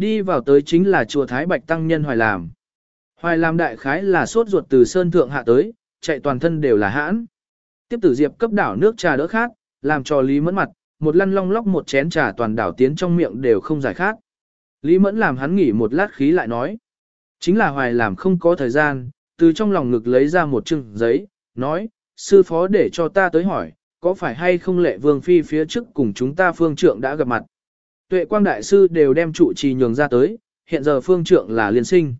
Đi vào tới chính là chùa Thái Bạch Tăng Nhân Hoài Làm. Hoài Làm đại khái là sốt ruột từ sơn thượng hạ tới, chạy toàn thân đều là hãn. Tiếp tử diệp cấp đảo nước trà đỡ khác, làm cho Lý Mẫn mặt, một lăn long lóc một chén trà toàn đảo tiến trong miệng đều không giải khác. Lý Mẫn làm hắn nghỉ một lát khí lại nói. Chính là Hoài làm không có thời gian, từ trong lòng ngực lấy ra một chừng giấy, nói, sư phó để cho ta tới hỏi, có phải hay không lệ vương phi phía trước cùng chúng ta phương trượng đã gặp mặt. Tuệ quang đại sư đều đem trụ trì nhường ra tới, hiện giờ phương trượng là liên sinh.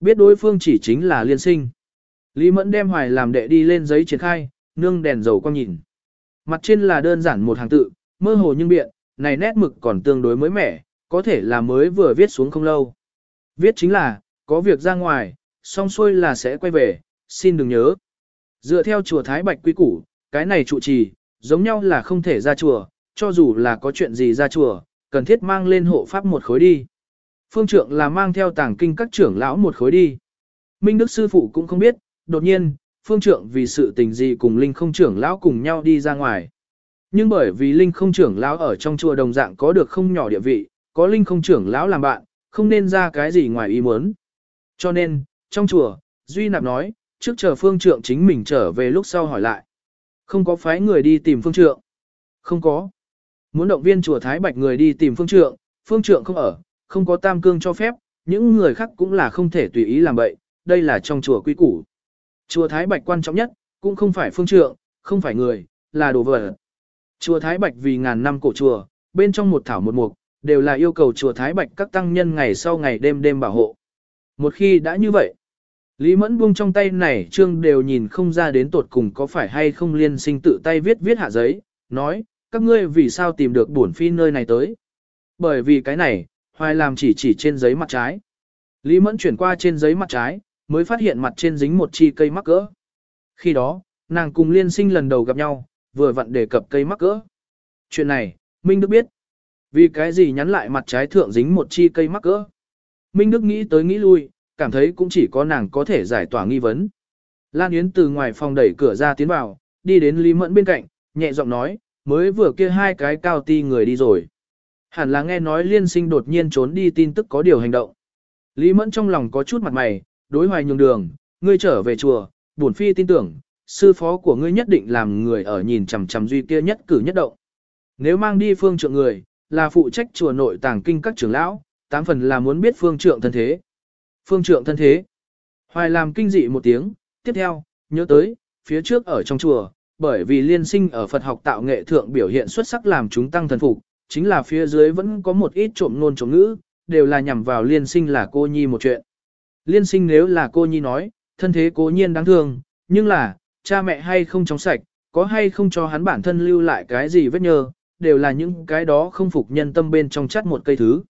Biết đối phương chỉ chính là liên sinh. Lý Mẫn đem hoài làm đệ đi lên giấy triển khai, nương đèn dầu quang nhìn. Mặt trên là đơn giản một hàng tự, mơ hồ nhưng biện, này nét mực còn tương đối mới mẻ, có thể là mới vừa viết xuống không lâu. Viết chính là, có việc ra ngoài, xong xuôi là sẽ quay về, xin đừng nhớ. Dựa theo chùa Thái Bạch quy củ, cái này trụ trì, giống nhau là không thể ra chùa, cho dù là có chuyện gì ra chùa, cần thiết mang lên hộ pháp một khối đi. Phương trưởng là mang theo tàng kinh các trưởng lão một khối đi. Minh Đức Sư Phụ cũng không biết, đột nhiên, phương trưởng vì sự tình gì cùng Linh không trưởng lão cùng nhau đi ra ngoài. Nhưng bởi vì Linh không trưởng lão ở trong chùa đồng dạng có được không nhỏ địa vị, có Linh không trưởng lão làm bạn, không nên ra cái gì ngoài ý muốn. Cho nên, trong chùa, Duy Nạp nói, trước chờ phương trượng chính mình trở về lúc sau hỏi lại. Không có phái người đi tìm phương trượng. Không có. Muốn động viên chùa Thái Bạch người đi tìm phương trượng, phương trượng không ở, không có tam cương cho phép, những người khác cũng là không thể tùy ý làm vậy. đây là trong chùa quy củ. Chùa Thái Bạch quan trọng nhất, cũng không phải phương trượng, không phải người, là đồ vật. Chùa Thái Bạch vì ngàn năm cổ chùa, bên trong một thảo một mục, đều là yêu cầu chùa Thái Bạch các tăng nhân ngày sau ngày đêm đêm bảo hộ. Một khi đã như vậy, Lý Mẫn buông trong tay này trương đều nhìn không ra đến tột cùng có phải hay không liên sinh tự tay viết viết hạ giấy, nói, các ngươi vì sao tìm được bổn phi nơi này tới. Bởi vì cái này, hoài làm chỉ chỉ trên giấy mặt trái. Lý Mẫn chuyển qua trên giấy mặt trái, mới phát hiện mặt trên dính một chi cây mắc cỡ. Khi đó, nàng cùng liên sinh lần đầu gặp nhau, vừa vặn đề cập cây mắc cỡ. Chuyện này, Minh Đức biết. Vì cái gì nhắn lại mặt trái thượng dính một chi cây mắc cỡ. Minh Đức nghĩ tới nghĩ lui, cảm thấy cũng chỉ có nàng có thể giải tỏa nghi vấn. Lan Yến từ ngoài phòng đẩy cửa ra tiến vào, đi đến Lý Mẫn bên cạnh, nhẹ giọng nói, mới vừa kia hai cái cao ti người đi rồi. Hẳn là nghe nói liên sinh đột nhiên trốn đi tin tức có điều hành động. Lý Mẫn trong lòng có chút mặt mày, đối hoài nhường đường, ngươi trở về chùa, bổn phi tin tưởng, sư phó của ngươi nhất định làm người ở nhìn chằm chằm duy kia nhất cử nhất động. Nếu mang đi phương trượng người, là phụ trách chùa nội tàng kinh các trưởng lão, tám phần là muốn biết phương trượng thân thế. Phương trượng thân thế. Hoài làm kinh dị một tiếng, tiếp theo, nhớ tới, phía trước ở trong chùa, bởi vì liên sinh ở Phật học tạo nghệ thượng biểu hiện xuất sắc làm chúng tăng thần phục, chính là phía dưới vẫn có một ít trộm ngôn trộm ngữ, đều là nhằm vào liên sinh là cô nhi một chuyện. Liên sinh nếu là cô nhi nói, thân thế cố nhiên đáng thương, nhưng là, cha mẹ hay không trong sạch, có hay không cho hắn bản thân lưu lại cái gì vết nhơ, đều là những cái đó không phục nhân tâm bên trong chắt một cây thứ.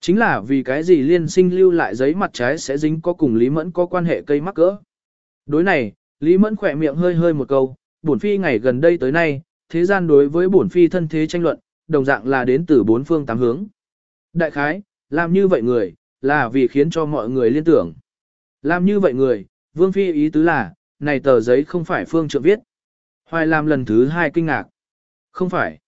Chính là vì cái gì liên sinh lưu lại giấy mặt trái sẽ dính có cùng Lý Mẫn có quan hệ cây mắc cỡ. Đối này, Lý Mẫn khỏe miệng hơi hơi một câu, bổn phi ngày gần đây tới nay, thế gian đối với bổn phi thân thế tranh luận, đồng dạng là đến từ bốn phương tám hướng. Đại khái, làm như vậy người, là vì khiến cho mọi người liên tưởng. Làm như vậy người, vương phi ý tứ là, này tờ giấy không phải phương trượng viết. Hoài làm lần thứ hai kinh ngạc. Không phải.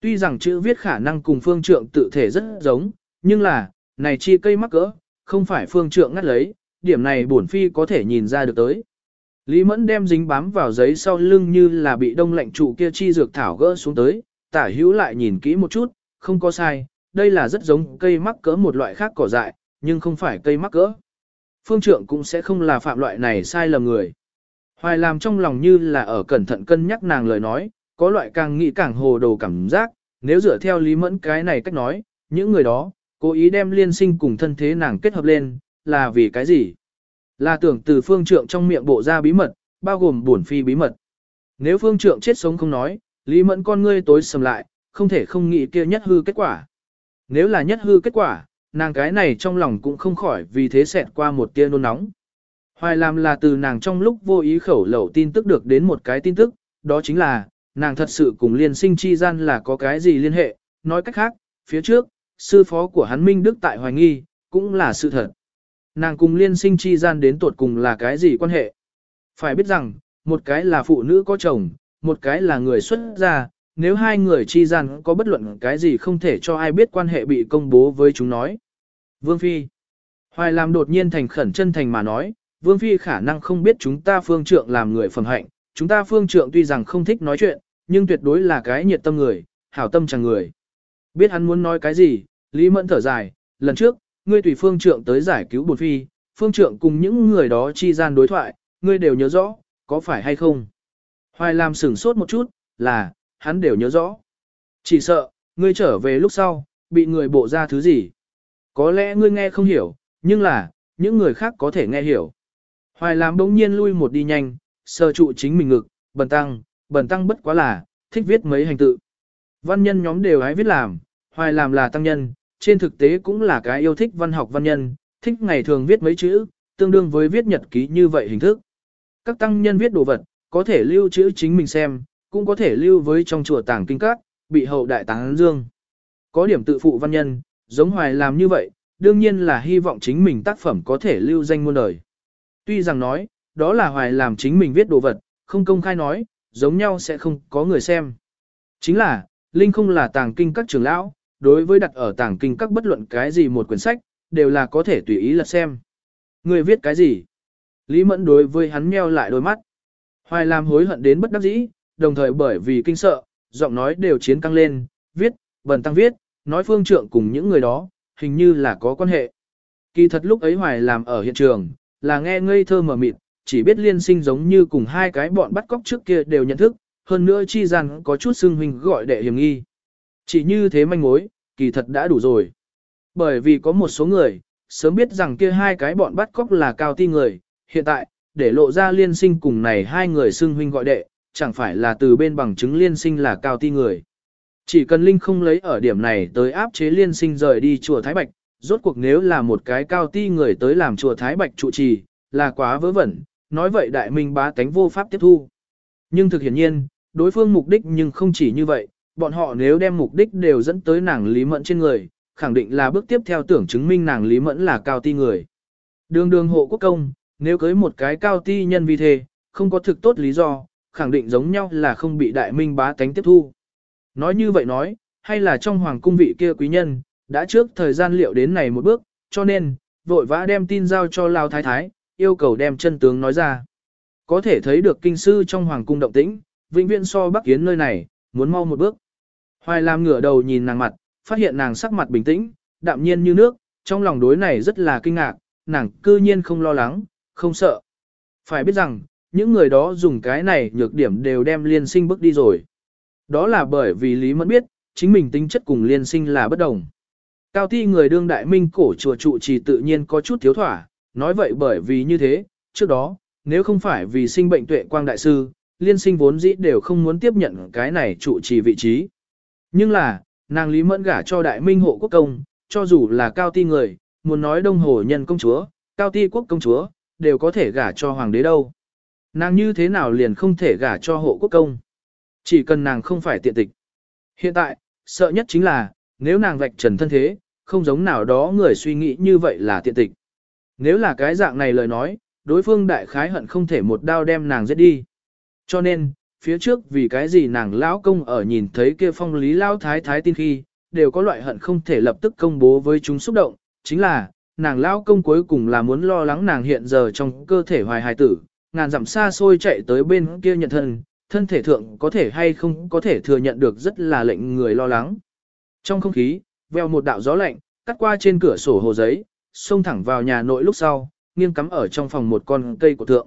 Tuy rằng chữ viết khả năng cùng phương trượng tự thể rất giống, nhưng là, này chi cây mắc cỡ, không phải phương trượng ngắt lấy, điểm này bổn phi có thể nhìn ra được tới. Lý Mẫn đem dính bám vào giấy sau lưng như là bị đông lạnh trụ kia chi dược thảo gỡ xuống tới, tả hữu lại nhìn kỹ một chút, không có sai, đây là rất giống cây mắc cỡ một loại khác cỏ dại, nhưng không phải cây mắc cỡ. Phương trượng cũng sẽ không là phạm loại này sai lầm người. Hoài làm trong lòng như là ở cẩn thận cân nhắc nàng lời nói, có loại càng nghĩ càng hồ đồ cảm giác, nếu dựa theo Lý Mẫn cái này cách nói, những người đó, cố ý đem liên sinh cùng thân thế nàng kết hợp lên, là vì cái gì? Là tưởng từ phương trượng trong miệng bộ ra bí mật, bao gồm bổn phi bí mật. Nếu phương trượng chết sống không nói, Lý Mẫn con ngươi tối sầm lại, không thể không nghĩ kia nhất hư kết quả. Nếu là nhất hư kết quả, nàng cái này trong lòng cũng không khỏi vì thế xẹt qua một tia nôn nóng. Hoài làm là từ nàng trong lúc vô ý khẩu lẩu tin tức được đến một cái tin tức, đó chính là, nàng thật sự cùng liên sinh chi gian là có cái gì liên hệ, nói cách khác, phía trước, sư phó của hắn Minh Đức tại Hoài Nghi, cũng là sự thật. Nàng cùng liên sinh chi gian đến tuột cùng là cái gì quan hệ? Phải biết rằng, một cái là phụ nữ có chồng, một cái là người xuất gia, nếu hai người chi gian có bất luận cái gì không thể cho ai biết quan hệ bị công bố với chúng nói. Vương Phi. Hoài làm đột nhiên thành khẩn chân thành mà nói, Vương Phi khả năng không biết chúng ta phương trượng làm người phẩm hạnh, chúng ta phương trượng tuy rằng không thích nói chuyện, nhưng tuyệt đối là cái nhiệt tâm người, hảo tâm chẳng người. Biết hắn muốn nói cái gì, Lý Mẫn thở dài, lần trước, ngươi tùy phương trượng tới giải cứu bột phi, phương trượng cùng những người đó chi gian đối thoại, ngươi đều nhớ rõ, có phải hay không? Hoài làm sửng sốt một chút, là, hắn đều nhớ rõ. Chỉ sợ, ngươi trở về lúc sau, bị người bộ ra thứ gì? Có lẽ ngươi nghe không hiểu, nhưng là, những người khác có thể nghe hiểu. Hoài làm đống nhiên lui một đi nhanh, sơ trụ chính mình ngực, bần tăng, bần tăng bất quá là, thích viết mấy hành tự. Văn nhân nhóm đều hái viết làm, hoài làm là tăng nhân, trên thực tế cũng là cái yêu thích văn học văn nhân, thích ngày thường viết mấy chữ, tương đương với viết nhật ký như vậy hình thức. Các tăng nhân viết đồ vật, có thể lưu chữ chính mình xem, cũng có thể lưu với trong chùa tàng kinh các, bị hậu đại táng dương. Có điểm tự phụ văn nhân, giống hoài làm như vậy, đương nhiên là hy vọng chính mình tác phẩm có thể lưu danh muôn đời. Tuy rằng nói, đó là hoài làm chính mình viết đồ vật, không công khai nói, giống nhau sẽ không có người xem. Chính là, Linh không là tàng kinh các trưởng lão, đối với đặt ở tàng kinh các bất luận cái gì một quyển sách, đều là có thể tùy ý lật xem. Người viết cái gì? Lý Mẫn đối với hắn meo lại đôi mắt. Hoài làm hối hận đến bất đắc dĩ, đồng thời bởi vì kinh sợ, giọng nói đều chiến căng lên, viết, bần tăng viết, nói phương trượng cùng những người đó, hình như là có quan hệ. Kỳ thật lúc ấy Hoài làm ở hiện trường, là nghe ngây thơ mờ mịt, chỉ biết liên sinh giống như cùng hai cái bọn bắt cóc trước kia đều nhận thức, hơn nữa chi rằng có chút xưng huynh gọi đệ hiểm nghi. Chỉ như thế manh mối, kỳ thật đã đủ rồi. Bởi vì có một số người, sớm biết rằng kia hai cái bọn bắt cóc là cao ti người, hiện tại, để lộ ra liên sinh cùng này hai người xưng huynh gọi đệ, chẳng phải là từ bên bằng chứng liên sinh là cao ti người. Chỉ cần Linh không lấy ở điểm này tới áp chế liên sinh rời đi chùa Thái Bạch, rốt cuộc nếu là một cái cao ti người tới làm chùa Thái Bạch trụ trì, là quá vớ vẩn, nói vậy đại minh bá tánh vô pháp tiếp thu. Nhưng thực hiển nhiên, đối phương mục đích nhưng không chỉ như vậy, bọn họ nếu đem mục đích đều dẫn tới nàng Lý Mẫn trên người, khẳng định là bước tiếp theo tưởng chứng minh nàng Lý Mẫn là cao ti người. Đường đường hộ quốc công, nếu cưới một cái cao ti nhân vi thế, không có thực tốt lý do, khẳng định giống nhau là không bị đại minh bá tánh tiếp thu. Nói như vậy nói, hay là trong hoàng cung vị kia quý nhân, đã trước thời gian liệu đến này một bước, cho nên, vội vã đem tin giao cho Lao Thái Thái, yêu cầu đem chân tướng nói ra. Có thể thấy được kinh sư trong hoàng cung động tĩnh, vĩnh viễn so Bắc Kiến nơi này, muốn mau một bước. Hoài Lam ngửa đầu nhìn nàng mặt, phát hiện nàng sắc mặt bình tĩnh, đạm nhiên như nước, trong lòng đối này rất là kinh ngạc, nàng cư nhiên không lo lắng, không sợ. Phải biết rằng, những người đó dùng cái này nhược điểm đều đem liên sinh bước đi rồi. Đó là bởi vì Lý Mẫn biết, chính mình tính chất cùng liên sinh là bất đồng. Cao ti người đương đại minh cổ chùa trụ trì tự nhiên có chút thiếu thỏa, nói vậy bởi vì như thế, trước đó, nếu không phải vì sinh bệnh tuệ quang đại sư, liên sinh vốn dĩ đều không muốn tiếp nhận cái này trụ trì vị trí. Nhưng là, nàng Lý Mẫn gả cho đại minh hộ quốc công, cho dù là cao ti người, muốn nói đông hồ nhân công chúa, cao ti quốc công chúa, đều có thể gả cho hoàng đế đâu. Nàng như thế nào liền không thể gả cho hộ quốc công. Chỉ cần nàng không phải tiện tịch. Hiện tại, sợ nhất chính là, nếu nàng vạch trần thân thế, không giống nào đó người suy nghĩ như vậy là tiện tịch. Nếu là cái dạng này lời nói, đối phương đại khái hận không thể một đao đem nàng giết đi. Cho nên, phía trước vì cái gì nàng lão công ở nhìn thấy kia phong lý lao thái thái tin khi, đều có loại hận không thể lập tức công bố với chúng xúc động, chính là, nàng lão công cuối cùng là muốn lo lắng nàng hiện giờ trong cơ thể hoài hài tử, ngàn dặm xa xôi chạy tới bên kia nhận thân, thân thể thượng có thể hay không có thể thừa nhận được rất là lệnh người lo lắng. Trong không khí, veo một đạo gió lạnh, cắt qua trên cửa sổ hồ giấy, xông thẳng vào nhà nội lúc sau, nghiêng cắm ở trong phòng một con cây của thượng.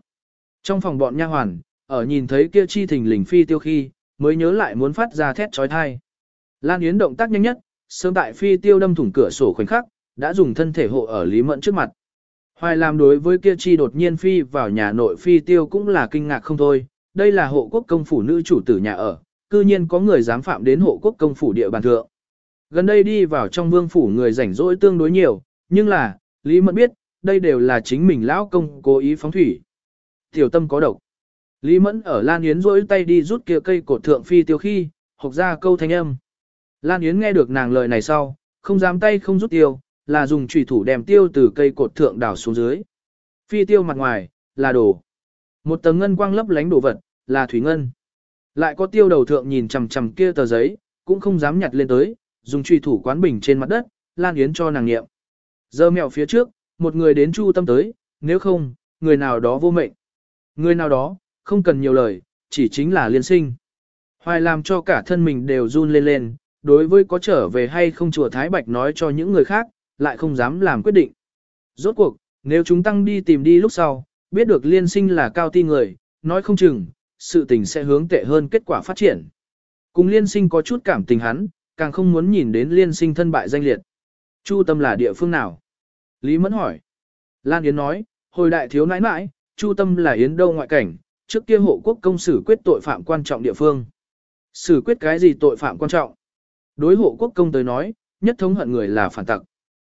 Trong phòng bọn nha hoàn, ở nhìn thấy kia chi thình lình phi tiêu khi, mới nhớ lại muốn phát ra thét trói thai. Lan Yến động tác nhanh nhất, sớm tại phi tiêu đâm thủng cửa sổ khoảnh khắc, đã dùng thân thể hộ ở Lý Mẫn trước mặt. Hoài làm đối với kia chi đột nhiên phi vào nhà nội phi tiêu cũng là kinh ngạc không thôi, đây là hộ quốc công phủ nữ chủ tử nhà ở, cư nhiên có người dám phạm đến hộ quốc công phủ địa bàn thượng. Gần đây đi vào trong vương phủ người rảnh rỗi tương đối nhiều, nhưng là, Lý Mẫn biết, đây đều là chính mình lão công cố ý phóng thủy. Tiểu tâm có độc. Lý Mẫn ở Lan Yến rỗi tay đi rút kia cây cột thượng phi tiêu khi, học ra câu thanh âm. Lan Yến nghe được nàng lời này sau, không dám tay không rút tiêu, là dùng chủy thủ đem tiêu từ cây cột thượng đảo xuống dưới. Phi tiêu mặt ngoài, là đồ. Một tầng ngân quang lấp lánh đồ vật, là thủy ngân. Lại có tiêu đầu thượng nhìn chằm chằm kia tờ giấy, cũng không dám nhặt lên tới, dùng truy thủ quán bình trên mặt đất, Lan Yến cho nàng nghiệm. Giờ mèo phía trước, một người đến chu tâm tới, nếu không, người nào đó vô mệnh. Người nào đó, không cần nhiều lời, chỉ chính là liên sinh. Hoài làm cho cả thân mình đều run lên lên, đối với có trở về hay không chùa Thái Bạch nói cho những người khác, lại không dám làm quyết định. Rốt cuộc, nếu chúng tăng đi tìm đi lúc sau, biết được liên sinh là cao ti người, nói không chừng, sự tình sẽ hướng tệ hơn kết quả phát triển. Cùng liên sinh có chút cảm tình hắn, càng không muốn nhìn đến liên sinh thân bại danh liệt. Chu tâm là địa phương nào? Lý Mẫn hỏi. Lan Yến nói, hồi đại thiếu nãi nãi, Chu tâm là Yến đâu ngoại cảnh, trước kia hộ quốc công xử quyết tội phạm quan trọng địa phương. Xử quyết cái gì tội phạm quan trọng? Đối hộ quốc công tới nói, nhất thống hận người là phản tặc.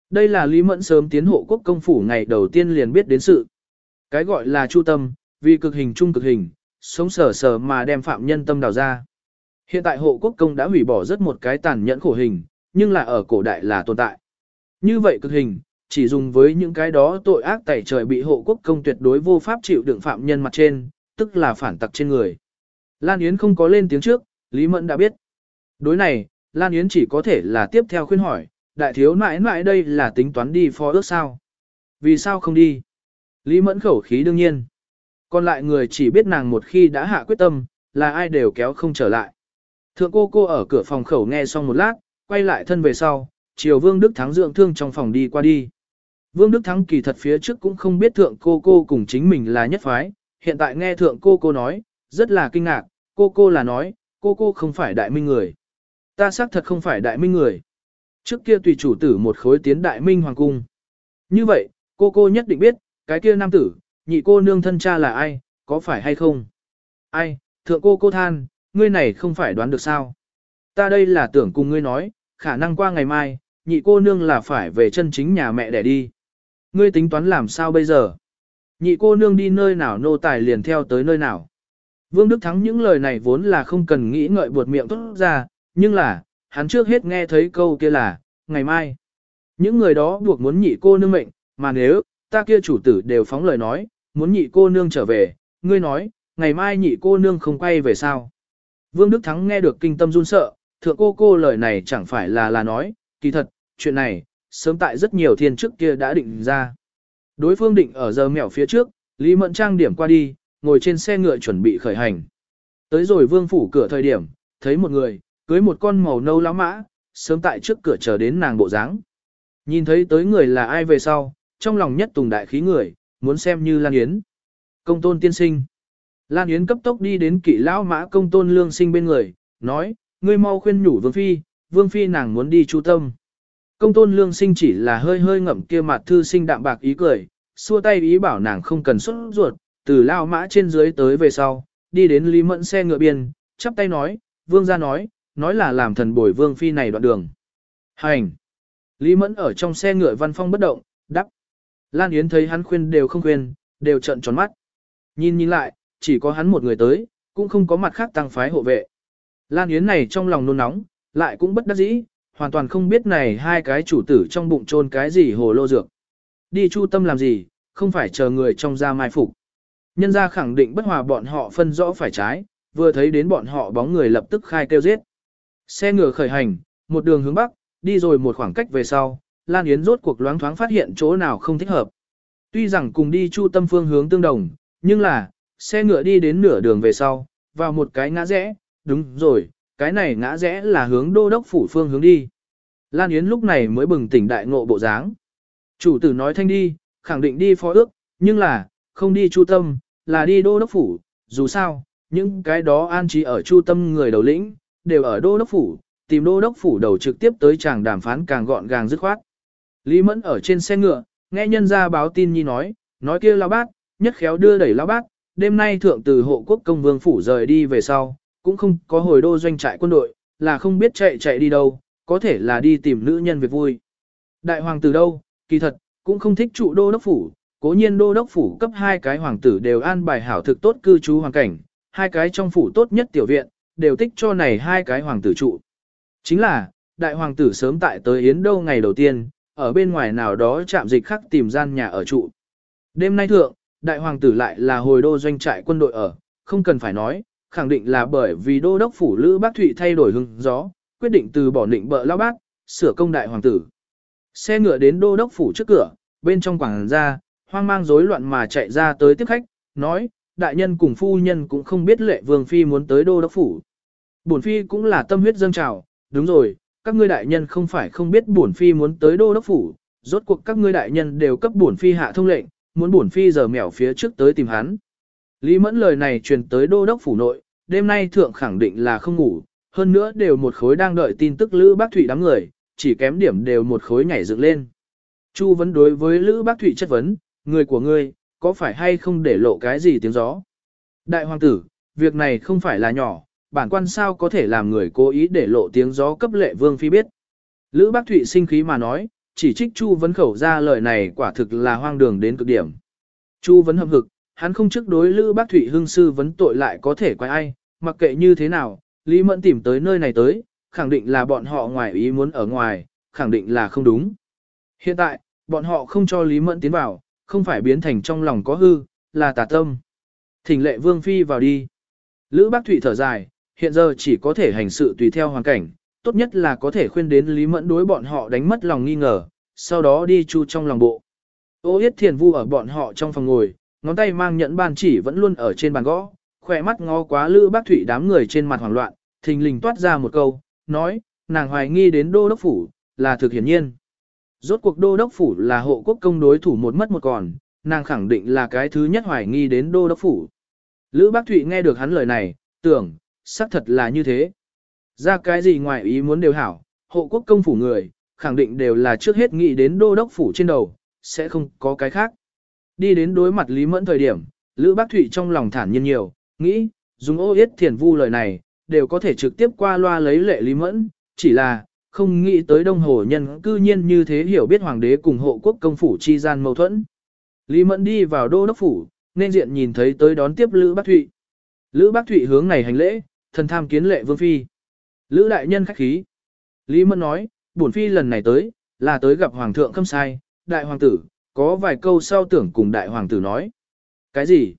Đây là Lý Mẫn sớm tiến hộ quốc công phủ ngày đầu tiên liền biết đến sự. Cái gọi là chu tâm, vì cực hình trung cực hình, sống sờ sờ mà đem phạm nhân tâm đào ra. Hiện tại hộ quốc công đã hủy bỏ rất một cái tàn nhẫn khổ hình, nhưng là ở cổ đại là tồn tại. Như vậy cực hình, chỉ dùng với những cái đó tội ác tẩy trời bị hộ quốc công tuyệt đối vô pháp chịu đựng phạm nhân mặt trên, tức là phản tặc trên người. Lan Yến không có lên tiếng trước, Lý Mẫn đã biết. Đối này, Lan Yến chỉ có thể là tiếp theo khuyên hỏi, đại thiếu nãi nãi đây là tính toán đi phó ước sao? Vì sao không đi? Lý Mẫn khẩu khí đương nhiên. Còn lại người chỉ biết nàng một khi đã hạ quyết tâm, là ai đều kéo không trở lại. Thượng cô cô ở cửa phòng khẩu nghe xong một lát, quay lại thân về sau, chiều Vương Đức Thắng dưỡng thương trong phòng đi qua đi. Vương Đức Thắng kỳ thật phía trước cũng không biết thượng cô cô cùng chính mình là nhất phái, hiện tại nghe thượng cô cô nói, rất là kinh ngạc, cô cô là nói, cô cô không phải đại minh người. Ta xác thật không phải đại minh người. Trước kia tùy chủ tử một khối tiến đại minh hoàng cung. Như vậy, cô cô nhất định biết, cái kia nam tử, nhị cô nương thân cha là ai, có phải hay không? Ai, thượng cô cô than, ngươi này không phải đoán được sao? Ta đây là tưởng cùng ngươi nói, khả năng qua ngày mai, nhị cô nương là phải về chân chính nhà mẹ để đi. Ngươi tính toán làm sao bây giờ? Nhị cô nương đi nơi nào nô tài liền theo tới nơi nào? Vương Đức Thắng những lời này vốn là không cần nghĩ ngợi buột miệng tốt ra, nhưng là, hắn trước hết nghe thấy câu kia là, ngày mai. Những người đó buộc muốn nhị cô nương mệnh, mà nếu, ta kia chủ tử đều phóng lời nói, muốn nhị cô nương trở về, ngươi nói, ngày mai nhị cô nương không quay về sao. Vương Đức Thắng nghe được kinh tâm run sợ, thượng cô cô lời này chẳng phải là là nói, kỳ thật, chuyện này, sớm tại rất nhiều thiên trước kia đã định ra. Đối phương định ở giờ mèo phía trước, Lý Mẫn Trang điểm qua đi, ngồi trên xe ngựa chuẩn bị khởi hành. Tới rồi vương phủ cửa thời điểm, thấy một người, cưới một con màu nâu lá mã, sớm tại trước cửa chờ đến nàng bộ dáng. Nhìn thấy tới người là ai về sau, trong lòng nhất tùng đại khí người, muốn xem như Lan Yến. Công tôn tiên sinh. Lan Yến cấp tốc đi đến kỵ lão mã công tôn lương sinh bên người, nói, ngươi mau khuyên nhủ vương phi, vương phi nàng muốn đi chu tâm. Công tôn lương sinh chỉ là hơi hơi ngậm kia mặt thư sinh đạm bạc ý cười, xua tay ý bảo nàng không cần xuất ruột, từ lao mã trên dưới tới về sau, đi đến Lý Mẫn xe ngựa biên, chắp tay nói, vương ra nói, nói là làm thần bồi vương phi này đoạn đường. Hành! Lý Mẫn ở trong xe ngựa văn phong bất động, đắp. Lan Yến thấy hắn khuyên đều không khuyên, đều trận tròn mắt. Nhìn nhìn lại, chỉ có hắn một người tới, cũng không có mặt khác tăng phái hộ vệ. Lan Yến này trong lòng nôn nóng, lại cũng bất đắc dĩ, hoàn toàn không biết này hai cái chủ tử trong bụng trôn cái gì hồ lô dược. Đi chu tâm làm gì, không phải chờ người trong gia mai phục. Nhân gia khẳng định bất hòa bọn họ phân rõ phải trái, vừa thấy đến bọn họ bóng người lập tức khai kêu giết. Xe ngựa khởi hành, một đường hướng bắc, đi rồi một khoảng cách về sau, Lan Yến rốt cuộc loáng thoáng phát hiện chỗ nào không thích hợp. Tuy rằng cùng đi chu tâm phương hướng tương đồng, nhưng là, xe ngựa đi đến nửa đường về sau, vào một cái ngã rẽ, đúng rồi, cái này ngã rẽ là hướng đô đốc phủ phương hướng đi. Lan Yến lúc này mới bừng tỉnh đại ngộ bộ dáng. Chủ tử nói thanh đi, khẳng định đi phó ước, nhưng là, không đi chu tâm, là đi đô đốc phủ, dù sao, những cái đó an trí ở chu tâm người đầu lĩnh, đều ở đô đốc phủ, tìm đô đốc phủ đầu trực tiếp tới chàng đàm phán càng gọn gàng dứt khoát. Lý Mẫn ở trên xe ngựa, nghe nhân ra báo tin nhi nói, nói kia lao bác nhất khéo đưa đẩy lao bác đêm nay thượng từ hộ quốc công vương phủ rời đi về sau, cũng không có hồi đô doanh trại quân đội, là không biết chạy chạy đi đâu, có thể là đi tìm nữ nhân việc vui. Đại hoàng tử đâu, kỳ thật, cũng không thích trụ đô đốc phủ, cố nhiên đô đốc phủ cấp hai cái hoàng tử đều an bài hảo thực tốt cư trú hoàn cảnh, hai cái trong phủ tốt nhất tiểu viện, đều tích cho này hai cái hoàng tử trụ. Chính là, đại hoàng tử sớm tại tới Yến Đô ngày đầu tiên, ở bên ngoài nào đó chạm dịch khắc tìm gian nhà ở trụ. Đêm nay thượng, đại hoàng tử lại là hồi đô doanh trại quân đội ở, không cần phải nói, khẳng định là bởi vì đô đốc phủ Lữ Bác Thụy thay đổi hưng gió, quyết định từ bỏ định bợ lao bác, sửa công đại hoàng tử. Xe ngựa đến đô đốc phủ trước cửa, bên trong quảng ra, hoang mang rối loạn mà chạy ra tới tiếp khách, nói, đại nhân cùng phu nhân cũng không biết lệ vương phi muốn tới đô đốc phủ. Bổn phi cũng là tâm huyết dâng trào, đúng rồi, các ngươi đại nhân không phải không biết bổn phi muốn tới đô đốc phủ, rốt cuộc các ngươi đại nhân đều cấp bổn phi hạ thông lệnh, muốn bổn phi giờ mèo phía trước tới tìm hắn. Lý Mẫn lời này truyền tới đô đốc phủ nội, đêm nay thượng khẳng định là không ngủ, hơn nữa đều một khối đang đợi tin tức Lữ Bác Thụy đám người, chỉ kém điểm đều một khối nhảy dựng lên. Chu vấn đối với Lữ Bác Thụy chất vấn, người của ngươi, có phải hay không để lộ cái gì tiếng gió? Đại hoàng tử, việc này không phải là nhỏ, bản quan sao có thể làm người cố ý để lộ tiếng gió cấp lệ vương phi biết. Lữ Bác Thụy sinh khí mà nói, chỉ trích Chu vấn khẩu ra lời này quả thực là hoang đường đến cực điểm. Chu vấn hậm hực, hắn không trước đối Lữ Bác Thụy hưng sư vấn tội lại có thể quay ai, mặc kệ như thế nào, Lý Mẫn tìm tới nơi này tới, khẳng định là bọn họ ngoài ý muốn ở ngoài, khẳng định là không đúng. Hiện tại, bọn họ không cho Lý Mẫn tiến vào, không phải biến thành trong lòng có hư, là tà tâm. Thỉnh lệ vương phi vào đi. Lữ bác thụy thở dài, hiện giờ chỉ có thể hành sự tùy theo hoàn cảnh, tốt nhất là có thể khuyên đến Lý Mẫn đối bọn họ đánh mất lòng nghi ngờ, sau đó đi chu trong lòng bộ. Ô yết thiền vu ở bọn họ trong phòng ngồi, ngón tay mang nhẫn ban chỉ vẫn luôn ở trên bàn gõ, khỏe mắt ngó quá lữ bác thủy đám người trên mặt hoảng loạn, thình lình toát ra một câu, nói, nàng hoài nghi đến đô đốc phủ, là thực hiển nhiên. Rốt cuộc đô đốc phủ là hộ quốc công đối thủ một mất một còn, nàng khẳng định là cái thứ nhất hoài nghi đến đô đốc phủ. Lữ bác thụy nghe được hắn lời này, tưởng, xác thật là như thế. Ra cái gì ngoài ý muốn đều hảo, hộ quốc công phủ người, khẳng định đều là trước hết nghĩ đến đô đốc phủ trên đầu, sẽ không có cái khác. Đi đến đối mặt Lý Mẫn thời điểm, Lữ Bác Thụy trong lòng thản nhiên nhiều, nghĩ, dùng ô yết thiền vu lời này, đều có thể trực tiếp qua loa lấy lệ Lý Mẫn, chỉ là, không nghĩ tới đông hồ nhân cư nhiên như thế hiểu biết hoàng đế cùng hộ quốc công phủ chi gian mâu thuẫn. Lý Mẫn đi vào đô đốc phủ, nên diện nhìn thấy tới đón tiếp Lữ Bác Thụy. Lữ Bác Thụy hướng này hành lễ, thần tham kiến lệ vương phi. Lữ đại nhân khách khí. Lý Mẫn nói, bổn phi lần này tới, là tới gặp hoàng thượng khâm sai, đại hoàng tử, có vài câu sau tưởng cùng đại hoàng tử nói. Cái gì?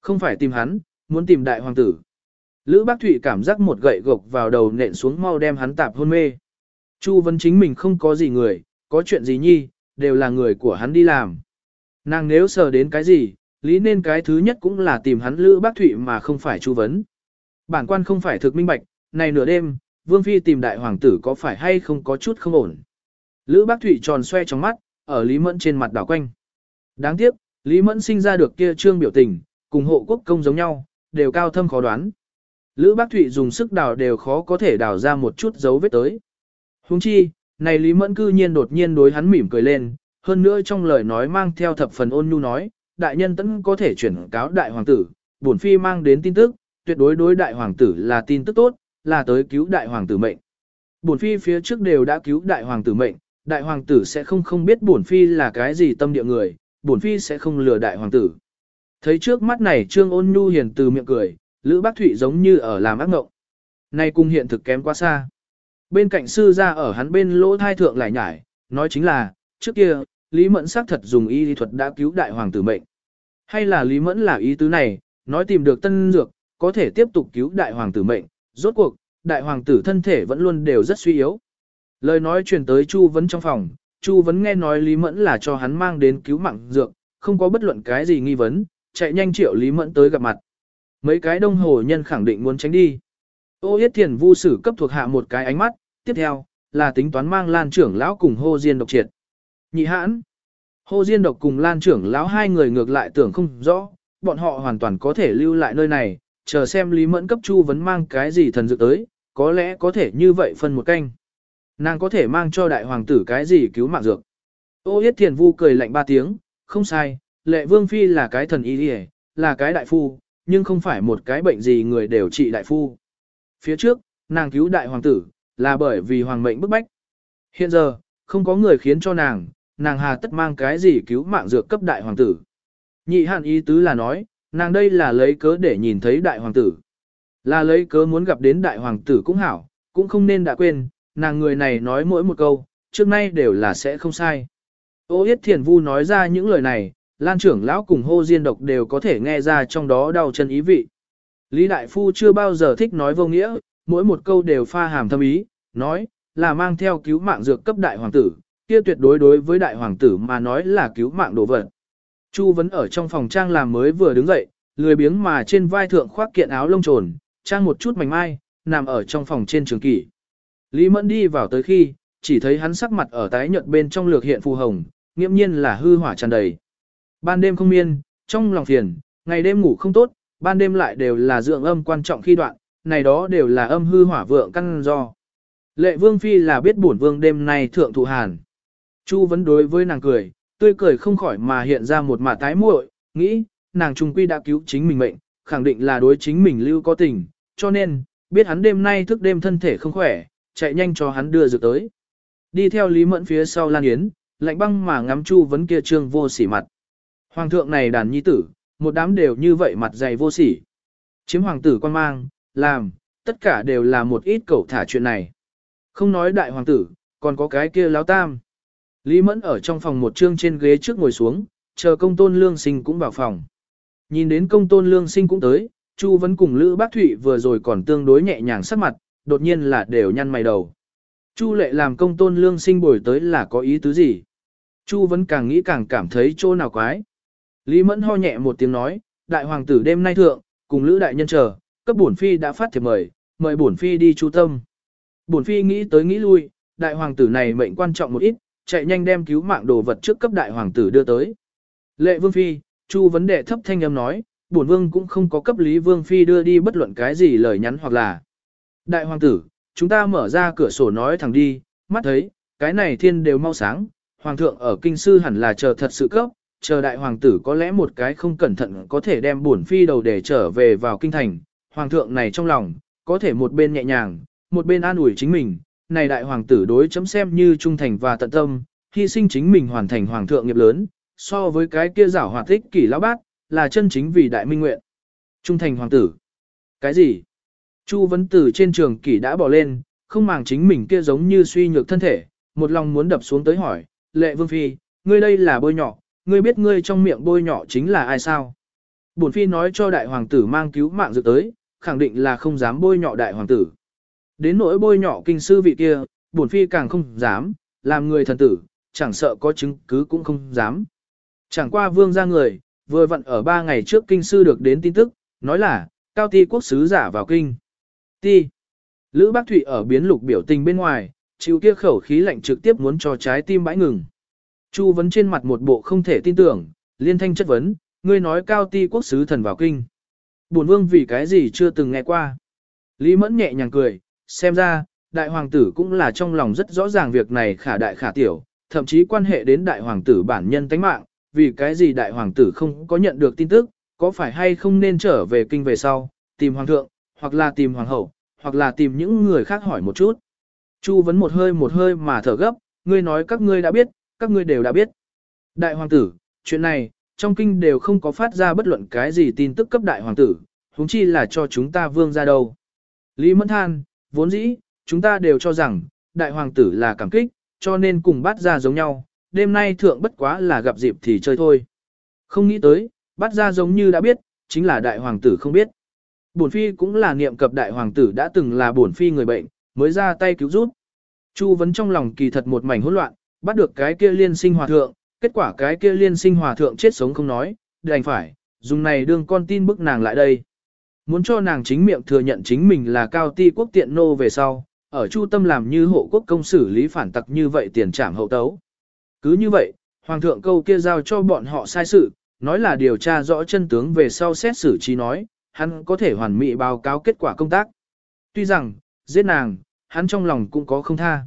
Không phải tìm hắn, muốn tìm đại hoàng tử. Lữ Bác Thụy cảm giác một gậy gộc vào đầu nện xuống mau đem hắn tạp hôn mê. Chu vấn chính mình không có gì người, có chuyện gì nhi, đều là người của hắn đi làm. Nàng nếu sờ đến cái gì, lý nên cái thứ nhất cũng là tìm hắn Lữ Bác Thụy mà không phải Chu Vấn. Bản quan không phải thực minh bạch, này nửa đêm, Vương Phi tìm đại hoàng tử có phải hay không có chút không ổn. Lữ Bác Thụy tròn xoe trong mắt, ở Lý Mẫn trên mặt đảo quanh. Đáng tiếc, Lý Mẫn sinh ra được kia trương biểu tình, cùng hộ quốc công giống nhau, đều cao thâm khó đoán. Lữ Bác Thụy dùng sức đào đều khó có thể đào ra một chút dấu vết tới. Huống chi, này Lý Mẫn cư nhiên đột nhiên đối hắn mỉm cười lên, hơn nữa trong lời nói mang theo thập phần ôn nhu nói, đại nhân tẫn có thể chuyển cáo đại hoàng tử, bổn phi mang đến tin tức, tuyệt đối đối đại hoàng tử là tin tức tốt, là tới cứu đại hoàng tử mệnh. Bổn phi phía trước đều đã cứu đại hoàng tử mệnh, đại hoàng tử sẽ không không biết bổn phi là cái gì tâm địa người, bổn phi sẽ không lừa đại hoàng tử. Thấy trước mắt này trương ôn nhu hiền từ miệng cười, Lữ Bác Thụy giống như ở làm ác ngộng. Nay cung hiện thực kém quá xa. Bên cạnh sư ra ở hắn bên lỗ thai thượng lại nhải, nói chính là, trước kia, Lý Mẫn xác thật dùng y lý thuật đã cứu đại hoàng tử mệnh. Hay là Lý Mẫn là ý tứ này, nói tìm được tân dược, có thể tiếp tục cứu đại hoàng tử mệnh. Rốt cuộc, đại hoàng tử thân thể vẫn luôn đều rất suy yếu. Lời nói truyền tới Chu Vấn trong phòng, Chu Vấn nghe nói Lý Mẫn là cho hắn mang đến cứu mạng dược, không có bất luận cái gì nghi vấn, chạy nhanh triệu Lý Mẫn tới gặp mặt. Mấy cái đông hồ nhân khẳng định muốn tránh đi. Ô Yết Thiền vu sử cấp thuộc hạ một cái ánh mắt, tiếp theo, là tính toán mang Lan trưởng lão cùng hô diên độc triệt. Nhị hãn, hô diên độc cùng Lan trưởng lão hai người ngược lại tưởng không rõ, bọn họ hoàn toàn có thể lưu lại nơi này, chờ xem Lý Mẫn cấp Chu vấn mang cái gì thần dược tới, có lẽ có thể như vậy phân một canh. Nàng có thể mang cho đại hoàng tử cái gì cứu mạng dược. Ô Yết Thiền Vu cười lạnh ba tiếng, không sai, lệ vương phi là cái thần y đi là cái đại phu, nhưng không phải một cái bệnh gì người đều trị đại phu. Phía trước, nàng cứu đại hoàng tử, là bởi vì hoàng mệnh bức bách. Hiện giờ, không có người khiến cho nàng, nàng hà tất mang cái gì cứu mạng dược cấp đại hoàng tử. Nhị hạn ý tứ là nói, nàng đây là lấy cớ để nhìn thấy đại hoàng tử. Là lấy cớ muốn gặp đến đại hoàng tử cũng hảo, cũng không nên đã quên, nàng người này nói mỗi một câu, trước nay đều là sẽ không sai. Ô Yết Thiền Vu nói ra những lời này, Lan trưởng lão cùng hô diên độc đều có thể nghe ra trong đó đau chân ý vị. Lý Đại Phu chưa bao giờ thích nói vô nghĩa, mỗi một câu đều pha hàm thâm ý, nói, là mang theo cứu mạng dược cấp đại hoàng tử, kia tuyệt đối đối với đại hoàng tử mà nói là cứu mạng đồ vật. Chu vẫn ở trong phòng trang làm mới vừa đứng dậy, lười biếng mà trên vai thượng khoác kiện áo lông trồn, trang một chút mảnh mai, nằm ở trong phòng trên trường kỷ. Lý Mẫn đi vào tới khi, chỉ thấy hắn sắc mặt ở tái nhợt bên trong lược hiện phù hồng, nghiêm nhiên là hư hỏa tràn đầy. Ban đêm không miên, trong lòng phiền, ngày đêm ngủ không tốt, ban đêm lại đều là dưỡng âm quan trọng khi đoạn, này đó đều là âm hư hỏa vượng căn do. Lệ vương phi là biết bổn vương đêm nay thượng thụ hàn. Chu vẫn đối với nàng cười, tươi cười không khỏi mà hiện ra một mạ tái muội, nghĩ, nàng trung quy đã cứu chính mình mệnh, khẳng định là đối chính mình lưu có tình, cho nên, biết hắn đêm nay thức đêm thân thể không khỏe, chạy nhanh cho hắn đưa dược tới. Đi theo Lý Mẫn phía sau Lan Yến, lạnh băng mà ngắm Chu vấn kia trương vô sỉ mặt. Hoàng thượng này đàn nhi tử, một đám đều như vậy mặt dày vô sỉ. Chiếm hoàng tử quan mang, làm, tất cả đều là một ít cẩu thả chuyện này. Không nói đại hoàng tử, còn có cái kia láo tam. Lý Mẫn ở trong phòng một trương trên ghế trước ngồi xuống, chờ công tôn lương sinh cũng vào phòng. Nhìn đến công tôn lương sinh cũng tới, Chu vẫn cùng Lữ Bác Thụy vừa rồi còn tương đối nhẹ nhàng sắc mặt, đột nhiên là đều nhăn mày đầu. Chu lệ làm công tôn lương sinh bồi tới là có ý tứ gì? Chu vẫn càng nghĩ càng cảm thấy chỗ nào quái. Lý Mẫn ho nhẹ một tiếng nói, đại hoàng tử đêm nay thượng, cùng Lữ đại nhân chờ, cấp bổn phi đã phát thiệp mời, mời bổn phi đi chu tâm. Bổn phi nghĩ tới nghĩ lui, đại hoàng tử này mệnh quan trọng một ít, chạy nhanh đem cứu mạng đồ vật trước cấp đại hoàng tử đưa tới. Lệ vương phi, chu vấn đề thấp thanh âm nói, bổn vương cũng không có cấp lý vương phi đưa đi bất luận cái gì lời nhắn hoặc là. Đại hoàng tử, chúng ta mở ra cửa sổ nói thẳng đi, mắt thấy, cái này thiên đều mau sáng, hoàng thượng ở kinh sư hẳn là chờ thật sự cấp, chờ đại hoàng tử có lẽ một cái không cẩn thận có thể đem bổn phi đầu để trở về vào kinh thành, hoàng thượng này trong lòng, có thể một bên nhẹ nhàng, một bên an ủi chính mình, này đại hoàng tử đối chấm xem như trung thành và tận tâm, hy sinh chính mình hoàn thành hoàng thượng nghiệp lớn, so với cái kia giảo hoạt tích kỷ lão bát, là chân chính vì đại minh nguyện. Trung thành hoàng tử. Cái gì? Chu vấn tử trên trường kỷ đã bỏ lên, không màng chính mình kia giống như suy nhược thân thể, một lòng muốn đập xuống tới hỏi, lệ vương phi, ngươi đây là bôi nhỏ, ngươi biết ngươi trong miệng bôi nhỏ chính là ai sao? Bổn phi nói cho đại hoàng tử mang cứu mạng dự tới, khẳng định là không dám bôi nhọ đại hoàng tử. Đến nỗi bôi nhọ kinh sư vị kia, bổn phi càng không dám, làm người thần tử, chẳng sợ có chứng cứ cũng không dám. Chẳng qua vương ra người, vừa vặn ở ba ngày trước kinh sư được đến tin tức, nói là, cao ti quốc sứ giả vào kinh. Ti. Lữ Bác Thụy ở biến lục biểu tình bên ngoài, chịu kia khẩu khí lạnh trực tiếp muốn cho trái tim bãi ngừng. Chu vấn trên mặt một bộ không thể tin tưởng, liên thanh chất vấn, ngươi nói cao ti quốc sứ thần vào kinh. Bổn vương vì cái gì chưa từng nghe qua. Lý mẫn nhẹ nhàng cười, xem ra, đại hoàng tử cũng là trong lòng rất rõ ràng việc này khả đại khả tiểu, thậm chí quan hệ đến đại hoàng tử bản nhân tánh mạng, vì cái gì đại hoàng tử không có nhận được tin tức, có phải hay không nên trở về kinh về sau, tìm hoàng thượng, hoặc là tìm hoàng hậu, hoặc là tìm những người khác hỏi một chút. Chu vấn một hơi một hơi mà thở gấp, ngươi nói các ngươi đã biết, các ngươi đều đã biết. Đại hoàng tử, chuyện này, trong kinh đều không có phát ra bất luận cái gì tin tức cấp đại hoàng tử, huống chi là cho chúng ta vương ra đâu. Lý Mẫn Than, vốn dĩ, chúng ta đều cho rằng, đại hoàng tử là cảm kích, cho nên cùng bắt ra giống nhau, đêm nay thượng bất quá là gặp dịp thì chơi thôi. Không nghĩ tới, bắt ra giống như đã biết, chính là đại hoàng tử không biết. Bổn phi cũng là niệm cập đại hoàng tử đã từng là bổn phi người bệnh, mới ra tay cứu giúp. Chu vấn trong lòng kỳ thật một mảnh hỗn loạn, bắt được cái kia liên sinh hòa thượng, kết quả cái kia liên sinh hòa thượng chết sống không nói, đành phải, dùng này đương con tin bức nàng lại đây. Muốn cho nàng chính miệng thừa nhận chính mình là cao ti quốc tiện nô về sau, ở chu tâm làm như hộ quốc công xử lý phản tặc như vậy tiền trảm hậu tấu. Cứ như vậy, hoàng thượng câu kia giao cho bọn họ sai sự, nói là điều tra rõ chân tướng về sau xét xử trí nói, hắn có thể hoàn mỹ báo cáo kết quả công tác. Tuy rằng, giết nàng, hắn trong lòng cũng có không tha.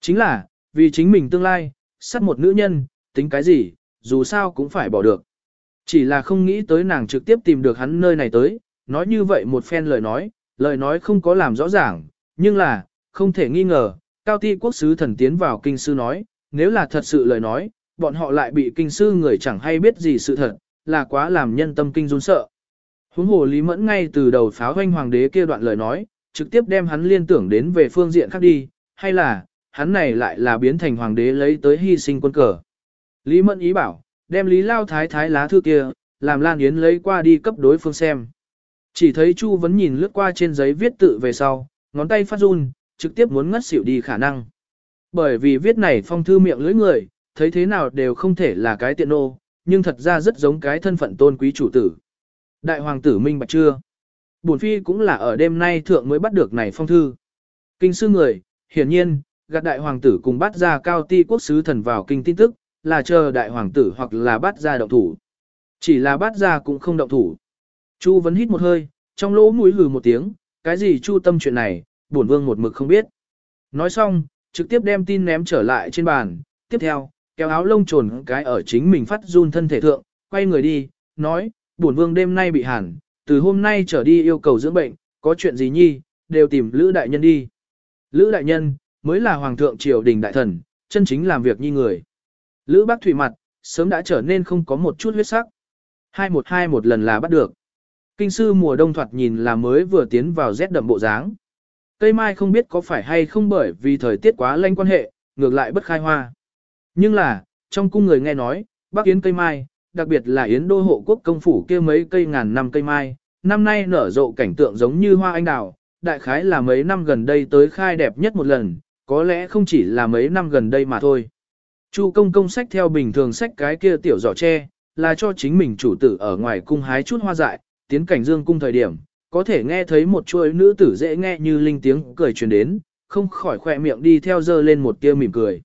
Chính là, vì chính mình tương lai, sát một nữ nhân, tính cái gì, dù sao cũng phải bỏ được. Chỉ là không nghĩ tới nàng trực tiếp tìm được hắn nơi này tới, nói như vậy một phen lời nói, lời nói không có làm rõ ràng, nhưng là, không thể nghi ngờ, cao ti quốc sứ thần tiến vào kinh sư nói, nếu là thật sự lời nói, bọn họ lại bị kinh sư người chẳng hay biết gì sự thật, là quá làm nhân tâm kinh run sợ. Huống hồ Lý Mẫn ngay từ đầu pháo hoanh hoàng đế kia đoạn lời nói, trực tiếp đem hắn liên tưởng đến về phương diện khác đi, hay là, hắn này lại là biến thành hoàng đế lấy tới hy sinh quân cờ. Lý Mẫn ý bảo, đem Lý Lao Thái Thái lá thư kia, làm Lan Yến lấy qua đi cấp đối phương xem. Chỉ thấy Chu vẫn nhìn lướt qua trên giấy viết tự về sau, ngón tay phát run, trực tiếp muốn ngất xỉu đi khả năng. Bởi vì viết này phong thư miệng lưỡi người, thấy thế nào đều không thể là cái tiện nô, nhưng thật ra rất giống cái thân phận tôn quý chủ tử. Đại hoàng tử minh bạch chưa? Bổn phi cũng là ở đêm nay thượng mới bắt được này phong thư. Kinh sư người, hiển nhiên, gạt đại hoàng tử cùng bắt ra cao ti quốc sứ thần vào kinh tin tức, là chờ đại hoàng tử hoặc là bắt ra động thủ. Chỉ là bắt ra cũng không động thủ. Chu vẫn hít một hơi, trong lỗ mũi hừ một tiếng, cái gì chu tâm chuyện này, bổn vương một mực không biết. Nói xong, trực tiếp đem tin ném trở lại trên bàn, tiếp theo, kéo áo lông trồn cái ở chính mình phát run thân thể thượng, quay người đi, nói, bổn vương đêm nay bị hàn, từ hôm nay trở đi yêu cầu dưỡng bệnh, có chuyện gì nhi, đều tìm Lữ Đại Nhân đi. Lữ Đại Nhân, mới là Hoàng thượng triều đình đại thần, chân chính làm việc như người. Lữ Bác Thủy mặt, sớm đã trở nên không có một chút huyết sắc. Hai một hai một lần là bắt được. Kinh sư mùa đông thoạt nhìn là mới vừa tiến vào rét đậm bộ dáng. Cây mai không biết có phải hay không bởi vì thời tiết quá lanh quan hệ, ngược lại bất khai hoa. Nhưng là, trong cung người nghe nói, bác yến cây mai, đặc biệt là yến đô hộ quốc công phủ kia mấy cây ngàn năm cây mai, năm nay nở rộ cảnh tượng giống như hoa anh đào, đại khái là mấy năm gần đây tới khai đẹp nhất một lần, có lẽ không chỉ là mấy năm gần đây mà thôi. Chu công công sách theo bình thường sách cái kia tiểu giỏ tre, là cho chính mình chủ tử ở ngoài cung hái chút hoa dại, tiến cảnh dương cung thời điểm, có thể nghe thấy một chuỗi nữ tử dễ nghe như linh tiếng cười truyền đến, không khỏi khỏe miệng đi theo dơ lên một tia mỉm cười.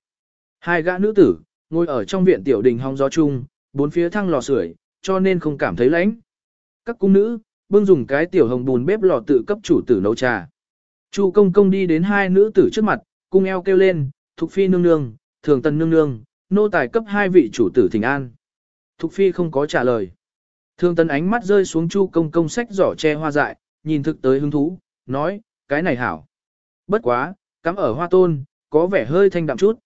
Hai gã nữ tử, ngồi ở trong viện tiểu đình hong gió chung, bốn phía thăng lò sưởi, cho nên không cảm thấy lạnh. Các cung nữ, bưng dùng cái tiểu hồng bùn bếp lò tự cấp chủ tử nấu trà. Chu công công đi đến hai nữ tử trước mặt, cung eo kêu lên, Thục Phi nương nương, Thường Tần nương nương, nô tài cấp hai vị chủ tử thỉnh an. Thục Phi không có trả lời. Thường Tần ánh mắt rơi xuống Chu công công sách giỏ che hoa dại, nhìn thực tới hứng thú, nói, cái này hảo. Bất quá, cắm ở hoa tôn, có vẻ hơi thanh đạm chút.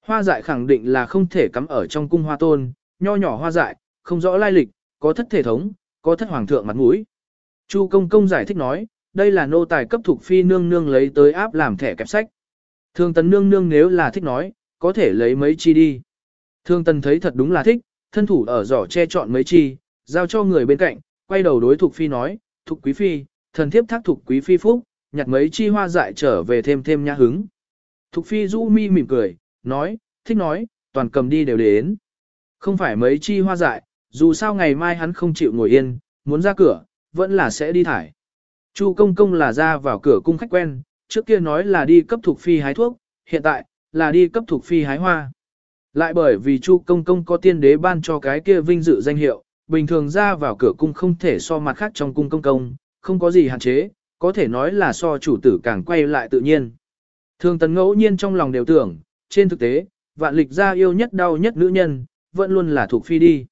Hoa dại khẳng định là không thể cắm ở trong cung hoa tôn, nho nhỏ hoa dại, không rõ lai lịch, có thất thể thống, có thất hoàng thượng mặt mũi. Chu công công giải thích nói, đây là nô tài cấp thuộc phi nương nương lấy tới áp làm thẻ kẹp sách. Thương tần nương nương nếu là thích nói, có thể lấy mấy chi đi. Thương tần thấy thật đúng là thích, thân thủ ở giỏ che chọn mấy chi, giao cho người bên cạnh, quay đầu đối thuộc phi nói, thuộc quý phi, thần thiếp thác thuộc quý phi phúc, nhặt mấy chi hoa dại trở về thêm thêm nhã hứng. Thục phi du mi mỉm cười, nói, thích nói, toàn cầm đi đều đến. Không phải mấy chi hoa dại, dù sao ngày mai hắn không chịu ngồi yên, muốn ra cửa, vẫn là sẽ đi thải. Chu công công là ra vào cửa cung khách quen, trước kia nói là đi cấp thuộc phi hái thuốc, hiện tại, là đi cấp thuộc phi hái hoa. Lại bởi vì Chu công công có tiên đế ban cho cái kia vinh dự danh hiệu, bình thường ra vào cửa cung không thể so mặt khác trong cung công công, không có gì hạn chế, có thể nói là so chủ tử càng quay lại tự nhiên. Thường tần ngẫu nhiên trong lòng đều tưởng, trên thực tế, vạn lịch gia yêu nhất đau nhất nữ nhân, vẫn luôn là thuộc phi đi.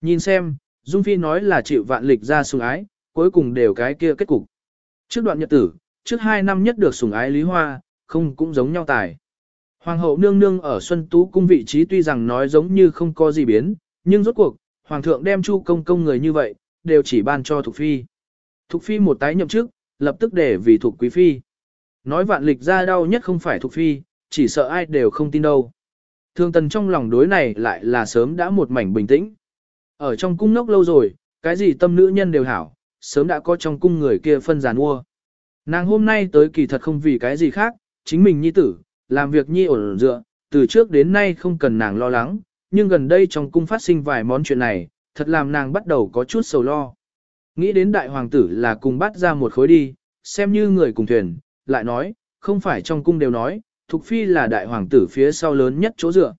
Nhìn xem, Dung Phi nói là chịu vạn lịch gia sùng ái, cuối cùng đều cái kia kết cục. Trước đoạn nhật tử, trước hai năm nhất được sùng ái Lý Hoa, không cũng giống nhau tài. Hoàng hậu nương nương ở Xuân Tú cung vị trí tuy rằng nói giống như không có gì biến, nhưng rốt cuộc, Hoàng thượng đem chu công công người như vậy, đều chỉ ban cho Thục Phi. Thục Phi một tái nhậm chức, lập tức để vì Thục Quý Phi. Nói vạn lịch ra đau nhất không phải Thục Phi, chỉ sợ ai đều không tin đâu. Thương tần trong lòng đối này lại là sớm đã một mảnh bình tĩnh. Ở trong cung nốc lâu rồi, cái gì tâm nữ nhân đều hảo, sớm đã có trong cung người kia phân giàn mua. Nàng hôm nay tới kỳ thật không vì cái gì khác, chính mình nhi tử, làm việc nhi ổn dựa, từ trước đến nay không cần nàng lo lắng, nhưng gần đây trong cung phát sinh vài món chuyện này, thật làm nàng bắt đầu có chút sầu lo. Nghĩ đến đại hoàng tử là cùng bắt ra một khối đi, xem như người cùng thuyền, lại nói, không phải trong cung đều nói, Thục Phi là đại hoàng tử phía sau lớn nhất chỗ dựa.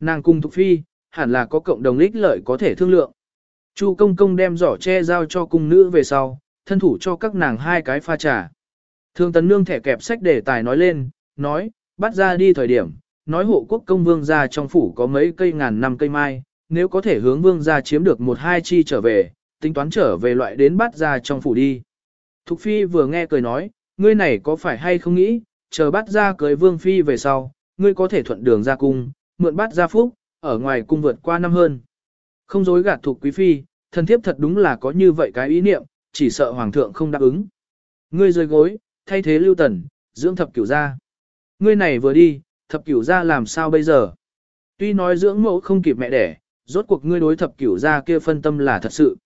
Nàng cùng Thục Phi, hẳn là có cộng đồng ích lợi có thể thương lượng. Chu công công đem giỏ che giao cho cung nữ về sau, thân thủ cho các nàng hai cái pha trà. Thương tấn nương thẻ kẹp sách để tài nói lên, nói, bắt ra đi thời điểm, nói hộ quốc công vương ra trong phủ có mấy cây ngàn năm cây mai, nếu có thể hướng vương ra chiếm được một hai chi trở về, tính toán trở về loại đến bắt ra trong phủ đi. Thục phi vừa nghe cười nói, ngươi này có phải hay không nghĩ, chờ bắt ra cưới vương phi về sau, ngươi có thể thuận đường ra cung, mượn bắt ra phúc, ở ngoài cung vượt qua năm hơn. Không dối gạt thuộc quý phi, thần thiếp thật đúng là có như vậy cái ý niệm, chỉ sợ hoàng thượng không đáp ứng. Ngươi rơi gối, thay thế lưu tần, dưỡng thập cửu gia. Ngươi này vừa đi, thập cửu gia làm sao bây giờ? Tuy nói dưỡng mẫu không kịp mẹ đẻ, rốt cuộc ngươi đối thập cửu gia kia phân tâm là thật sự.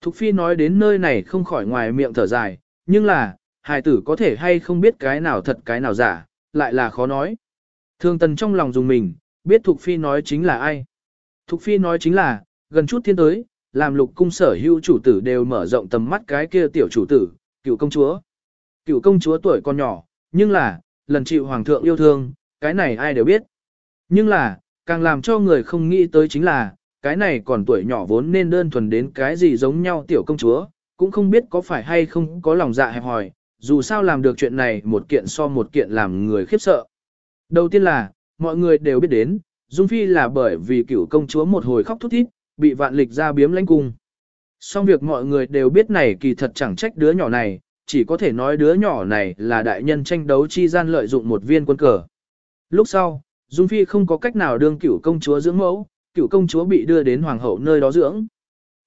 Thục phi nói đến nơi này không khỏi ngoài miệng thở dài, nhưng là, hài tử có thể hay không biết cái nào thật cái nào giả, lại là khó nói. Thương tần trong lòng dùng mình, biết Thục Phi nói chính là ai. Thục Phi nói chính là, gần chút thiên tới, làm lục cung sở hữu chủ tử đều mở rộng tầm mắt cái kia tiểu chủ tử, cựu công chúa. Cựu công chúa tuổi còn nhỏ, nhưng là, lần chịu hoàng thượng yêu thương, cái này ai đều biết. Nhưng là, càng làm cho người không nghĩ tới chính là, cái này còn tuổi nhỏ vốn nên đơn thuần đến cái gì giống nhau tiểu công chúa, cũng không biết có phải hay không có lòng dạ hẹp hòi, dù sao làm được chuyện này một kiện so một kiện làm người khiếp sợ. Đầu tiên là, mọi người đều biết đến, Dung Phi là bởi vì cựu công chúa một hồi khóc thút thít, bị vạn lịch ra biếm lãnh cung. Xong việc mọi người đều biết này kỳ thật chẳng trách đứa nhỏ này, chỉ có thể nói đứa nhỏ này là đại nhân tranh đấu chi gian lợi dụng một viên quân cờ. Lúc sau, Dung Phi không có cách nào đương cựu công chúa dưỡng mẫu, cựu công chúa bị đưa đến hoàng hậu nơi đó dưỡng.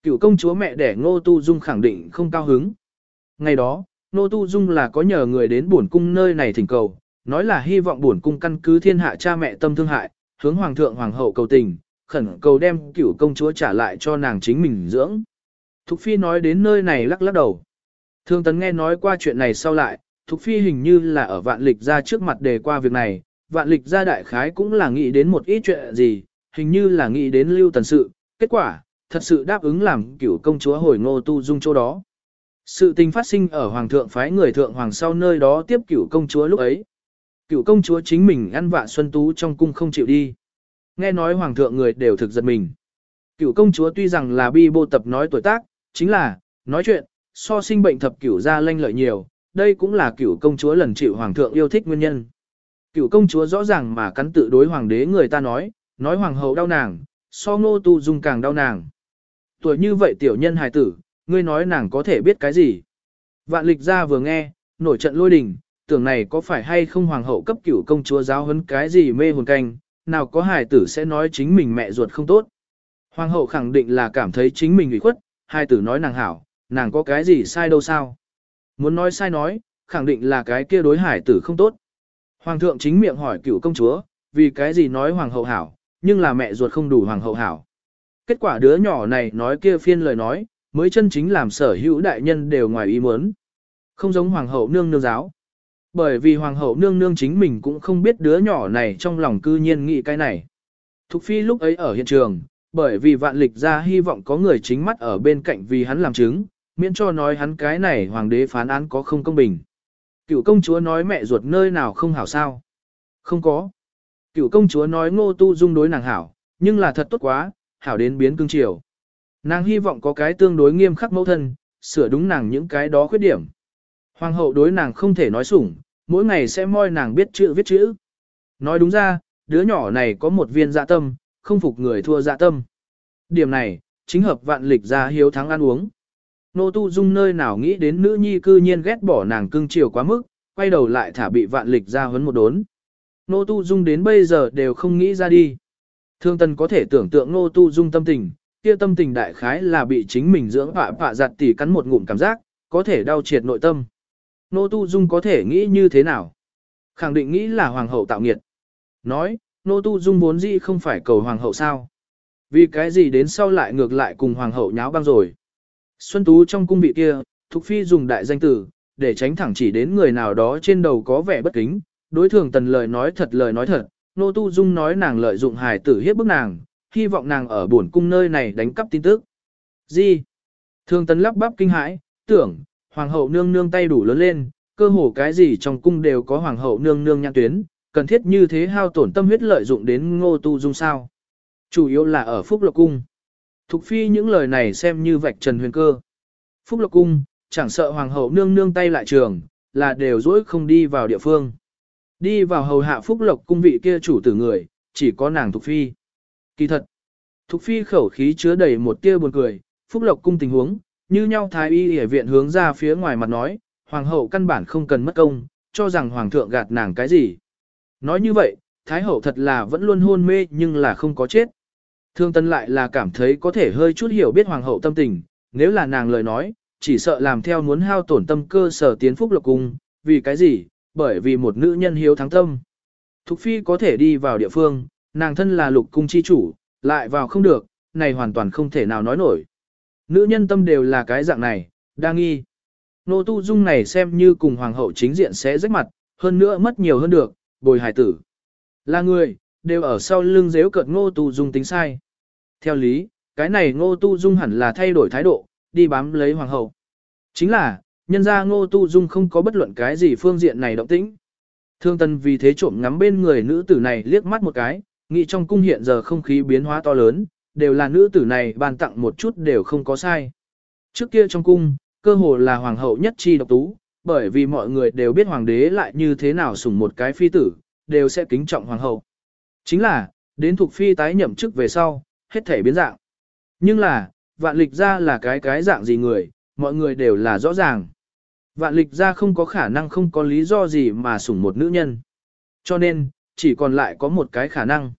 Cựu công chúa mẹ đẻ Ngô Tu Dung khẳng định không cao hứng. Ngày đó, Nô Tu Dung là có nhờ người đến bổn cung nơi này thỉnh cầu, nói là hy vọng bổn cung căn cứ thiên hạ cha mẹ tâm thương hại, hướng hoàng thượng hoàng hậu cầu tình, khẩn cầu đem cửu công chúa trả lại cho nàng chính mình dưỡng. Thục Phi nói đến nơi này lắc lắc đầu. Thương Tấn nghe nói qua chuyện này sau lại, Thục Phi hình như là ở vạn lịch ra trước mặt đề qua việc này, vạn lịch ra đại khái cũng là nghĩ đến một ít chuyện gì, hình như là nghĩ đến lưu tần sự, kết quả, thật sự đáp ứng làm cửu công chúa hồi ngô tu dung chỗ đó. Sự tình phát sinh ở hoàng thượng phái người thượng hoàng sau nơi đó tiếp cửu công chúa lúc ấy. Cửu công chúa chính mình ăn vạ xuân tú trong cung không chịu đi. Nghe nói hoàng thượng người đều thực giật mình. Cửu công chúa tuy rằng là bi bộ tập nói tuổi tác, chính là, nói chuyện, so sinh bệnh thập cửu ra lanh lợi nhiều, đây cũng là cửu công chúa lần chịu hoàng thượng yêu thích nguyên nhân. Cửu công chúa rõ ràng mà cắn tự đối hoàng đế người ta nói, nói hoàng hậu đau nàng, so ngô tu dung càng đau nàng. Tuổi như vậy tiểu nhân hài tử, ngươi nói nàng có thể biết cái gì. Vạn lịch ra vừa nghe, nổi trận lôi đình, tưởng này có phải hay không hoàng hậu cấp cửu công chúa giáo huấn cái gì mê hồn canh, nào có hài tử sẽ nói chính mình mẹ ruột không tốt. Hoàng hậu khẳng định là cảm thấy chính mình ủy khuất, hài tử nói nàng hảo, nàng có cái gì sai đâu sao. Muốn nói sai nói, khẳng định là cái kia đối hải tử không tốt. Hoàng thượng chính miệng hỏi cựu công chúa, vì cái gì nói hoàng hậu hảo, nhưng là mẹ ruột không đủ hoàng hậu hảo. Kết quả đứa nhỏ này nói kia phiên lời nói, mới chân chính làm sở hữu đại nhân đều ngoài ý muốn. Không giống hoàng hậu nương nương giáo. Bởi vì hoàng hậu nương nương chính mình cũng không biết đứa nhỏ này trong lòng cư nhiên nghĩ cái này. Thục phi lúc ấy ở hiện trường, bởi vì vạn lịch ra hy vọng có người chính mắt ở bên cạnh vì hắn làm chứng, miễn cho nói hắn cái này hoàng đế phán án có không công bình. Cựu công chúa nói mẹ ruột nơi nào không hảo sao? Không có. Cựu công chúa nói ngô tu dung đối nàng hảo, nhưng là thật tốt quá, hảo đến biến cương triều. Nàng hy vọng có cái tương đối nghiêm khắc mẫu thân, sửa đúng nàng những cái đó khuyết điểm. Hoàng hậu đối nàng không thể nói sủng, mỗi ngày sẽ moi nàng biết chữ viết chữ. Nói đúng ra, đứa nhỏ này có một viên dạ tâm, không phục người thua dạ tâm. Điểm này, chính hợp vạn lịch ra hiếu thắng ăn uống. Nô Tu Dung nơi nào nghĩ đến nữ nhi cư nhiên ghét bỏ nàng cưng chiều quá mức, quay đầu lại thả bị vạn lịch ra huấn một đốn. Nô Tu Dung đến bây giờ đều không nghĩ ra đi. Thương Tần có thể tưởng tượng Nô Tu Dung tâm tình, kia tâm tình đại khái là bị chính mình dưỡng họa họa giặt tỉ cắn một ngụm cảm giác, có thể đau triệt nội tâm. Nô Tu Dung có thể nghĩ như thế nào? Khẳng định nghĩ là hoàng hậu tạo nghiệt. Nói, Nô Tu Dung vốn dĩ không phải cầu hoàng hậu sao? Vì cái gì đến sau lại ngược lại cùng hoàng hậu nháo băng rồi? Xuân Tú trong cung vị kia, Thục Phi dùng đại danh tử, để tránh thẳng chỉ đến người nào đó trên đầu có vẻ bất kính, đối thường tần lời nói thật lời nói thật, Nô Tu Dung nói nàng lợi dụng hài tử hiếp bức nàng, hy vọng nàng ở buồn cung nơi này đánh cắp tin tức. Gì? Thương tấn lắp bắp kinh hãi, tưởng, hoàng hậu nương nương tay đủ lớn lên, cơ hồ cái gì trong cung đều có hoàng hậu nương nương nhãn tuyến, cần thiết như thế hao tổn tâm huyết lợi dụng đến ngô tu dung sao. Chủ yếu là ở Phúc Lộc Cung. Thục phi những lời này xem như vạch trần huyền cơ. Phúc Lộc Cung, chẳng sợ hoàng hậu nương nương tay lại trường, là đều dỗi không đi vào địa phương. Đi vào hầu hạ Phúc Lộc Cung vị kia chủ tử người, chỉ có nàng Thục phi. Kỳ thật, Thục phi khẩu khí chứa đầy một tia buồn cười, Phúc Lộc Cung tình huống, như nhau thái y y viện hướng ra phía ngoài mặt nói, hoàng hậu căn bản không cần mất công, cho rằng hoàng thượng gạt nàng cái gì. Nói như vậy, thái hậu thật là vẫn luôn hôn mê nhưng là không có chết. Thương tân lại là cảm thấy có thể hơi chút hiểu biết hoàng hậu tâm tình, nếu là nàng lời nói, chỉ sợ làm theo muốn hao tổn tâm cơ sở tiến phúc lộc cung, vì cái gì, bởi vì một nữ nhân hiếu thắng tâm. Thục phi có thể đi vào địa phương, nàng thân là lục cung chi chủ, lại vào không được, này hoàn toàn không thể nào nói nổi. Nữ nhân tâm đều là cái dạng này, đa nghi. Nô tu dung này xem như cùng hoàng hậu chính diện sẽ rách mặt, hơn nữa mất nhiều hơn được, bồi Hải tử. Là người, đều ở sau lưng dếu cợt ngô tu dung tính sai. Theo lý, cái này ngô tu dung hẳn là thay đổi thái độ, đi bám lấy hoàng hậu. Chính là, nhân ra ngô tu dung không có bất luận cái gì phương diện này động tĩnh. Thương tân vì thế trộm ngắm bên người nữ tử này liếc mắt một cái, nghĩ trong cung hiện giờ không khí biến hóa to lớn, đều là nữ tử này ban tặng một chút đều không có sai. Trước kia trong cung, cơ hồ là hoàng hậu nhất chi độc tú, bởi vì mọi người đều biết hoàng đế lại như thế nào sủng một cái phi tử, đều sẽ kính trọng hoàng hậu. Chính là, đến thuộc phi tái nhậm chức về sau, hết thể biến dạng. Nhưng là, vạn lịch ra là cái cái dạng gì người, mọi người đều là rõ ràng. Vạn lịch ra không có khả năng không có lý do gì mà sủng một nữ nhân. Cho nên, chỉ còn lại có một cái khả năng.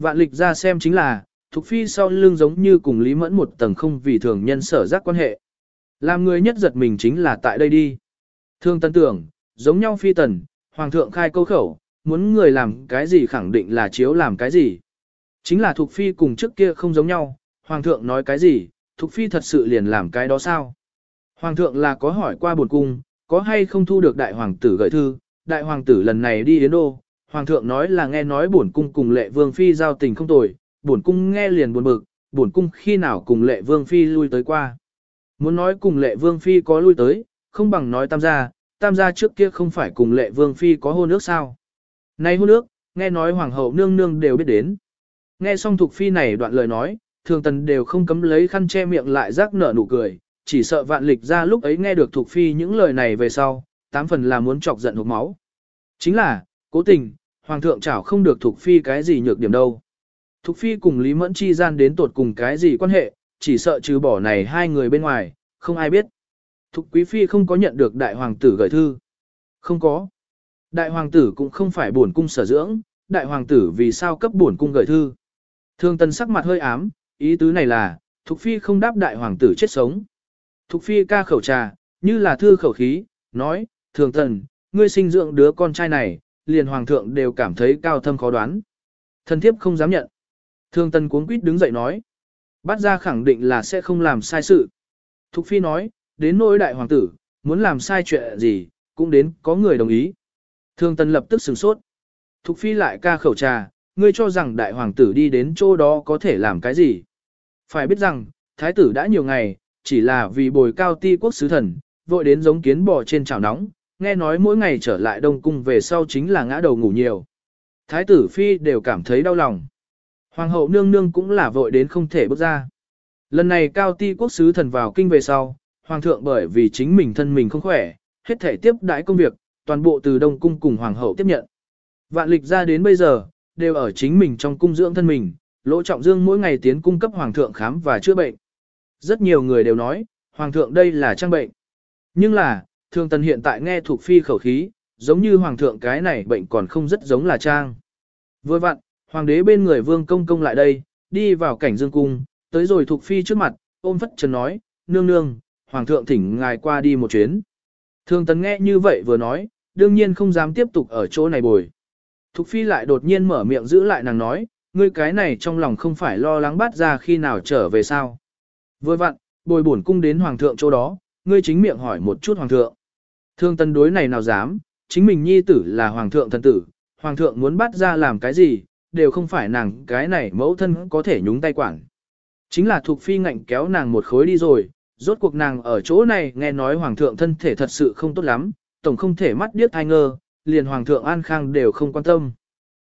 Vạn lịch ra xem chính là, Thục Phi sau lưng giống như cùng Lý Mẫn một tầng không vì thường nhân sở giác quan hệ. Làm người nhất giật mình chính là tại đây đi. Thương tân tưởng, giống nhau phi tần, Hoàng thượng khai câu khẩu, muốn người làm cái gì khẳng định là chiếu làm cái gì. Chính là Thục Phi cùng trước kia không giống nhau, Hoàng thượng nói cái gì, Thục Phi thật sự liền làm cái đó sao. Hoàng thượng là có hỏi qua buồn cung, có hay không thu được đại hoàng tử gửi thư, đại hoàng tử lần này đi Yến Đô, hoàng thượng nói là nghe nói bổn cung cùng lệ vương phi giao tình không tồi, bổn cung nghe liền buồn bực, bổn cung khi nào cùng lệ vương phi lui tới qua. Muốn nói cùng lệ vương phi có lui tới, không bằng nói tam gia, tam gia trước kia không phải cùng lệ vương phi có hôn ước sao. Nay hôn ước, nghe nói hoàng hậu nương nương đều biết đến. Nghe xong thuộc phi này đoạn lời nói, thường tần đều không cấm lấy khăn che miệng lại rác nở nụ cười, chỉ sợ vạn lịch ra lúc ấy nghe được thuộc phi những lời này về sau, tám phần là muốn chọc giận hộp máu. Chính là, cố tình, hoàng thượng chảo không được thuộc phi cái gì nhược điểm đâu. Thục phi cùng Lý Mẫn chi gian đến tột cùng cái gì quan hệ, chỉ sợ trừ bỏ này hai người bên ngoài, không ai biết. Thục quý phi không có nhận được đại hoàng tử gửi thư. Không có. Đại hoàng tử cũng không phải buồn cung sở dưỡng, đại hoàng tử vì sao cấp buồn cung gửi thư. Thương tần sắc mặt hơi ám, ý tứ này là, Thục phi không đáp đại hoàng tử chết sống. Thục phi ca khẩu trà, như là thư khẩu khí, nói, thường tần, ngươi sinh dưỡng đứa con trai này, liền hoàng thượng đều cảm thấy cao thâm khó đoán. Thần thiếp không dám nhận. Thương tần cuống quýt đứng dậy nói. Bắt ra khẳng định là sẽ không làm sai sự. Thục phi nói, đến nỗi đại hoàng tử, muốn làm sai chuyện gì, cũng đến có người đồng ý. Thương tần lập tức sửng sốt. Thục phi lại ca khẩu trà, ngươi cho rằng đại hoàng tử đi đến chỗ đó có thể làm cái gì. Phải biết rằng, thái tử đã nhiều ngày, chỉ là vì bồi cao ti quốc sứ thần, vội đến giống kiến bò trên chảo nóng, nghe nói mỗi ngày trở lại đông cung về sau chính là ngã đầu ngủ nhiều. Thái tử phi đều cảm thấy đau lòng. Hoàng hậu nương nương cũng là vội đến không thể bước ra. Lần này cao ti quốc sứ thần vào kinh về sau, hoàng thượng bởi vì chính mình thân mình không khỏe, hết thể tiếp đãi công việc, toàn bộ từ đông cung cùng hoàng hậu tiếp nhận. Vạn lịch ra đến bây giờ, đều ở chính mình trong cung dưỡng thân mình, lỗ trọng dương mỗi ngày tiến cung cấp hoàng thượng khám và chữa bệnh. Rất nhiều người đều nói, hoàng thượng đây là trang bệnh. Nhưng là, thương tần hiện tại nghe thuộc phi khẩu khí, giống như hoàng thượng cái này bệnh còn không rất giống là trang. Vừa vặn, Hoàng đế bên người vương công công lại đây, đi vào cảnh dương cung, tới rồi thuộc phi trước mặt, ôm phất trần nói, nương nương, hoàng thượng thỉnh ngài qua đi một chuyến. Thường Tần nghe như vậy vừa nói, đương nhiên không dám tiếp tục ở chỗ này bồi. Thục phi lại đột nhiên mở miệng giữ lại nàng nói, ngươi cái này trong lòng không phải lo lắng bắt ra khi nào trở về sao. Vừa vặn, bồi bổn cung đến hoàng thượng chỗ đó, ngươi chính miệng hỏi một chút hoàng thượng. Thương tân đối này nào dám, chính mình nhi tử là hoàng thượng thần tử, hoàng thượng muốn bắt ra làm cái gì, đều không phải nàng cái này mẫu thân có thể nhúng tay quản. Chính là thuộc phi ngạnh kéo nàng một khối đi rồi, rốt cuộc nàng ở chỗ này nghe nói hoàng thượng thân thể thật sự không tốt lắm, tổng không thể mắt điếc ai ngơ, liền hoàng thượng an khang đều không quan tâm.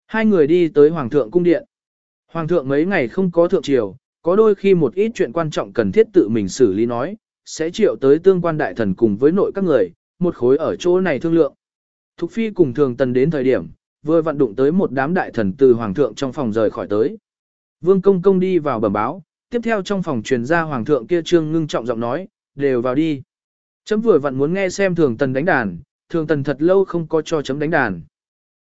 Hai người đi tới hoàng thượng cung điện. Hoàng thượng mấy ngày không có thượng triều, có đôi khi một ít chuyện quan trọng cần thiết tự mình xử lý nói, sẽ triệu tới tương quan đại thần cùng với nội các người, một khối ở chỗ này thương lượng. Thục phi cùng thường tần đến thời điểm, vừa vận đụng tới một đám đại thần từ hoàng thượng trong phòng rời khỏi tới. Vương công công đi vào bẩm báo, tiếp theo trong phòng truyền ra hoàng thượng kia trương ngưng trọng giọng nói, đều vào đi. Chấm vừa vặn muốn nghe xem thường tần đánh đàn, thường tần thật lâu không có cho chấm đánh đàn.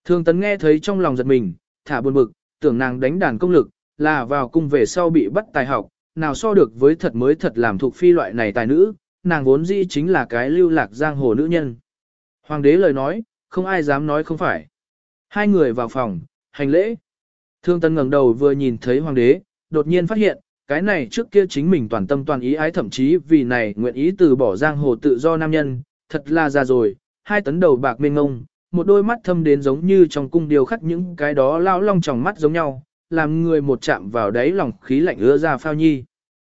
Thường tần nghe thấy trong lòng giật mình, thả buồn bực, tưởng nàng đánh đàn công lực, là vào cung về sau bị bắt tài học, nào so được với thật mới thật làm thuộc phi loại này tài nữ, nàng vốn dĩ chính là cái lưu lạc giang hồ nữ nhân. Hoàng đế lời nói, không ai dám nói không phải. Hai người vào phòng, hành lễ. Thương Tân ngẩng đầu vừa nhìn thấy hoàng đế, đột nhiên phát hiện, cái này trước kia chính mình toàn tâm toàn ý ái thậm chí vì này nguyện ý từ bỏ giang hồ tự do nam nhân, thật là già rồi, hai tấn đầu bạc mênh ngông, một đôi mắt thâm đến giống như trong cung điều khắc những cái đó lao long tròng mắt giống nhau, làm người một chạm vào đáy lòng khí lạnh ứa ra phao nhi.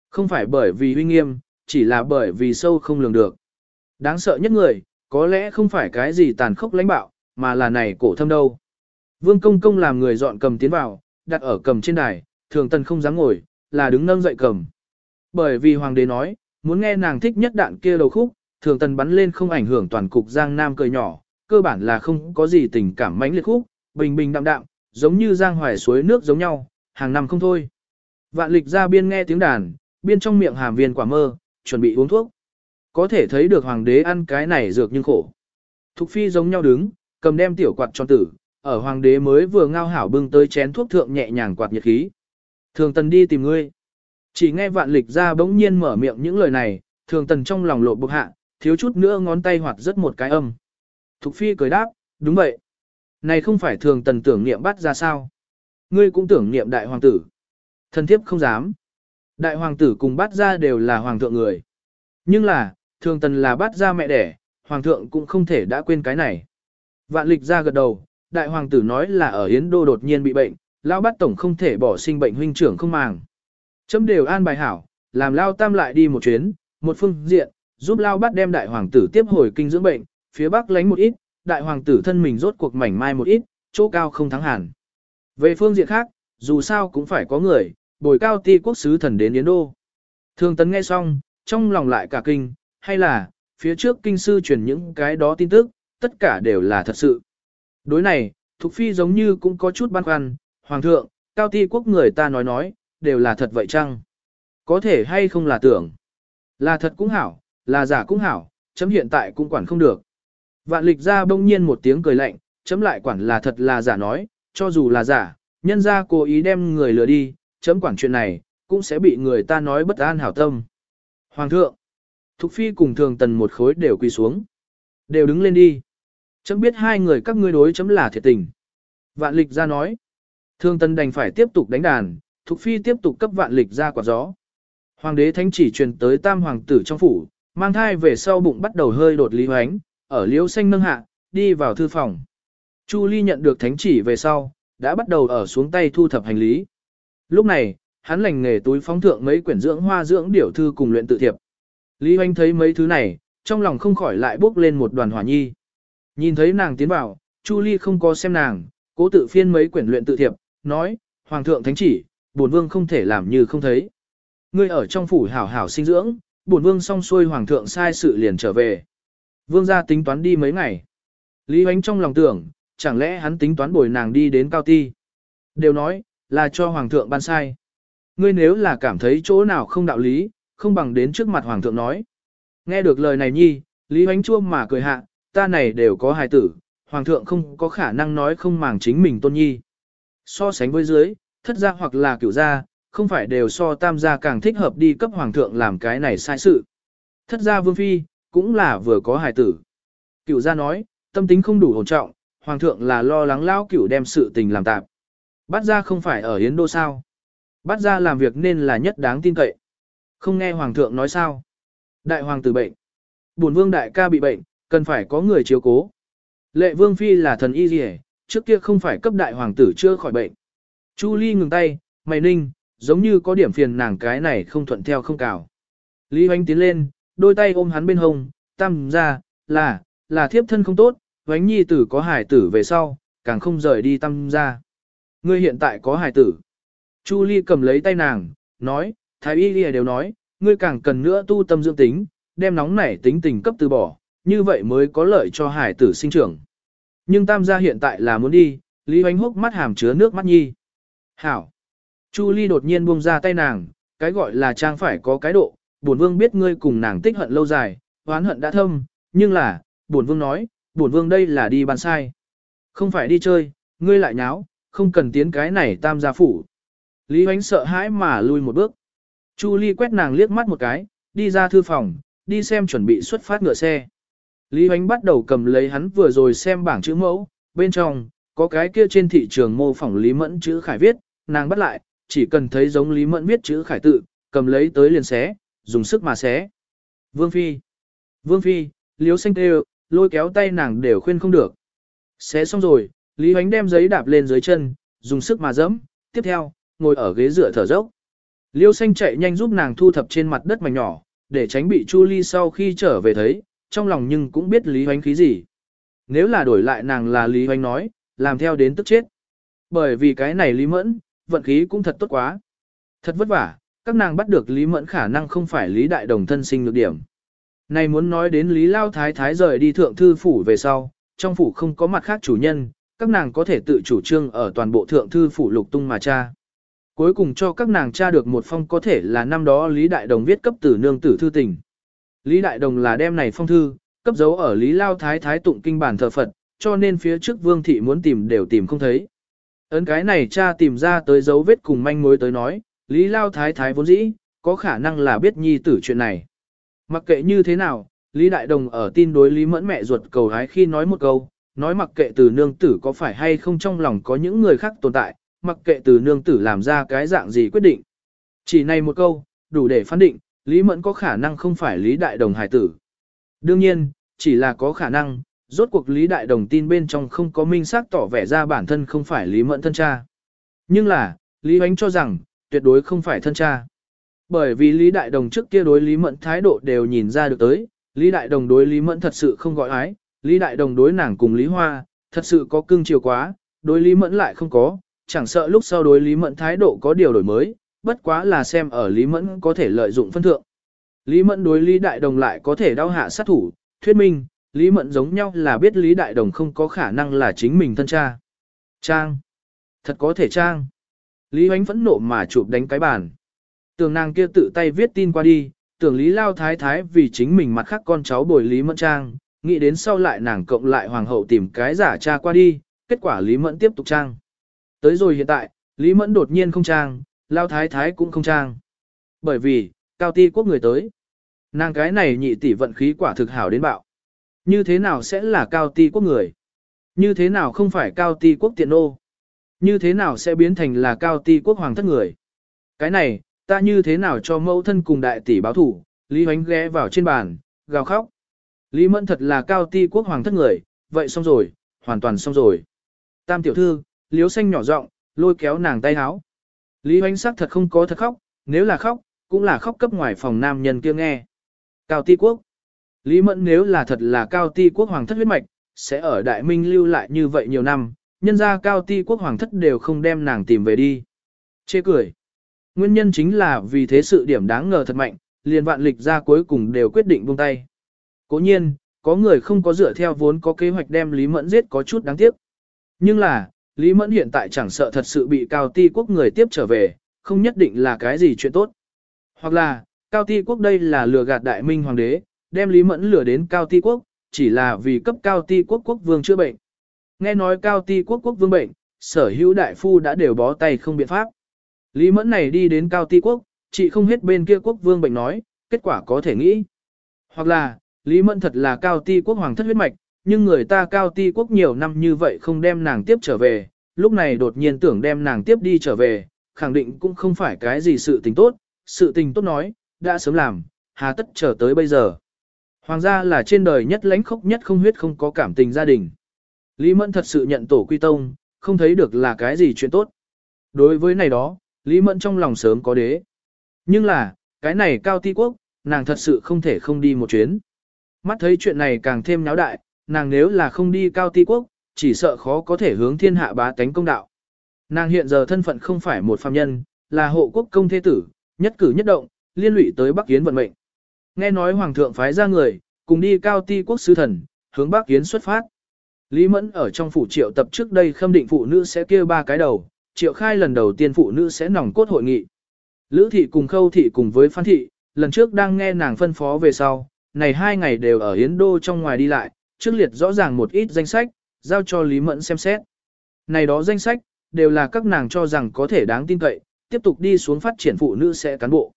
Không phải bởi vì huy nghiêm, chỉ là bởi vì sâu không lường được. Đáng sợ nhất người, có lẽ không phải cái gì tàn khốc lãnh bạo, mà là này cổ thâm đâu. Vương công công làm người dọn cầm tiến vào, đặt ở cầm trên đài, thường tần không dám ngồi, là đứng nâng dậy cầm. Bởi vì hoàng đế nói, muốn nghe nàng thích nhất đạn kia đầu khúc, thường tần bắn lên không ảnh hưởng toàn cục giang nam cười nhỏ, cơ bản là không có gì tình cảm mãnh liệt khúc, bình bình đạm đạm, giống như giang hoài suối nước giống nhau, hàng năm không thôi. Vạn lịch ra biên nghe tiếng đàn, biên trong miệng hàm viên quả mơ, chuẩn bị uống thuốc. Có thể thấy được hoàng đế ăn cái này dược nhưng khổ. Thục phi giống nhau đứng, cầm đem tiểu quạt tròn tử, ở hoàng đế mới vừa ngao hảo bưng tới chén thuốc thượng nhẹ nhàng quạt nhiệt khí. Thường tần đi tìm ngươi. Chỉ nghe vạn lịch ra bỗng nhiên mở miệng những lời này, thường tần trong lòng lộ bực hạ, thiếu chút nữa ngón tay hoạt rất một cái âm. Thục phi cười đáp, đúng vậy. Này không phải thường tần tưởng niệm bắt ra sao. Ngươi cũng tưởng niệm đại hoàng tử. Thần thiếp không dám. Đại hoàng tử cùng bát ra đều là hoàng thượng người. Nhưng là, thường tần là bát ra mẹ đẻ, hoàng thượng cũng không thể đã quên cái này. Vạn lịch ra gật đầu, đại hoàng tử nói là ở Yến Đô đột nhiên bị bệnh, lão bát tổng không thể bỏ sinh bệnh huynh trưởng không màng. Chấm đều an bài hảo, làm lao tam lại đi một chuyến, một phương diện, giúp lao bát đem đại hoàng tử tiếp hồi kinh dưỡng bệnh, phía bắc lánh một ít, đại hoàng tử thân mình rốt cuộc mảnh mai một ít, chỗ cao không thắng hẳn. Về phương diện khác, dù sao cũng phải có người, bồi cao ti quốc sứ thần đến Yến Đô. Thương tấn nghe xong, trong lòng lại cả kinh, hay là, phía trước kinh sư truyền những cái đó tin tức, tất cả đều là thật sự. Đối này, Thục Phi giống như cũng có chút băn khoăn, Hoàng thượng, cao ti quốc người ta nói nói, đều là thật vậy chăng? Có thể hay không là tưởng? Là thật cũng hảo, là giả cũng hảo, chấm hiện tại cũng quản không được. Vạn lịch ra bỗng nhiên một tiếng cười lạnh, chấm lại quản là thật là giả nói, cho dù là giả, nhân ra cố ý đem người lừa đi, chấm quản chuyện này, cũng sẽ bị người ta nói bất an hảo tâm. Hoàng thượng, Thục Phi cùng thường tần một khối đều quỳ xuống. Đều đứng lên đi. Chấm biết hai người các ngươi đối chấm là thiệt tình. Vạn lịch ra nói. Thường tần đành phải tiếp tục đánh đàn, Thục Phi tiếp tục cấp vạn lịch ra quả gió. Hoàng đế thánh chỉ truyền tới tam hoàng tử trong phủ, mang thai về sau bụng bắt đầu hơi đột lý hoánh, ở liễu xanh nâng hạ, đi vào thư phòng. Chu Ly nhận được thánh chỉ về sau, đã bắt đầu ở xuống tay thu thập hành lý. Lúc này, hắn lành nghề túi phóng thượng mấy quyển dưỡng hoa dưỡng điểu thư cùng luyện tự thiệp. Lý Hoành thấy mấy thứ này, trong lòng không khỏi lại bước lên một đoàn hỏa nhi. Nhìn thấy nàng tiến vào, Chu Ly không có xem nàng, cố tự phiên mấy quyển luyện tự thiệp, nói, Hoàng thượng thánh chỉ, bổn vương không thể làm như không thấy. Ngươi ở trong phủ hảo hảo sinh dưỡng, bổn vương xong xuôi Hoàng thượng sai sự liền trở về. Vương gia tính toán đi mấy ngày. Lý Hoánh trong lòng tưởng, chẳng lẽ hắn tính toán bồi nàng đi đến cao ti. Đều nói, là cho Hoàng thượng ban sai. Ngươi nếu là cảm thấy chỗ nào không đạo lý, không bằng đến trước mặt Hoàng thượng nói. Nghe được lời này nhi, Lý Hoánh chua mà cười hạ, ta này đều có hài tử, Hoàng thượng không có khả năng nói không màng chính mình tôn nhi. So sánh với dưới, thất gia hoặc là cửu gia, không phải đều so tam gia càng thích hợp đi cấp Hoàng thượng làm cái này sai sự. Thất gia vương phi, cũng là vừa có hài tử. Cửu gia nói, tâm tính không đủ hồn trọng, Hoàng thượng là lo lắng lao cửu đem sự tình làm tạp. Bắt ra không phải ở Yến Đô sao. Bắt ra làm việc nên là nhất đáng tin cậy. Không nghe Hoàng thượng nói sao. Đại Hoàng tử bệnh. Bổn vương đại ca bị bệnh, cần phải có người chiếu cố. Lệ vương phi là thần y gì trước kia không phải cấp đại hoàng tử chưa khỏi bệnh. Chu Ly ngừng tay, mày ninh, giống như có điểm phiền nàng cái này không thuận theo không cào. Lý Hoánh tiến lên, đôi tay ôm hắn bên hông, tam ra, là, là thiếp thân không tốt, Hoánh nhi tử có hải tử về sau, càng không rời đi tam ra. Ngươi hiện tại có hải tử. Chu Ly cầm lấy tay nàng, nói, Thái Y Ghi đều nói, ngươi càng cần nữa tu tâm dưỡng tính, đem nóng nảy tính tình cấp từ bỏ, như vậy mới có lợi cho hải tử sinh trưởng. Nhưng tam gia hiện tại là muốn đi, Lý Hoánh hốc mắt hàm chứa nước mắt nhi. Hảo! Chu Ly đột nhiên buông ra tay nàng, cái gọi là trang phải có cái độ, bổn vương biết ngươi cùng nàng tích hận lâu dài, oán hận đã thâm, nhưng là, bổn vương nói, bổn vương đây là đi bàn sai. Không phải đi chơi, ngươi lại nháo, không cần tiến cái này tam gia phủ. Lý Huánh sợ hãi mà lui một bước. Chu Ly quét nàng liếc mắt một cái, đi ra thư phòng, đi xem chuẩn bị xuất phát ngựa xe. Lý Huánh bắt đầu cầm lấy hắn vừa rồi xem bảng chữ mẫu, bên trong, có cái kia trên thị trường mô phỏng Lý Mẫn chữ khải viết, nàng bắt lại, chỉ cần thấy giống Lý Mẫn viết chữ khải tự, cầm lấy tới liền xé, dùng sức mà xé. Vương Phi Vương Phi, Liếu xanh tê lôi kéo tay nàng đều khuyên không được. Xé xong rồi, Lý Hoánh đem giấy đạp lên dưới chân, dùng sức mà dẫm, tiếp theo, ngồi ở ghế dựa thở dốc. Liêu xanh chạy nhanh giúp nàng thu thập trên mặt đất mảnh nhỏ, để tránh bị Chu Ly sau khi trở về thấy, trong lòng nhưng cũng biết Lý Hoánh khí gì. Nếu là đổi lại nàng là Lý Hoánh nói, làm theo đến tức chết. Bởi vì cái này Lý Mẫn, vận khí cũng thật tốt quá. Thật vất vả, các nàng bắt được Lý Mẫn khả năng không phải Lý Đại Đồng thân sinh được điểm. Này muốn nói đến Lý Lao Thái Thái rời đi thượng thư phủ về sau, trong phủ không có mặt khác chủ nhân, các nàng có thể tự chủ trương ở toàn bộ thượng thư phủ lục tung mà cha. Cuối cùng cho các nàng tra được một phong có thể là năm đó Lý Đại Đồng viết cấp tử nương tử thư tình. Lý Đại Đồng là đem này phong thư, cấp dấu ở Lý Lao Thái Thái tụng kinh bản thờ Phật, cho nên phía trước Vương Thị muốn tìm đều tìm không thấy. Ấn cái này cha tìm ra tới dấu vết cùng manh mối tới nói, Lý Lao Thái Thái vốn dĩ, có khả năng là biết nhi tử chuyện này. Mặc kệ như thế nào, Lý Đại Đồng ở tin đối Lý Mẫn mẹ ruột cầu hái khi nói một câu, nói mặc kệ từ nương tử có phải hay không trong lòng có những người khác tồn tại, mặc kệ từ nương tử làm ra cái dạng gì quyết định. Chỉ này một câu, đủ để phán định, Lý Mẫn có khả năng không phải Lý Đại Đồng hải tử. Đương nhiên, chỉ là có khả năng, rốt cuộc Lý Đại Đồng tin bên trong không có minh xác tỏ vẻ ra bản thân không phải Lý Mẫn thân cha. Nhưng là, Lý Hoánh cho rằng, tuyệt đối không phải thân cha. Bởi vì Lý Đại Đồng trước kia đối Lý Mẫn thái độ đều nhìn ra được tới, Lý Đại Đồng đối Lý Mẫn thật sự không gọi ái, Lý Đại Đồng đối nàng cùng Lý Hoa, thật sự có cưng chiều quá, đối Lý Mẫn lại không có, chẳng sợ lúc sau đối Lý Mẫn thái độ có điều đổi mới, bất quá là xem ở Lý Mẫn có thể lợi dụng phân thượng. Lý Mẫn đối Lý Đại Đồng lại có thể đau hạ sát thủ, thuyết minh, Lý Mẫn giống nhau là biết Lý Đại Đồng không có khả năng là chính mình thân cha. Trang. Thật có thể trang. Lý Hoánh phẫn nộ mà chụp đánh cái bàn. Tưởng nàng kia tự tay viết tin qua đi, tưởng Lý Lao Thái Thái vì chính mình mặt khác con cháu bồi Lý Mẫn Trang, nghĩ đến sau lại nàng cộng lại hoàng hậu tìm cái giả cha qua đi, kết quả Lý Mẫn tiếp tục trang. Tới rồi hiện tại, Lý Mẫn đột nhiên không trang, Lao Thái Thái cũng không trang. Bởi vì, Cao Ti quốc người tới. Nàng cái này nhị tỷ vận khí quả thực hảo đến bạo. Như thế nào sẽ là Cao Ti quốc người? Như thế nào không phải Cao Ti quốc tiện ô, Như thế nào sẽ biến thành là Cao Ti quốc hoàng thất người? Cái này, ta như thế nào cho mẫu thân cùng đại tỷ báo thủ? Lý Hoánh ghé vào trên bàn, gào khóc. Lý Mẫn thật là Cao Ti quốc hoàng thất người, vậy xong rồi, hoàn toàn xong rồi. Tam tiểu thư, liếu xanh nhỏ giọng lôi kéo nàng tay háo. Lý hoánh sắc thật không có thật khóc, nếu là khóc, cũng là khóc cấp ngoài phòng nam nhân kia nghe. Cao ti quốc. Lý mẫn nếu là thật là cao ti quốc hoàng thất huyết mạch, sẽ ở đại minh lưu lại như vậy nhiều năm, nhân ra cao ti quốc hoàng thất đều không đem nàng tìm về đi. Chê cười. Nguyên nhân chính là vì thế sự điểm đáng ngờ thật mạnh, liền vạn lịch ra cuối cùng đều quyết định buông tay. Cố nhiên, có người không có dựa theo vốn có kế hoạch đem Lý Mẫn giết có chút đáng tiếc. Nhưng là, Lý Mẫn hiện tại chẳng sợ thật sự bị Cao Ti Quốc người tiếp trở về, không nhất định là cái gì chuyện tốt. Hoặc là, Cao Ti Quốc đây là lừa gạt đại minh hoàng đế, đem Lý Mẫn lừa đến Cao Ti Quốc, chỉ là vì cấp Cao Ti Quốc quốc vương chữa bệnh. Nghe nói Cao Ti Quốc quốc vương bệnh, sở hữu đại phu đã đều bó tay không biện pháp. Lý Mẫn này đi đến Cao Ti Quốc, chị không hết bên kia quốc vương bệnh nói, kết quả có thể nghĩ. Hoặc là, Lý Mẫn thật là Cao Ti Quốc hoàng thất huyết mạch, nhưng người ta cao ti quốc nhiều năm như vậy không đem nàng tiếp trở về, lúc này đột nhiên tưởng đem nàng tiếp đi trở về, khẳng định cũng không phải cái gì sự tình tốt, sự tình tốt nói, đã sớm làm, hà tất trở tới bây giờ. Hoàng gia là trên đời nhất lãnh khốc nhất không huyết không có cảm tình gia đình. Lý Mẫn thật sự nhận tổ quy tông, không thấy được là cái gì chuyện tốt. Đối với này đó, Lý Mẫn trong lòng sớm có đế. Nhưng là, cái này cao ti quốc, nàng thật sự không thể không đi một chuyến. Mắt thấy chuyện này càng thêm náo đại, nàng nếu là không đi cao ti quốc, chỉ sợ khó có thể hướng thiên hạ bá tánh công đạo. Nàng hiện giờ thân phận không phải một phàm nhân, là hộ quốc công thế tử, nhất cử nhất động, liên lụy tới Bắc Yến vận mệnh. Nghe nói hoàng thượng phái ra người, cùng đi cao ti quốc sứ thần, hướng Bắc Yến xuất phát. Lý Mẫn ở trong phủ triệu tập trước đây khâm định phụ nữ sẽ kêu ba cái đầu, triệu khai lần đầu tiên phụ nữ sẽ nòng cốt hội nghị. Lữ thị cùng khâu thị cùng với phan thị, lần trước đang nghe nàng phân phó về sau, này hai ngày đều ở Yến Đô trong ngoài đi lại, trước liệt rõ ràng một ít danh sách, giao cho Lý Mẫn xem xét. Này đó danh sách, đều là các nàng cho rằng có thể đáng tin cậy, tiếp tục đi xuống phát triển phụ nữ sẽ cán bộ.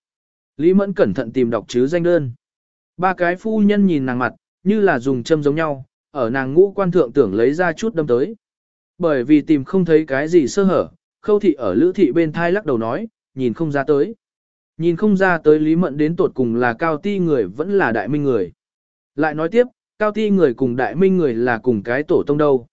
Lý Mẫn cẩn thận tìm đọc chứ danh đơn. Ba cái phu nhân nhìn nàng mặt, như là dùng châm giống nhau, ở nàng ngũ quan thượng tưởng lấy ra chút đâm tới. Bởi vì tìm không thấy cái gì sơ hở, khâu thị ở lữ thị bên thai lắc đầu nói, nhìn không ra tới. Nhìn không ra tới Lý Mẫn đến tột cùng là cao ti người vẫn là đại minh người. Lại nói tiếp, cao ti người cùng đại minh người là cùng cái tổ tông đâu.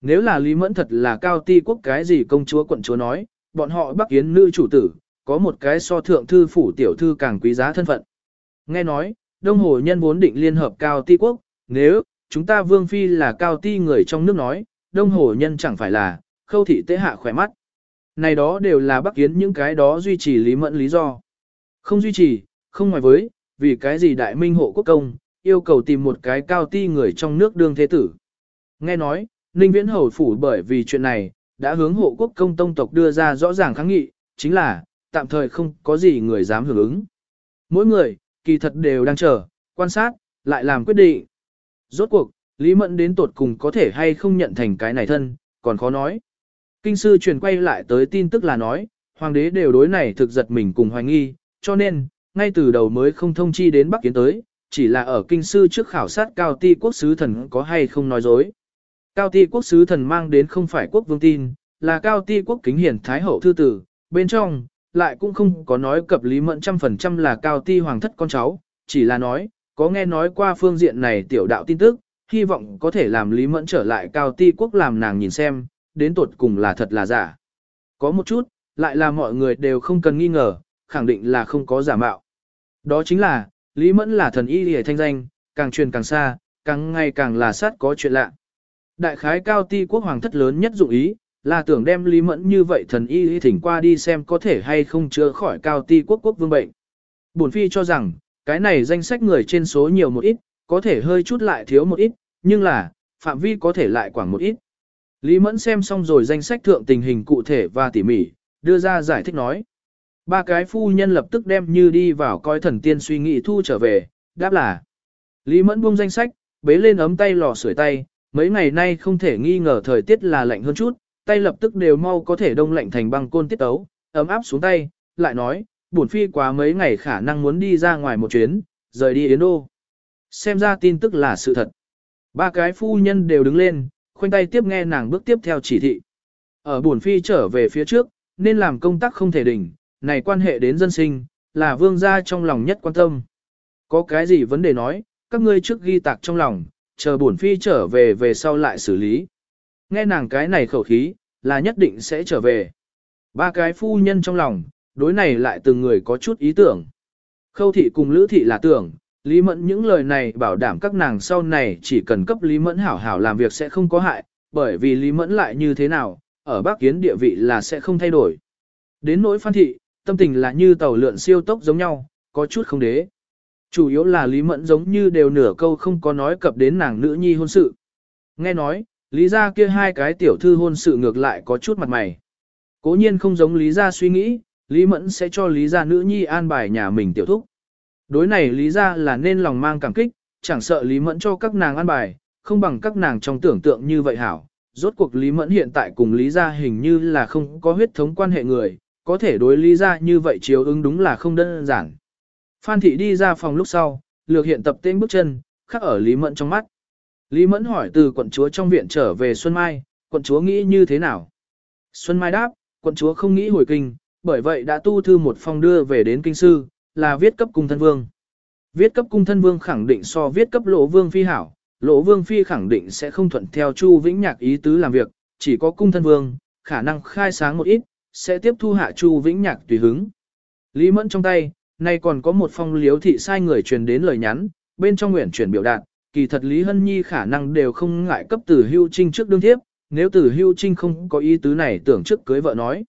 Nếu là Lý Mẫn thật là cao ti quốc cái gì công chúa quận chúa nói, bọn họ bắc kiến nữ chủ tử, có một cái so thượng thư phủ tiểu thư càng quý giá thân phận. Nghe nói, Đông Hồ nhân vốn định liên hợp cao ti quốc, nếu, chúng ta vương phi là cao ti người trong nước nói, Đông Hồ nhân chẳng phải là, khâu thị tế hạ khỏe mắt. Này đó đều là bắc kiến những cái đó duy trì Lý Mẫn lý do. Không duy trì, không ngoài với, vì cái gì đại minh hộ quốc công, yêu cầu tìm một cái cao ti người trong nước đương thế tử. Nghe nói, Ninh Viễn Hầu Phủ bởi vì chuyện này, đã hướng hộ quốc công tông tộc đưa ra rõ ràng kháng nghị, chính là, tạm thời không có gì người dám hưởng ứng. Mỗi người, kỳ thật đều đang chờ, quan sát, lại làm quyết định. Rốt cuộc, Lý Mẫn đến tột cùng có thể hay không nhận thành cái này thân, còn khó nói. Kinh sư truyền quay lại tới tin tức là nói, hoàng đế đều đối này thực giật mình cùng hoài nghi, cho nên, ngay từ đầu mới không thông chi đến Bắc Kiến tới, chỉ là ở kinh sư trước khảo sát cao ti quốc sứ thần có hay không nói dối. Cao ti quốc sứ thần mang đến không phải quốc vương tin, là cao ti quốc kính hiển thái hậu thư tử, bên trong, lại cũng không có nói cập lý mẫn trăm phần trăm là cao ti hoàng thất con cháu, chỉ là nói, có nghe nói qua phương diện này tiểu đạo tin tức, hy vọng có thể làm lý mẫn trở lại cao ti quốc làm nàng nhìn xem, đến tuột cùng là thật là giả. Có một chút, lại là mọi người đều không cần nghi ngờ, khẳng định là không có giả mạo. Đó chính là, Lý Mẫn là thần y hề thanh danh, càng truyền càng xa, càng ngày càng là sát có chuyện lạ. Đại khái cao ti quốc hoàng thất lớn nhất dụng ý, là tưởng đem Lý Mẫn như vậy thần y y thỉnh qua đi xem có thể hay không chữa khỏi cao ti quốc quốc vương bệnh. Bổn phi cho rằng, cái này danh sách người trên số nhiều một ít, có thể hơi chút lại thiếu một ít, nhưng là, phạm vi có thể lại quảng một ít. Lý Mẫn xem xong rồi danh sách thượng tình hình cụ thể và tỉ mỉ, đưa ra giải thích nói. Ba cái phu nhân lập tức đem như đi vào coi thần tiên suy nghĩ thu trở về, đáp là. Lý Mẫn buông danh sách, bế lên ấm tay lò sưởi tay, mấy ngày nay không thể nghi ngờ thời tiết là lạnh hơn chút, tay lập tức đều mau có thể đông lạnh thành băng côn tiết tấu, ấm áp xuống tay, lại nói, bổn phi quá mấy ngày khả năng muốn đi ra ngoài một chuyến, rời đi Yến Đô. Xem ra tin tức là sự thật. Ba cái phu nhân đều đứng lên, khoanh tay tiếp nghe nàng bước tiếp theo chỉ thị. Ở bổn phi trở về phía trước, nên làm công tác không thể đỉnh, này quan hệ đến dân sinh, là vương gia trong lòng nhất quan tâm. Có cái gì vấn đề nói, các ngươi trước ghi tạc trong lòng, chờ bổn phi trở về về sau lại xử lý. Nghe nàng cái này khẩu khí, là nhất định sẽ trở về. Ba cái phu nhân trong lòng, đối này lại từng người có chút ý tưởng. Khâu thị cùng lữ thị là tưởng, Lý Mẫn những lời này bảo đảm các nàng sau này chỉ cần cấp Lý Mẫn hảo hảo làm việc sẽ không có hại, bởi vì Lý Mẫn lại như thế nào, ở Bắc Kiến địa vị là sẽ không thay đổi. Đến nỗi phan thị, tâm tình là như tàu lượn siêu tốc giống nhau, có chút không đế. Chủ yếu là Lý Mẫn giống như đều nửa câu không có nói cập đến nàng nữ nhi hôn sự. Nghe nói, Lý gia kia hai cái tiểu thư hôn sự ngược lại có chút mặt mày. Cố nhiên không giống Lý gia suy nghĩ, Lý Mẫn sẽ cho Lý gia nữ nhi an bài nhà mình tiểu thúc. Đối này Lý gia là nên lòng mang cảm kích, chẳng sợ Lý Mẫn cho các nàng an bài, không bằng các nàng trong tưởng tượng như vậy hảo. Rốt cuộc Lý Mẫn hiện tại cùng Lý gia hình như là không có huyết thống quan hệ người, có thể đối Lý ra như vậy chiếu ứng đúng là không đơn giản. Phan Thị đi ra phòng lúc sau, lược hiện tập tên bước chân, khắc ở Lý Mẫn trong mắt. Lý Mẫn hỏi từ quận chúa trong viện trở về Xuân Mai, quận chúa nghĩ như thế nào? Xuân Mai đáp, quận chúa không nghĩ hồi kinh, bởi vậy đã tu thư một phong đưa về đến kinh sư, là viết cấp cung thân vương. Viết cấp cung thân vương khẳng định so viết cấp lỗ vương phi hảo, lỗ vương phi khẳng định sẽ không thuận theo Chu Vĩnh Nhạc ý tứ làm việc, chỉ có cung thân vương, khả năng khai sáng một ít, sẽ tiếp thu hạ Chu Vĩnh Nhạc tùy hứng. Lý Mẫn trong tay, nay còn có một phong liếu thị sai người truyền đến lời nhắn, bên trong nguyện chuyển biểu đạt, kỳ thật Lý Hân Nhi khả năng đều không ngại cấp tử hưu trinh trước đương thiếp, nếu tử hưu trinh không có ý tứ này tưởng trước cưới vợ nói.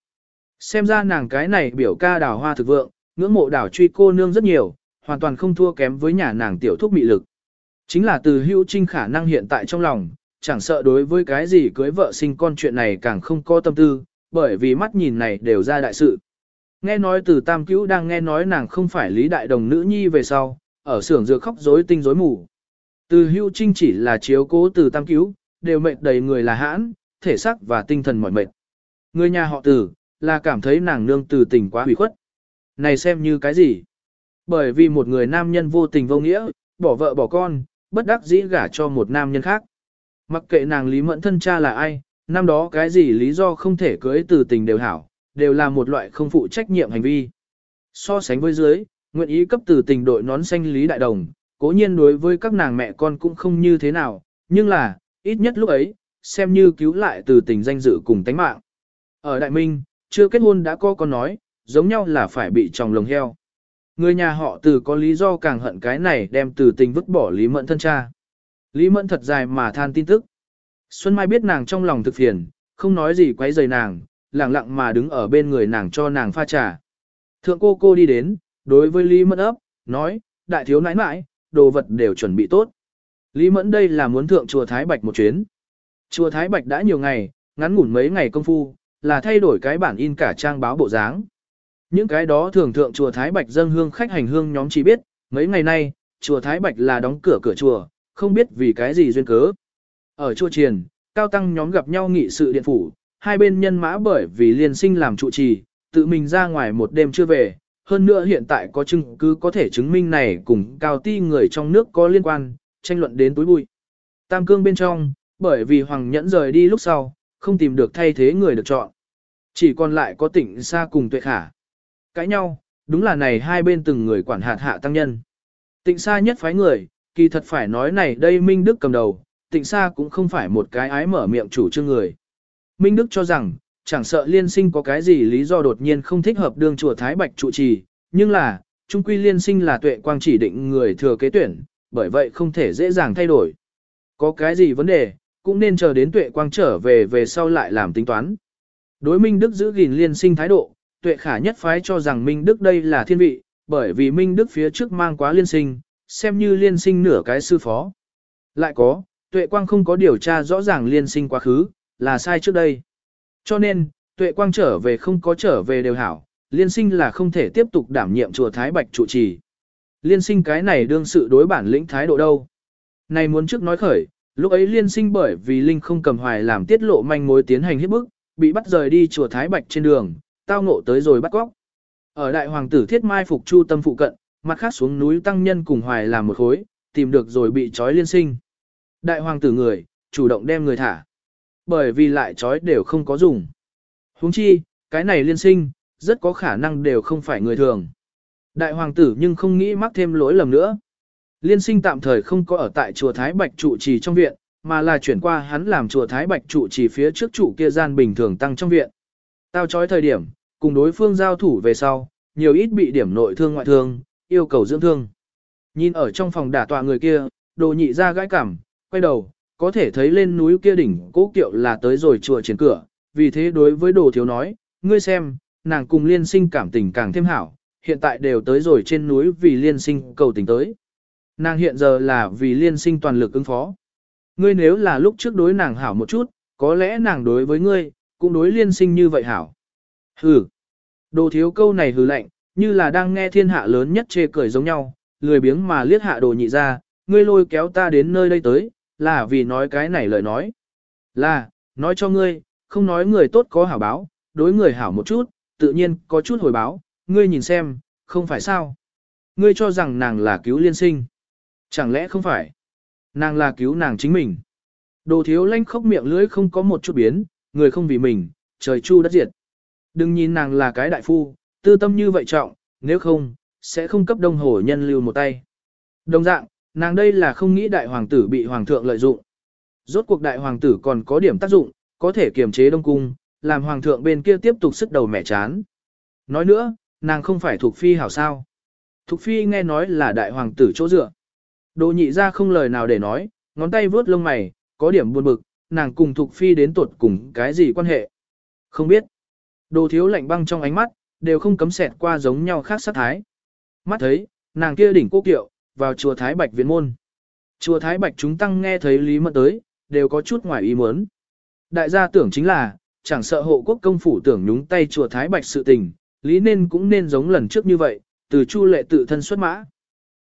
Xem ra nàng cái này biểu ca đào hoa thực vượng, ngưỡng mộ đảo truy cô nương rất nhiều, hoàn toàn không thua kém với nhà nàng tiểu thúc mị lực. Chính là từ hưu trinh khả năng hiện tại trong lòng, chẳng sợ đối với cái gì cưới vợ sinh con chuyện này càng không có tâm tư, bởi vì mắt nhìn này đều ra đại sự. Nghe nói từ tam cứu đang nghe nói nàng không phải lý đại đồng nữ nhi về sau, ở xưởng dược khóc rối tinh rối mù. Từ hưu trinh chỉ là chiếu cố từ tam cứu, đều mệt đầy người là hãn, thể xác và tinh thần mỏi mệt. Người nhà họ từ, là cảm thấy nàng nương từ tình quá hủy khuất. Này xem như cái gì? Bởi vì một người nam nhân vô tình vô nghĩa, bỏ vợ bỏ con, bất đắc dĩ gả cho một nam nhân khác. Mặc kệ nàng Lý Mẫn thân cha là ai, năm đó cái gì lý do không thể cưới từ tình đều hảo, đều là một loại không phụ trách nhiệm hành vi. So sánh với dưới, nguyện ý cấp từ tình đội nón xanh Lý Đại Đồng, cố nhiên đối với các nàng mẹ con cũng không như thế nào, nhưng là, ít nhất lúc ấy, xem như cứu lại từ tình danh dự cùng tánh mạng. Ở Đại Minh, chưa kết hôn đã có con nói, giống nhau là phải bị chồng lồng heo. Người nhà họ từ có lý do càng hận cái này đem từ tình vứt bỏ Lý Mẫn thân cha. Lý Mẫn thật dài mà than tin tức. Xuân Mai biết nàng trong lòng thực phiền, không nói gì quấy rầy nàng, lặng lặng mà đứng ở bên người nàng cho nàng pha trà. Thượng cô cô đi đến, đối với Lý Mẫn ấp, nói, đại thiếu nãi nãi, đồ vật đều chuẩn bị tốt. Lý Mẫn đây là muốn thượng chùa Thái Bạch một chuyến. Chùa Thái Bạch đã nhiều ngày, ngắn ngủn mấy ngày công phu, là thay đổi cái bản in cả trang báo bộ dáng. Những cái đó thường thượng chùa Thái Bạch dâng hương khách hành hương nhóm chỉ biết, mấy ngày nay, chùa Thái Bạch là đóng cửa cửa chùa, không biết vì cái gì duyên cớ. Ở chùa triền, cao tăng nhóm gặp nhau nghị sự điện phủ, hai bên nhân mã bởi vì liên sinh làm trụ trì, tự mình ra ngoài một đêm chưa về. Hơn nữa hiện tại có chứng cứ có thể chứng minh này cùng cao ti người trong nước có liên quan, tranh luận đến túi bụi. Tam cương bên trong, bởi vì Hoàng Nhẫn rời đi lúc sau, không tìm được thay thế người được chọn. Chỉ còn lại có tỉnh xa cùng tuệ khả. Cãi nhau, đúng là này hai bên từng người quản hạt hạ tăng nhân. Tịnh xa nhất phái người, kỳ thật phải nói này đây Minh Đức cầm đầu, tịnh xa cũng không phải một cái ái mở miệng chủ trương người. Minh Đức cho rằng, chẳng sợ liên sinh có cái gì lý do đột nhiên không thích hợp đương chùa Thái Bạch trụ trì, nhưng là, trung quy liên sinh là tuệ quang chỉ định người thừa kế tuyển, bởi vậy không thể dễ dàng thay đổi. Có cái gì vấn đề, cũng nên chờ đến tuệ quang trở về về sau lại làm tính toán. Đối Minh Đức giữ gìn liên sinh thái độ, tuệ khả nhất phái cho rằng Minh Đức đây là thiên vị, bởi vì Minh Đức phía trước mang quá liên sinh, xem như liên sinh nửa cái sư phó. Lại có, tuệ quang không có điều tra rõ ràng liên sinh quá khứ, là sai trước đây. Cho nên, tuệ quang trở về không có trở về đều hảo, liên sinh là không thể tiếp tục đảm nhiệm chùa Thái Bạch trụ trì. Liên sinh cái này đương sự đối bản lĩnh thái độ đâu. Này muốn trước nói khởi, lúc ấy liên sinh bởi vì Linh không cầm hoài làm tiết lộ manh mối tiến hành hiếp bức, bị bắt rời đi chùa Thái Bạch trên đường, tao ngộ tới rồi bắt góc. Ở đại hoàng tử thiết mai phục chu tâm phụ cận, mặt khác xuống núi tăng nhân cùng hoài làm một khối, tìm được rồi bị trói liên sinh. Đại hoàng tử người, chủ động đem người thả. Bởi vì lại trói đều không có dùng. huống chi, cái này liên sinh, rất có khả năng đều không phải người thường. Đại hoàng tử nhưng không nghĩ mắc thêm lỗi lầm nữa. Liên sinh tạm thời không có ở tại chùa Thái Bạch trụ trì trong viện, mà là chuyển qua hắn làm chùa Thái Bạch trụ trì phía trước trụ kia gian bình thường tăng trong viện. Tao chói thời điểm, cùng đối phương giao thủ về sau, nhiều ít bị điểm nội thương ngoại thương, yêu cầu dưỡng thương. Nhìn ở trong phòng đả tọa người kia, đồ nhị ra gãi cảm, quay đầu, có thể thấy lên núi kia đỉnh cố kiệu là tới rồi chùa trên cửa, vì thế đối với đồ thiếu nói, ngươi xem, nàng cùng liên sinh cảm tình càng thêm hảo, hiện tại đều tới rồi trên núi vì liên sinh cầu tình tới. Nàng hiện giờ là vì liên sinh toàn lực ứng phó. Ngươi nếu là lúc trước đối nàng hảo một chút, có lẽ nàng đối với ngươi, cũng đối liên sinh như vậy hảo. Hừ. Đồ thiếu câu này hừ lạnh, như là đang nghe thiên hạ lớn nhất chê cười giống nhau, lười biếng mà liếc hạ đồ nhị ra, ngươi lôi kéo ta đến nơi đây tới, là vì nói cái này lời nói. Là, nói cho ngươi, không nói người tốt có hảo báo, đối người hảo một chút, tự nhiên có chút hồi báo, ngươi nhìn xem, không phải sao. Ngươi cho rằng nàng là cứu liên sinh. Chẳng lẽ không phải? Nàng là cứu nàng chính mình. Đồ thiếu lanh khóc miệng lưỡi không có một chút biến, người không vì mình, trời chu đất diệt. Đừng nhìn nàng là cái đại phu, tư tâm như vậy trọng, nếu không, sẽ không cấp đông hồ nhân lưu một tay. Đồng dạng, nàng đây là không nghĩ đại hoàng tử bị hoàng thượng lợi dụng. Rốt cuộc đại hoàng tử còn có điểm tác dụng, có thể kiềm chế đông cung, làm hoàng thượng bên kia tiếp tục sức đầu mẻ chán. Nói nữa, nàng không phải thuộc phi hảo sao. Thục phi nghe nói là đại hoàng tử chỗ dựa. Đồ nhị ra không lời nào để nói, ngón tay vướt lông mày, có điểm buồn bực, nàng cùng Thục phi đến tuột cùng cái gì quan hệ. Không biết. Đồ thiếu lạnh băng trong ánh mắt, đều không cấm sẹt qua giống nhau khác sát thái. Mắt thấy, nàng kia đỉnh cô kiệu, vào chùa Thái Bạch viện môn. Chùa Thái Bạch chúng tăng nghe thấy Lý Mẫn tới, đều có chút ngoài ý muốn. Đại gia tưởng chính là, chẳng sợ hộ quốc công phủ tưởng nhúng tay chùa Thái Bạch sự tình, Lý nên cũng nên giống lần trước như vậy, từ chu lệ tự thân xuất mã.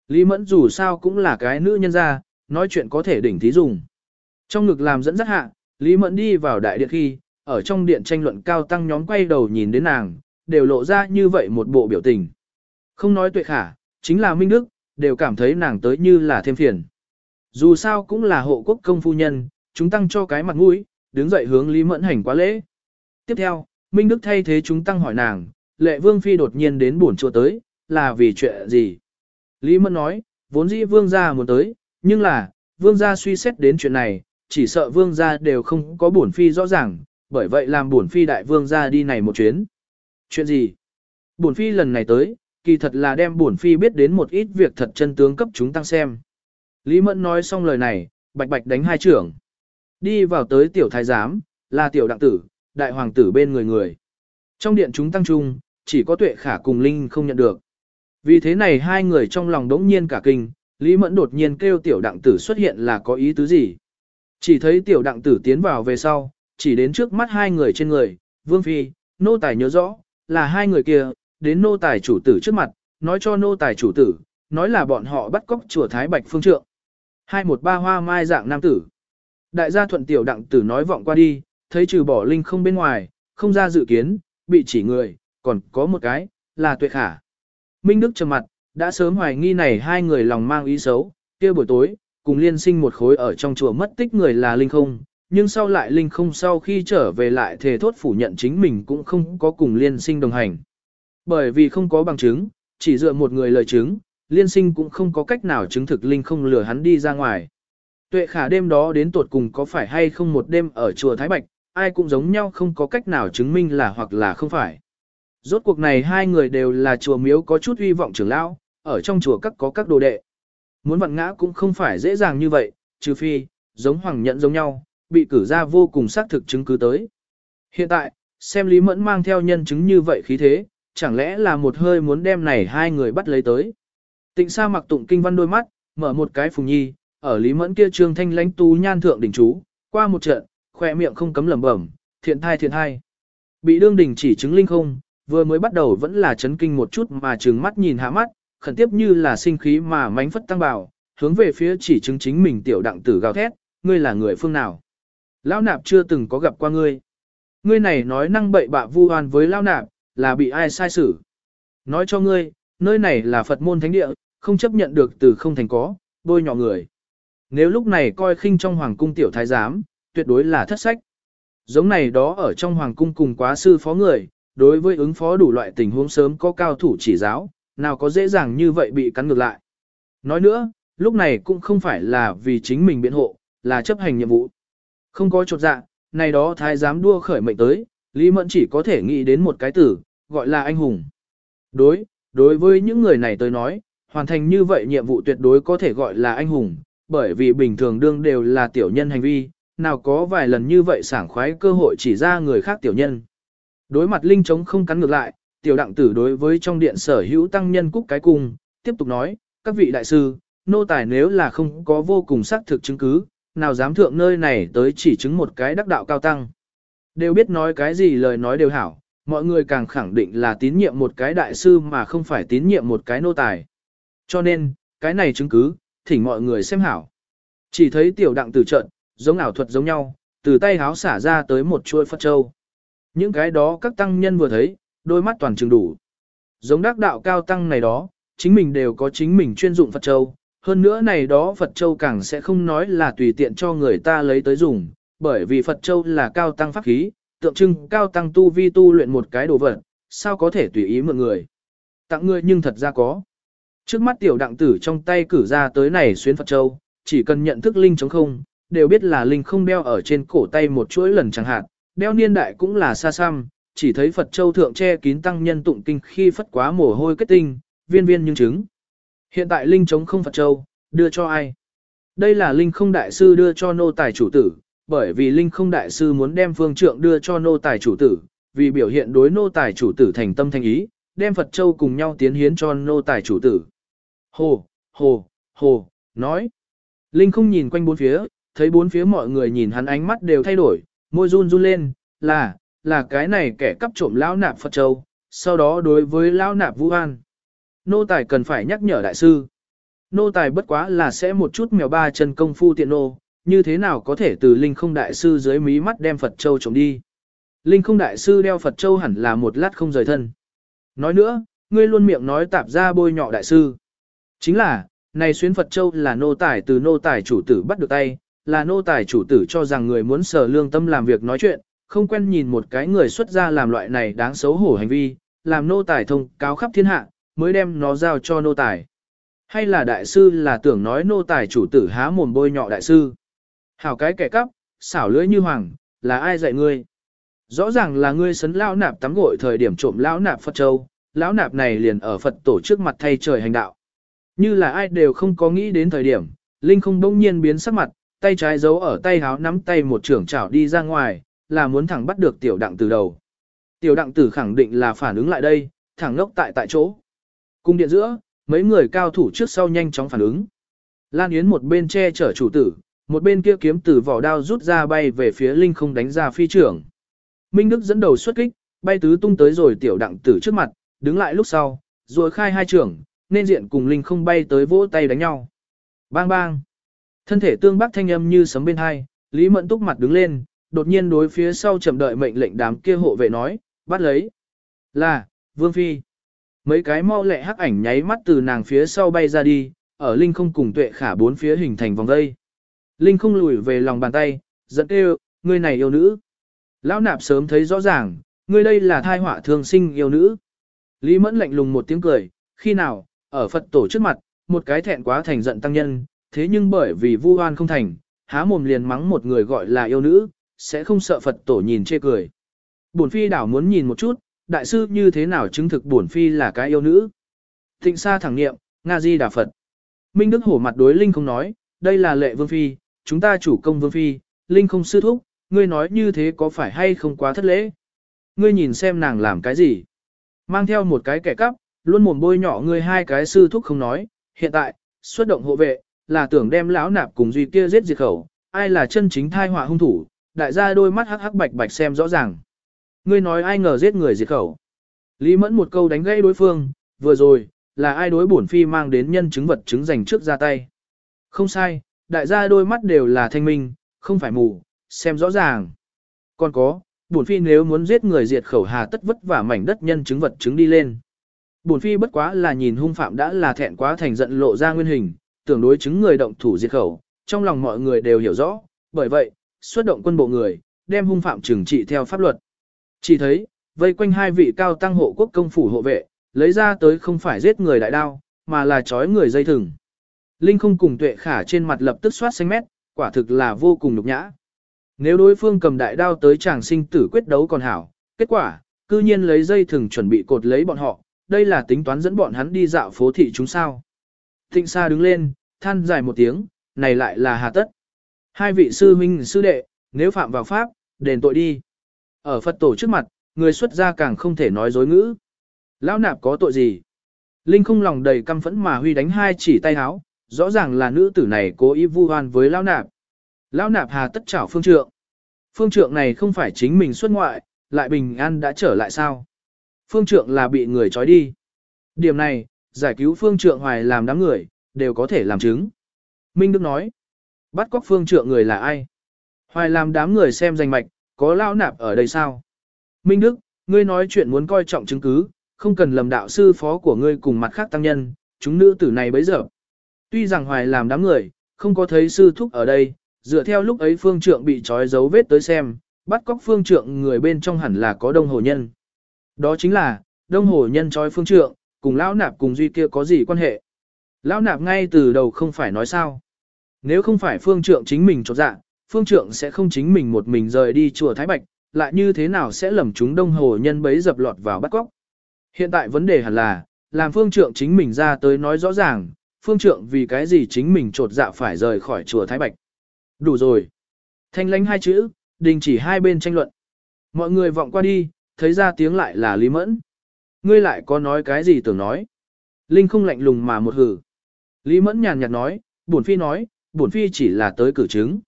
Lý Mẫn dù sao cũng là cái nữ nhân gia, nói chuyện có thể đỉnh thí dùng. Trong ngực làm dẫn dắt hạ, Lý Mẫn đi vào đại điện khi, ở trong điện tranh luận cao tăng nhóm quay đầu nhìn đến nàng, đều lộ ra như vậy một bộ biểu tình. Không nói tuệ khả, chính là Minh Đức, đều cảm thấy nàng tới như là thêm phiền. Dù sao cũng là hộ quốc công phu nhân, chúng tăng cho cái mặt mũi, đứng dậy hướng Lý Mẫn hành quá lễ. Tiếp theo, Minh Đức thay thế chúng tăng hỏi nàng, lệ vương phi đột nhiên đến buồn chùa tới, là vì chuyện gì? Lý Mẫn nói, vốn dĩ vương gia muốn tới, nhưng là, vương gia suy xét đến chuyện này, chỉ sợ vương gia đều không có bổn phi rõ ràng, bởi vậy làm bổn phi đại vương gia đi này một chuyến. Chuyện gì? Bổn phi lần này tới, kỳ thật là đem bổn phi biết đến một ít việc thật chân tướng cấp chúng tăng xem. Lý Mẫn nói xong lời này, bạch bạch đánh hai trưởng. Đi vào tới tiểu thái giám, là tiểu đặng tử, đại hoàng tử bên người người. Trong điện chúng tăng trung, chỉ có tuệ khả cùng Linh không nhận được. Vì thế này hai người trong lòng đống nhiên cả kinh, Lý Mẫn đột nhiên kêu tiểu đặng tử xuất hiện là có ý tứ gì. Chỉ thấy tiểu đặng tử tiến vào về sau, chỉ đến trước mắt hai người trên người, Vương Phi, nô tài nhớ rõ, là hai người kia, đến nô tài chủ tử trước mặt, nói cho nô tài chủ tử, nói là bọn họ bắt cóc chùa Thái Bạch Phương Trượng. Hai một ba hoa mai dạng nam tử. Đại gia thuận tiểu đặng tử nói vọng qua đi, thấy trừ bỏ linh không bên ngoài, không ra dự kiến, bị chỉ người, còn có một cái, là tuệ khả. Minh Đức trầm mặt, đã sớm hoài nghi này hai người lòng mang ý xấu, kia buổi tối, cùng liên sinh một khối ở trong chùa mất tích người là linh không, nhưng sau lại linh không sau khi trở về lại thề thốt phủ nhận chính mình cũng không có cùng liên sinh đồng hành. Bởi vì không có bằng chứng, chỉ dựa một người lời chứng, liên sinh cũng không có cách nào chứng thực linh không lừa hắn đi ra ngoài. Tuệ khả đêm đó đến tuột cùng có phải hay không một đêm ở chùa Thái Bạch, ai cũng giống nhau không có cách nào chứng minh là hoặc là không phải. Rốt cuộc này hai người đều là chùa miếu có chút hy vọng trưởng lão, ở trong chùa các có các đồ đệ. Muốn vặn ngã cũng không phải dễ dàng như vậy, trừ phi, giống hoàng nhận giống nhau, bị cử ra vô cùng xác thực chứng cứ tới. Hiện tại, xem Lý Mẫn mang theo nhân chứng như vậy khí thế, chẳng lẽ là một hơi muốn đem này hai người bắt lấy tới. Tịnh sa mặc tụng kinh văn đôi mắt, mở một cái phùng nhi, ở Lý Mẫn kia trương thanh lãnh tú nhan thượng đỉnh chú, qua một trận, khoe miệng không cấm lẩm bẩm, thiện thai thiện thai. Bị đương đỉnh chỉ chứng linh không, vừa mới bắt đầu vẫn là chấn kinh một chút mà trừng mắt nhìn hạ mắt, khẩn tiếp như là sinh khí mà mánh phất tăng bảo, hướng về phía chỉ chứng chính mình tiểu đặng tử gào thét, ngươi là người phương nào. Lão nạp chưa từng có gặp qua ngươi. Ngươi này nói năng bậy bạ vu oan với lão nạp, là bị ai sai xử. Nói cho ngươi, nơi này là Phật môn thánh địa, không chấp nhận được từ không thành có, bôi nhỏ người. Nếu lúc này coi khinh trong hoàng cung tiểu thái giám, tuyệt đối là thất sách. Giống này đó ở trong hoàng cung cùng quá sư phó người, đối với ứng phó đủ loại tình huống sớm có cao thủ chỉ giáo, nào có dễ dàng như vậy bị cắn ngược lại. Nói nữa, lúc này cũng không phải là vì chính mình biện hộ, là chấp hành nhiệm vụ. Không có chột dạ, này đó thái giám đua khởi mệnh tới, Lý Mẫn chỉ có thể nghĩ đến một cái từ, gọi là anh hùng. Đối, đối với những người này tôi nói, hoàn thành như vậy nhiệm vụ tuyệt đối có thể gọi là anh hùng, bởi vì bình thường đương đều là tiểu nhân hành vi, nào có vài lần như vậy sảng khoái cơ hội chỉ ra người khác tiểu nhân. Đối mặt Linh chống không cắn ngược lại, tiểu đặng tử đối với trong điện sở hữu tăng nhân cúc cái cung, tiếp tục nói, các vị đại sư, nô tài nếu là không có vô cùng xác thực chứng cứ, nào dám thượng nơi này tới chỉ chứng một cái đắc đạo cao tăng. Đều biết nói cái gì lời nói đều hảo, mọi người càng khẳng định là tín nhiệm một cái đại sư mà không phải tín nhiệm một cái nô tài. Cho nên, cái này chứng cứ, thỉnh mọi người xem hảo. Chỉ thấy tiểu đặng tử trận, giống ảo thuật giống nhau, từ tay háo xả ra tới một chuôi Phật Châu. Những cái đó các tăng nhân vừa thấy, đôi mắt toàn trường đủ. Giống đắc đạo cao tăng này đó, chính mình đều có chính mình chuyên dụng Phật Châu. Hơn nữa này đó Phật Châu càng sẽ không nói là tùy tiện cho người ta lấy tới dùng, bởi vì Phật Châu là cao tăng pháp khí, tượng trưng cao tăng tu vi tu luyện một cái đồ vật, sao có thể tùy ý mượn người. Tặng người nhưng thật ra có. Trước mắt tiểu đặng tử trong tay cử ra tới này xuyến Phật Châu, chỉ cần nhận thức linh chống không, đều biết là linh không đeo ở trên cổ tay một chuỗi lần chẳng hạn, đeo niên đại cũng là xa xăm, chỉ thấy Phật Châu thượng che kín tăng nhân tụng kinh khi phất quá mồ hôi kết tinh, viên viên nhưng chứng. Hiện tại linh chống không Phật Châu, đưa cho ai? Đây là linh không đại sư đưa cho nô tài chủ tử, bởi vì linh không đại sư muốn đem phương trượng đưa cho nô tài chủ tử, vì biểu hiện đối nô tài chủ tử thành tâm thành ý, đem Phật Châu cùng nhau tiến hiến cho nô tài chủ tử. Hồ, hồ, hồ, nói. Linh không nhìn quanh bốn phía, thấy bốn phía mọi người nhìn hắn ánh mắt đều thay đổi, môi run run lên, là, là cái này kẻ cắp trộm lão nạp Phật Châu, sau đó đối với lão nạp Vũ An. Nô tài cần phải nhắc nhở đại sư. Nô tài bất quá là sẽ một chút mèo ba chân công phu tiện nô, như thế nào có thể từ linh không đại sư dưới mí mắt đem Phật Châu trộm đi. Linh không đại sư đeo Phật Châu hẳn là một lát không rời thân. Nói nữa, ngươi luôn miệng nói tạp ra bôi nhọ đại sư. Chính là, này xuyến Phật Châu là nô tài từ nô tài chủ tử bắt được tay, là nô tài chủ tử cho rằng người muốn sở lương tâm làm việc nói chuyện, không quen nhìn một cái người xuất ra làm loại này đáng xấu hổ hành vi, làm nô tài thông cáo khắp thiên hạ, mới đem nó giao cho nô tài. Hay là đại sư là tưởng nói nô tài chủ tử há mồm bôi nhọ đại sư. Hảo cái kẻ cắp, xảo lưỡi như hoàng, là ai dạy ngươi? Rõ ràng là ngươi sấn lão nạp tắm gội thời điểm trộm lão nạp Phật Châu, lão nạp này liền ở Phật tổ trước mặt thay trời hành đạo. Như là ai đều không có nghĩ đến thời điểm, Linh không bỗng nhiên biến sắc mặt, tay trái giấu ở tay háo nắm tay một trưởng chảo đi ra ngoài, là muốn thẳng bắt được tiểu đặng từ đầu. Tiểu đặng tử khẳng định là phản ứng lại đây, thẳng ngốc tại tại chỗ. Cung điện giữa, mấy người cao thủ trước sau nhanh chóng phản ứng. Lan Yến một bên che chở chủ tử, một bên kia kiếm từ vỏ đao rút ra bay về phía Linh không đánh ra phi trưởng. Minh Đức dẫn đầu xuất kích, bay tứ tung tới rồi tiểu đặng tử trước mặt, đứng lại lúc sau, rồi khai hai trưởng, nên diện cùng Linh không bay tới vỗ tay đánh nhau. Bang bang. Thân thể tương bắc thanh âm như sấm bên hai, Lý Mẫn túc mặt đứng lên, đột nhiên đối phía sau chậm đợi mệnh lệnh đám kia hộ vệ nói, bắt lấy. Là, Vương Phi. Mấy cái mau lẹ hắc ảnh nháy mắt từ nàng phía sau bay ra đi, ở Linh không cùng tuệ khả bốn phía hình thành vòng dây. Linh không lùi về lòng bàn tay, giận kêu, ngươi này yêu nữ. Lão nạp sớm thấy rõ ràng, ngươi đây là thai họa thương sinh yêu nữ. Lý mẫn lạnh lùng một tiếng cười, khi nào, ở Phật tổ trước mặt, một cái thẹn quá thành giận tăng nhân, thế nhưng bởi vì vu oan không thành, há mồm liền mắng một người gọi là yêu nữ, sẽ không sợ Phật tổ nhìn chê cười. Bổn phi đảo muốn nhìn một chút, đại sư như thế nào chứng thực bổn phi là cái yêu nữ. Thịnh xa thẳng niệm Nga Di Đà Phật. Minh Đức hổ mặt đối Linh không nói, đây là lệ vương phi, chúng ta chủ công vương phi, Linh không sư thúc, ngươi nói như thế có phải hay không quá thất lễ. Ngươi nhìn xem nàng làm cái gì. Mang theo một cái kẻ cắp, luôn mồm bôi nhỏ ngươi hai cái sư thúc không nói, hiện tại, xuất động hộ vệ, là tưởng đem lão nạp cùng duy kia giết diệt khẩu, ai là chân chính thai họa hung thủ, đại gia đôi mắt hắc hắc bạch bạch xem rõ ràng. Ngươi nói ai ngờ giết người diệt khẩu. Lý mẫn một câu đánh gãy đối phương, vừa rồi, là ai đối bổn phi mang đến nhân chứng vật chứng dành trước ra tay. Không sai, đại gia đôi mắt đều là thanh minh, không phải mù, xem rõ ràng. Còn có, bổn phi nếu muốn giết người diệt khẩu hà tất vất vả mảnh đất nhân chứng vật chứng đi lên. Bổn phi bất quá là nhìn hung phạm đã là thẹn quá thành giận lộ ra nguyên hình, tưởng đối chứng người động thủ diệt khẩu, trong lòng mọi người đều hiểu rõ, bởi vậy, xuất động quân bộ người, đem hung phạm trừng trị theo pháp luật. Chỉ thấy, vây quanh hai vị cao tăng hộ quốc công phủ hộ vệ, lấy ra tới không phải giết người đại đao, mà là trói người dây thừng. Linh không cùng tuệ khả trên mặt lập tức soát xanh mét, quả thực là vô cùng nhục nhã. Nếu đối phương cầm đại đao tới chàng sinh tử quyết đấu còn hảo, kết quả, cư nhiên lấy dây thừng chuẩn bị cột lấy bọn họ, đây là tính toán dẫn bọn hắn đi dạo phố thị chúng sao. Thịnh xa đứng lên, than dài một tiếng, này lại là hà tất. Hai vị sư huynh sư đệ, nếu phạm vào pháp, đền tội đi. Ở Phật tổ trước mặt, người xuất gia càng không thể nói dối ngữ. Lão nạp có tội gì? Linh không lòng đầy căm phẫn mà huy đánh hai chỉ tay háo, rõ ràng là nữ tử này cố ý vu oan với lão nạp. Lão nạp hà tất chảo phương trượng. Phương trượng này không phải chính mình xuất ngoại, lại bình an đã trở lại sao? Phương trượng là bị người trói đi. Điểm này, giải cứu phương trượng hoài làm đám người, đều có thể làm chứng. Minh Đức nói, bắt cóc phương trượng người là ai? Hoài làm đám người xem danh mạch, có lão nạp ở đây sao? Minh Đức, ngươi nói chuyện muốn coi trọng chứng cứ, không cần lầm đạo sư phó của ngươi cùng mặt khác tăng nhân, chúng nữ tử này bấy giờ. Tuy rằng hoài làm đám người, không có thấy sư thúc ở đây, dựa theo lúc ấy phương trượng bị trói dấu vết tới xem, bắt cóc phương trượng người bên trong hẳn là có đông hồ nhân. Đó chính là, đông hồ nhân trói phương trượng, cùng lão nạp cùng duy kia có gì quan hệ. Lão nạp ngay từ đầu không phải nói sao. Nếu không phải phương trượng chính mình trột dạ, phương trượng sẽ không chính mình một mình rời đi chùa Thái Bạch, lại như thế nào sẽ lầm chúng đông hồ nhân bấy dập lọt vào bắt cóc. Hiện tại vấn đề hẳn là, làm phương trượng chính mình ra tới nói rõ ràng, phương trượng vì cái gì chính mình trột dạ phải rời khỏi chùa Thái Bạch. Đủ rồi. Thanh lánh hai chữ, đình chỉ hai bên tranh luận. Mọi người vọng qua đi, thấy ra tiếng lại là Lý Mẫn. Ngươi lại có nói cái gì tưởng nói. Linh không lạnh lùng mà một hử. Lý Mẫn nhàn nhạt nói, bổn phi nói, bổn phi chỉ là tới cử chứng.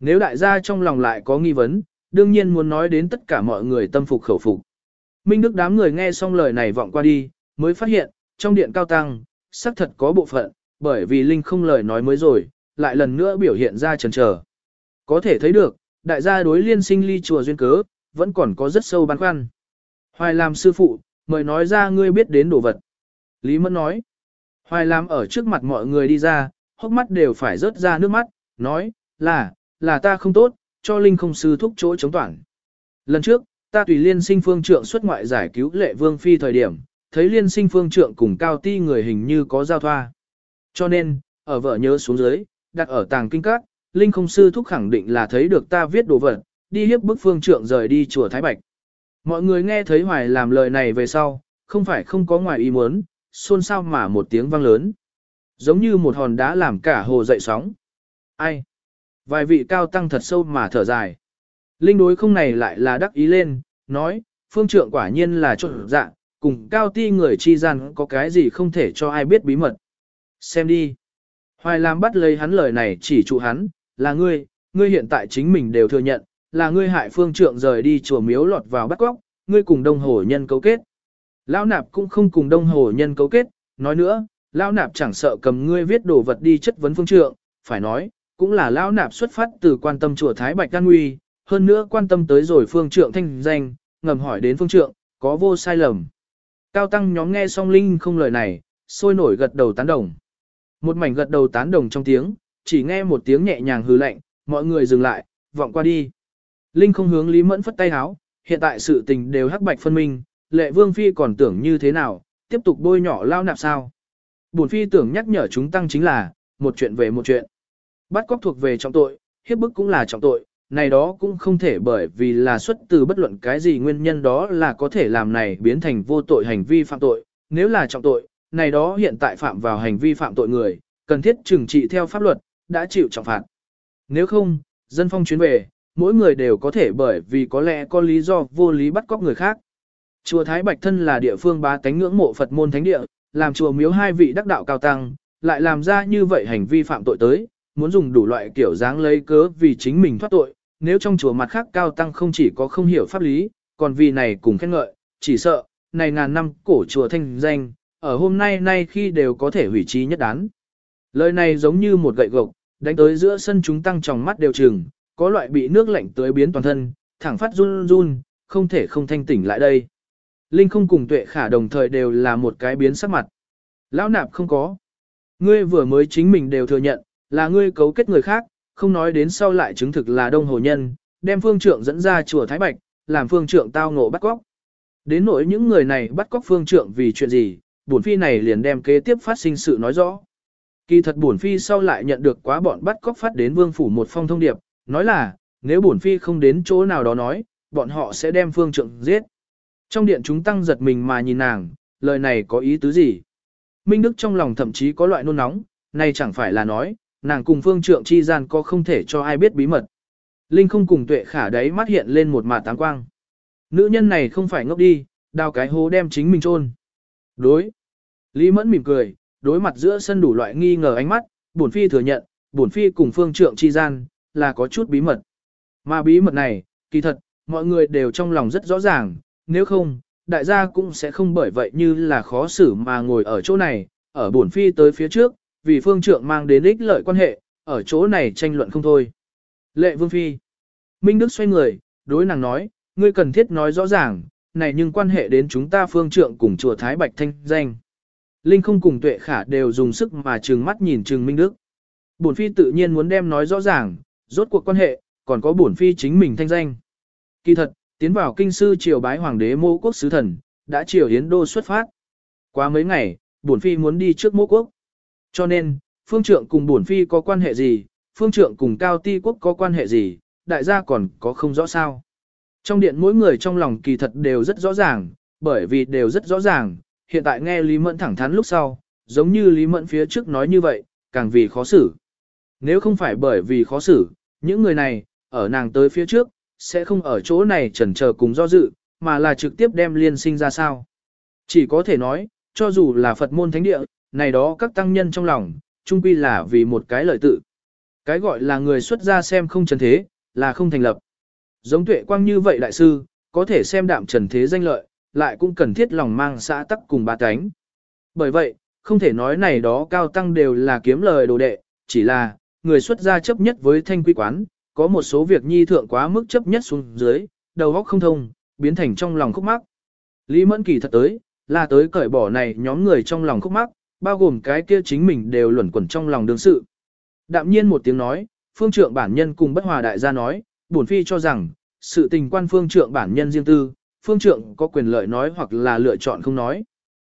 Nếu đại gia trong lòng lại có nghi vấn, đương nhiên muốn nói đến tất cả mọi người tâm phục khẩu phục. Minh Đức đám người nghe xong lời này vọng qua đi, mới phát hiện, trong điện cao tăng, xác thật có bộ phận, bởi vì Linh không lời nói mới rồi, lại lần nữa biểu hiện ra chần chờ. Có thể thấy được, đại gia đối liên sinh ly chùa duyên cớ, vẫn còn có rất sâu băn khoăn. Hoài làm sư phụ, mời nói ra ngươi biết đến đồ vật. Lý Mẫn nói, Hoài làm ở trước mặt mọi người đi ra, hốc mắt đều phải rớt ra nước mắt, nói, là, là ta không tốt, cho Linh không sư thúc chỗ chống toàn. Lần trước, ta tùy liên sinh phương trượng xuất ngoại giải cứu lệ vương phi thời điểm, thấy liên sinh phương trượng cùng cao ti người hình như có giao thoa. Cho nên, ở vợ nhớ xuống dưới, đặt ở tàng kinh các, Linh không sư thúc khẳng định là thấy được ta viết đồ vật, đi hiếp bức phương trượng rời đi chùa Thái Bạch. Mọi người nghe thấy hoài làm lời này về sau, không phải không có ngoài ý muốn, xôn xao mà một tiếng vang lớn. Giống như một hòn đá làm cả hồ dậy sóng. Ai? Vài vị cao tăng thật sâu mà thở dài. Linh đối không này lại là đắc ý lên, nói, phương trượng quả nhiên là trộn dạ, cùng cao ti người chi gian có cái gì không thể cho ai biết bí mật. Xem đi. Hoài Lam bắt lấy hắn lời này chỉ trụ hắn, là ngươi, ngươi hiện tại chính mình đều thừa nhận, là ngươi hại phương trượng rời đi chùa miếu lọt vào bắt cóc, ngươi cùng đông hồ nhân cấu kết. Lão nạp cũng không cùng đông hồ nhân cấu kết, nói nữa, lão nạp chẳng sợ cầm ngươi viết đồ vật đi chất vấn phương trượng, phải nói, cũng là lão nạp xuất phát từ quan tâm chùa Thái Bạch Đan Nguy, hơn nữa quan tâm tới rồi phương trượng thanh danh, ngầm hỏi đến phương trượng, có vô sai lầm. Cao tăng nhóm nghe song linh không lời này, sôi nổi gật đầu tán đồng. Một mảnh gật đầu tán đồng trong tiếng, chỉ nghe một tiếng nhẹ nhàng hư lạnh, mọi người dừng lại, vọng qua đi. Linh không hướng Lý Mẫn phất tay háo, hiện tại sự tình đều hắc bạch phân minh, lệ vương phi còn tưởng như thế nào, tiếp tục bôi nhỏ lao nạp sao. Bổn phi tưởng nhắc nhở chúng tăng chính là, một chuyện về một chuyện. Bắt cóc thuộc về trọng tội, hiếp bức cũng là trọng tội, này đó cũng không thể bởi vì là xuất từ bất luận cái gì nguyên nhân đó là có thể làm này biến thành vô tội hành vi phạm tội, nếu là trọng tội, này đó hiện tại phạm vào hành vi phạm tội người, cần thiết trừng trị theo pháp luật, đã chịu trọng phạt. Nếu không, dân phong chuyến về, mỗi người đều có thể bởi vì có lẽ có lý do vô lý bắt cóc người khác. Chùa Thái Bạch Thân là địa phương bá tánh ngưỡng mộ Phật môn thánh địa, làm chùa miếu hai vị đắc đạo cao tăng, lại làm ra như vậy hành vi phạm tội tới, muốn dùng đủ loại kiểu dáng lấy cớ vì chính mình thoát tội, nếu trong chùa mặt khác cao tăng không chỉ có không hiểu pháp lý, còn vì này cùng khen ngợi, chỉ sợ, này ngàn năm cổ chùa thanh danh, ở hôm nay nay khi đều có thể hủy trí nhất đán. Lời này giống như một gậy gộc, đánh tới giữa sân chúng tăng tròng mắt đều trừng, có loại bị nước lạnh tới biến toàn thân, thẳng phát run run, không thể không thanh tỉnh lại đây. Linh không cùng tuệ khả đồng thời đều là một cái biến sắc mặt. Lão nạp không có. Ngươi vừa mới chính mình đều thừa nhận, là ngươi cấu kết người khác, không nói đến sau lại chứng thực là đông hồ nhân, đem phương trượng dẫn ra chùa Thái Bạch, làm phương trượng tao ngộ bắt cóc. Đến nỗi những người này bắt cóc phương trượng vì chuyện gì, bổn phi này liền đem kế tiếp phát sinh sự nói rõ. Kỳ thật bổn phi sau lại nhận được quá bọn bắt cóc phát đến vương phủ một phong thông điệp, nói là, nếu bổn phi không đến chỗ nào đó nói, bọn họ sẽ đem phương trượng giết. Trong điện chúng tăng giật mình mà nhìn nàng, lời này có ý tứ gì? Minh Đức trong lòng thậm chí có loại nôn nóng, này chẳng phải là nói, nàng cùng phương trượng chi gian có không thể cho ai biết bí mật. Linh không cùng tuệ khả đấy mắt hiện lên một mà táng quang. Nữ nhân này không phải ngốc đi, đào cái hố đem chính mình chôn. Đối. Lý mẫn mỉm cười, đối mặt giữa sân đủ loại nghi ngờ ánh mắt, bổn phi thừa nhận, bổn phi cùng phương trượng chi gian, là có chút bí mật. Mà bí mật này, kỳ thật, mọi người đều trong lòng rất rõ ràng, nếu không, đại gia cũng sẽ không bởi vậy như là khó xử mà ngồi ở chỗ này, ở bổn phi tới phía trước, vì phương trượng mang đến ích lợi quan hệ, ở chỗ này tranh luận không thôi. Lệ vương phi. Minh Đức xoay người, đối nàng nói, ngươi cần thiết nói rõ ràng, này nhưng quan hệ đến chúng ta phương trượng cùng chùa Thái Bạch thanh danh. Linh không cùng tuệ khả đều dùng sức mà trừng mắt nhìn trừng Minh Đức. Bổn phi tự nhiên muốn đem nói rõ ràng, rốt cuộc quan hệ, còn có bổn phi chính mình thanh danh. Kỳ thật, tiến vào kinh sư triều bái hoàng đế mô quốc sứ thần, đã triều Yến Đô xuất phát. Qua mấy ngày, bổn phi muốn đi trước mô quốc. Cho nên, phương trượng cùng bổn phi có quan hệ gì, phương trượng cùng cao ti quốc có quan hệ gì, đại gia còn có không rõ sao. Trong điện mỗi người trong lòng kỳ thật đều rất rõ ràng, bởi vì đều rất rõ ràng, hiện tại nghe Lý Mẫn thẳng thắn lúc sau, giống như Lý Mẫn phía trước nói như vậy, càng vì khó xử. Nếu không phải bởi vì khó xử, những người này, ở nàng tới phía trước, sẽ không ở chỗ này chần chờ cùng do dự, mà là trực tiếp đem liên sinh ra sao. Chỉ có thể nói, cho dù là Phật môn thánh địa, này đó các tăng nhân trong lòng, chung quy là vì một cái lợi tự. Cái gọi là người xuất gia xem không trần thế, là không thành lập. Giống tuệ quang như vậy đại sư, có thể xem đạm trần thế danh lợi, lại cũng cần thiết lòng mang xã tắc cùng ba cánh. Bởi vậy, không thể nói này đó cao tăng đều là kiếm lời đồ đệ, chỉ là, người xuất gia chấp nhất với thanh quy quán, có một số việc nhi thượng quá mức chấp nhất xuống dưới, đầu óc không thông, biến thành trong lòng khúc mắc. Lý Mẫn Kỳ thật tới, là tới cởi bỏ này nhóm người trong lòng khúc mắc, bao gồm cái kia chính mình đều luẩn quẩn trong lòng đương sự. Đạm nhiên một tiếng nói, phương trượng bản nhân cùng bất hòa đại gia nói, bổn phi cho rằng, sự tình quan phương trượng bản nhân riêng tư, phương trượng có quyền lợi nói hoặc là lựa chọn không nói.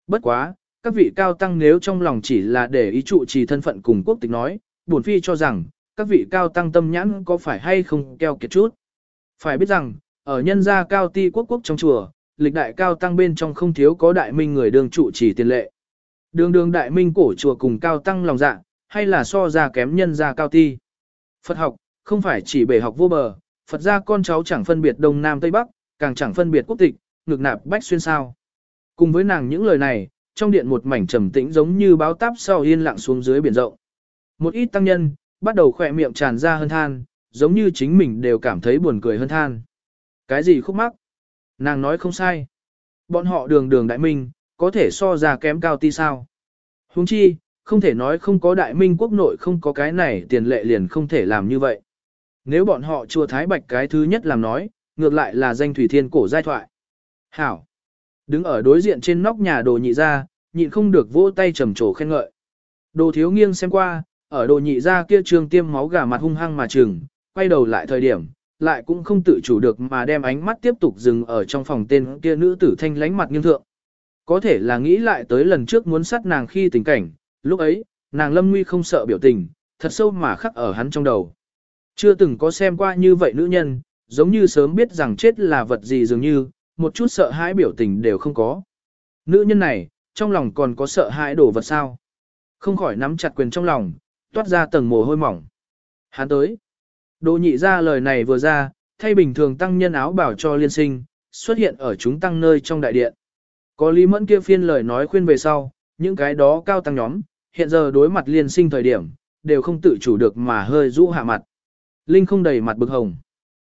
Bất quá, các vị cao tăng nếu trong lòng chỉ là để ý trụ trì thân phận cùng quốc tịch nói, bổn phi cho rằng, các vị cao tăng tâm nhãn có phải hay không keo kiệt chút. Phải biết rằng, ở nhân gia cao ti quốc quốc trong chùa, lịch đại cao tăng bên trong không thiếu có đại minh người đương trụ chỉ tiền lệ. Đường đường đại minh cổ chùa cùng cao tăng lòng dạ, hay là so ra kém nhân gia cao ti. Phật học, không phải chỉ bể học vô bờ, Phật gia con cháu chẳng phân biệt Đông Nam Tây Bắc, càng chẳng phân biệt quốc tịch, ngược nạp bách xuyên sao. Cùng với nàng những lời này, trong điện một mảnh trầm tĩnh giống như báo táp sau yên lặng xuống dưới biển rộng. Một ít tăng nhân, bắt đầu khỏe miệng tràn ra hơn than, giống như chính mình đều cảm thấy buồn cười hơn than. Cái gì khúc mắc? Nàng nói không sai. Bọn họ đường đường đại minh, có thể so ra kém cao ti sao. Huống chi, không thể nói không có đại minh quốc nội không có cái này tiền lệ liền không thể làm như vậy. Nếu bọn họ chùa Thái Bạch cái thứ nhất làm nói, ngược lại là danh thủy thiên cổ giai thoại. Hảo! Đứng ở đối diện trên nóc nhà đồ nhị ra, nhịn không được vỗ tay trầm trồ khen ngợi. Đồ thiếu nghiêng xem qua, ở đồ nhị ra kia trường tiêm máu gà mặt hung hăng mà trừng, quay đầu lại thời điểm, lại cũng không tự chủ được mà đem ánh mắt tiếp tục dừng ở trong phòng tên kia nữ tử thanh lánh mặt nghiêng thượng. Có thể là nghĩ lại tới lần trước muốn sát nàng khi tình cảnh, lúc ấy, nàng lâm nguy không sợ biểu tình, thật sâu mà khắc ở hắn trong đầu. Chưa từng có xem qua như vậy nữ nhân, giống như sớm biết rằng chết là vật gì dường như, một chút sợ hãi biểu tình đều không có. Nữ nhân này, trong lòng còn có sợ hãi đổ vật sao. Không khỏi nắm chặt quyền trong lòng, toát ra tầng mồ hôi mỏng. Hắn tới. Đồ nhị ra lời này vừa ra, thay bình thường tăng nhân áo bảo cho liên sinh, xuất hiện ở chúng tăng nơi trong đại điện. Có lý mẫn kia phiên lời nói khuyên về sau, những cái đó cao tăng nhóm, hiện giờ đối mặt liên sinh thời điểm, đều không tự chủ được mà hơi rũ hạ mặt. Linh không đầy mặt bực hồng.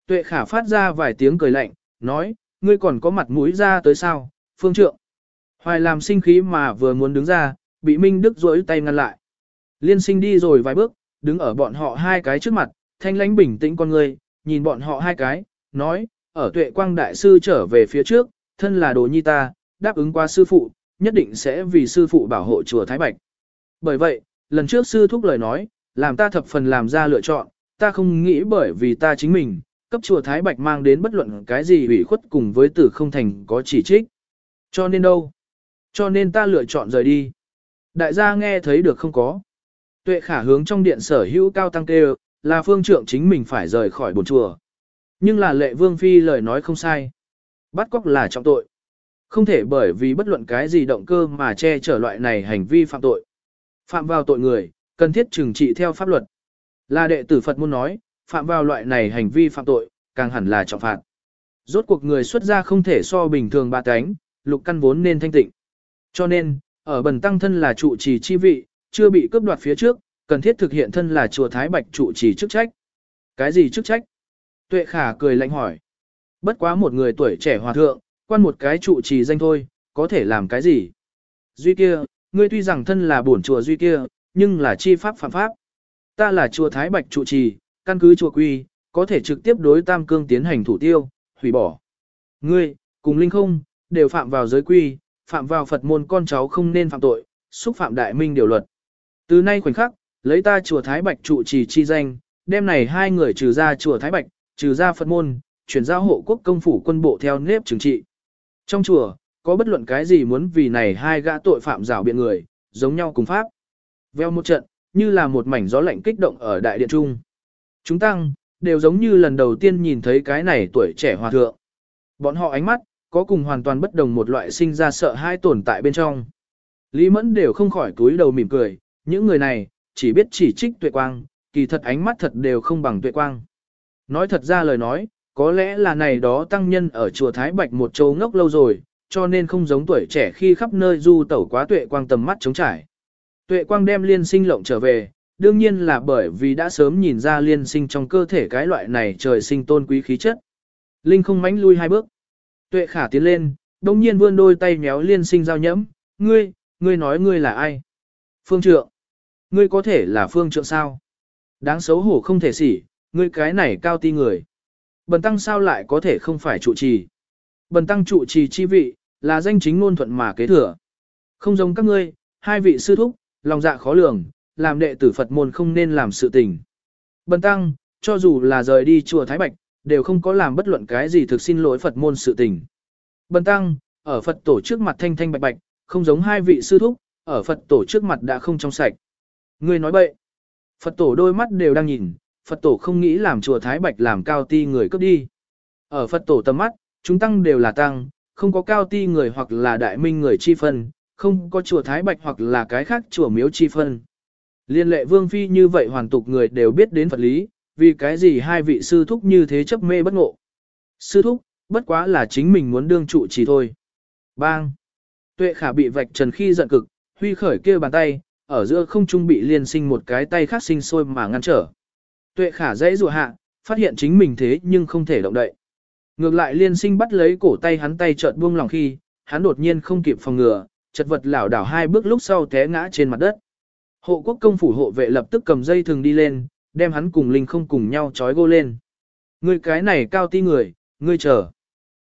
Tuệ khả phát ra vài tiếng cười lạnh, nói, ngươi còn có mặt mũi ra tới sao, phương trượng. Hoài làm sinh khí mà vừa muốn đứng ra, bị Minh Đức rỗi tay ngăn lại. Liên sinh đi rồi vài bước, đứng ở bọn họ hai cái trước mặt, thanh lãnh bình tĩnh con người, nhìn bọn họ hai cái, nói, ở tuệ quang đại sư trở về phía trước, thân là đồ nhi ta, đáp ứng qua sư phụ, nhất định sẽ vì sư phụ bảo hộ chùa Thái Bạch. Bởi vậy, lần trước sư thúc lời nói, làm ta thập phần làm ra lựa chọn, ta không nghĩ bởi vì ta chính mình, cấp chùa Thái Bạch mang đến bất luận cái gì ủy khuất cùng với tử không thành có chỉ trích. Cho nên đâu? Cho nên ta lựa chọn rời đi. Đại gia nghe thấy được không có. Tuệ khả hướng trong điện sở hữu cao tăng kêu, là phương trượng chính mình phải rời khỏi bồn chùa. Nhưng là lệ vương phi lời nói không sai. Bắt cóc là trọng tội. Không thể bởi vì bất luận cái gì động cơ mà che chở loại này hành vi phạm tội. Phạm vào tội người, cần thiết trừng trị theo pháp luật. Là đệ tử Phật muốn nói, phạm vào loại này hành vi phạm tội, càng hẳn là trọng phạt. Rốt cuộc người xuất gia không thể so bình thường ba cánh, lục căn vốn nên thanh tịnh. Cho nên, ở bần tăng thân là trụ trì chi vị, chưa bị cướp đoạt phía trước, cần thiết thực hiện thân là chùa Thái Bạch trụ trì chức trách. Cái gì chức trách? Tuệ khả cười lạnh hỏi. Bất quá một người tuổi trẻ hòa thượng, quan một cái trụ trì danh thôi, có thể làm cái gì? Duy kia, ngươi tuy rằng thân là bổn chùa duy kia, nhưng là chi pháp phạm pháp. Ta là chùa Thái Bạch trụ trì, căn cứ chùa quy, có thể trực tiếp đối tam cương tiến hành thủ tiêu, hủy bỏ. Ngươi, cùng linh không, đều phạm vào giới quy, phạm vào Phật môn con cháu không nên phạm tội, xúc phạm đại minh điều luật. Từ nay khoảnh khắc, lấy ta chùa Thái Bạch trụ trì chi danh, đem này hai người trừ ra chùa Thái Bạch, trừ ra Phật môn, chuyển giao hộ quốc công phủ quân bộ theo nếp trừng trị. Trong chùa, có bất luận cái gì muốn vì này hai gã tội phạm rào biện người, giống nhau cùng pháp. Veo một trận, như là một mảnh gió lạnh kích động ở đại điện trung. Chúng tăng, đều giống như lần đầu tiên nhìn thấy cái này tuổi trẻ hòa thượng. Bọn họ ánh mắt, có cùng hoàn toàn bất đồng một loại sinh ra sợ hai tồn tại bên trong. Lý Mẫn đều không khỏi túi đầu mỉm cười, những người này, chỉ biết chỉ trích tuệ quang, kỳ thật ánh mắt thật đều không bằng tuệ quang. Nói thật ra lời nói, có lẽ là này đó tăng nhân ở chùa Thái Bạch một châu ngốc lâu rồi, cho nên không giống tuổi trẻ khi khắp nơi du tẩu quá tuệ quang tầm mắt trống trải. Tuệ quang đem liên sinh lộng trở về, đương nhiên là bởi vì đã sớm nhìn ra liên sinh trong cơ thể cái loại này trời sinh tôn quý khí chất. Linh không mánh lui hai bước. Tuệ khả tiến lên, đồng nhiên vươn đôi tay méo liên sinh giao nhẫm, ngươi, ngươi nói ngươi là ai? Phương trượng. Ngươi có thể là phương trượng sao? Đáng xấu hổ không thể xỉ, ngươi cái này cao ti người. Bần tăng sao lại có thể không phải trụ trì? Bần tăng trụ trì chi vị, là danh chính ngôn thuận mà kế thừa. Không giống các ngươi, hai vị sư thúc, lòng dạ khó lường, làm đệ tử Phật môn không nên làm sự tình. Bần tăng, cho dù là rời đi chùa Thái Bạch, đều không có làm bất luận cái gì thực xin lỗi Phật môn sự tình. Bần tăng, ở Phật tổ trước mặt thanh thanh bạch bạch, không giống hai vị sư thúc, ở Phật tổ trước mặt đã không trong sạch. Ngươi nói bậy. Phật tổ đôi mắt đều đang nhìn, Phật tổ không nghĩ làm chùa Thái Bạch làm cao ti người cấp đi. Ở Phật tổ tầm mắt, chúng tăng đều là tăng, không có cao ti người hoặc là đại minh người chi phân, không có chùa Thái Bạch hoặc là cái khác chùa miếu chi phân. Liên lệ vương phi như vậy hoàn tục người đều biết đến Phật lý, vì cái gì hai vị sư thúc như thế chấp mê bất ngộ. Sư thúc, bất quá là chính mình muốn đương trụ chỉ thôi. Bang! Tuệ khả bị vạch trần khi giận cực, huy khởi kia bàn tay, ở giữa không trung bị liên sinh một cái tay khác sinh sôi mà ngăn trở. Tuệ khả dãy rùa hạ, phát hiện chính mình thế nhưng không thể động đậy. Ngược lại liên sinh bắt lấy cổ tay hắn tay chợt buông lòng khi, hắn đột nhiên không kịp phòng ngừa, chật vật lảo đảo hai bước lúc sau té ngã trên mặt đất. Hộ quốc công phủ hộ vệ lập tức cầm dây thừng đi lên, đem hắn cùng Linh không cùng nhau trói gô lên. Người cái này cao ti người, ngươi chờ.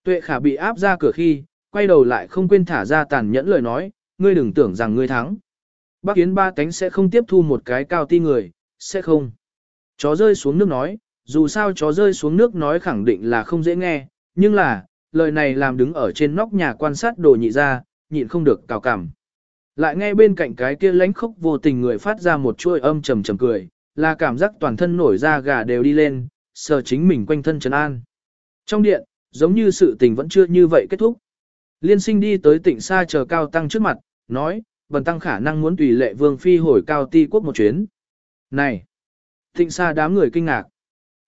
Tuệ khả bị áp ra cửa khi, quay đầu lại không quên thả ra tàn nhẫn lời nói, ngươi đừng tưởng rằng ngươi thắng. Bác Yến ba tánh sẽ không tiếp thu một cái cao ti người, sẽ không. Chó rơi xuống nước nói, dù sao chó rơi xuống nước nói khẳng định là không dễ nghe, nhưng là, lời này làm đứng ở trên nóc nhà quan sát đồ nhị ra, nhịn không được cào cảm. Lại nghe bên cạnh cái kia lánh khốc vô tình người phát ra một chuỗi âm trầm trầm cười, là cảm giác toàn thân nổi da gà đều đi lên, sờ chính mình quanh thân trấn an. Trong điện, giống như sự tình vẫn chưa như vậy kết thúc. Liên sinh đi tới tỉnh xa chờ cao tăng trước mặt, nói, bần tăng khả năng muốn tùy lệ vương phi hồi cao ti quốc một chuyến. Này! Tịnh xa đám người kinh ngạc.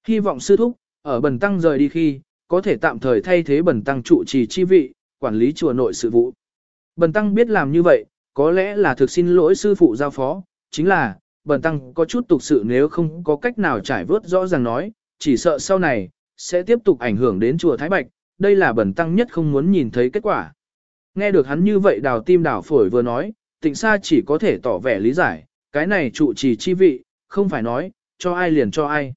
Hy vọng sư thúc, ở bần tăng rời đi khi, có thể tạm thời thay thế bần tăng trụ trì chi vị, quản lý chùa nội sự vụ. Bần tăng biết làm như vậy, có lẽ là thực xin lỗi sư phụ giao phó, chính là, bần tăng có chút tục sự nếu không có cách nào trải vớt rõ ràng nói, chỉ sợ sau này, sẽ tiếp tục ảnh hưởng đến chùa Thái Bạch, đây là bần tăng nhất không muốn nhìn thấy kết quả. Nghe được hắn như vậy đào tim đào phổi vừa nói, tịnh sa chỉ có thể tỏ vẻ lý giải, cái này trụ trì chi vị, không phải nói, cho ai liền cho ai.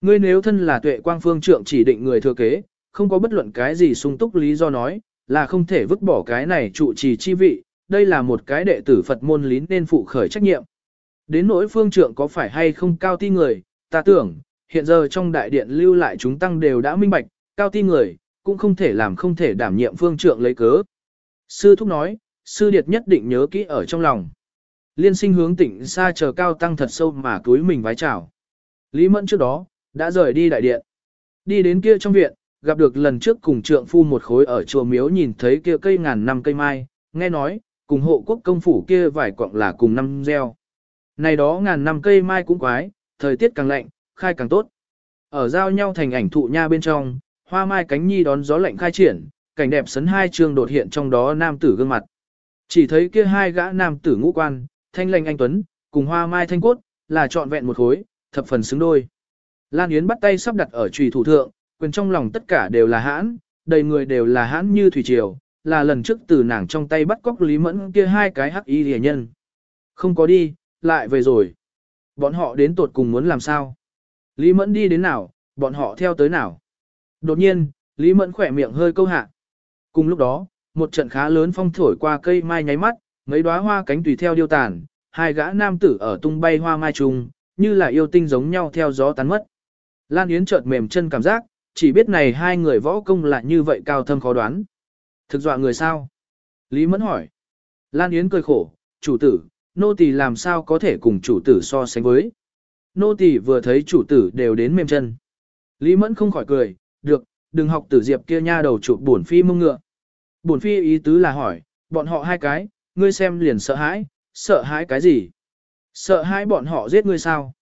Ngươi nếu thân là tuệ quang phương trượng chỉ định người thừa kế, không có bất luận cái gì sung túc lý do nói, là không thể vứt bỏ cái này trụ trì chi vị, đây là một cái đệ tử Phật môn lý nên phụ khởi trách nhiệm. Đến nỗi phương trượng có phải hay không cao ti người, ta tưởng, hiện giờ trong đại điện lưu lại chúng tăng đều đã minh bạch, cao ti người, cũng không thể làm không thể đảm nhiệm phương trượng lấy cớ. Sư thúc nói, sư điệt nhất định nhớ kỹ ở trong lòng. Liên sinh hướng tỉnh xa chờ cao tăng thật sâu mà túi mình vái chào. Lý Mẫn trước đó, đã rời đi đại điện. Đi đến kia trong viện, gặp được lần trước cùng trượng phu một khối ở chùa miếu nhìn thấy kia cây ngàn năm cây mai, nghe nói, cùng hộ quốc công phủ kia vài quặng là cùng năm gieo. Này đó ngàn năm cây mai cũng quái, thời tiết càng lạnh, khai càng tốt. Ở giao nhau thành ảnh thụ nha bên trong, hoa mai cánh nhi đón gió lạnh khai triển, cảnh đẹp sấn hai trường đột hiện trong đó nam tử gương mặt. Chỉ thấy kia hai gã nam tử ngũ quan, thanh lành anh tuấn, cùng hoa mai thanh cốt, là trọn vẹn một khối, thập phần xứng đôi. Lan Yến bắt tay sắp đặt ở trùy thủ thượng, quyền trong lòng tất cả đều là hãn, đầy người đều là hãn như thủy triều, là lần trước từ nàng trong tay bắt cóc Lý Mẫn kia hai cái hắc y rìa nhân. Không có đi, lại về rồi. Bọn họ đến tột cùng muốn làm sao? Lý Mẫn đi đến nào, bọn họ theo tới nào? Đột nhiên, Lý Mẫn khỏe miệng hơi câu hạ. Cùng lúc đó, một trận khá lớn phong thổi qua cây mai nháy mắt, mấy đóa hoa cánh tùy theo điêu tàn, hai gã nam tử ở tung bay hoa mai trùng, như là yêu tinh giống nhau theo gió tán mất. Lan Yến chợt mềm chân cảm giác, chỉ biết này hai người võ công lại như vậy cao thâm khó đoán. Thực dọa người sao? Lý Mẫn hỏi. Lan Yến cười khổ, chủ tử, nô tỳ làm sao có thể cùng chủ tử so sánh với. Nô tỳ vừa thấy chủ tử đều đến mềm chân. Lý Mẫn không khỏi cười, được, đừng học tử diệp kia nha đầu chụp bổn phi mông ngựa. Bổn phi ý tứ là hỏi, bọn họ hai cái, ngươi xem liền sợ hãi, sợ hãi cái gì? Sợ hai bọn họ giết ngươi sao?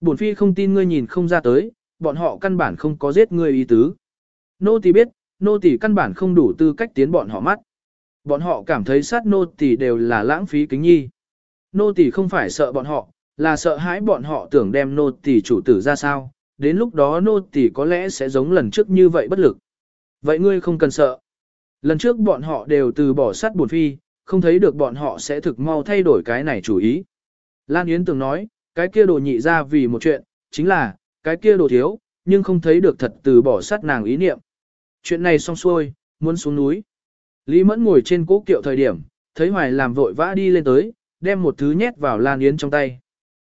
Bổn phi không tin ngươi nhìn không ra tới, bọn họ căn bản không có giết ngươi ý tứ. Nô tỳ biết, nô tỳ căn bản không đủ tư cách tiến bọn họ mắt. Bọn họ cảm thấy sát nô tỳ đều là lãng phí kính nhi. Nô tỳ không phải sợ bọn họ, là sợ hãi bọn họ tưởng đem nô tỳ chủ tử ra sao, đến lúc đó nô tỳ có lẽ sẽ giống lần trước như vậy bất lực. Vậy ngươi không cần sợ. Lần trước bọn họ đều từ bỏ sát bổn phi, không thấy được bọn họ sẽ thực mau thay đổi cái này chủ ý. Lan Yến từng nói, cái kia đồ nhị ra vì một chuyện, chính là, cái kia đồ thiếu, nhưng không thấy được thật từ bỏ sát nàng ý niệm. Chuyện này xong xuôi, muốn xuống núi. Lý Mẫn ngồi trên cố kiệu thời điểm, thấy Hoài làm vội vã đi lên tới, đem một thứ nhét vào Lan Yến trong tay.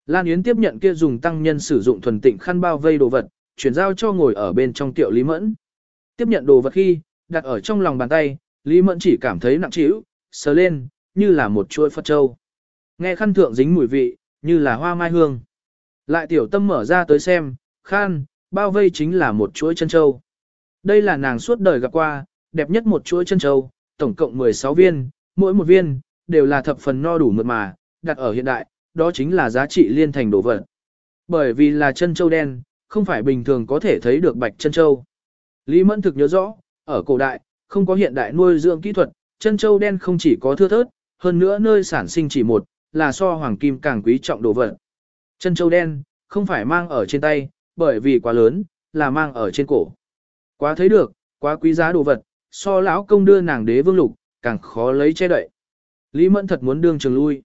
Lan Yến tiếp nhận kia dùng tăng nhân sử dụng thuần tịnh khăn bao vây đồ vật, chuyển giao cho ngồi ở bên trong tiệu Lý Mẫn. Tiếp nhận đồ vật khi, đặt ở trong lòng bàn tay, Lý Mẫn chỉ cảm thấy nặng trĩu, sờ lên, như là một chuỗi Phật châu. Nghe khăn thượng dính mùi vị, như là hoa mai hương. Lại tiểu tâm mở ra tới xem, khan, bao vây chính là một chuỗi chân châu. Đây là nàng suốt đời gặp qua, đẹp nhất một chuỗi chân châu, tổng cộng 16 viên, mỗi một viên, đều là thập phần no đủ mượt mà, đặt ở hiện đại, đó chính là giá trị liên thành đồ vật. Bởi vì là chân châu đen, không phải bình thường có thể thấy được bạch chân châu. Lý Mẫn thực nhớ rõ, ở cổ đại, không có hiện đại nuôi dưỡng kỹ thuật, chân châu đen không chỉ có thưa thớt, hơn nữa nơi sản sinh chỉ một, là so hoàng kim càng quý trọng đồ vật. Chân châu đen, không phải mang ở trên tay, bởi vì quá lớn, là mang ở trên cổ. Quá thấy được, quá quý giá đồ vật, so lão công đưa nàng đế vương lục, càng khó lấy che đậy. Lý Mẫn thật muốn đương trường lui.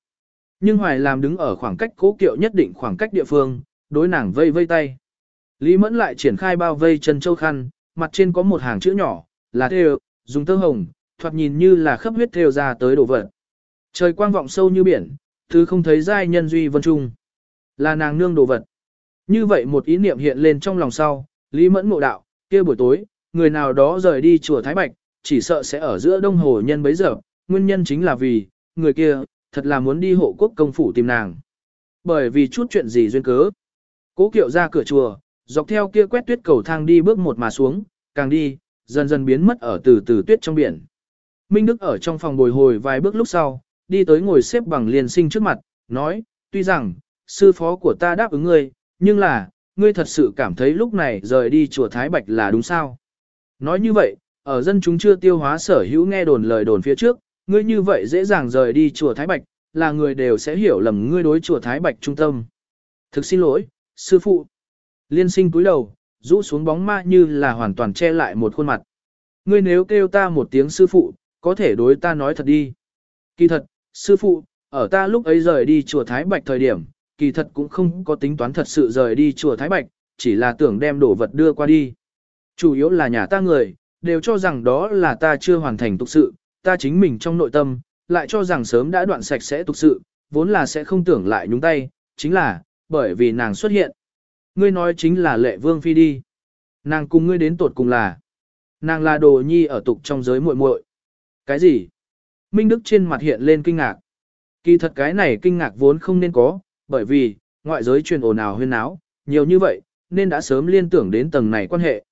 Nhưng Hoài làm đứng ở khoảng cách cố kiệu nhất định khoảng cách địa phương, đối nàng vây vây tay. Lý Mẫn lại triển khai bao vây chân châu khăn, mặt trên có một hàng chữ nhỏ, là thêu, dùng tơ hồng, thoạt nhìn như là khắp huyết thêu ra tới đồ vật. Trời quang vọng sâu như biển, thứ không thấy giai nhân duy vân trung. Là nàng nương đồ vật. Như vậy một ý niệm hiện lên trong lòng sau, Lý Mẫn ngộ đạo, kia buổi tối, người nào đó rời đi chùa Thái Bạch, chỉ sợ sẽ ở giữa đông hồ nhân bấy giờ, nguyên nhân chính là vì, người kia, thật là muốn đi hộ quốc công phủ tìm nàng. Bởi vì chút chuyện gì duyên cớ. Cố kiệu ra cửa chùa, dọc theo kia quét tuyết cầu thang đi bước một mà xuống, càng đi, dần dần biến mất ở từ từ tuyết trong biển. Minh Đức ở trong phòng bồi hồi vài bước lúc sau, đi tới ngồi xếp bằng liền sinh trước mặt, nói, tuy rằng, sư phó của ta đáp ứng ngươi, nhưng là, ngươi thật sự cảm thấy lúc này rời đi chùa Thái Bạch là đúng sao? Nói như vậy, ở dân chúng chưa tiêu hóa sở hữu nghe đồn lời đồn phía trước, ngươi như vậy dễ dàng rời đi chùa Thái Bạch, là người đều sẽ hiểu lầm ngươi đối chùa Thái Bạch trung tâm. Thực xin lỗi, sư phụ. Liên sinh cúi đầu, rũ xuống bóng ma như là hoàn toàn che lại một khuôn mặt. Ngươi nếu kêu ta một tiếng sư phụ, có thể đối ta nói thật đi. Kỳ thật, sư phụ, ở ta lúc ấy rời đi chùa Thái Bạch thời điểm, kỳ thật cũng không có tính toán thật sự rời đi chùa Thái Bạch, chỉ là tưởng đem đồ vật đưa qua đi. Chủ yếu là nhà ta người, đều cho rằng đó là ta chưa hoàn thành tục sự, ta chính mình trong nội tâm, lại cho rằng sớm đã đoạn sạch sẽ tục sự, vốn là sẽ không tưởng lại nhúng tay, chính là, bởi vì nàng xuất hiện. Ngươi nói chính là lệ vương phi đi. Nàng cùng ngươi đến tột cùng là. Nàng là đồ nhi ở tục trong giới muội muội. Cái gì? Minh Đức trên mặt hiện lên kinh ngạc. Kỳ thật cái này kinh ngạc vốn không nên có, bởi vì, ngoại giới truyền ồn ào huyên náo, nhiều như vậy, nên đã sớm liên tưởng đến tầng này quan hệ.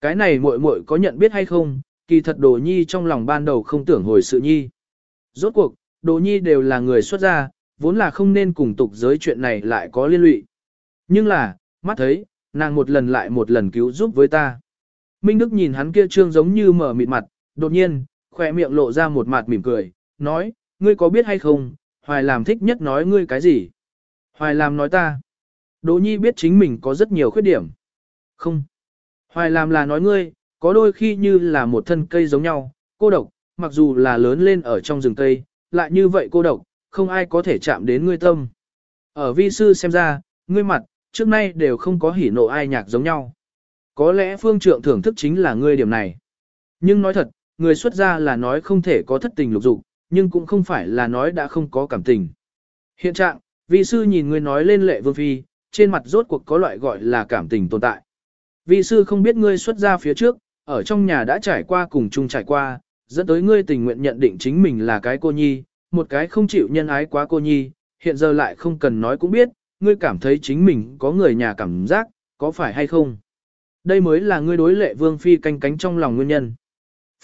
Cái này muội muội có nhận biết hay không, kỳ thật đồ nhi trong lòng ban đầu không tưởng hồi sự nhi. Rốt cuộc, đồ nhi đều là người xuất gia, vốn là không nên cùng tục giới chuyện này lại có liên lụy. Nhưng là, mắt thấy, nàng một lần lại một lần cứu giúp với ta. Minh Đức nhìn hắn kia trương giống như mở mịt mặt, đột nhiên, khỏe miệng lộ ra một mặt mỉm cười, nói, ngươi có biết hay không, Hoài làm thích nhất nói ngươi cái gì? Hoài làm nói ta. Đỗ Nhi biết chính mình có rất nhiều khuyết điểm. Không. Hoài làm là nói ngươi, có đôi khi như là một thân cây giống nhau, cô độc, mặc dù là lớn lên ở trong rừng cây, lại như vậy cô độc, không ai có thể chạm đến ngươi tâm. Ở vi sư xem ra, ngươi mặt, trước nay đều không có hỉ nộ ai nhạc giống nhau. Có lẽ phương trượng thưởng thức chính là ngươi điểm này. Nhưng nói thật, người xuất gia là nói không thể có thất tình lục dục, nhưng cũng không phải là nói đã không có cảm tình. Hiện trạng, vị sư nhìn ngươi nói lên lệ vương phi, trên mặt rốt cuộc có loại gọi là cảm tình tồn tại. Vị sư không biết ngươi xuất gia phía trước, ở trong nhà đã trải qua cùng chung trải qua, dẫn tới ngươi tình nguyện nhận định chính mình là cái cô nhi, một cái không chịu nhân ái quá cô nhi, hiện giờ lại không cần nói cũng biết, ngươi cảm thấy chính mình có người nhà cảm giác, có phải hay không? Đây mới là ngươi đối lệ vương phi canh cánh trong lòng nguyên nhân.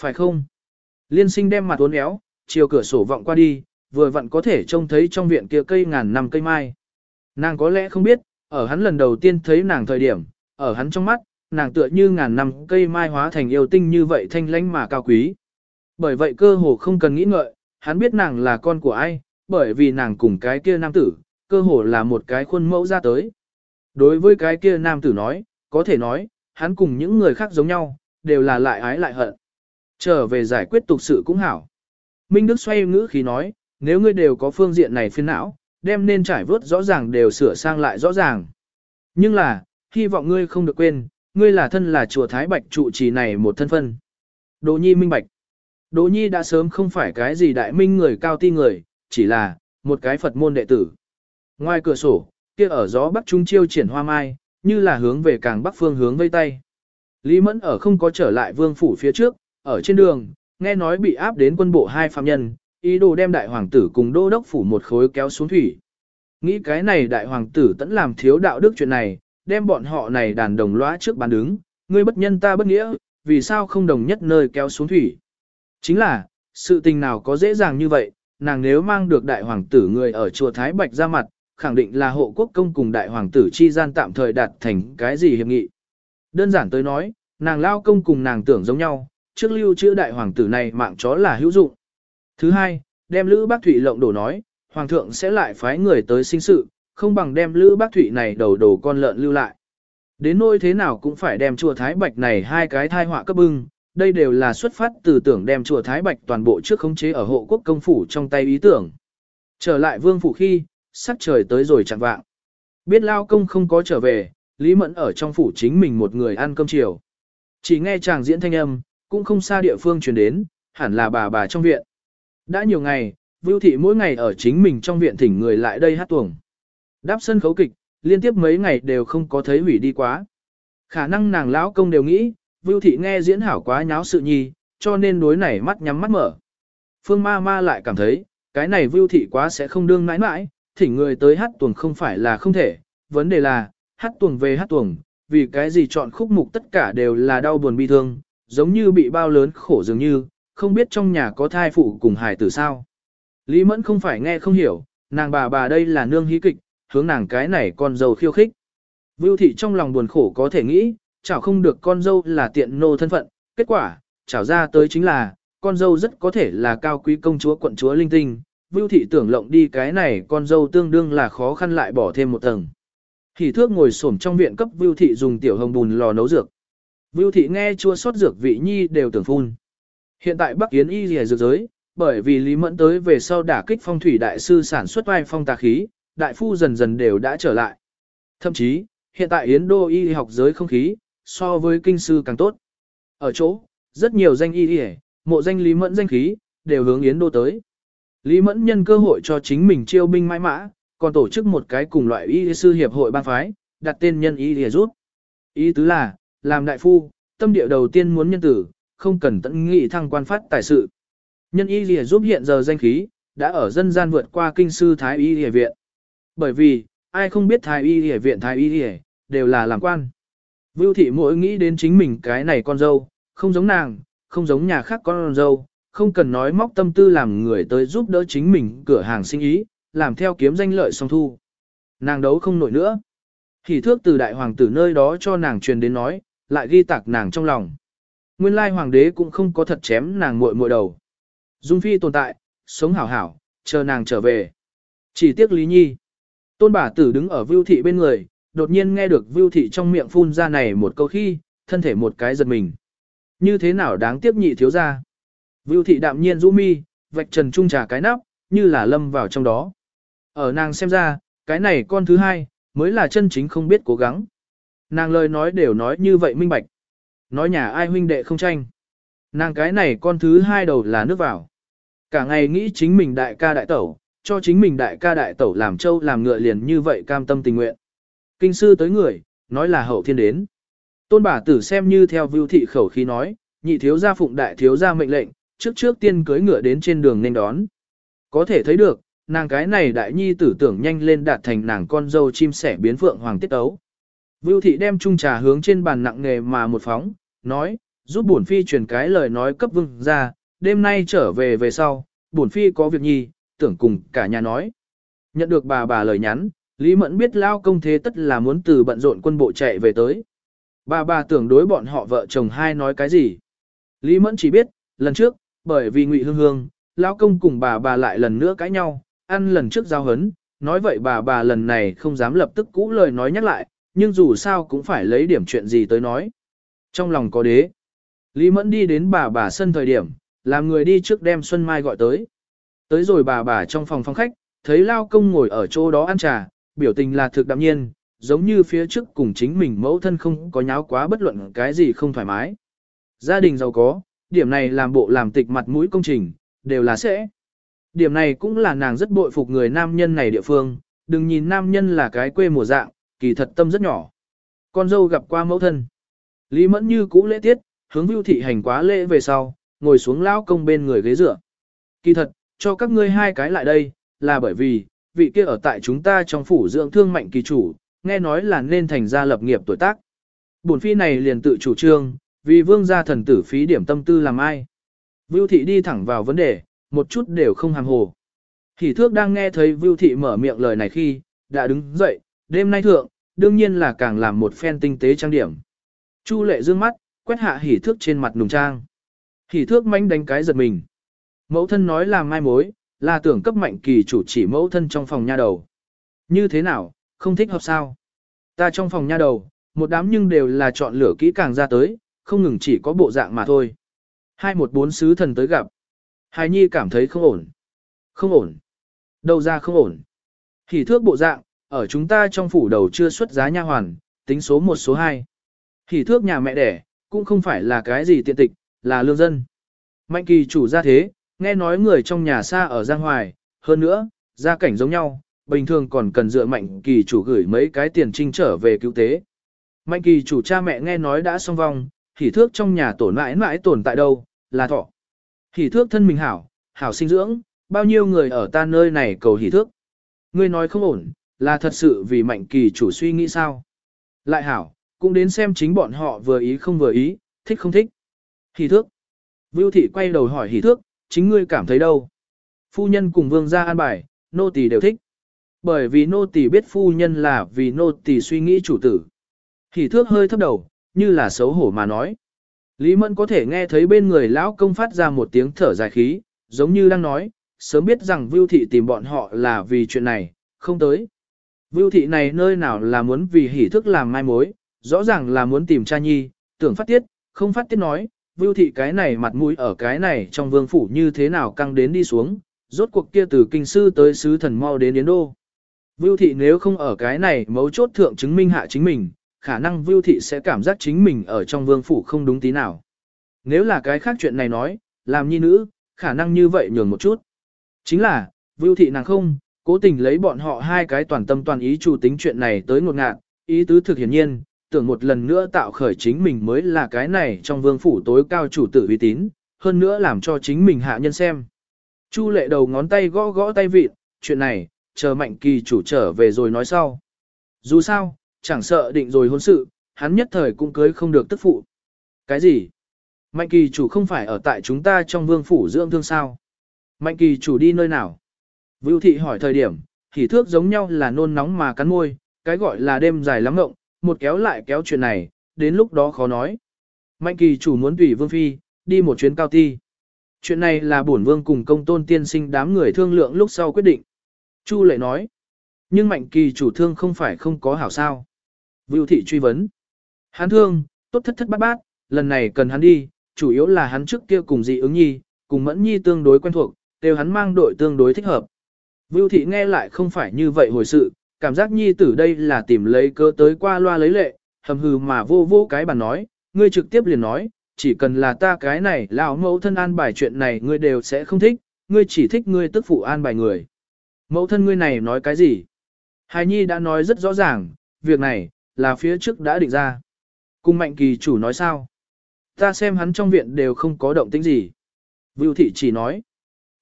Phải không? Liên sinh đem mặt uốn éo, chiều cửa sổ vọng qua đi, vừa vặn có thể trông thấy trong viện kia cây ngàn năm cây mai. Nàng có lẽ không biết, ở hắn lần đầu tiên thấy nàng thời điểm, ở hắn trong mắt, nàng tựa như ngàn năm cây mai hóa thành yêu tinh như vậy thanh lãnh mà cao quý. Bởi vậy cơ hồ không cần nghĩ ngợi, hắn biết nàng là con của ai, bởi vì nàng cùng cái kia nam tử, cơ hồ là một cái khuôn mẫu ra tới. Đối với cái kia nam tử nói, có thể nói, hắn cùng những người khác giống nhau, đều là lại ái lại hận. Trở về giải quyết tục sự cũng hảo. Minh Đức xoay ngữ khí nói, nếu ngươi đều có phương diện này phiền não, đem nên trải vớt rõ ràng đều sửa sang lại rõ ràng. Nhưng là, hy vọng ngươi không được quên, ngươi là thân là chùa Thái Bạch trụ trì này một thân phân. Đỗ Nhi minh bạch. Đỗ Nhi đã sớm không phải cái gì đại minh người cao ti người, chỉ là một cái Phật môn đệ tử. Ngoài cửa sổ, kia ở gió bắc trung chiêu triển hoa mai, như là hướng về càng bắc phương hướng vây tay. Lý Mẫn ở không có trở lại vương phủ phía trước, ở trên đường, nghe nói bị áp đến quân bộ hai phạm nhân, ý đồ đem đại hoàng tử cùng đô đốc phủ một khối kéo xuống thủy. Nghĩ cái này đại hoàng tử tẫn làm thiếu đạo đức chuyện này, đem bọn họ này đàn đồng lõa trước bàn đứng, ngươi bất nhân ta bất nghĩa, vì sao không đồng nhất nơi kéo xuống thủy. Chính là, sự tình nào có dễ dàng như vậy, nàng nếu mang được đại hoàng tử người ở chùa Thái Bạch ra mặt, khẳng định là hộ quốc công cùng đại hoàng tử chi gian tạm thời đạt thành cái gì hiệp nghị. Đơn giản tới nói, nàng lao công cùng nàng tưởng giống nhau, trước lưu chữ đại hoàng tử này mạng chó là hữu dụng. Thứ hai, đem Lữ Bác Thụy lộng đổ nói, hoàng thượng sẽ lại phái người tới sinh sự, không bằng đem Lữ Bác Thụy này đầu đồ con lợn lưu lại. Đến nỗi thế nào cũng phải đem chùa Thái Bạch này hai cái thai họa cấp bưng, đây đều là xuất phát từ tưởng đem chùa Thái Bạch toàn bộ trước khống chế ở hộ quốc công phủ trong tay ý tưởng. Trở lại vương phủ khi, sắc trời tới rồi chẳng vạng. Biết lao công không có trở về, Lý Mẫn ở trong phủ chính mình một người ăn cơm chiều. Chỉ nghe chàng diễn thanh âm, cũng không xa địa phương truyền đến, hẳn là bà bà trong viện. Đã nhiều ngày, Vưu Thị mỗi ngày ở chính mình trong viện thỉnh người lại đây hát tuồng. Đáp sân khấu kịch, liên tiếp mấy ngày đều không có thấy hủy đi quá. Khả năng nàng lão công đều nghĩ, Vưu Thị nghe diễn hảo quá nháo sự nhi, cho nên đối này mắt nhắm mắt mở. Phương ma ma lại cảm thấy, cái này Vưu Thị quá sẽ không đương mãi mãi, thỉnh người tới hát tuồng không phải là không thể, vấn đề là, hát tuồng về hát tuồng, vì cái gì chọn khúc mục tất cả đều là đau buồn bi thương, giống như bị bao lớn khổ dường như, không biết trong nhà có thai phụ cùng hài tử sao. Lý Mẫn không phải nghe không hiểu, nàng bà bà đây là nương hí kịch, hướng nàng cái này con dâu khiêu khích. Vưu thị trong lòng buồn khổ có thể nghĩ, chảo không được con dâu là tiện nô thân phận, kết quả, chảo ra tới chính là, con dâu rất có thể là cao quý công chúa quận chúa linh tinh. Vưu thị tưởng lộng đi cái này con dâu tương đương là khó khăn lại bỏ thêm một tầng. Hỉ thước ngồi xổm trong viện cấp Vưu thị dùng tiểu hồng bùn lò nấu dược. Vưu thị nghe chua sót dược vị nhi đều tưởng phun. Hiện tại Bắc Yến y rìa dược giới, bởi vì Lý Mẫn tới về sau đả kích phong thủy đại sư sản xuất vai phong tà khí, đại phu dần dần đều đã trở lại. Thậm chí, hiện tại Yến đô y học giới không khí, so với kinh sư càng tốt. Ở chỗ, rất nhiều danh y y mộ danh Lý Mẫn danh khí, đều hướng Yến đô tới. Lý Mẫn nhân cơ hội cho chính mình chiêu binh mãi mã, còn tổ chức một cái cùng loại y sư hiệp hội ban phái, đặt tên nhân y để rút. Ý tứ là, làm đại phu, tâm địa đầu tiên muốn nhân tử, không cần tận nghị thăng quan phát tài sự. Nhân y lìa giúp hiện giờ danh khí, đã ở dân gian vượt qua kinh sư Thái y lìa viện. Bởi vì, ai không biết Thái y lìa viện Thái y lìa, đều là làm quan. Vưu thị mỗi nghĩ đến chính mình cái này con dâu, không giống nàng, không giống nhà khác con dâu, không cần nói móc tâm tư làm người tới giúp đỡ chính mình cửa hàng sinh ý, làm theo kiếm danh lợi song thu. Nàng đấu không nổi nữa. Hỉ thước từ đại hoàng tử nơi đó cho nàng truyền đến nói, lại ghi tạc nàng trong lòng. Nguyên lai hoàng đế cũng không có thật chém nàng muội muội đầu. Dung phi tồn tại, sống hảo hảo, chờ nàng trở về. Chỉ tiếc Lý Nhi. Tôn bà tử đứng ở Vưu thị bên người, đột nhiên nghe được Vưu thị trong miệng phun ra này một câu khi, thân thể một cái giật mình. Như thế nào đáng tiếc nhị thiếu ra. Vưu thị đạm nhiên rũ mi, vạch trần trung trà cái nắp, như là lâm vào trong đó. Ở nàng xem ra, cái này con thứ hai, mới là chân chính không biết cố gắng. Nàng lời nói đều nói như vậy minh bạch. Nói nhà ai huynh đệ không tranh. Nàng cái này con thứ hai đầu là nước vào. Cả ngày nghĩ chính mình đại ca đại tẩu, cho chính mình đại ca đại tẩu làm trâu làm ngựa liền như vậy cam tâm tình nguyện. Kinh sư tới người, nói là hậu thiên đến. Tôn bà tử xem như theo vưu thị khẩu khí nói, nhị thiếu gia phụng đại thiếu gia mệnh lệnh, trước trước tiên cưới ngựa đến trên đường nên đón. Có thể thấy được, nàng cái này đại nhi tử tưởng nhanh lên đạt thành nàng con dâu chim sẻ biến phượng hoàng tiết ấu. Vưu thị đem chung trà hướng trên bàn nặng nghề mà một phóng, nói, giúp bổn phi truyền cái lời nói cấp vương ra, đêm nay trở về về sau, bổn phi có việc nhi, tưởng cùng cả nhà nói. Nhận được bà bà lời nhắn, Lý Mẫn biết lao công thế tất là muốn từ bận rộn quân bộ chạy về tới. Bà bà tưởng đối bọn họ vợ chồng hai nói cái gì. Lý Mẫn chỉ biết, lần trước, bởi vì ngụy hương hương, lao công cùng bà bà lại lần nữa cãi nhau, ăn lần trước giao hấn, nói vậy bà bà lần này không dám lập tức cũ lời nói nhắc lại, nhưng dù sao cũng phải lấy điểm chuyện gì tới nói. Trong lòng có đế. Lý Mẫn đi đến bà bà sân thời điểm, làm người đi trước đem Xuân Mai gọi tới. Tới rồi bà bà trong phòng phòng khách, thấy Lao Công ngồi ở chỗ đó ăn trà, biểu tình là thực đạm nhiên, giống như phía trước cùng chính mình mẫu thân không có nháo quá bất luận cái gì không thoải mái. Gia đình giàu có, điểm này làm bộ làm tịch mặt mũi công trình, đều là sẽ. Điểm này cũng là nàng rất bội phục người nam nhân này địa phương, đừng nhìn nam nhân là cái quê mùa dạng, kỳ thật tâm rất nhỏ. Con dâu gặp qua mẫu thân. Lý Mẫn như cũ lễ tiết, hướng Vưu thị hành quá lễ về sau, ngồi xuống lão công bên người ghế dựa. Kỳ thật, cho các ngươi hai cái lại đây, là bởi vì, vị kia ở tại chúng ta trong phủ dưỡng thương mạnh kỳ chủ, nghe nói là nên thành gia lập nghiệp tuổi tác. Bổn phi này liền tự chủ trương, vì vương gia thần tử phí điểm tâm tư làm ai. Vưu thị đi thẳng vào vấn đề, một chút đều không hàm hồ. Hỷ thước đang nghe thấy Vưu thị mở miệng lời này khi, đã đứng dậy, đêm nay thượng, đương nhiên là càng làm một phen tinh tế trang điểm. Chu lệ dương mắt, quét hạ hỉ thước trên mặt nùng trang. Hỉ thước manh đánh cái giật mình. Mẫu thân nói là mai mối, là tưởng cấp mạnh kỳ chủ chỉ mẫu thân trong phòng nha đầu. Như thế nào, không thích hợp sao? Ta trong phòng nha đầu, một đám nhưng đều là chọn lửa kỹ càng ra tới, không ngừng chỉ có bộ dạng mà thôi. Hai một bốn sứ thần tới gặp. Hài nhi cảm thấy không ổn. Không ổn. Đâu ra không ổn. Hỉ thước bộ dạng, ở chúng ta trong phủ đầu chưa xuất giá nha hoàn, tính số một số hai. Hỉ thước nhà mẹ đẻ, cũng không phải là cái gì tiện tịch, là lương dân. Mạnh kỳ chủ ra thế, nghe nói người trong nhà xa ở Giang Hoài, hơn nữa, gia cảnh giống nhau, bình thường còn cần dựa mạnh kỳ chủ gửi mấy cái tiền trinh trở về cứu tế. Mạnh kỳ chủ cha mẹ nghe nói đã xong vong, hỉ thước trong nhà tổn mãi mãi tồn tại đâu, là thọ. Hỉ thước thân mình hảo, hảo sinh dưỡng, bao nhiêu người ở ta nơi này cầu hỉ thước. Ngươi nói không ổn, là thật sự vì mạnh kỳ chủ suy nghĩ sao. Lại hảo, cũng đến xem chính bọn họ vừa ý không vừa ý, thích không thích. Hỷ thước. Vưu thị quay đầu hỏi Hỷ thước, chính ngươi cảm thấy đâu? Phu nhân cùng vương gia an bài, nô tỳ đều thích. Bởi vì nô tỳ biết phu nhân là vì nô tỳ suy nghĩ chủ tử. Hỷ thước hơi thấp đầu, như là xấu hổ mà nói. Lý Mẫn có thể nghe thấy bên người lão công phát ra một tiếng thở dài khí, giống như đang nói, sớm biết rằng Vưu Thị tìm bọn họ là vì chuyện này, không tới. Vưu Thị này nơi nào là muốn vì hỉ thức làm mai mối, rõ ràng là muốn tìm cha nhi, tưởng phát tiết, không phát tiết nói, Vưu Thị cái này mặt mũi ở cái này trong vương phủ như thế nào căng đến đi xuống, rốt cuộc kia từ kinh sư tới sứ thần mau đến Yến Đô. Vưu Thị nếu không ở cái này mấu chốt thượng chứng minh hạ chính mình, khả năng Vưu Thị sẽ cảm giác chính mình ở trong vương phủ không đúng tí nào. Nếu là cái khác chuyện này nói, làm nhi nữ, khả năng như vậy nhường một chút. Chính là, Vưu Thị nàng không, cố tình lấy bọn họ hai cái toàn tâm toàn ý chủ tính chuyện này tới ngột ngạn, ý tứ thực hiển nhiên, tưởng một lần nữa tạo khởi chính mình mới là cái này trong vương phủ tối cao chủ tử uy tín, hơn nữa làm cho chính mình hạ nhân xem. Chu lệ đầu ngón tay gõ gõ tay vịt, chuyện này, chờ mạnh kỳ chủ trở về rồi nói sau. Dù sao, chẳng sợ định rồi hôn sự, hắn nhất thời cũng cưới không được tức phụ. Cái gì? Mạnh kỳ chủ không phải ở tại chúng ta trong vương phủ dưỡng thương sao? Mạnh kỳ chủ đi nơi nào? Vưu thị hỏi thời điểm, thì thước giống nhau là nôn nóng mà cắn môi, cái gọi là đêm dài lắm ngộng, một kéo lại kéo chuyện này, đến lúc đó khó nói. Mạnh kỳ chủ muốn tùy vương phi, đi một chuyến cao ti. Chuyện này là bổn vương cùng công tôn tiên sinh đám người thương lượng lúc sau quyết định. Chu lệ nói, nhưng mạnh kỳ chủ thương không phải không có hảo sao. Vưu thị truy vấn. Hắn thương, tốt thất thất bát bát, lần này cần hắn đi, chủ yếu là hắn trước kia cùng dị ứng nhi, cùng mẫn nhi tương đối quen thuộc, đều hắn mang đội tương đối thích hợp. Vưu thị nghe lại không phải như vậy hồi sự, cảm giác nhi tử đây là tìm lấy cơ tới qua loa lấy lệ, hầm hừ mà vô vô cái bàn nói, ngươi trực tiếp liền nói, chỉ cần là ta cái này lão mẫu thân an bài chuyện này ngươi đều sẽ không thích, ngươi chỉ thích ngươi tức phụ an bài người. Mẫu thân ngươi này nói cái gì? Hài nhi đã nói rất rõ ràng, việc này, là phía trước đã định ra. Cung mạnh kỳ chủ nói sao? Ta xem hắn trong viện đều không có động tĩnh gì. Vưu thị chỉ nói.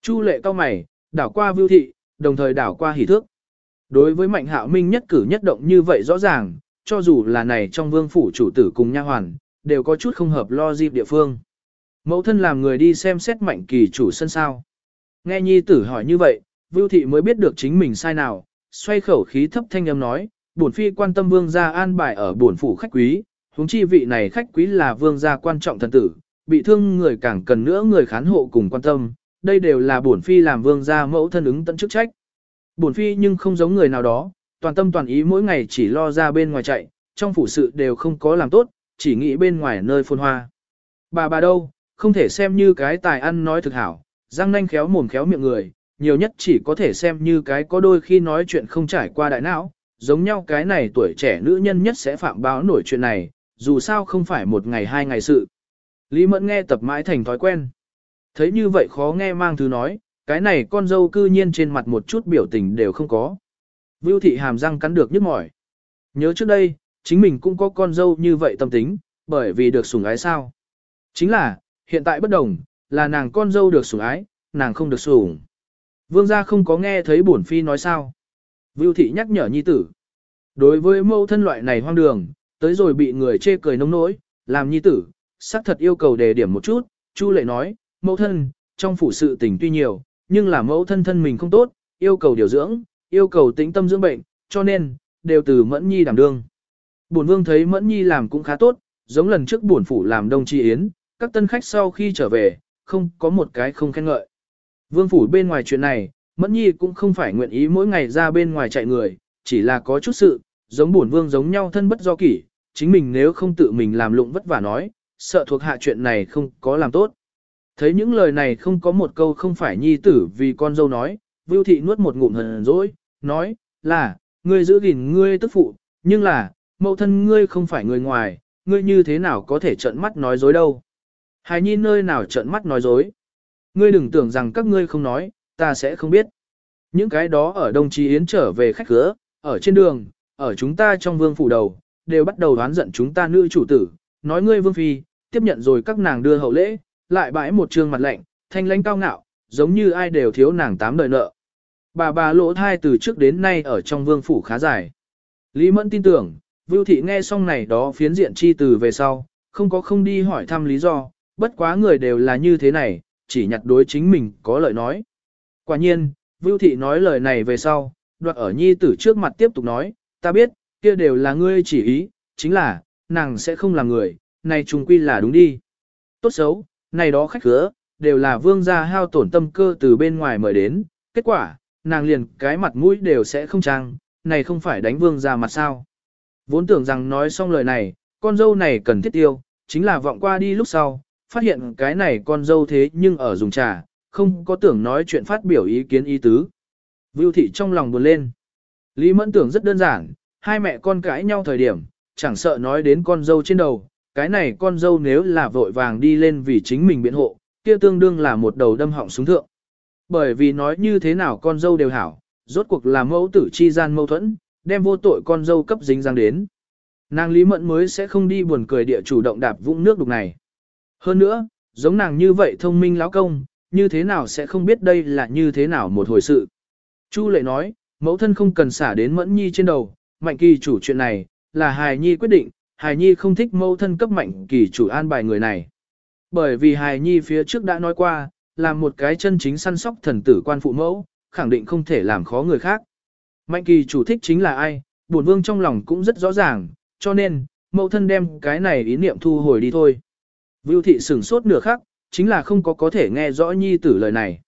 Chu lệ cao mày, đảo qua vưu thị, đồng thời đảo qua hỉ thước. Đối với mạnh hạo minh nhất cử nhất động như vậy rõ ràng, cho dù là này trong vương phủ chủ tử cùng nha hoàn, đều có chút không hợp lo dịp địa phương. Mẫu thân làm người đi xem xét mạnh kỳ chủ sân sao. Nghe nhi tử hỏi như vậy, vưu thị mới biết được chính mình sai nào, xoay khẩu khí thấp thanh âm nói, bổn phi quan tâm vương gia an bài ở bổn phủ khách quý, huống chi vị này khách quý là vương gia quan trọng thần tử, bị thương người càng cần nữa người khán hộ cùng quan tâm, đây đều là bổn phi làm vương gia mẫu thân ứng tận chức trách. Bổn phi nhưng không giống người nào đó, toàn tâm toàn ý mỗi ngày chỉ lo ra bên ngoài chạy, trong phủ sự đều không có làm tốt, chỉ nghĩ bên ngoài nơi phồn hoa. Bà bà đâu, không thể xem như cái tài ăn nói thực hảo, răng nanh khéo mồm khéo miệng người, nhiều nhất chỉ có thể xem như cái có đôi khi nói chuyện không trải qua đại não, giống nhau cái này tuổi trẻ nữ nhân nhất sẽ phạm báo nổi chuyện này, dù sao không phải một ngày hai ngày sự. Lý Mẫn nghe tập mãi thành thói quen. Thấy như vậy khó nghe mang thứ nói, cái này con dâu cư nhiên trên mặt một chút biểu tình đều không có. Vưu thị hàm răng cắn được nhức mỏi. Nhớ trước đây, chính mình cũng có con dâu như vậy tâm tính, bởi vì được sủng ái sao. Chính là, hiện tại bất đồng, là nàng con dâu được sủng ái, nàng không được sủng. Vương gia không có nghe thấy bổn phi nói sao. Vưu thị nhắc nhở nhi tử. Đối với mâu thân loại này hoang đường, tới rồi bị người chê cười nông nỗi, làm nhi tử, xác thật yêu cầu đề điểm một chút, Chu lệ nói, mẫu thân, trong phủ sự tình tuy nhiều, nhưng là mẫu thân thân mình không tốt, yêu cầu điều dưỡng, yêu cầu tĩnh tâm dưỡng bệnh, cho nên, đều từ Mẫn Nhi đảm đương. Bổn vương thấy Mẫn Nhi làm cũng khá tốt, giống lần trước bổn phủ làm đông tri yến, các tân khách sau khi trở về, không có một cái không khen ngợi. Vương phủ bên ngoài chuyện này, Mẫn Nhi cũng không phải nguyện ý mỗi ngày ra bên ngoài chạy người, chỉ là có chút sự, giống bổn vương giống nhau thân bất do kỷ, chính mình nếu không tự mình làm lụng vất vả nói, sợ thuộc hạ chuyện này không có làm tốt. Thấy những lời này không có một câu không phải nhi tử vì con dâu nói, Vưu Thị nuốt một ngụm hờn dỗi, nói, là, ngươi giữ gìn ngươi tức phụ, nhưng là, mẫu thân ngươi không phải người ngoài, ngươi như thế nào có thể trợn mắt nói dối đâu. Hài nhi nơi nào trợn mắt nói dối. Ngươi đừng tưởng rằng các ngươi không nói, ta sẽ không biết. Những cái đó ở Đông chí Yến trở về khách cửa ở trên đường, ở chúng ta trong vương phủ đầu, đều bắt đầu đoán giận chúng ta nữ chủ tử, nói ngươi vương phi, tiếp nhận rồi các nàng đưa hậu lễ, lại bãi một trương mặt lạnh, thanh lãnh cao ngạo, giống như ai đều thiếu nàng tám đời nợ. Bà bà lỗ thai từ trước đến nay ở trong vương phủ khá dài. Lý Mẫn tin tưởng, Vưu Thị nghe xong này đó phiến diện chi từ về sau, không có không đi hỏi thăm lý do, bất quá người đều là như thế này, chỉ nhặt đối chính mình có lời nói. Quả nhiên, Vưu Thị nói lời này về sau, đoạt ở nhi tử trước mặt tiếp tục nói, ta biết, kia đều là ngươi chỉ ý, chính là, nàng sẽ không làm người, này trùng quy là đúng đi. Tốt xấu, này đó khách khứa, đều là vương gia hao tổn tâm cơ từ bên ngoài mời đến, kết quả, nàng liền cái mặt mũi đều sẽ không trang, này không phải đánh vương gia mặt sao. Vốn tưởng rằng nói xong lời này, con dâu này cần thiết tiêu, chính là vọng qua đi lúc sau, phát hiện cái này con dâu thế nhưng ở dùng trà, không có tưởng nói chuyện phát biểu ý kiến ý tứ. Vưu thị trong lòng buồn lên. Lý mẫn tưởng rất đơn giản, hai mẹ con cãi nhau thời điểm, chẳng sợ nói đến con dâu trên đầu, cái này con dâu nếu là vội vàng đi lên vì chính mình biện hộ, kia tương đương là một đầu đâm họng súng thượng. Bởi vì nói như thế nào con dâu đều hảo, rốt cuộc là mẫu tử chi gian mâu thuẫn, đem vô tội con dâu cấp dính răng đến. Nàng Lý Mẫn mới sẽ không đi buồn cười địa chủ động đạp vũng nước đục này. Hơn nữa, giống nàng như vậy thông minh lão công, như thế nào sẽ không biết đây là như thế nào một hồi sự. Chu lệ nói, mẫu thân không cần xả đến Mẫn Nhi trên đầu, mạnh kỳ chủ chuyện này, là hài nhi quyết định, hài nhi không thích mẫu thân cấp mạnh kỳ chủ an bài người này. Bởi vì hài nhi phía trước đã nói qua, là một cái chân chính săn sóc thần tử quan phụ mẫu, khẳng định không thể làm khó người khác. Mạnh kỳ chủ thích chính là ai, bổn vương trong lòng cũng rất rõ ràng, cho nên, mẫu thân đem cái này ý niệm thu hồi đi thôi. Vưu thị sửng sốt nửa khắc, chính là không có có thể nghe rõ nhi tử lời này.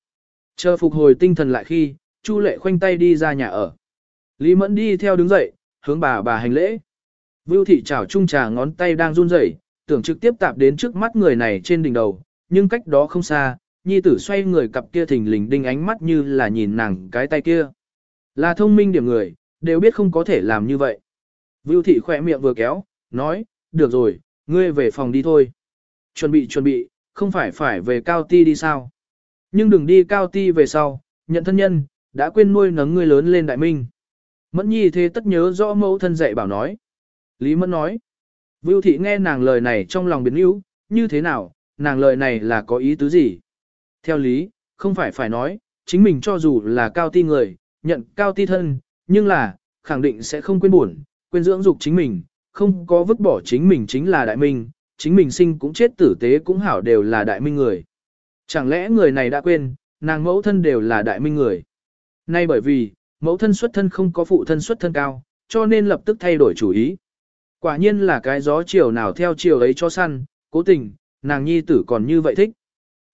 Chờ phục hồi tinh thần lại khi, Chu lệ khoanh tay đi ra nhà ở. Lý mẫn đi theo đứng dậy, hướng bà bà hành lễ. Vưu thị chảo chung trà ngón tay đang run rẩy, tưởng trực tiếp tạp đến trước mắt người này trên đỉnh đầu, nhưng cách đó không xa, nhi tử xoay người cặp kia thình lình đinh ánh mắt như là nhìn nàng cái tay kia. Là thông minh điểm người, đều biết không có thể làm như vậy. Vưu thị khỏe miệng vừa kéo, nói, được rồi, ngươi về phòng đi thôi. Chuẩn bị chuẩn bị, không phải phải về cao ti đi sao. Nhưng đừng đi cao ti về sau, nhận thân nhân, đã quên nuôi nấng ngươi lớn lên đại minh. Mẫn nhi thế tất nhớ rõ mẫu thân dạy bảo nói. Lý Mẫn nói. Vưu thị nghe nàng lời này trong lòng biến yếu, như thế nào, nàng lời này là có ý tứ gì? Theo lý, không phải phải nói, chính mình cho dù là cao ti người, nhận cao ti thân, nhưng là, khẳng định sẽ không quên buồn, quên dưỡng dục chính mình, không có vứt bỏ chính mình chính là đại minh, chính mình sinh cũng chết tử tế cũng hảo đều là đại minh người. Chẳng lẽ người này đã quên, nàng mẫu thân đều là đại minh người. Nay bởi vì, mẫu thân xuất thân không có phụ thân xuất thân cao, cho nên lập tức thay đổi chủ ý. Quả nhiên là cái gió chiều nào theo chiều ấy cho săn, cố tình, nàng nhi tử còn như vậy thích.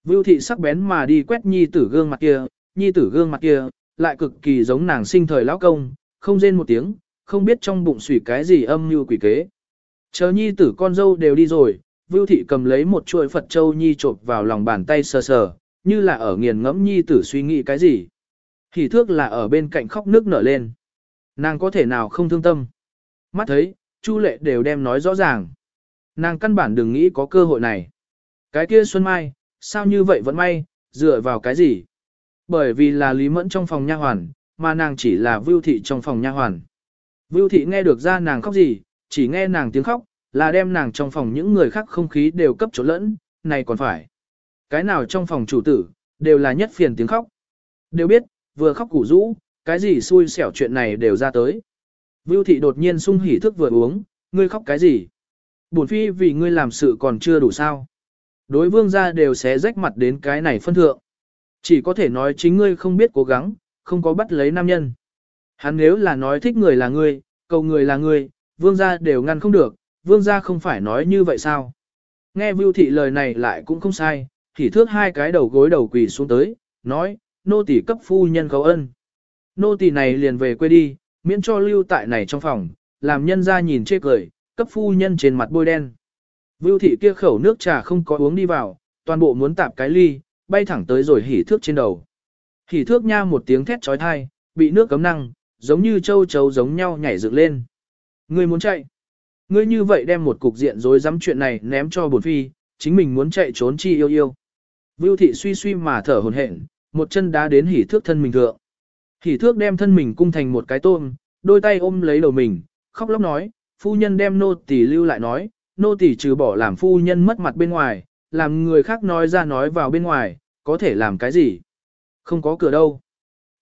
Vưu thị sắc bén mà đi quét nhi tử gương mặt kia, nhi tử gương mặt kia, lại cực kỳ giống nàng sinh thời lão công, không rên một tiếng, không biết trong bụng sủy cái gì âm như quỷ kế. Chờ nhi tử con dâu đều đi rồi, Vưu thị cầm lấy một chuỗi Phật Châu Nhi trộp vào lòng bàn tay sờ sờ, như là ở nghiền ngẫm Nhi tử suy nghĩ cái gì. Hỉ thước là ở bên cạnh khóc nước nở lên. Nàng có thể nào không thương tâm. Mắt thấy, Chu lệ đều đem nói rõ ràng. Nàng căn bản đừng nghĩ có cơ hội này. Cái kia Xuân Mai, sao như vậy vẫn may, dựa vào cái gì? Bởi vì là Lý Mẫn trong phòng nha hoàn, mà nàng chỉ là Vưu Thị trong phòng nha hoàn. Vưu Thị nghe được ra nàng khóc gì, chỉ nghe nàng tiếng khóc, là đem nàng trong phòng những người khác không khí đều cấp chỗ lẫn, này còn phải. Cái nào trong phòng chủ tử, đều là nhất phiền tiếng khóc. Đều biết, vừa khóc củ rũ, cái gì xui xẻo chuyện này đều ra tới. Vưu thị đột nhiên sung hỉ thức vừa uống, ngươi khóc cái gì? Bổn phi vì ngươi làm sự còn chưa đủ sao. Đối vương gia đều sẽ rách mặt đến cái này phân thượng. Chỉ có thể nói chính ngươi không biết cố gắng, không có bắt lấy nam nhân. Hắn nếu là nói thích người là ngươi, cầu người là ngươi, vương gia đều ngăn không được, vương gia không phải nói như vậy sao? Nghe Vưu thị lời này lại cũng không sai, thì thước hai cái đầu gối đầu quỳ xuống tới, nói, nô tỳ cấp phu nhân khấu ân. Nô tỳ này liền về quê đi, miễn cho lưu tại này trong phòng, làm nhân ra nhìn chê cười, cấp phu nhân trên mặt bôi đen. Vưu thị kia khẩu nước trà không có uống đi vào, toàn bộ muốn tạp cái ly, bay thẳng tới rồi hỉ thước trên đầu. Hỉ thước nha một tiếng thét trói thai, bị nước cấm năng, giống như châu chấu giống nhau nhảy dựng lên. Ngươi muốn chạy. Ngươi như vậy đem một cục diện rối rắm chuyện này ném cho bổn phi, chính mình muốn chạy trốn chi yêu yêu. Vưu thị suy suy mà thở hồn hển, một chân đá đến hỉ thước thân mình thượng. Hỉ thước đem thân mình cung thành một cái tôm, đôi tay ôm lấy đầu mình, khóc lóc nói, phu nhân đem nô tỳ lưu lại nói, nô tỳ trừ bỏ làm phu nhân mất mặt bên ngoài, làm người khác nói ra nói vào bên ngoài, có thể làm cái gì? Không có cửa đâu.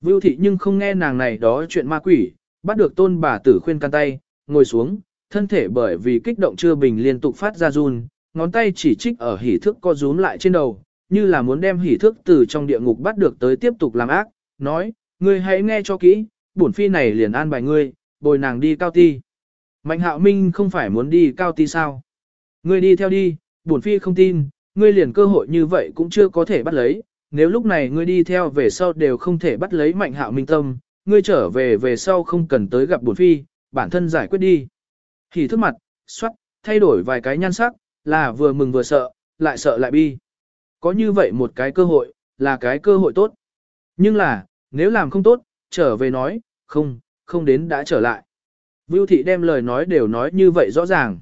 Vưu thị nhưng không nghe nàng này đó chuyện ma quỷ, bắt được tôn bà tử khuyên can tay, ngồi xuống, thân thể bởi vì kích động chưa bình liên tục phát ra run, ngón tay chỉ trích ở hỉ thước co rúm lại trên đầu, như là muốn đem hỉ thước từ trong địa ngục bắt được tới tiếp tục làm ác, nói, ngươi hãy nghe cho kỹ, bổn phi này liền an bài ngươi, bồi nàng đi cao ti. Mạnh hạo minh không phải muốn đi cao ti sao? Ngươi đi theo đi, bổn phi không tin, ngươi liền cơ hội như vậy cũng chưa có thể bắt lấy, nếu lúc này ngươi đi theo về sau đều không thể bắt lấy mạnh hạo minh tâm, ngươi trở về về sau không cần tới gặp bổn phi, bản thân giải quyết đi. Thì thức mặt, xoát, thay đổi vài cái nhan sắc, là vừa mừng vừa sợ, lại sợ lại bi. Có như vậy một cái cơ hội, là cái cơ hội tốt. Nhưng là, nếu làm không tốt, trở về nói, không, không đến đã trở lại. Vưu thị đem lời nói đều nói như vậy rõ ràng.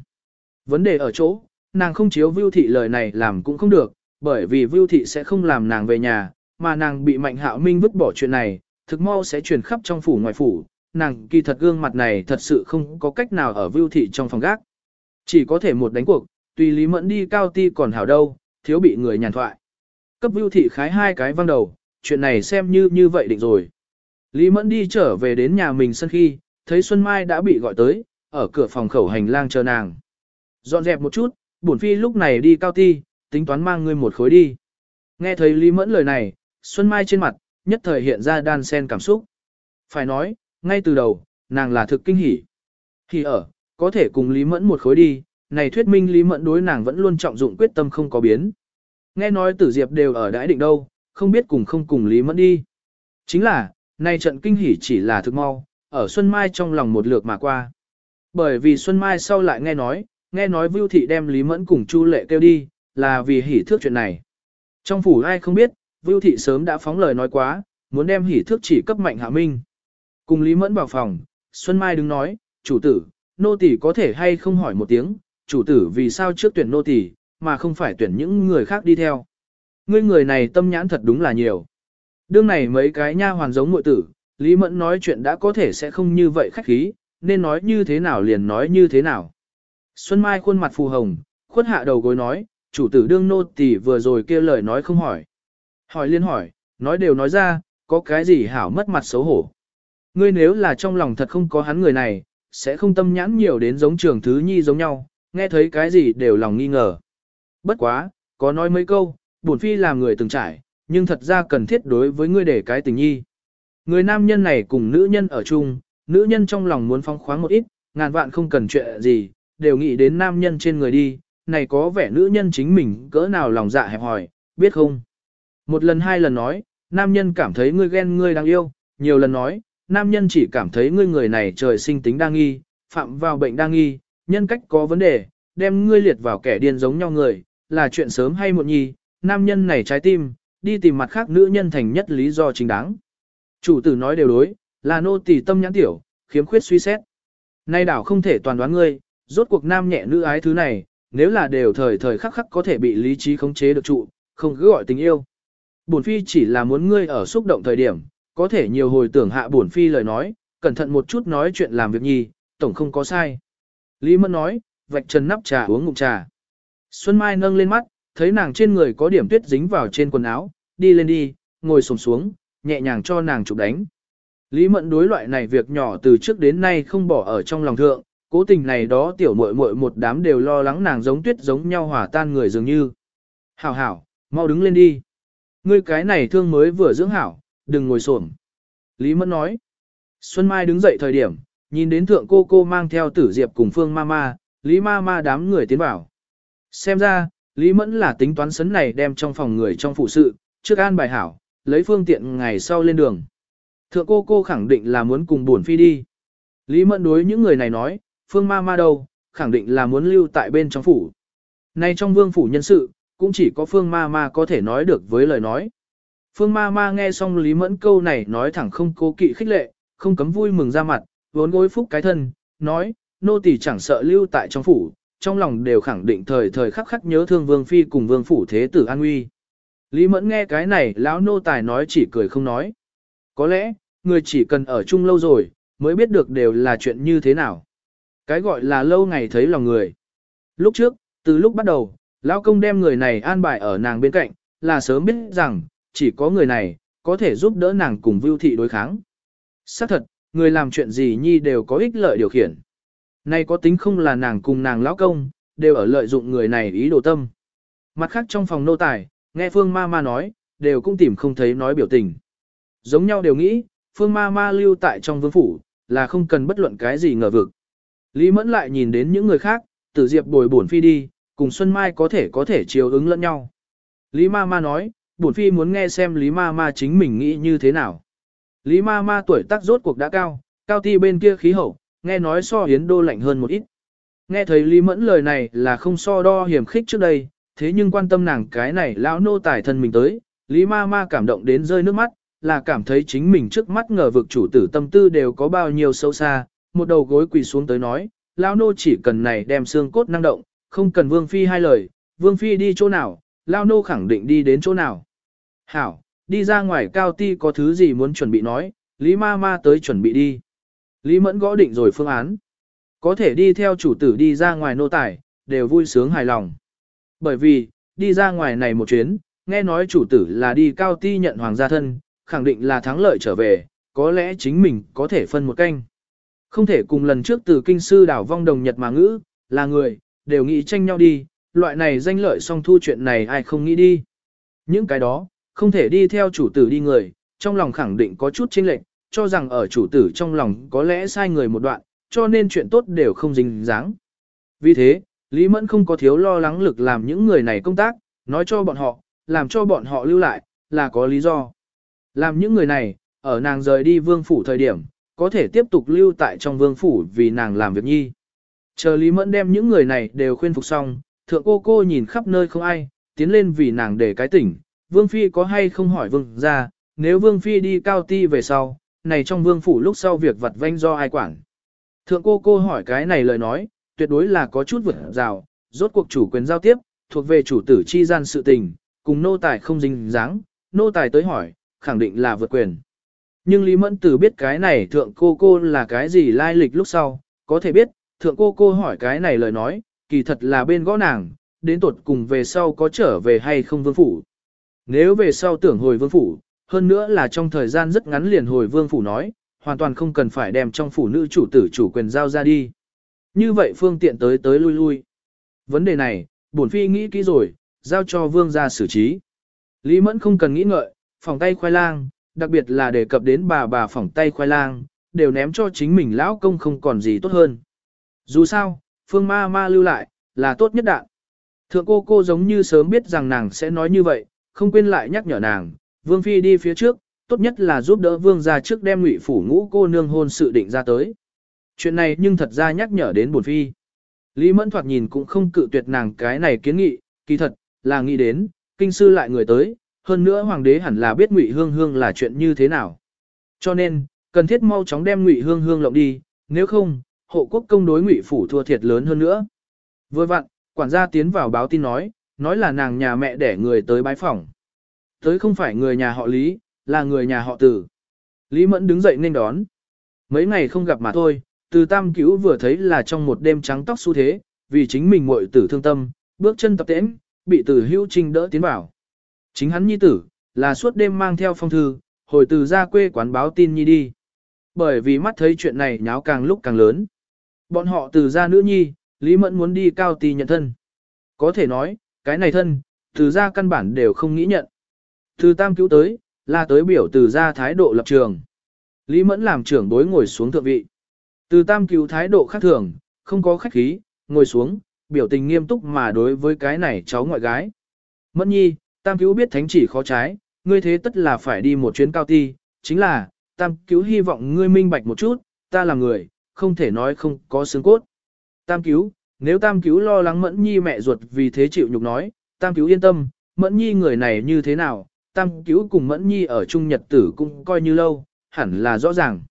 Vấn đề ở chỗ, nàng không chiếu Vưu thị lời này làm cũng không được, bởi vì Vưu thị sẽ không làm nàng về nhà, mà nàng bị Mạnh Hạo Minh vứt bỏ chuyện này, thực mau sẽ truyền khắp trong phủ ngoài phủ, nàng kỳ thật gương mặt này thật sự không có cách nào ở Vưu thị trong phòng gác. Chỉ có thể một đánh cuộc, tùy Lý Mẫn đi cao ti còn hảo đâu, thiếu bị người nhàn thoại. Cấp Vưu thị khái hai cái văng đầu, chuyện này xem như như vậy định rồi. Lý Mẫn đi trở về đến nhà mình sân khi, thấy Xuân Mai đã bị gọi tới, ở cửa phòng khẩu hành lang chờ nàng. Dọn dẹp một chút, bổn phi lúc này đi cao ti, tính toán mang ngươi một khối đi. Nghe thấy Lý Mẫn lời này, Xuân Mai trên mặt, nhất thời hiện ra đan sen cảm xúc. Phải nói, ngay từ đầu, nàng là thực kinh hỉ. Thì ở, có thể cùng Lý Mẫn một khối đi, này thuyết minh Lý Mẫn đối nàng vẫn luôn trọng dụng quyết tâm không có biến. Nghe nói tử diệp đều ở đãi định đâu, không biết cùng không cùng Lý Mẫn đi. Chính là, nay trận kinh hỉ chỉ là thực mau, ở Xuân Mai trong lòng một lượt mà qua. Bởi vì Xuân Mai sau lại nghe nói, nghe nói Vưu Thị đem Lý Mẫn cùng Chu Lệ kêu đi, là vì hỉ thước chuyện này. Trong phủ ai không biết, Vưu Thị sớm đã phóng lời nói quá, muốn đem hỉ thước chỉ cấp mạnh hạ minh. Cùng Lý Mẫn vào phòng, Xuân Mai đứng nói, chủ tử, nô tỳ có thể hay không hỏi một tiếng, chủ tử vì sao trước tuyển nô tỳ, mà không phải tuyển những người khác đi theo. Ngươi người này tâm nhãn thật đúng là nhiều. Đương này mấy cái nha hoàn giống muội tử, Lý Mẫn nói chuyện đã có thể sẽ không như vậy khách khí, nên nói như thế nào liền nói như thế nào. Xuân Mai khuôn mặt phù hồng, khuất hạ đầu gối nói, chủ tử đương nô tỳ vừa rồi kia lời nói không hỏi. Hỏi liên hỏi, nói đều nói ra, có cái gì hảo mất mặt xấu hổ. Ngươi nếu là trong lòng thật không có hắn người này, sẽ không tâm nhãn nhiều đến giống trường thứ nhi giống nhau, nghe thấy cái gì đều lòng nghi ngờ. Bất quá, có nói mấy câu, bổn phi làm người từng trải, nhưng thật ra cần thiết đối với ngươi để cái tình nhi. Người nam nhân này cùng nữ nhân ở chung, nữ nhân trong lòng muốn phong khoáng một ít, ngàn vạn không cần chuyện gì, đều nghĩ đến nam nhân trên người đi, này có vẻ nữ nhân chính mình cỡ nào lòng dạ hẹp hỏi, biết không? Một lần hai lần nói, nam nhân cảm thấy ngươi ghen ngươi đang yêu, nhiều lần nói, nam nhân chỉ cảm thấy ngươi người này trời sinh tính đang nghi, phạm vào bệnh đang nghi, nhân cách có vấn đề, đem ngươi liệt vào kẻ điên giống nhau người, là chuyện sớm hay muộn nhi, nam nhân này trái tim, đi tìm mặt khác nữ nhân thành nhất lý do chính đáng. Chủ tử nói đều đối, là nô tỳ tâm nhãn tiểu, khiếm khuyết suy xét. Nay đảo không thể toàn đoán ngươi, rốt cuộc nam nhẹ nữ ái thứ này, nếu là đều thời thời khắc khắc có thể bị lý trí khống chế được trụ, không cứ gọi tình yêu. Bổn phi chỉ là muốn ngươi ở xúc động thời điểm, có thể nhiều hồi tưởng hạ bổn phi lời nói, cẩn thận một chút nói chuyện làm việc nhi, tổng không có sai. Lý Mẫn nói, vạch trần nắp trà uống ngụm trà. Xuân Mai nâng lên mắt, thấy nàng trên người có điểm tuyết dính vào trên quần áo, đi lên đi, ngồi xổm xuống, nhẹ nhàng cho nàng chụp đánh. Lý Mẫn đối loại này việc nhỏ từ trước đến nay không bỏ ở trong lòng thượng, cố tình này đó tiểu muội muội một đám đều lo lắng nàng giống tuyết giống nhau hòa tan người dường như. Hảo hảo, mau đứng lên đi. Ngươi cái này thương mới vừa dưỡng hảo, đừng ngồi xổm. Lý Mẫn nói. Xuân Mai đứng dậy thời điểm, nhìn đến thượng cô cô mang theo tử diệp cùng phương ma ma, Lý ma ma đám người tiến vào. Xem ra, Lý Mẫn là tính toán sấn này đem trong phòng người trong phụ sự, trước an bài hảo, lấy phương tiện ngày sau lên đường. Thượng cô cô khẳng định là muốn cùng buồn phi đi. Lý Mẫn đối những người này nói, phương ma ma đâu, khẳng định là muốn lưu tại bên trong phủ. Nay trong vương phủ nhân sự, cũng chỉ có phương ma ma có thể nói được với lời nói. Phương ma ma nghe xong Lý Mẫn câu này nói thẳng không cố kỵ khích lệ, không cấm vui mừng ra mặt, vốn gối phúc cái thân, nói, nô tỳ chẳng sợ lưu tại trong phủ, trong lòng đều khẳng định thời thời khắc khắc nhớ thương vương phi cùng vương phủ thế tử an Uy. Lý Mẫn nghe cái này lão nô tài nói chỉ cười không nói. Có lẽ, người chỉ cần ở chung lâu rồi, mới biết được đều là chuyện như thế nào. Cái gọi là lâu ngày thấy lòng người. Lúc trước, từ lúc bắt đầu, lão công đem người này an bài ở nàng bên cạnh, là sớm biết rằng, chỉ có người này, có thể giúp đỡ nàng cùng vưu thị đối kháng. Xác thật, người làm chuyện gì nhi đều có ích lợi điều khiển. Nay có tính không là nàng cùng nàng lão công, đều ở lợi dụng người này ý đồ tâm. Mặt khác trong phòng nô tài, nghe Phương Ma Ma nói, đều cũng tìm không thấy nói biểu tình. Giống nhau đều nghĩ, Phương Ma Ma lưu tại trong vương phủ, là không cần bất luận cái gì ngờ vực. Lý Mẫn lại nhìn đến những người khác, tử diệp bồi bổn phi đi, cùng Xuân Mai có thể có thể chiều ứng lẫn nhau. Lý Ma Ma nói, bổn phi muốn nghe xem Lý Ma Ma chính mình nghĩ như thế nào. Lý Ma Ma tuổi tác rốt cuộc đã cao, cao ti bên kia khí hậu, nghe nói so hiến đô lạnh hơn một ít. Nghe thấy Lý Mẫn lời này là không so đo hiểm khích trước đây, thế nhưng quan tâm nàng cái này lão nô tài thân mình tới, Lý Ma Ma cảm động đến rơi nước mắt, là cảm thấy chính mình trước mắt ngờ vực chủ tử tâm tư đều có bao nhiêu sâu xa, một đầu gối quỳ xuống tới nói, lão nô chỉ cần này đem xương cốt năng động, không cần Vương Phi hai lời, Vương Phi đi chỗ nào, lão nô khẳng định đi đến chỗ nào. Hảo, đi ra ngoài cao ti có thứ gì muốn chuẩn bị nói, Lý Ma Ma tới chuẩn bị đi. Lý Mẫn gõ định rồi phương án. Có thể đi theo chủ tử đi ra ngoài nô tài, đều vui sướng hài lòng. Bởi vì, đi ra ngoài này một chuyến, nghe nói chủ tử là đi cao ti nhận hoàng gia thân, khẳng định là thắng lợi trở về, có lẽ chính mình có thể phân một canh. Không thể cùng lần trước từ kinh sư đảo vong đồng Nhật mà ngữ, là người, đều nghĩ tranh nhau đi, loại này danh lợi song thu chuyện này ai không nghĩ đi. Những cái đó, không thể đi theo chủ tử đi người, trong lòng khẳng định có chút chênh lệch, cho rằng ở chủ tử trong lòng có lẽ sai người một đoạn, cho nên chuyện tốt đều không dính dáng. Vì thế, Lý Mẫn không có thiếu lo lắng lực làm những người này công tác, nói cho bọn họ, làm cho bọn họ lưu lại, là có lý do. Làm những người này, ở nàng rời đi vương phủ thời điểm, có thể tiếp tục lưu tại trong vương phủ vì nàng làm việc nhi. Chờ Lý Mẫn đem những người này đều khuyên phục xong, thượng cô cô nhìn khắp nơi không ai, tiến lên vì nàng để cái tỉnh, vương phi có hay không hỏi vương ra, nếu vương phi đi cao ti về sau, này trong vương phủ lúc sau việc vặt vanh do ai quản. Thượng cô cô hỏi cái này lời nói, tuyệt đối là có chút vượt rào, rốt cuộc chủ quyền giao tiếp, thuộc về chủ tử chi gian sự tình, cùng nô tài không dính dáng, nô tài tới hỏi, khẳng định là vượt quyền. Nhưng Lý Mẫn Tử biết cái này thượng cô cô là cái gì lai lịch lúc sau, có thể biết, thượng cô cô hỏi cái này lời nói, kỳ thật là bên gõ nàng, đến tột cùng về sau có trở về hay không vương phủ. Nếu về sau tưởng hồi vương phủ, hơn nữa là trong thời gian rất ngắn liền hồi vương phủ nói, hoàn toàn không cần phải đem trong phủ nữ chủ tử chủ quyền giao ra đi. Như vậy phương tiện tới tới lui lui. Vấn đề này, bổn phi nghĩ kỹ rồi, giao cho vương gia xử trí. Lý Mẫn không cần nghĩ ngợi, phòng tay khoai lang, đặc biệt là đề cập đến bà bà phòng tay khoai lang, đều ném cho chính mình lão công không còn gì tốt hơn. Dù sao, phương ma ma lưu lại, là tốt nhất đạn. Thượng cô cô giống như sớm biết rằng nàng sẽ nói như vậy, không quên lại nhắc nhở nàng, vương phi đi phía trước, tốt nhất là giúp đỡ vương gia trước đem ngụy phủ ngũ cô nương hôn sự định ra tới. Chuyện này nhưng thật ra nhắc nhở đến buồn phi. Lý Mẫn thoạt nhìn cũng không cự tuyệt nàng cái này kiến nghị, kỳ thật, là nghĩ đến, kinh sư lại người tới, hơn nữa hoàng đế hẳn là biết ngụy hương hương là chuyện như thế nào. Cho nên, cần thiết mau chóng đem ngụy hương hương lộng đi, nếu không, hộ quốc công đối ngụy phủ thua thiệt lớn hơn nữa. Vừa vặn, quản gia tiến vào báo tin nói, nói là nàng nhà mẹ để người tới bái phỏng. Tới không phải người nhà họ Lý, là người nhà họ Tử. Lý Mẫn đứng dậy nên đón. Mấy ngày không gặp mà thôi, từ tam cứu vừa thấy là trong một đêm trắng tóc xu thế, vì chính mình muội tử thương tâm, bước chân tập tễnh, bị tử hữu trinh đỡ tiến vào. Chính hắn nhi tử, là suốt đêm mang theo phong thư, hồi từ ra quê quán báo tin nhi đi. bởi vì mắt thấy chuyện này nháo càng lúc càng lớn. Bọn họ từ ra nữ nhi, Lý Mẫn muốn đi cao tì nhận thân. Có thể nói, cái này thân, từ ra căn bản đều không nghĩ nhận. Từ tam cứu tới, là tới biểu từ ra thái độ lập trường. Lý Mẫn làm trưởng bối ngồi xuống thượng vị. Từ tam cứu thái độ khác thường, không có khách khí, ngồi xuống, biểu tình nghiêm túc mà đối với cái này cháu ngoại gái. Mẫn nhi, tam cứu biết thánh chỉ khó trái, ngươi thế tất là phải đi một chuyến cao ti, chính là, tam cứu hy vọng ngươi minh bạch một chút, ta là người, không thể nói không có xương cốt. Tam cứu, nếu tam cứu lo lắng mẫn nhi mẹ ruột vì thế chịu nhục nói, tam cứu yên tâm, mẫn nhi người này như thế nào, tam cứu cùng mẫn nhi ở chung nhật tử cũng coi như lâu, hẳn là rõ ràng.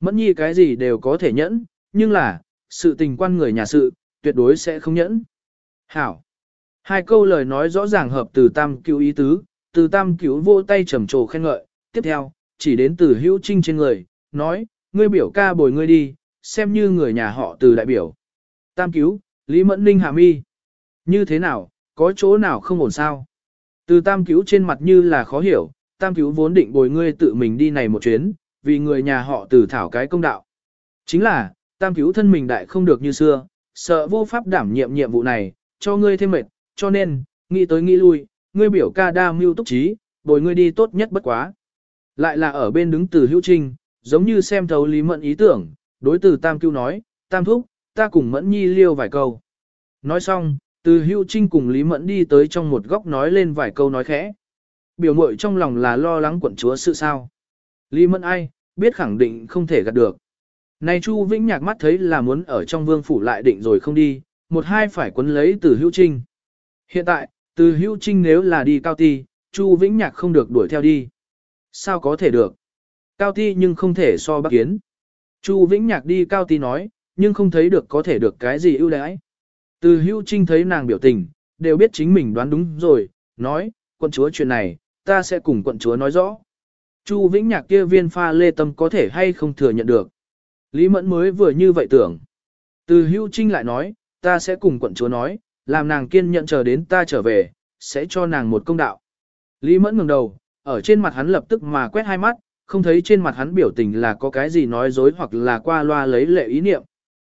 Mẫn nhi cái gì đều có thể nhẫn, nhưng là, sự tình quan người nhà sự, tuyệt đối sẽ không nhẫn. Hảo. Hai câu lời nói rõ ràng hợp từ tam cứu ý tứ, từ tam cứu vô tay trầm trồ khen ngợi, tiếp theo, chỉ đến từ hữu trinh trên người, nói, ngươi biểu ca bồi ngươi đi, xem như người nhà họ từ đại biểu. Tam cứu, Lý Mẫn Ninh hạ mi. Như thế nào, có chỗ nào không ổn sao? Từ tam cứu trên mặt như là khó hiểu, tam cứu vốn định bồi ngươi tự mình đi này một chuyến, vì người nhà họ từ thảo cái công đạo. Chính là, tam cứu thân mình đại không được như xưa, sợ vô pháp đảm nhiệm nhiệm vụ này, cho ngươi thêm mệt, cho nên, nghĩ tới nghĩ lui, ngươi biểu ca đa mưu túc trí, bồi ngươi đi tốt nhất bất quá. Lại là ở bên đứng từ hữu trinh, giống như xem thấu lý mẫn ý tưởng, đối từ tam cứu nói, tam thúc, ta cùng mẫn nhi liêu vài câu. Nói xong, từ hữu trinh cùng lý mẫn đi tới trong một góc nói lên vài câu nói khẽ. Biểu mội trong lòng là lo lắng quận chúa sự sao. Lý mẫn ai, biết khẳng định không thể gạt được. Này Chu Vĩnh Nhạc mắt thấy là muốn ở trong vương phủ lại định rồi không đi, một hai phải quấn lấy từ hữu trinh. Hiện tại, từ hữu trinh nếu là đi cao ti, Chu Vĩnh Nhạc không được đuổi theo đi. Sao có thể được? Cao ti nhưng không thể so bắc kiến. Chu Vĩnh Nhạc đi cao ti nói, nhưng không thấy được có thể được cái gì ưu đãi. Từ Hưu trinh thấy nàng biểu tình, đều biết chính mình đoán đúng rồi, nói, quận chúa chuyện này, ta sẽ cùng quận chúa nói rõ. Chu Vĩnh Nhạc kia viên pha lê tâm có thể hay không thừa nhận được. Lý Mẫn mới vừa như vậy tưởng. Từ Hưu trinh lại nói, ta sẽ cùng quận chúa nói, làm nàng kiên nhận chờ đến ta trở về, sẽ cho nàng một công đạo. Lý Mẫn ngừng đầu, ở trên mặt hắn lập tức mà quét hai mắt, không thấy trên mặt hắn biểu tình là có cái gì nói dối hoặc là qua loa lấy lệ ý niệm.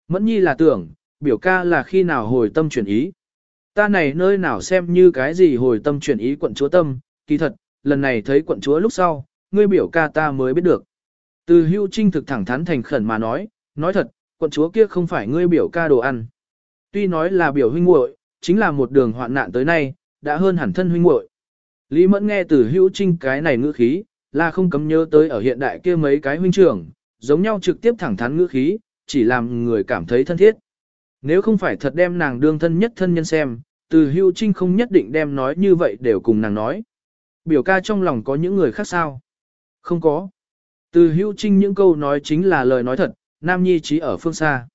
Mẫn nhi là tưởng, biểu ca là khi nào hồi tâm chuyển ý. Ta này nơi nào xem như cái gì hồi tâm chuyển ý quận chúa tâm, kỳ thật, lần này thấy quận chúa lúc sau, ngươi biểu ca ta mới biết được. Từ hưu trinh thực thẳng thắn thành khẩn mà nói, nói thật, quận chúa kia không phải ngươi biểu ca đồ ăn. Tuy nói là biểu huynh muội, chính là một đường hoạn nạn tới nay, đã hơn hẳn thân huynh muội. Lý Mẫn nghe từ hữu trinh cái này ngữ khí, là không cấm nhớ tới ở hiện đại kia mấy cái huynh trưởng, giống nhau trực tiếp thẳng thắn ngữ khí, chỉ làm người cảm thấy thân thiết. Nếu không phải thật đem nàng đương thân nhất thân nhân xem, từ Hưu trinh không nhất định đem nói như vậy đều cùng nàng nói. Biểu ca trong lòng có những người khác sao? Không có. Từ Hưu trinh những câu nói chính là lời nói thật, nam nhi trí ở phương xa.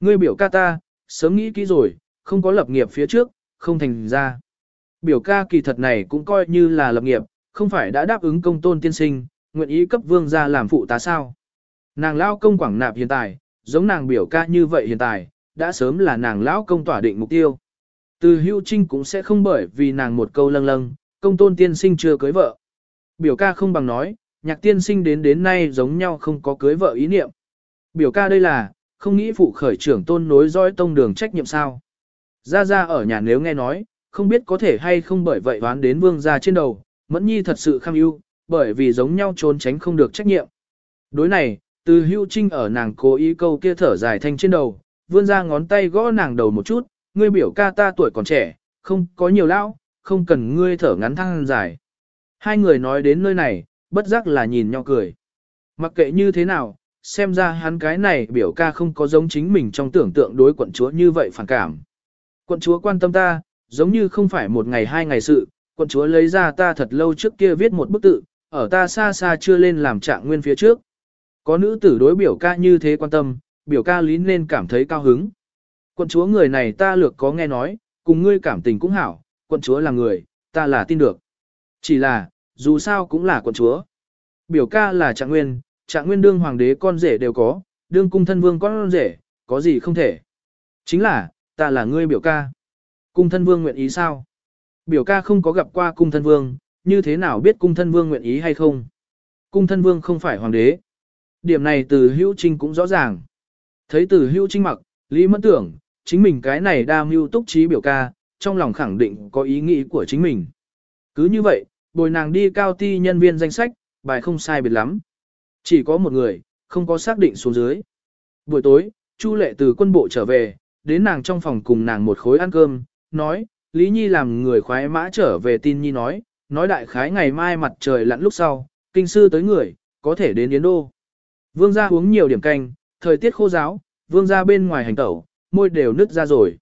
Ngươi biểu ca ta, sớm nghĩ kỹ rồi, không có lập nghiệp phía trước, không thành ra. Biểu ca kỳ thật này cũng coi như là lập nghiệp, không phải đã đáp ứng công tôn tiên sinh, nguyện ý cấp vương ra làm phụ tá sao. Nàng lao công quảng nạp hiện tại, giống nàng biểu ca như vậy hiện tại, đã sớm là nàng lão công tỏa định mục tiêu. Từ hưu trinh cũng sẽ không bởi vì nàng một câu lâng lâng, công tôn tiên sinh chưa cưới vợ. Biểu ca không bằng nói, nhạc tiên sinh đến đến nay giống nhau không có cưới vợ ý niệm. Biểu ca đây là, không nghĩ phụ khởi trưởng tôn nối dõi tông đường trách nhiệm sao. Ra ra ở nhà nếu nghe nói, không biết có thể hay không bởi vậy đoán đến vương gia trên đầu, mẫn nhi thật sự kham ưu, bởi vì giống nhau trốn tránh không được trách nhiệm. Đối này, từ hưu trinh ở nàng cố ý câu kia thở dài thanh trên đầu, vươn ra ngón tay gõ nàng đầu một chút, ngươi biểu ca ta tuổi còn trẻ, không có nhiều lão, không cần ngươi thở ngắn thăng dài. Hai người nói đến nơi này, bất giác là nhìn nhau cười. Mặc kệ như thế nào, xem ra hắn cái này biểu ca không có giống chính mình trong tưởng tượng đối quận chúa như vậy phản cảm. Quận chúa quan tâm ta, giống như không phải một ngày hai ngày sự, quận chúa lấy ra ta thật lâu trước kia viết một bức tự, ở ta xa xa chưa lên làm trạng nguyên phía trước. Có nữ tử đối biểu ca như thế quan tâm, biểu ca lý nên cảm thấy cao hứng. Quận chúa người này ta lược có nghe nói, cùng ngươi cảm tình cũng hảo, quận chúa là người, ta là tin được. Chỉ là, dù sao cũng là quận chúa. Biểu ca là trạng nguyên, trạng nguyên đương hoàng đế con rể đều có, đương cung thân vương con rể, có gì không thể. Chính là, ta là ngươi biểu ca. Cung thân vương nguyện ý sao? Biểu ca không có gặp qua cung thân vương, như thế nào biết cung thân vương nguyện ý hay không? Cung thân vương không phải hoàng đế. Điểm này từ hữu trinh cũng rõ ràng. Thấy từ hưu trinh mặc, Lý Mẫn tưởng, chính mình cái này đa mưu túc trí biểu ca, trong lòng khẳng định có ý nghĩ của chính mình. Cứ như vậy, bồi nàng đi cao ti nhân viên danh sách, bài không sai biệt lắm. Chỉ có một người, không có xác định xuống dưới. Buổi tối, Chu Lệ từ quân bộ trở về, đến nàng trong phòng cùng nàng một khối ăn cơm, nói, Lý Nhi làm người khoái mã trở về tin Nhi nói, nói đại khái ngày mai mặt trời lặn lúc sau, kinh sư tới người, có thể đến Yến Đô. Vương gia uống nhiều điểm canh, thời tiết khô giáo, vương gia bên ngoài hành tẩu, môi đều nứt ra rồi.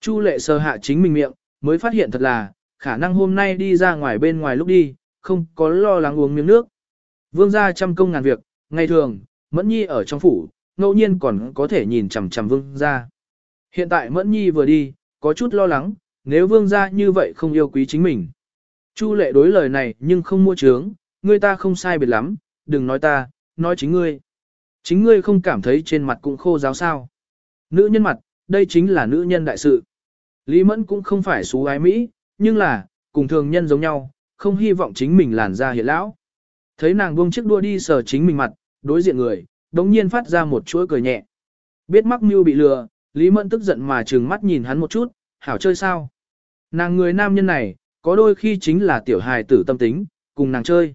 Chu lệ sờ hạ chính mình miệng, mới phát hiện thật là, khả năng hôm nay đi ra ngoài bên ngoài lúc đi, không có lo lắng uống miếng nước. Vương gia trăm công ngàn việc, ngày thường, Mẫn Nhi ở trong phủ, ngẫu nhiên còn có thể nhìn chằm chằm vương gia. Hiện tại Mẫn Nhi vừa đi, có chút lo lắng, nếu vương gia như vậy không yêu quý chính mình. Chu lệ đối lời này nhưng không mua trướng, ngươi ta không sai biệt lắm, đừng nói ta, nói chính ngươi. Chính ngươi không cảm thấy trên mặt cũng khô giáo sao. Nữ nhân mặt, đây chính là nữ nhân đại sự. Lý Mẫn cũng không phải xú ái Mỹ, nhưng là, cùng thường nhân giống nhau, không hy vọng chính mình làn ra hiện lão. Thấy nàng buông chiếc đua đi sờ chính mình mặt, đối diện người, đống nhiên phát ra một chuỗi cười nhẹ. Biết mắc mưu bị lừa, Lý Mẫn tức giận mà trừng mắt nhìn hắn một chút, hảo chơi sao. Nàng người nam nhân này, có đôi khi chính là tiểu hài tử tâm tính, cùng nàng chơi.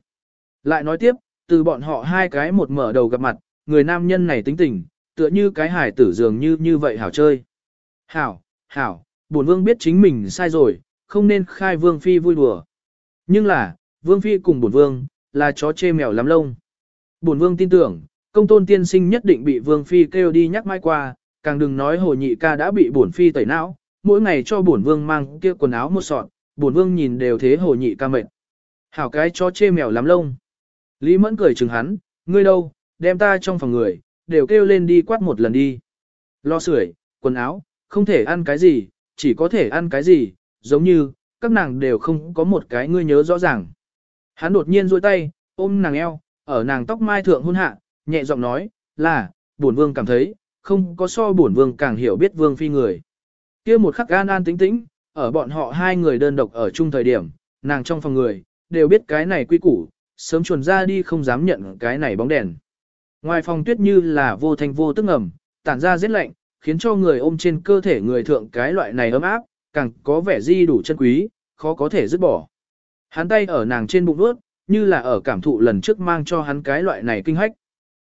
Lại nói tiếp, từ bọn họ hai cái một mở đầu gặp mặt, người nam nhân này tính tình, tựa như cái hài tử dường như như vậy hảo chơi. Hảo, hảo, bổn vương biết chính mình sai rồi, không nên khai vương phi vui đùa. Nhưng là, vương phi cùng bổn vương, là chó chê mèo lắm lông. Bổn vương tin tưởng, công tôn tiên sinh nhất định bị vương phi kêu đi nhắc mai qua, càng đừng nói hồ nhị ca đã bị bổn phi tẩy não, mỗi ngày cho bổn vương mang kia quần áo một sọt, bổn vương nhìn đều thế hồ nhị ca mệt. Hảo cái chó chê mèo lắm lông. Lý mẫn cười chừng hắn, ngươi đâu, đem ta trong phòng người, đều kêu lên đi quát một lần đi. Lo sưởi, quần áo, không thể ăn cái gì, chỉ có thể ăn cái gì, giống như, các nàng đều không có một cái ngươi nhớ rõ ràng. Hắn đột nhiên duỗi tay, ôm nàng eo, ở nàng tóc mai thượng hôn hạ, nhẹ giọng nói, là, bổn vương cảm thấy, không có so bổn vương càng hiểu biết vương phi người. kia một khắc gan an tĩnh tĩnh, ở bọn họ hai người đơn độc ở chung thời điểm, nàng trong phòng người, đều biết cái này quy củ, sớm chuồn ra đi không dám nhận cái này bóng đèn. Ngoài phòng tuyết như là vô thanh vô tức ngầm, tản ra rét lạnh, khiến cho người ôm trên cơ thể người thượng cái loại này ấm áp, càng có vẻ di đủ chân quý, khó có thể dứt bỏ. Hắn tay ở nàng trên bụng vuốt, như là ở cảm thụ lần trước mang cho hắn cái loại này kinh hách.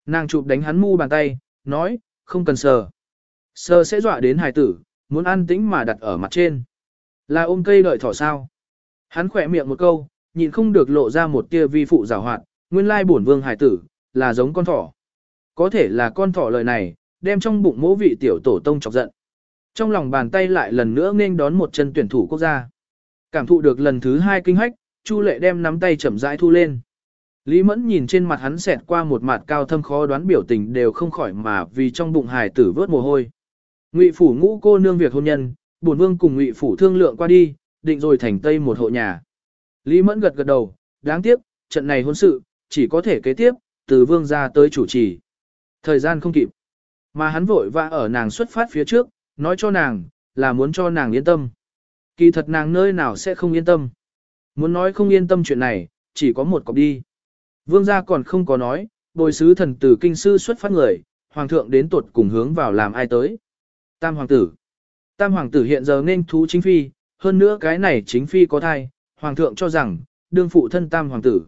Nàng chụp đánh hắn mu bàn tay, nói, không cần sờ. Sờ sẽ dọa đến hài tử, muốn ăn tĩnh mà đặt ở mặt trên. Là ôm cây đợi thỏ sao. Hắn khỏe miệng một câu, nhịn không được lộ ra một tia vi phụ rào hoạt, nguyên lai bổn vương hài tử, là giống con thỏ. Có thể là con thỏ lời này, đem trong bụng mỗ vị tiểu tổ tông chọc giận. Trong lòng bàn tay lại lần nữa nên đón một chân tuyển thủ quốc gia. Cảm thụ được lần thứ hai kinh hách, Chu Lệ đem nắm tay chậm rãi thu lên. Lý Mẫn nhìn trên mặt hắn xẹt qua một mặt cao thâm khó đoán biểu tình đều không khỏi mà vì trong bụng hài tử vớt mồ hôi. Ngụy phủ ngũ cô nương việc hôn nhân, bổn vương cùng Ngụy phủ thương lượng qua đi, định rồi thành tây một hộ nhà. Lý Mẫn gật gật đầu, đáng tiếc, trận này hôn sự, chỉ có thể kế tiếp, từ vương gia tới chủ trì. Thời gian không kịp. Mà hắn vội vã ở nàng xuất phát phía trước, nói cho nàng, là muốn cho nàng yên tâm. Kỳ thật nàng nơi nào sẽ không yên tâm. Muốn nói không yên tâm chuyện này, chỉ có một cọc đi. Vương gia còn không có nói, bồi sứ thần tử kinh sư xuất phát người, hoàng thượng đến tuột cùng hướng vào làm ai tới. Tam hoàng tử. Tam hoàng tử hiện giờ nên thú chính phi, hơn nữa cái này chính phi có thai, hoàng thượng cho rằng, đương phụ thân tam hoàng tử.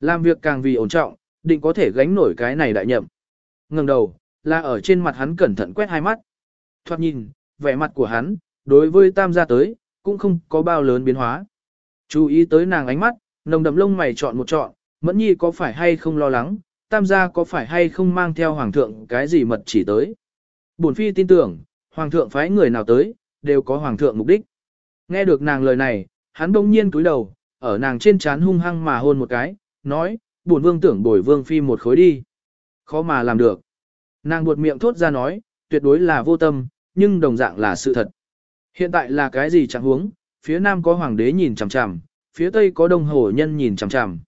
Làm việc càng vì ổn trọng, định có thể gánh nổi cái này đại nhậm. Ngừng đầu, là ở trên mặt hắn cẩn thận quét hai mắt. thoạt nhìn, vẻ mặt của hắn, đối với tam gia tới, cũng không có bao lớn biến hóa. Chú ý tới nàng ánh mắt, nồng đậm lông mày chọn một chọn, mẫn nhi có phải hay không lo lắng, tam gia có phải hay không mang theo hoàng thượng cái gì mật chỉ tới. Bổn phi tin tưởng, hoàng thượng phái người nào tới, đều có hoàng thượng mục đích. Nghe được nàng lời này, hắn bỗng nhiên cúi đầu, ở nàng trên trán hung hăng mà hôn một cái, nói, bổn vương tưởng bồi vương phi một khối đi. Khó mà làm được. Nàng buột miệng thốt ra nói, tuyệt đối là vô tâm, nhưng đồng dạng là sự thật. Hiện tại là cái gì chẳng huống, phía nam có hoàng đế nhìn chằm chằm, phía tây có đông hồ nhân nhìn chằm chằm.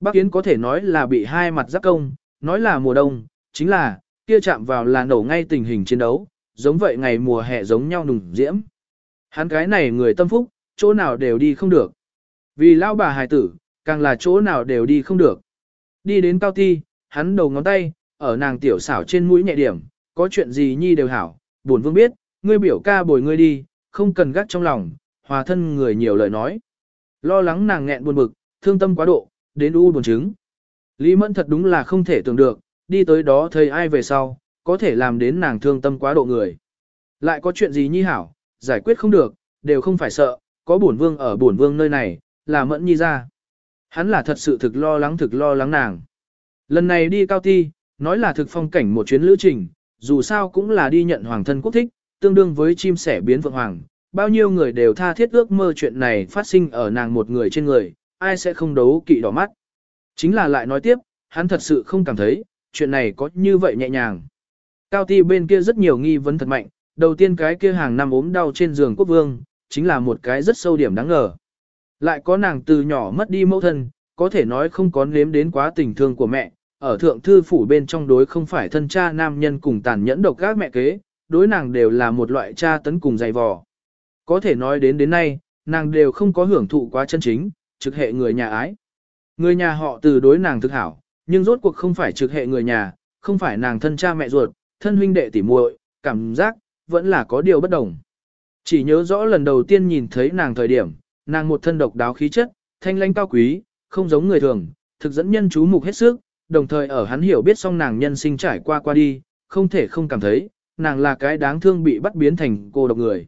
Bắc Yến có thể nói là bị hai mặt giáp công, nói là mùa đông, chính là, kia chạm vào là nổ ngay tình hình chiến đấu, giống vậy ngày mùa hè giống nhau nùng diễm. Hắn cái này người tâm phúc, chỗ nào đều đi không được. Vì lao bà hài tử, càng là chỗ nào đều đi không được. Đi đến cao ti, hắn đầu ngón tay, ở nàng tiểu xảo trên mũi nhẹ điểm, có chuyện gì nhi đều hảo, buồn vương biết, ngươi biểu ca bồi ngươi đi, không cần gắt trong lòng, hòa thân người nhiều lời nói. Lo lắng nàng nghẹn buồn bực, thương tâm quá độ, đến u buồn chứng. Lý Mẫn thật đúng là không thể tưởng được, đi tới đó thấy ai về sau, có thể làm đến nàng thương tâm quá độ người. Lại có chuyện gì nhi hảo, giải quyết không được, đều không phải sợ, có bổn vương ở bổn vương nơi này, là Mẫn nhi ra. Hắn là thật sự thực lo lắng thực lo lắng nàng. Lần này đi cao ti, nói là thực phong cảnh một chuyến lữ trình, dù sao cũng là đi nhận hoàng thân quốc thích, tương đương với chim sẻ biến vượng hoàng. Bao nhiêu người đều tha thiết ước mơ chuyện này phát sinh ở nàng một người trên người, ai sẽ không đấu kỵ đỏ mắt. Chính là lại nói tiếp, hắn thật sự không cảm thấy, chuyện này có như vậy nhẹ nhàng. Cao ti bên kia rất nhiều nghi vấn thật mạnh, đầu tiên cái kia hàng năm ốm đau trên giường quốc vương, chính là một cái rất sâu điểm đáng ngờ. Lại có nàng từ nhỏ mất đi mẫu thân, có thể nói không có nếm đến quá tình thương của mẹ, ở thượng thư phủ bên trong đối không phải thân cha nam nhân cùng tàn nhẫn độc các mẹ kế, đối nàng đều là một loại cha tấn cùng dày vò. Có thể nói đến đến nay, nàng đều không có hưởng thụ quá chân chính, trực hệ người nhà ái. Người nhà họ từ đối nàng thực hảo, nhưng rốt cuộc không phải trực hệ người nhà, không phải nàng thân cha mẹ ruột, thân huynh đệ tỉ muội, cảm giác, vẫn là có điều bất đồng. Chỉ nhớ rõ lần đầu tiên nhìn thấy nàng thời điểm, nàng một thân độc đáo khí chất, thanh lãnh cao quý, không giống người thường, thực dẫn nhân chú mục hết sức, đồng thời ở hắn hiểu biết xong nàng nhân sinh trải qua qua đi, không thể không cảm thấy, nàng là cái đáng thương bị bắt biến thành cô độc người.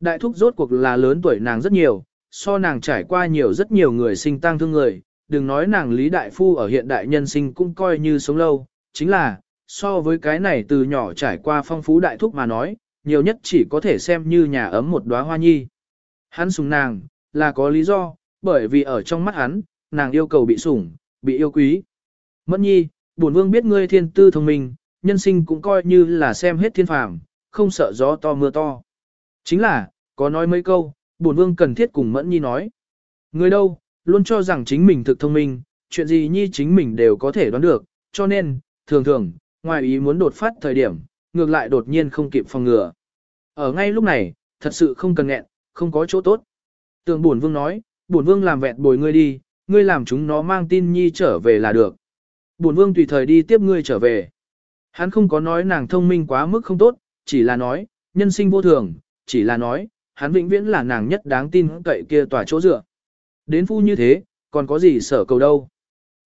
Đại thúc rốt cuộc là lớn tuổi nàng rất nhiều, so nàng trải qua nhiều rất nhiều người sinh tang thương người, đừng nói nàng Lý Đại Phu ở hiện đại nhân sinh cũng coi như sống lâu, chính là, so với cái này từ nhỏ trải qua phong phú đại thúc mà nói, nhiều nhất chỉ có thể xem như nhà ấm một đóa hoa nhi. Hắn sùng nàng, là có lý do, bởi vì ở trong mắt hắn, nàng yêu cầu bị sủng, bị yêu quý. Mẫn nhi, bổn vương biết ngươi thiên tư thông minh, nhân sinh cũng coi như là xem hết thiên phàm, không sợ gió to mưa to. Chính là, có nói mấy câu, bổn vương cần thiết cùng Mẫn nhi nói. Người đâu, luôn cho rằng chính mình thực thông minh, chuyện gì nhi chính mình đều có thể đoán được, cho nên, thường thường, ngoài ý muốn đột phát thời điểm, ngược lại đột nhiên không kịp phòng ngừa. Ở ngay lúc này, thật sự không cần nghẹn, không có chỗ tốt. Tường bổn vương nói, bổn vương làm vẹn bồi ngươi đi, ngươi làm chúng nó mang tin nhi trở về là được. Bổn vương tùy thời đi tiếp ngươi trở về. Hắn không có nói nàng thông minh quá mức không tốt, chỉ là nói, nhân sinh vô thường, chỉ là nói, hắn vĩnh viễn là nàng nhất đáng tin cậy kia tòa chỗ dựa. Đến phu như thế, còn có gì sở cầu đâu.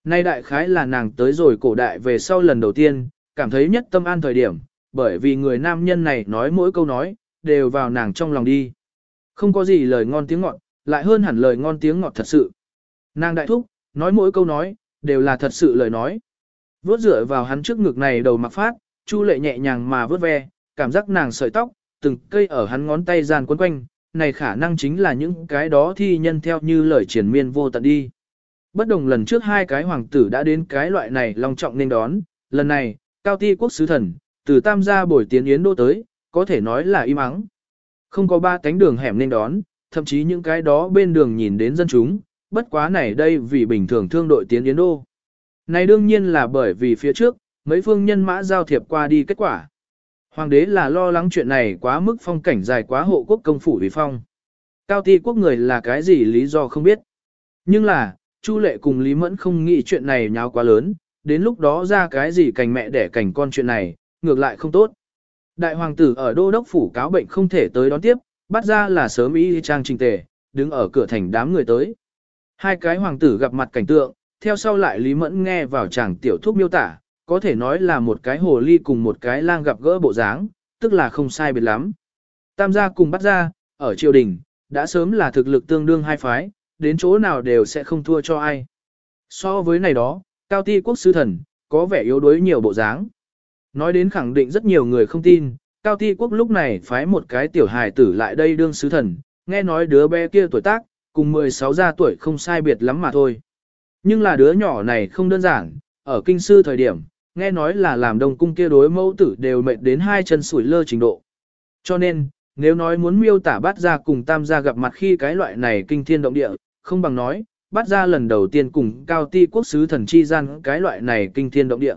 Nay đại khái là nàng tới rồi cổ đại về sau lần đầu tiên, cảm thấy nhất tâm an thời điểm, bởi vì người nam nhân này nói mỗi câu nói, đều vào nàng trong lòng đi. Không có gì lời ngon tiếng ngọt, lại hơn hẳn lời ngon tiếng ngọt thật sự. Nàng đại thúc, nói mỗi câu nói, đều là thật sự lời nói. Vốt rửa vào hắn trước ngực này đầu mặc phát, chu lệ nhẹ nhàng mà vớt ve, cảm giác nàng sợi tóc, từng cây ở hắn ngón tay gian quấn quanh, này khả năng chính là những cái đó thi nhân theo như lời triển miên vô tận đi. Bất đồng lần trước hai cái hoàng tử đã đến cái loại này long trọng nên đón, lần này, cao ti quốc sứ thần, từ tam gia bồi tiến yến đô tới, có thể nói là im ắng. Không có ba cánh đường hẻm nên đón, thậm chí những cái đó bên đường nhìn đến dân chúng, bất quá này đây vì bình thường thương đội tiến yến đô. Này đương nhiên là bởi vì phía trước, mấy phương nhân mã giao thiệp qua đi kết quả. Hoàng đế là lo lắng chuyện này quá mức phong cảnh dài quá hộ quốc công phủ vì phong. Cao ti quốc người là cái gì lý do không biết. Nhưng là, Chu lệ cùng Lý Mẫn không nghĩ chuyện này nháo quá lớn, đến lúc đó ra cái gì cành mẹ đẻ cành con chuyện này, ngược lại không tốt. Đại hoàng tử ở đô đốc phủ cáo bệnh không thể tới đón tiếp, bắt ra là sớm y trang trình tề, đứng ở cửa thành đám người tới. Hai cái hoàng tử gặp mặt cảnh tượng, theo sau lại Lý Mẫn nghe vào chàng tiểu thúc miêu tả, có thể nói là một cái hồ ly cùng một cái lang gặp gỡ bộ dáng, tức là không sai biệt lắm. Tam gia cùng bắt ra, ở triều đình, đã sớm là thực lực tương đương hai phái, đến chỗ nào đều sẽ không thua cho ai. So với này đó, cao ti quốc sư thần, có vẻ yếu đuối nhiều bộ dáng. Nói đến khẳng định rất nhiều người không tin, cao ti quốc lúc này phái một cái tiểu hài tử lại đây đương sứ thần, nghe nói đứa bé kia tuổi tác, cùng 16 ra tuổi không sai biệt lắm mà thôi. Nhưng là đứa nhỏ này không đơn giản, ở kinh sư thời điểm, nghe nói là làm đồng cung kia đối mẫu tử đều mệt đến hai chân sủi lơ trình độ. Cho nên, nếu nói muốn miêu tả bát ra cùng tam gia gặp mặt khi cái loại này kinh thiên động địa, không bằng nói, bát ra lần đầu tiên cùng cao ti quốc sứ thần chi gian cái loại này kinh thiên động địa.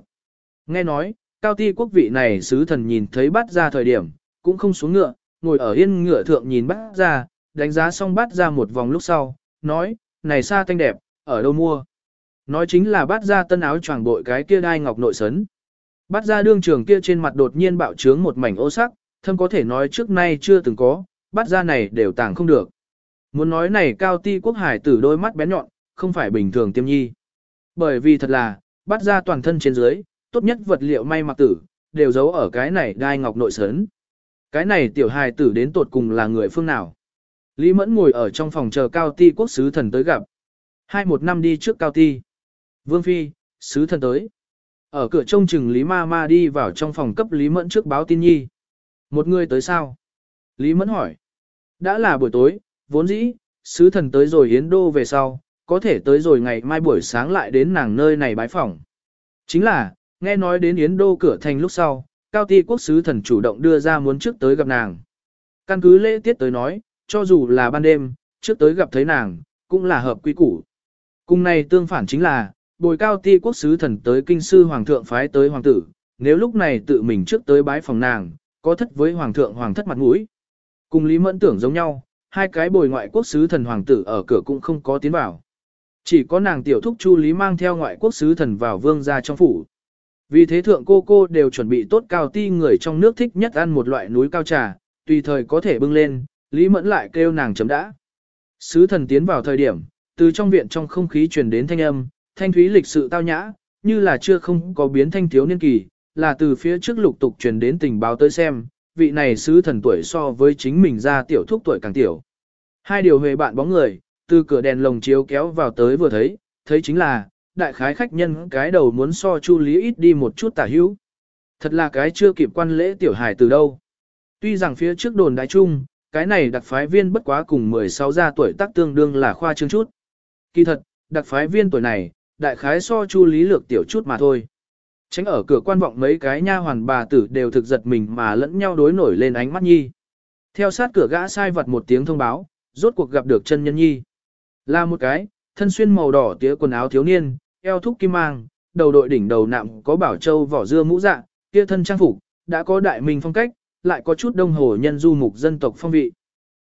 Nghe nói, cao ti quốc vị này sứ thần nhìn thấy bát ra thời điểm, cũng không xuống ngựa, ngồi ở yên ngựa thượng nhìn bát ra, đánh giá xong bát ra một vòng lúc sau, nói, này xa thanh đẹp, ở đâu mua? Nói chính là bát ra tân áo choàng bội cái kia đai ngọc nội sấn. Bắt ra đương trường kia trên mặt đột nhiên bạo trướng một mảnh ô sắc, thâm có thể nói trước nay chưa từng có, bắt ra này đều tàng không được. Muốn nói này cao ti quốc hải tử đôi mắt bén nhọn, không phải bình thường tiêm nhi. Bởi vì thật là, bắt ra toàn thân trên dưới, tốt nhất vật liệu may mặc tử, đều giấu ở cái này đai ngọc nội sấn Cái này tiểu hài tử đến tột cùng là người phương nào? Lý Mẫn ngồi ở trong phòng chờ cao ti quốc sứ thần tới gặp. Hai một năm đi trước cao ti. Vương Phi, sứ thần tới. Ở cửa trông chừng Lý Ma Ma đi vào trong phòng cấp Lý Mẫn trước báo tin nhi. Một người tới sao? Lý Mẫn hỏi. Đã là buổi tối, vốn dĩ, sứ thần tới rồi Yến đô về sau, có thể tới rồi ngày mai buổi sáng lại đến nàng nơi này bái phỏng. Chính là, nghe nói đến Yến Đô cửa thành lúc sau, cao ti quốc sứ thần chủ động đưa ra muốn trước tới gặp nàng. Căn cứ lễ tiết tới nói, cho dù là ban đêm, trước tới gặp thấy nàng, cũng là hợp quy củ. Cùng này tương phản chính là, bồi cao ti quốc sứ thần tới kinh sư hoàng thượng phái tới hoàng tử, nếu lúc này tự mình trước tới bái phòng nàng, có thất với hoàng thượng hoàng thất mặt mũi. Cùng Lý Mẫn tưởng giống nhau, hai cái bồi ngoại quốc sứ thần hoàng tử ở cửa cũng không có tiến vào. Chỉ có nàng tiểu thúc Chu Lý mang theo ngoại quốc sứ thần vào vương gia trong phủ. Vì thế thượng cô cô đều chuẩn bị tốt cao ti người trong nước thích nhất ăn một loại núi cao trà, tùy thời có thể bưng lên, Lý Mẫn lại kêu nàng chấm đã. Sứ thần tiến vào thời điểm, từ trong viện trong không khí truyền đến thanh âm, thanh thúy lịch sự tao nhã, như là chưa không có biến thanh thiếu niên kỳ, là từ phía trước lục tục truyền đến tình báo tới xem, vị này sứ thần tuổi so với chính mình ra tiểu thúc tuổi càng tiểu. Hai điều huề bạn bóng người, từ cửa đèn lồng chiếu kéo vào tới vừa thấy, thấy chính là, đại khái khách nhân cái đầu muốn so chu lý ít đi một chút tả hữu. Thật là cái chưa kịp quan lễ tiểu hài từ đâu. Tuy rằng phía trước đồn đại chung, cái này đặc phái viên bất quá cùng 16 gia tuổi tác tương đương là khoa trương chút. Kỳ thật, đặc phái viên tuổi này, đại khái so chu lý lược tiểu chút mà thôi. Tránh ở cửa quan vọng mấy cái nha hoàn bà tử đều thực giật mình mà lẫn nhau đối nổi lên ánh mắt nhi. Theo sát cửa gã sai vật một tiếng thông báo, rốt cuộc gặp được chân nhân nhi. Là một cái, thân xuyên màu đỏ tía quần áo thiếu niên, eo thúc kim mang, đầu đội đỉnh đầu nạm có bảo châu vỏ dưa mũ dạ, kia thân trang phục, đã có đại minh phong cách, lại có chút đông hồ nhân du mục dân tộc phong vị.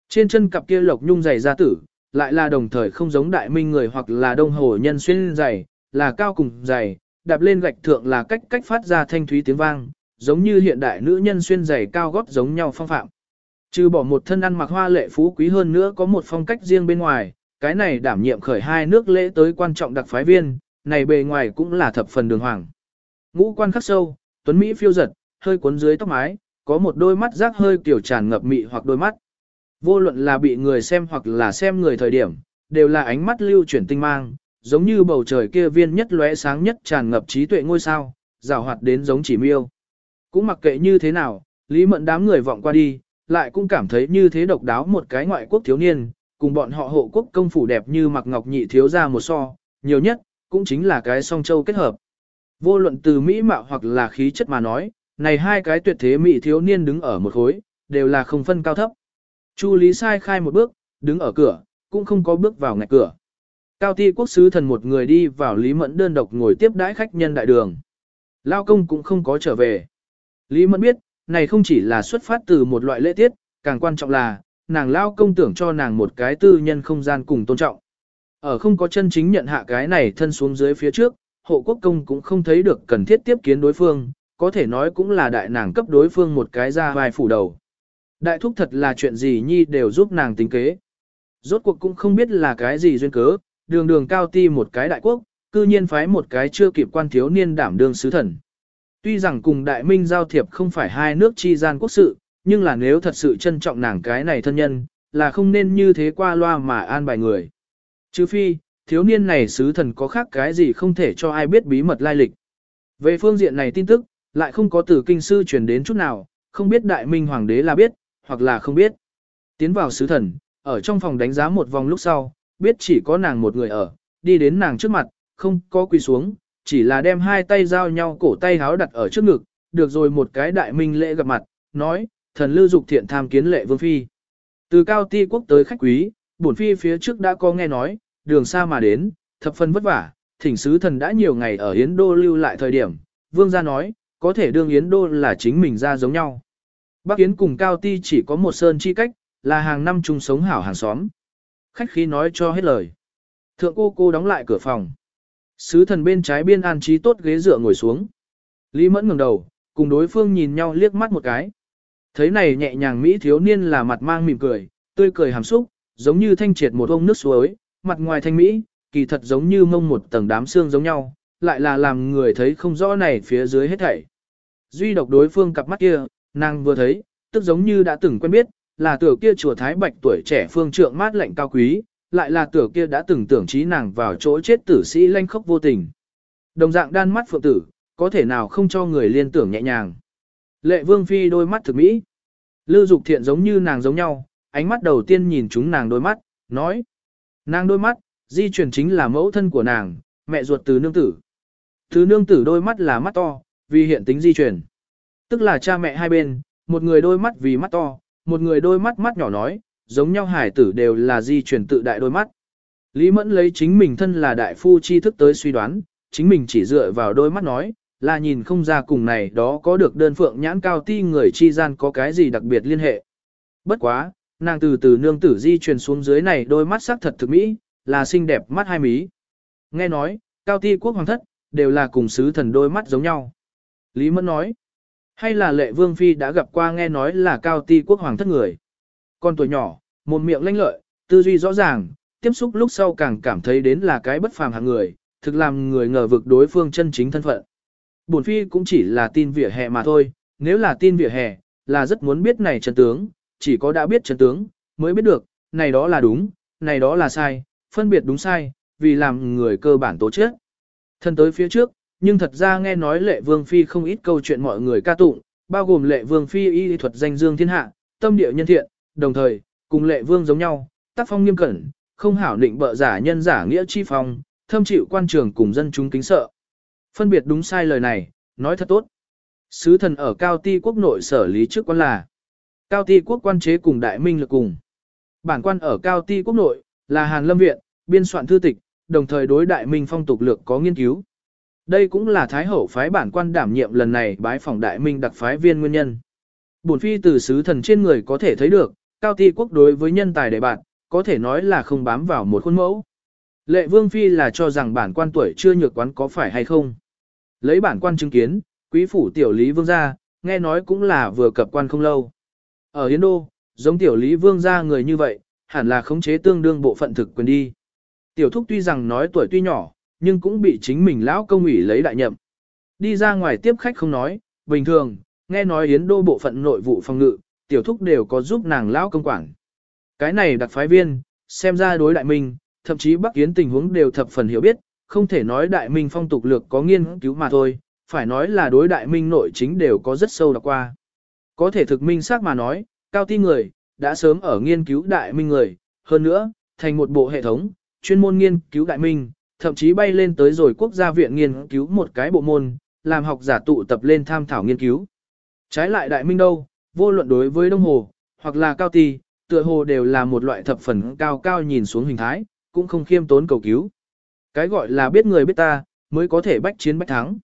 Trên chân cặp kia lộc nhung dày da tử, lại là đồng thời không giống đại minh người hoặc là đông hồ nhân xuyên dày, là cao cùng dày, đạp lên gạch thượng là cách cách phát ra thanh thúy tiếng vang, giống như hiện đại nữ nhân xuyên giày cao gót giống nhau phong phạm. Trừ bỏ một thân ăn mặc hoa lệ phú quý hơn nữa có một phong cách riêng bên ngoài, cái này đảm nhiệm khởi hai nước lễ tới quan trọng đặc phái viên, này bề ngoài cũng là thập phần đường hoàng. Ngũ quan khắc sâu, tuấn Mỹ phiêu giật, hơi cuốn dưới tóc mái, có một đôi mắt rác hơi kiểu tràn ngập mị hoặc đôi mắt. Vô luận là bị người xem hoặc là xem người thời điểm, đều là ánh mắt lưu chuyển tinh mang, giống như bầu trời kia viên nhất lóe sáng nhất tràn ngập trí tuệ ngôi sao, rào hoạt đến giống chỉ miêu. Cũng mặc kệ như thế nào, Lý Mận đám người vọng qua đi, lại cũng cảm thấy như thế độc đáo một cái ngoại quốc thiếu niên, cùng bọn họ hộ quốc công phủ đẹp như mặc ngọc nhị thiếu ra một so, nhiều nhất, cũng chính là cái song châu kết hợp. Vô luận từ mỹ mạo hoặc là khí chất mà nói, này hai cái tuyệt thế mỹ thiếu niên đứng ở một khối, đều là không phân cao thấp. Chu Lý sai khai một bước, đứng ở cửa, cũng không có bước vào ngạch cửa. Cao ti quốc sứ thần một người đi vào Lý Mẫn đơn độc ngồi tiếp đãi khách nhân đại đường. Lao công cũng không có trở về. Lý Mẫn biết, này không chỉ là xuất phát từ một loại lễ tiết, càng quan trọng là, nàng Lao công tưởng cho nàng một cái tư nhân không gian cùng tôn trọng. Ở không có chân chính nhận hạ cái này thân xuống dưới phía trước, hộ quốc công cũng không thấy được cần thiết tiếp kiến đối phương, có thể nói cũng là đại nàng cấp đối phương một cái ra vai phủ đầu. Đại thúc thật là chuyện gì nhi đều giúp nàng tính kế. Rốt cuộc cũng không biết là cái gì duyên cớ, đường đường cao ti một cái đại quốc, cư nhiên phái một cái chưa kịp quan thiếu niên đảm đương sứ thần. Tuy rằng cùng đại minh giao thiệp không phải hai nước chi gian quốc sự, nhưng là nếu thật sự trân trọng nàng cái này thân nhân, là không nên như thế qua loa mà an bài người. Chứ phi, thiếu niên này sứ thần có khác cái gì không thể cho ai biết bí mật lai lịch. Về phương diện này tin tức, lại không có từ kinh sư truyền đến chút nào, không biết đại minh hoàng đế là biết, hoặc là không biết. Tiến vào sứ thần, ở trong phòng đánh giá một vòng lúc sau, biết chỉ có nàng một người ở, đi đến nàng trước mặt, không có quỳ xuống, chỉ là đem hai tay giao nhau cổ tay háo đặt ở trước ngực, được rồi một cái đại minh lễ gặp mặt, nói, thần lưu dục thiện tham kiến lệ vương phi. Từ cao ti quốc tới khách quý, bổn phi phía trước đã có nghe nói, đường xa mà đến, thập phân vất vả, thỉnh sứ thần đã nhiều ngày ở Yến Đô lưu lại thời điểm, vương gia nói, có thể đương Yến Đô là chính mình ra giống nhau. Bắc Yến cùng Cao Ti chỉ có một sơn chi cách, là hàng năm chung sống hảo hàng xóm. Khách khí nói cho hết lời. Thượng cô cô đóng lại cửa phòng. Sứ thần bên trái biên an trí tốt ghế dựa ngồi xuống. Lý Mẫn ngẩng đầu, cùng đối phương nhìn nhau liếc mắt một cái. Thấy này nhẹ nhàng Mỹ thiếu niên là mặt mang mỉm cười, tươi cười hàm xúc, giống như thanh triệt một ông nước suối, mặt ngoài thanh Mỹ, kỳ thật giống như mông một tầng đám xương giống nhau, lại là làm người thấy không rõ này phía dưới hết thảy. Duy độc đối phương cặp mắt kia, nàng vừa thấy, tức giống như đã từng quen biết, là tử kia chùa Thái Bạch tuổi trẻ phương trượng mát lạnh cao quý, lại là tử kia đã từng tưởng trí nàng vào chỗ chết tử sĩ lanh khốc vô tình. Đồng dạng đan mắt phượng tử, có thể nào không cho người liên tưởng nhẹ nhàng. Lệ vương phi đôi mắt thực mỹ. Lư dục thiện giống như nàng giống nhau, ánh mắt đầu tiên nhìn chúng nàng đôi mắt, nói. Nàng đôi mắt, di chuyển chính là mẫu thân của nàng, mẹ ruột từ nương tử. Từ nương tử đôi mắt là mắt to, vì hiện tính di chuyển. Tức là cha mẹ hai bên, một người đôi mắt vì mắt to, một người đôi mắt mắt nhỏ nói, giống nhau hải tử đều là di chuyển tự đại đôi mắt. Lý Mẫn lấy chính mình thân là đại phu chi thức tới suy đoán, chính mình chỉ dựa vào đôi mắt nói, là nhìn không ra cùng này đó có được đơn phượng nhãn cao ti người chi gian có cái gì đặc biệt liên hệ. Bất quá, nàng từ từ nương tử di truyền xuống dưới này đôi mắt sắc thật thực mỹ, là xinh đẹp mắt hai mí. Nghe nói, cao ti quốc hoàng thất, đều là cùng sứ thần đôi mắt giống nhau. Lý Mẫn nói, hay là lệ vương phi đã gặp qua nghe nói là cao ti quốc hoàng thất người. Con tuổi nhỏ, một miệng lanh lợi, tư duy rõ ràng, tiếp xúc lúc sau càng cảm thấy đến là cái bất phàm hạng người, thực làm người ngờ vực đối phương chân chính thân phận. Bổn phi cũng chỉ là tin vỉa hè mà thôi, nếu là tin vỉa hè, là rất muốn biết này chân tướng, chỉ có đã biết chân tướng, mới biết được, này đó là đúng, này đó là sai, phân biệt đúng sai, vì làm người cơ bản tố chết. Thân tới phía trước, nhưng thật ra nghe nói lệ vương phi không ít câu chuyện mọi người ca tụng, bao gồm lệ vương phi y thuật danh dương thiên hạ, tâm địa nhân thiện, đồng thời, cùng lệ vương giống nhau, tác phong nghiêm cẩn, không hảo định bợ giả nhân giả nghĩa chi phong, thâm chịu quan trường cùng dân chúng kính sợ. Phân biệt đúng sai lời này, nói thật tốt. Sứ thần ở Cao Ti quốc nội sở lý trước quan là Cao Ti quốc quan chế cùng đại minh lực cùng. Bản quan ở Cao Ti quốc nội là Hàn Lâm Viện, biên soạn thư tịch, đồng thời đối đại minh phong tục lược có nghiên cứu. Đây cũng là Thái Hậu phái bản quan đảm nhiệm lần này bái phỏng đại minh đặc phái viên nguyên nhân. Bổn phi từ sứ thần trên người có thể thấy được, Cao Ti quốc đối với nhân tài đệ bạn, có thể nói là không bám vào một khuôn mẫu. Lệ Vương Phi là cho rằng bản quan tuổi chưa nhược quán có phải hay không. Lấy bản quan chứng kiến, quý phủ tiểu lý vương gia, nghe nói cũng là vừa cập quan không lâu. Ở Yến Đô, giống tiểu lý vương gia người như vậy, hẳn là khống chế tương đương bộ phận thực quyền đi. Tiểu thúc tuy rằng nói tuổi tuy nhỏ, nhưng cũng bị chính mình lão công ủy lấy đại nhậm. Đi ra ngoài tiếp khách không nói, bình thường, nghe nói Yến Đô bộ phận nội vụ phòng ngự, tiểu thúc đều có giúp nàng lão công quản. Cái này đặc phái viên, xem ra đối đại minh, thậm chí Bắc Yến tình huống đều thập phần hiểu biết, không thể nói đại minh phong tục lược có nghiên cứu mà thôi, phải nói là đối đại minh nội chính đều có rất sâu đọc qua. Có thể thực minh xác mà nói, cao ti người, đã sớm ở nghiên cứu đại minh người, hơn nữa, thành một bộ hệ thống, chuyên môn nghiên cứu đại minh, thậm chí bay lên tới rồi quốc gia viện nghiên cứu một cái bộ môn, làm học giả tụ tập lên tham thảo nghiên cứu. Trái lại đại minh đâu, vô luận đối với Đông Hồ, hoặc là cao ti, tựa hồ đều là một loại thập phần cao cao nhìn xuống hình thái, cũng không khiêm tốn cầu cứu. Cái gọi là biết người biết ta, mới có thể bách chiến bách thắng.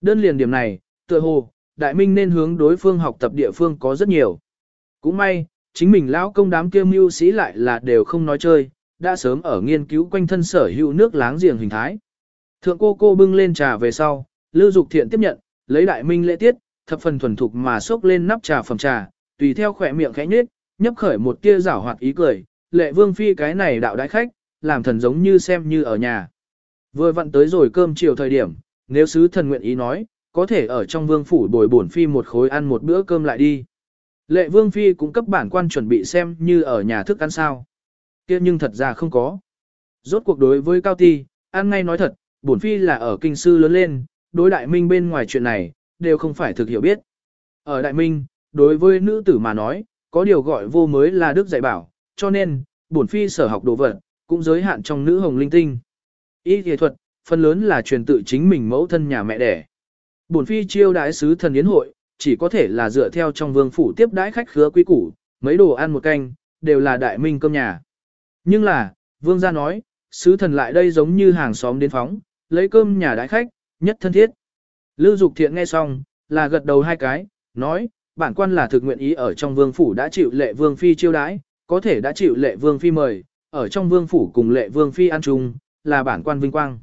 Đơn liền điểm này, tựa hồ, đại minh nên hướng đối phương học tập địa phương có rất nhiều. Cũng may, chính mình lão công đám kia mưu sĩ lại là đều không nói chơi, đã sớm ở nghiên cứu quanh thân sở hữu nước láng giềng hình thái. Thượng cô cô bưng lên trà về sau, Lưu Dục Thiện tiếp nhận, lấy đại minh lễ tiết, thập phần thuần thục mà xốc lên nắp trà phẩm trà, tùy theo khỏe miệng khẽ nhếch, nhấp khởi một tia giảo hoạt ý cười, lệ vương phi cái này đạo đại khách, làm thần giống như xem như ở nhà. Vừa vặn tới rồi cơm chiều thời điểm, nếu sứ thần nguyện ý nói, có thể ở trong vương phủ bồi bổn phi một khối ăn một bữa cơm lại đi. Lệ vương phi cũng cấp bản quan chuẩn bị xem như ở nhà thức ăn sao kia nhưng thật ra không có. Rốt cuộc đối với cao ti, ăn ngay nói thật, bổn phi là ở kinh sư lớn lên, đối đại minh bên ngoài chuyện này, đều không phải thực hiểu biết. Ở đại minh, đối với nữ tử mà nói, có điều gọi vô mới là đức dạy bảo, cho nên, bổn phi sở học đồ vật, cũng giới hạn trong nữ hồng linh tinh. Y nghệ thuật, phần lớn là truyền tự chính mình mẫu thân nhà mẹ đẻ. Bổn phi chiêu đái sứ thần yến hội, chỉ có thể là dựa theo trong vương phủ tiếp đái khách khứa quý củ, mấy đồ ăn một canh, đều là đại minh cơm nhà. Nhưng là, vương gia nói, sứ thần lại đây giống như hàng xóm đến phóng, lấy cơm nhà đái khách, nhất thân thiết. Lưu Dục Thiện nghe xong, là gật đầu hai cái, nói, bản quan là thực nguyện ý ở trong vương phủ đã chịu lệ vương phi chiêu đái, có thể đã chịu lệ vương phi mời, ở trong vương phủ cùng lệ vương phi ăn chung, là bản quan vinh quang.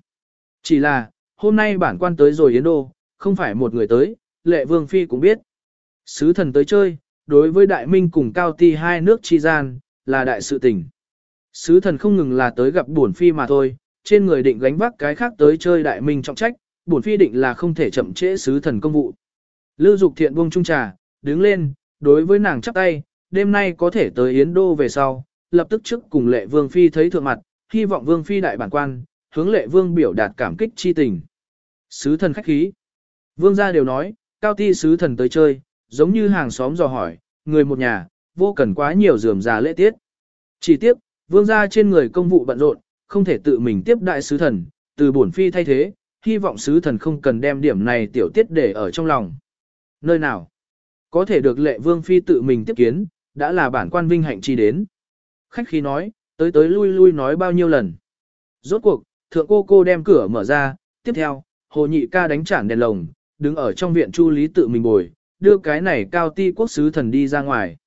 Chỉ là, hôm nay bản quan tới rồi Yến Đô, không phải một người tới, lệ vương phi cũng biết. Sứ thần tới chơi, đối với đại minh cùng cao ti hai nước chi gian, là đại sự tình. Sứ thần không ngừng là tới gặp bổn phi mà thôi, trên người định gánh vác cái khác tới chơi đại minh trọng trách, bổn phi định là không thể chậm trễ sứ thần công vụ. Lưu Dục Thiện buông trung trà, đứng lên, đối với nàng chắp tay, đêm nay có thể tới Yến Đô về sau, lập tức trước cùng lệ vương phi thấy thượng mặt, hy vọng vương phi đại bản quan, hướng lệ vương biểu đạt cảm kích chi tình. Sứ thần khách khí. Vương gia đều nói, cao ti sứ thần tới chơi, giống như hàng xóm dò hỏi, người một nhà, vô cần quá nhiều dườm già lễ tiết. Chỉ tiếc, vương gia trên người công vụ bận rộn, không thể tự mình tiếp đại sứ thần, từ bổn phi thay thế, hy vọng sứ thần không cần đem điểm này tiểu tiết để ở trong lòng. Nơi nào? Có thể được lệ vương phi tự mình tiếp kiến, đã là bản quan vinh hạnh chi đến. Khách khí nói, tới tới lui lui nói bao nhiêu lần. Rốt cuộc, thượng cô cô đem cửa mở ra, tiếp theo, hồ nhị ca đánh chản đèn lồng, đứng ở trong viện chu lý tự mình bồi, đưa cái này cao ti quốc sứ thần đi ra ngoài.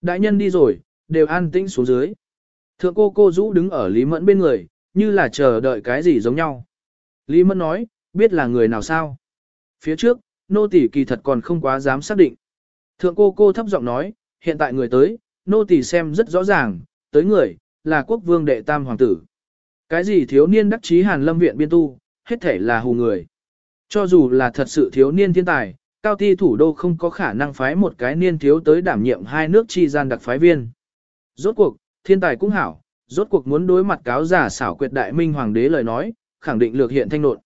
Đại nhân đi rồi, đều an tĩnh xuống dưới. Thượng cô cô rũ đứng ở Lý Mẫn bên người, như là chờ đợi cái gì giống nhau. Lý Mẫn nói, biết là người nào sao. Phía trước, nô tỷ kỳ thật còn không quá dám xác định. Thượng cô cô thấp giọng nói, hiện tại người tới, nô tỷ xem rất rõ ràng, tới người, là quốc vương đệ tam hoàng tử. Cái gì thiếu niên đắc chí hàn lâm viện biên tu, hết thể là hù người. Cho dù là thật sự thiếu niên thiên tài, cao ti thủ đô không có khả năng phái một cái niên thiếu tới đảm nhiệm hai nước chi gian đặc phái viên. Rốt cuộc, thiên tài cũng hảo, rốt cuộc muốn đối mặt cáo giả xảo quyệt đại minh hoàng đế lời nói, khẳng định lược hiện thanh nộn.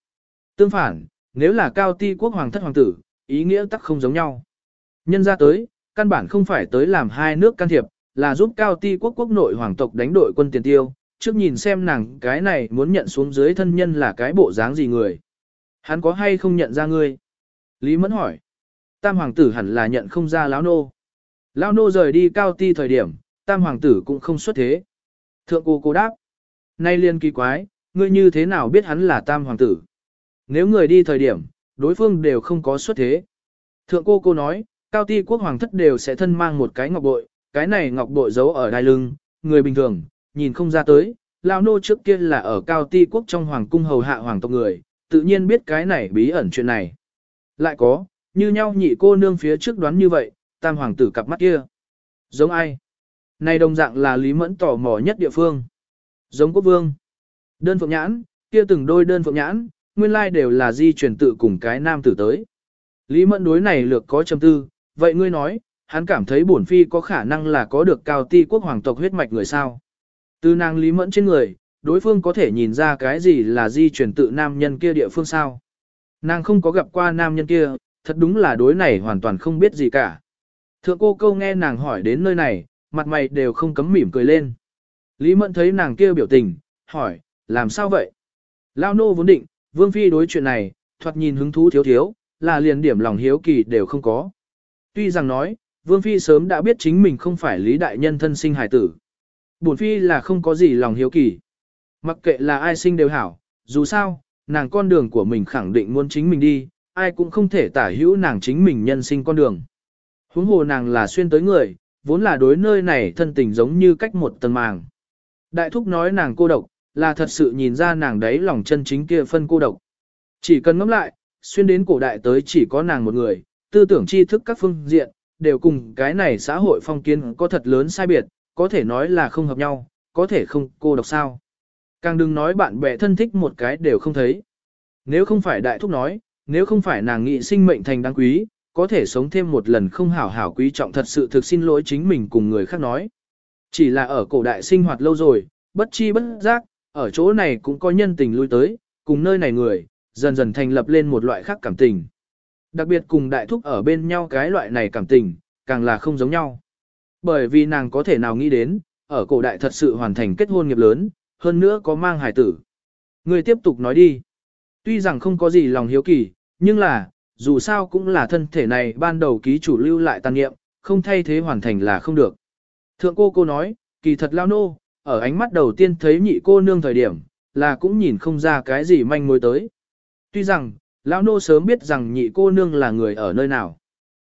Tương phản, nếu là cao ti quốc hoàng thất hoàng tử, ý nghĩa tắc không giống nhau. Nhân ra tới, căn bản không phải tới làm hai nước can thiệp, là giúp cao ti quốc quốc nội hoàng tộc đánh đội quân tiền tiêu, trước nhìn xem nàng cái này muốn nhận xuống dưới thân nhân là cái bộ dáng gì người. Hắn có hay không nhận ra ngươi? Lý Mẫn hỏi. Tam hoàng tử hẳn là nhận không ra lão nô. Lão nô rời đi cao ti thời điểm, tam hoàng tử cũng không xuất thế. Thượng cô cô đáp. Nay liên kỳ quái, ngươi như thế nào biết hắn là tam hoàng tử? Nếu người đi thời điểm, đối phương đều không có xuất thế. Thượng cô cô nói, cao ti quốc hoàng thất đều sẽ thân mang một cái ngọc bội, cái này ngọc bội giấu ở đai lưng, người bình thường, nhìn không ra tới. Lão nô trước kia là ở cao ti quốc trong hoàng cung hầu hạ hoàng tộc người, tự nhiên biết cái này bí ẩn chuyện này. Lại có, như nhau nhị cô nương phía trước đoán như vậy, tam hoàng tử cặp mắt kia. Giống ai? Này đồng dạng là Lý Mẫn tò mò nhất địa phương. Giống quốc vương. Đơn phượng nhãn, kia từng đôi đơn phượng nhãn, nguyên lai đều là di truyền tự cùng cái nam tử tới. Lý Mẫn đối này lược có trầm tư, vậy ngươi nói, hắn cảm thấy bổn phi có khả năng là có được cao ti quốc hoàng tộc huyết mạch người sao. Từ nàng Lý Mẫn trên người, đối phương có thể nhìn ra cái gì là di truyền tự nam nhân kia địa phương sao. Nàng không có gặp qua nam nhân kia, thật đúng là đối này hoàn toàn không biết gì cả. Thượng cô câu nghe nàng hỏi đến nơi này, mặt mày đều không cấm mỉm cười lên. Lý Mẫn thấy nàng kia biểu tình, hỏi, làm sao vậy? Lao nô vốn định, Vương Phi đối chuyện này, thoạt nhìn hứng thú thiếu thiếu, là liền điểm lòng hiếu kỳ đều không có. Tuy rằng nói, Vương Phi sớm đã biết chính mình không phải Lý Đại Nhân thân sinh hải tử. Bổn Phi là không có gì lòng hiếu kỳ. Mặc kệ là ai sinh đều hảo, dù sao, nàng con đường của mình khẳng định muốn chính mình đi, ai cũng không thể tả hữu nàng chính mình nhân sinh con đường. Huống hồ nàng là xuyên tới người, vốn là đối nơi này thân tình giống như cách một tầng màng. Đại thúc nói nàng cô độc, là thật sự nhìn ra nàng đấy lòng chân chính kia phân cô độc. Chỉ cần ngẫm lại, xuyên đến cổ đại tới chỉ có nàng một người, tư tưởng tri thức các phương diện, đều cùng cái này xã hội phong kiến có thật lớn sai biệt, có thể nói là không hợp nhau, có thể không cô độc sao. Càng đừng nói bạn bè thân thích một cái đều không thấy. Nếu không phải đại thúc nói, nếu không phải nàng nghị sinh mệnh thành đáng quý, có thể sống thêm một lần không hảo hảo quý trọng thật sự thực xin lỗi chính mình cùng người khác nói. Chỉ là ở cổ đại sinh hoạt lâu rồi, bất chi bất giác, ở chỗ này cũng có nhân tình lui tới, cùng nơi này người, dần dần thành lập lên một loại khác cảm tình. Đặc biệt cùng đại thúc ở bên nhau cái loại này cảm tình, càng là không giống nhau. Bởi vì nàng có thể nào nghĩ đến, ở cổ đại thật sự hoàn thành kết hôn nghiệp lớn, hơn nữa có mang hài tử. Người tiếp tục nói đi. Tuy rằng không có gì lòng hiếu kỳ, nhưng là, dù sao cũng là thân thể này ban đầu ký chủ lưu lại tàn nghiệm, không thay thế hoàn thành là không được. Thượng cô cô nói, kỳ thật lao nô, ở ánh mắt đầu tiên thấy nhị cô nương thời điểm, là cũng nhìn không ra cái gì manh mối tới. Tuy rằng, lão nô sớm biết rằng nhị cô nương là người ở nơi nào.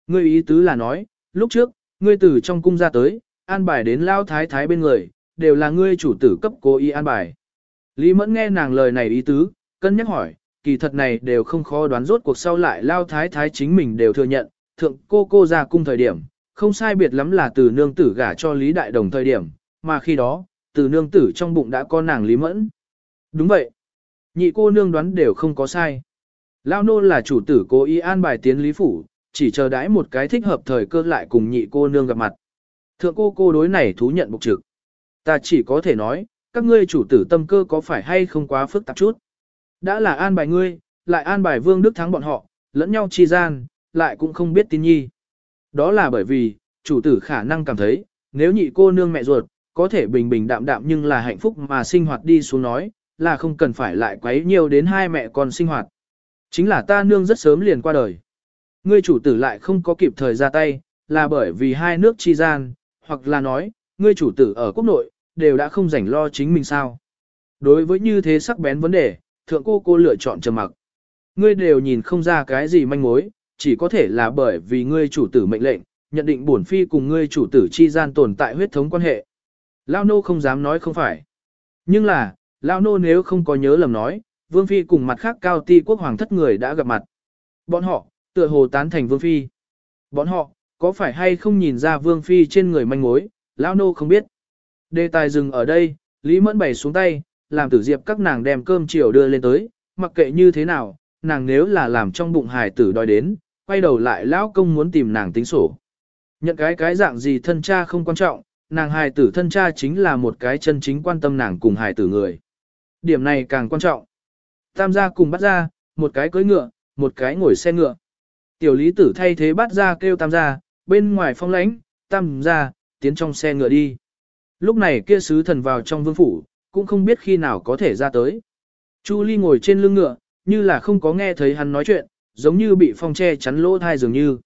Ngươi ý tứ là nói, lúc trước, ngươi từ trong cung ra tới, an bài đến lao thái thái bên người, đều là ngươi chủ tử cấp cố ý an bài. Lý Mẫn nghe nàng lời này ý tứ, cân nhắc hỏi, kỳ thật này đều không khó đoán rốt cuộc sau lại lao thái thái chính mình đều thừa nhận, thượng cô cô ra cung thời điểm, không sai biệt lắm là từ nương tử gả cho Lý Đại Đồng thời điểm, mà khi đó, từ nương tử trong bụng đã có nàng Lý Mẫn. Đúng vậy. Nhị cô nương đoán đều không có sai. Lao nô là chủ tử cố ý an bài tiến Lý Phủ, chỉ chờ đãi một cái thích hợp thời cơ lại cùng nhị cô nương gặp mặt. Thượng cô cô đối này thú nhận mục trực. Ta chỉ có thể nói, các ngươi chủ tử tâm cơ có phải hay không quá phức tạp chút. Đã là an bài ngươi, lại an bài vương đức thắng bọn họ, lẫn nhau chi gian, lại cũng không biết tin nhi. Đó là bởi vì, chủ tử khả năng cảm thấy, nếu nhị cô nương mẹ ruột, có thể bình bình đạm đạm nhưng là hạnh phúc mà sinh hoạt đi xuống nói, là không cần phải lại quấy nhiều đến hai mẹ con sinh hoạt. Chính là ta nương rất sớm liền qua đời. Ngươi chủ tử lại không có kịp thời ra tay, là bởi vì hai nước chi gian, hoặc là nói, ngươi chủ tử ở quốc nội, đều đã không rảnh lo chính mình sao. Đối với như thế sắc bén vấn đề, thượng cô cô lựa chọn trầm mặc. Ngươi đều nhìn không ra cái gì manh mối, chỉ có thể là bởi vì ngươi chủ tử mệnh lệnh, nhận định bổn phi cùng ngươi chủ tử chi gian tồn tại huyết thống quan hệ. Lao nô không dám nói không phải. Nhưng là, Lao nô nếu không có nhớ lầm nói, Vương Phi cùng mặt khác cao ti quốc hoàng thất người đã gặp mặt. Bọn họ, tựa hồ tán thành Vương Phi. Bọn họ, có phải hay không nhìn ra Vương Phi trên người manh mối, Lao nô không biết. Đề tài dừng ở đây, Lý Mẫn bày xuống tay, làm tử diệp các nàng đem cơm chiều đưa lên tới, mặc kệ như thế nào, nàng nếu là làm trong bụng hài tử đòi đến, quay đầu lại lão công muốn tìm nàng tính sổ. Nhận cái cái dạng gì thân cha không quan trọng, nàng hài tử thân cha chính là một cái chân chính quan tâm nàng cùng hài tử người. Điểm này càng quan trọng. Tam gia cùng bắt ra, một cái cưỡi ngựa, một cái ngồi xe ngựa. Tiểu lý tử thay thế bắt ra kêu tam gia, bên ngoài phong lãnh, tam gia, tiến trong xe ngựa đi. Lúc này kia sứ thần vào trong vương phủ, cũng không biết khi nào có thể ra tới. Chu Ly ngồi trên lưng ngựa, như là không có nghe thấy hắn nói chuyện, giống như bị phong che chắn lỗ thai dường như.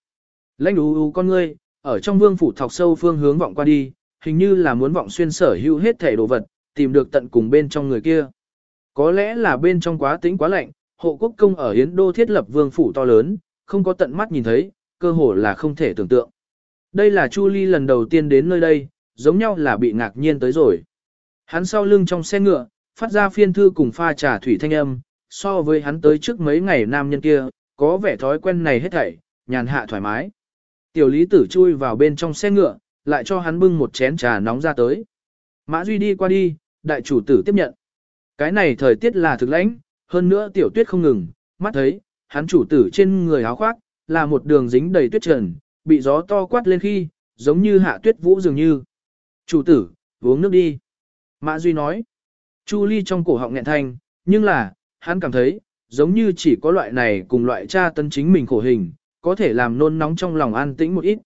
Lãnh ú ú con ngươi, ở trong vương phủ thọc sâu phương hướng vọng qua đi, hình như là muốn vọng xuyên sở hữu hết thể đồ vật, tìm được tận cùng bên trong người kia. Có lẽ là bên trong quá tĩnh quá lạnh, hộ quốc công ở Yến Đô thiết lập vương phủ to lớn, không có tận mắt nhìn thấy, cơ hồ là không thể tưởng tượng. Đây là Chu Ly lần đầu tiên đến nơi đây, giống nhau là bị ngạc nhiên tới rồi. Hắn sau lưng trong xe ngựa, phát ra phiên thư cùng pha trà thủy thanh âm, so với hắn tới trước mấy ngày nam nhân kia, có vẻ thói quen này hết thảy, nhàn hạ thoải mái. Tiểu lý tử chui vào bên trong xe ngựa, lại cho hắn bưng một chén trà nóng ra tới. Mã Duy đi qua đi, đại chủ tử tiếp nhận. Cái này thời tiết là thực lãnh, hơn nữa tiểu tuyết không ngừng, mắt thấy, hắn chủ tử trên người áo khoác, là một đường dính đầy tuyết trần, bị gió to quát lên khi, giống như hạ tuyết vũ dường như. Chủ tử, uống nước đi. Mã Duy nói. Chu Ly trong cổ họng nghẹn thanh, nhưng là, hắn cảm thấy, giống như chỉ có loại này cùng loại cha tân chính mình khổ hình, có thể làm nôn nóng trong lòng an tĩnh một ít.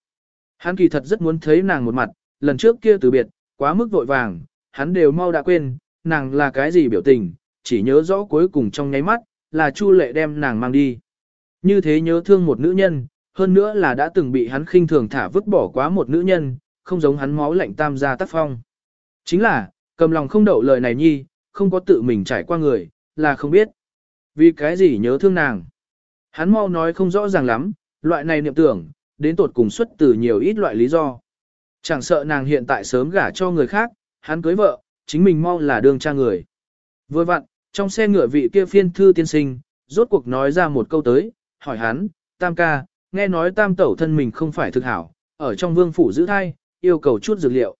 Hắn kỳ thật rất muốn thấy nàng một mặt, lần trước kia từ biệt, quá mức vội vàng, hắn đều mau đã quên, nàng là cái gì biểu tình, chỉ nhớ rõ cuối cùng trong nháy mắt, là Chu Lệ đem nàng mang đi. Như thế nhớ thương một nữ nhân, hơn nữa là đã từng bị hắn khinh thường thả vứt bỏ quá một nữ nhân, không giống hắn máu lạnh tam gia tác phong. Chính là, cầm lòng không đậu lời này nhi, không có tự mình trải qua người, là không biết. Vì cái gì nhớ thương nàng. Hắn mau nói không rõ ràng lắm, loại này niệm tưởng, đến tột cùng xuất từ nhiều ít loại lý do. Chẳng sợ nàng hiện tại sớm gả cho người khác, hắn cưới vợ, chính mình mau là đương cha người. Vừa vặn, trong xe ngựa vị kia phiên thư tiên sinh, rốt cuộc nói ra một câu tới, hỏi hắn, tam ca, nghe nói tam tẩu thân mình không phải thực hảo, ở trong vương phủ giữ thai, yêu cầu chút dược liệu.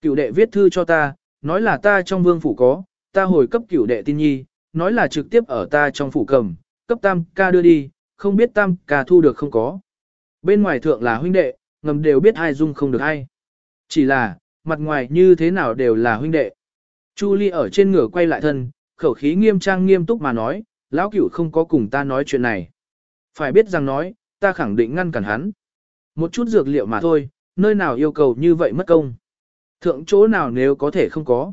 Cựu đệ viết thư cho ta, nói là ta trong vương phủ có, ta hồi cấp cửu đệ tin nhi, nói là trực tiếp ở ta trong phủ cầm, cấp tam ca đưa đi, không biết tam ca thu được không có. Bên ngoài thượng là huynh đệ, ngầm đều biết ai dung không được ai. Chỉ là, mặt ngoài như thế nào đều là huynh đệ. Chu Ly ở trên ngửa quay lại thân, khẩu khí nghiêm trang nghiêm túc mà nói, lão cửu không có cùng ta nói chuyện này. Phải biết rằng nói, ta khẳng định ngăn cản hắn. Một chút dược liệu mà thôi, nơi nào yêu cầu như vậy mất công. Thượng chỗ nào nếu có thể không có.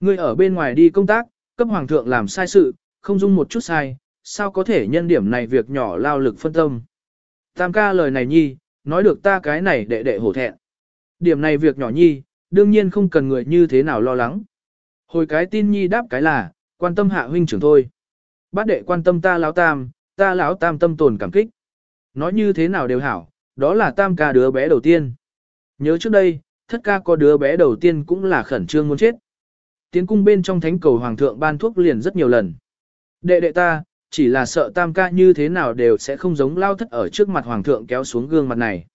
Ngươi ở bên ngoài đi công tác, cấp hoàng thượng làm sai sự, không dung một chút sai, sao có thể nhân điểm này việc nhỏ lao lực phân tâm. Tam ca lời này nhi, nói được ta cái này đệ đệ hổ thẹn. Điểm này việc nhỏ nhi, đương nhiên không cần người như thế nào lo lắng. Hồi cái tin nhi đáp cái là, quan tâm hạ huynh trưởng thôi. Bác đệ quan tâm ta lão tam, ta lão tam tâm tồn cảm kích. Nói như thế nào đều hảo, đó là tam ca đứa bé đầu tiên. Nhớ trước đây, thất ca có đứa bé đầu tiên cũng là khẩn trương muốn chết. Tiến cung bên trong thánh cầu hoàng thượng ban thuốc liền rất nhiều lần. Đệ đệ ta, chỉ là sợ tam ca như thế nào đều sẽ không giống lao thất ở trước mặt hoàng thượng kéo xuống gương mặt này.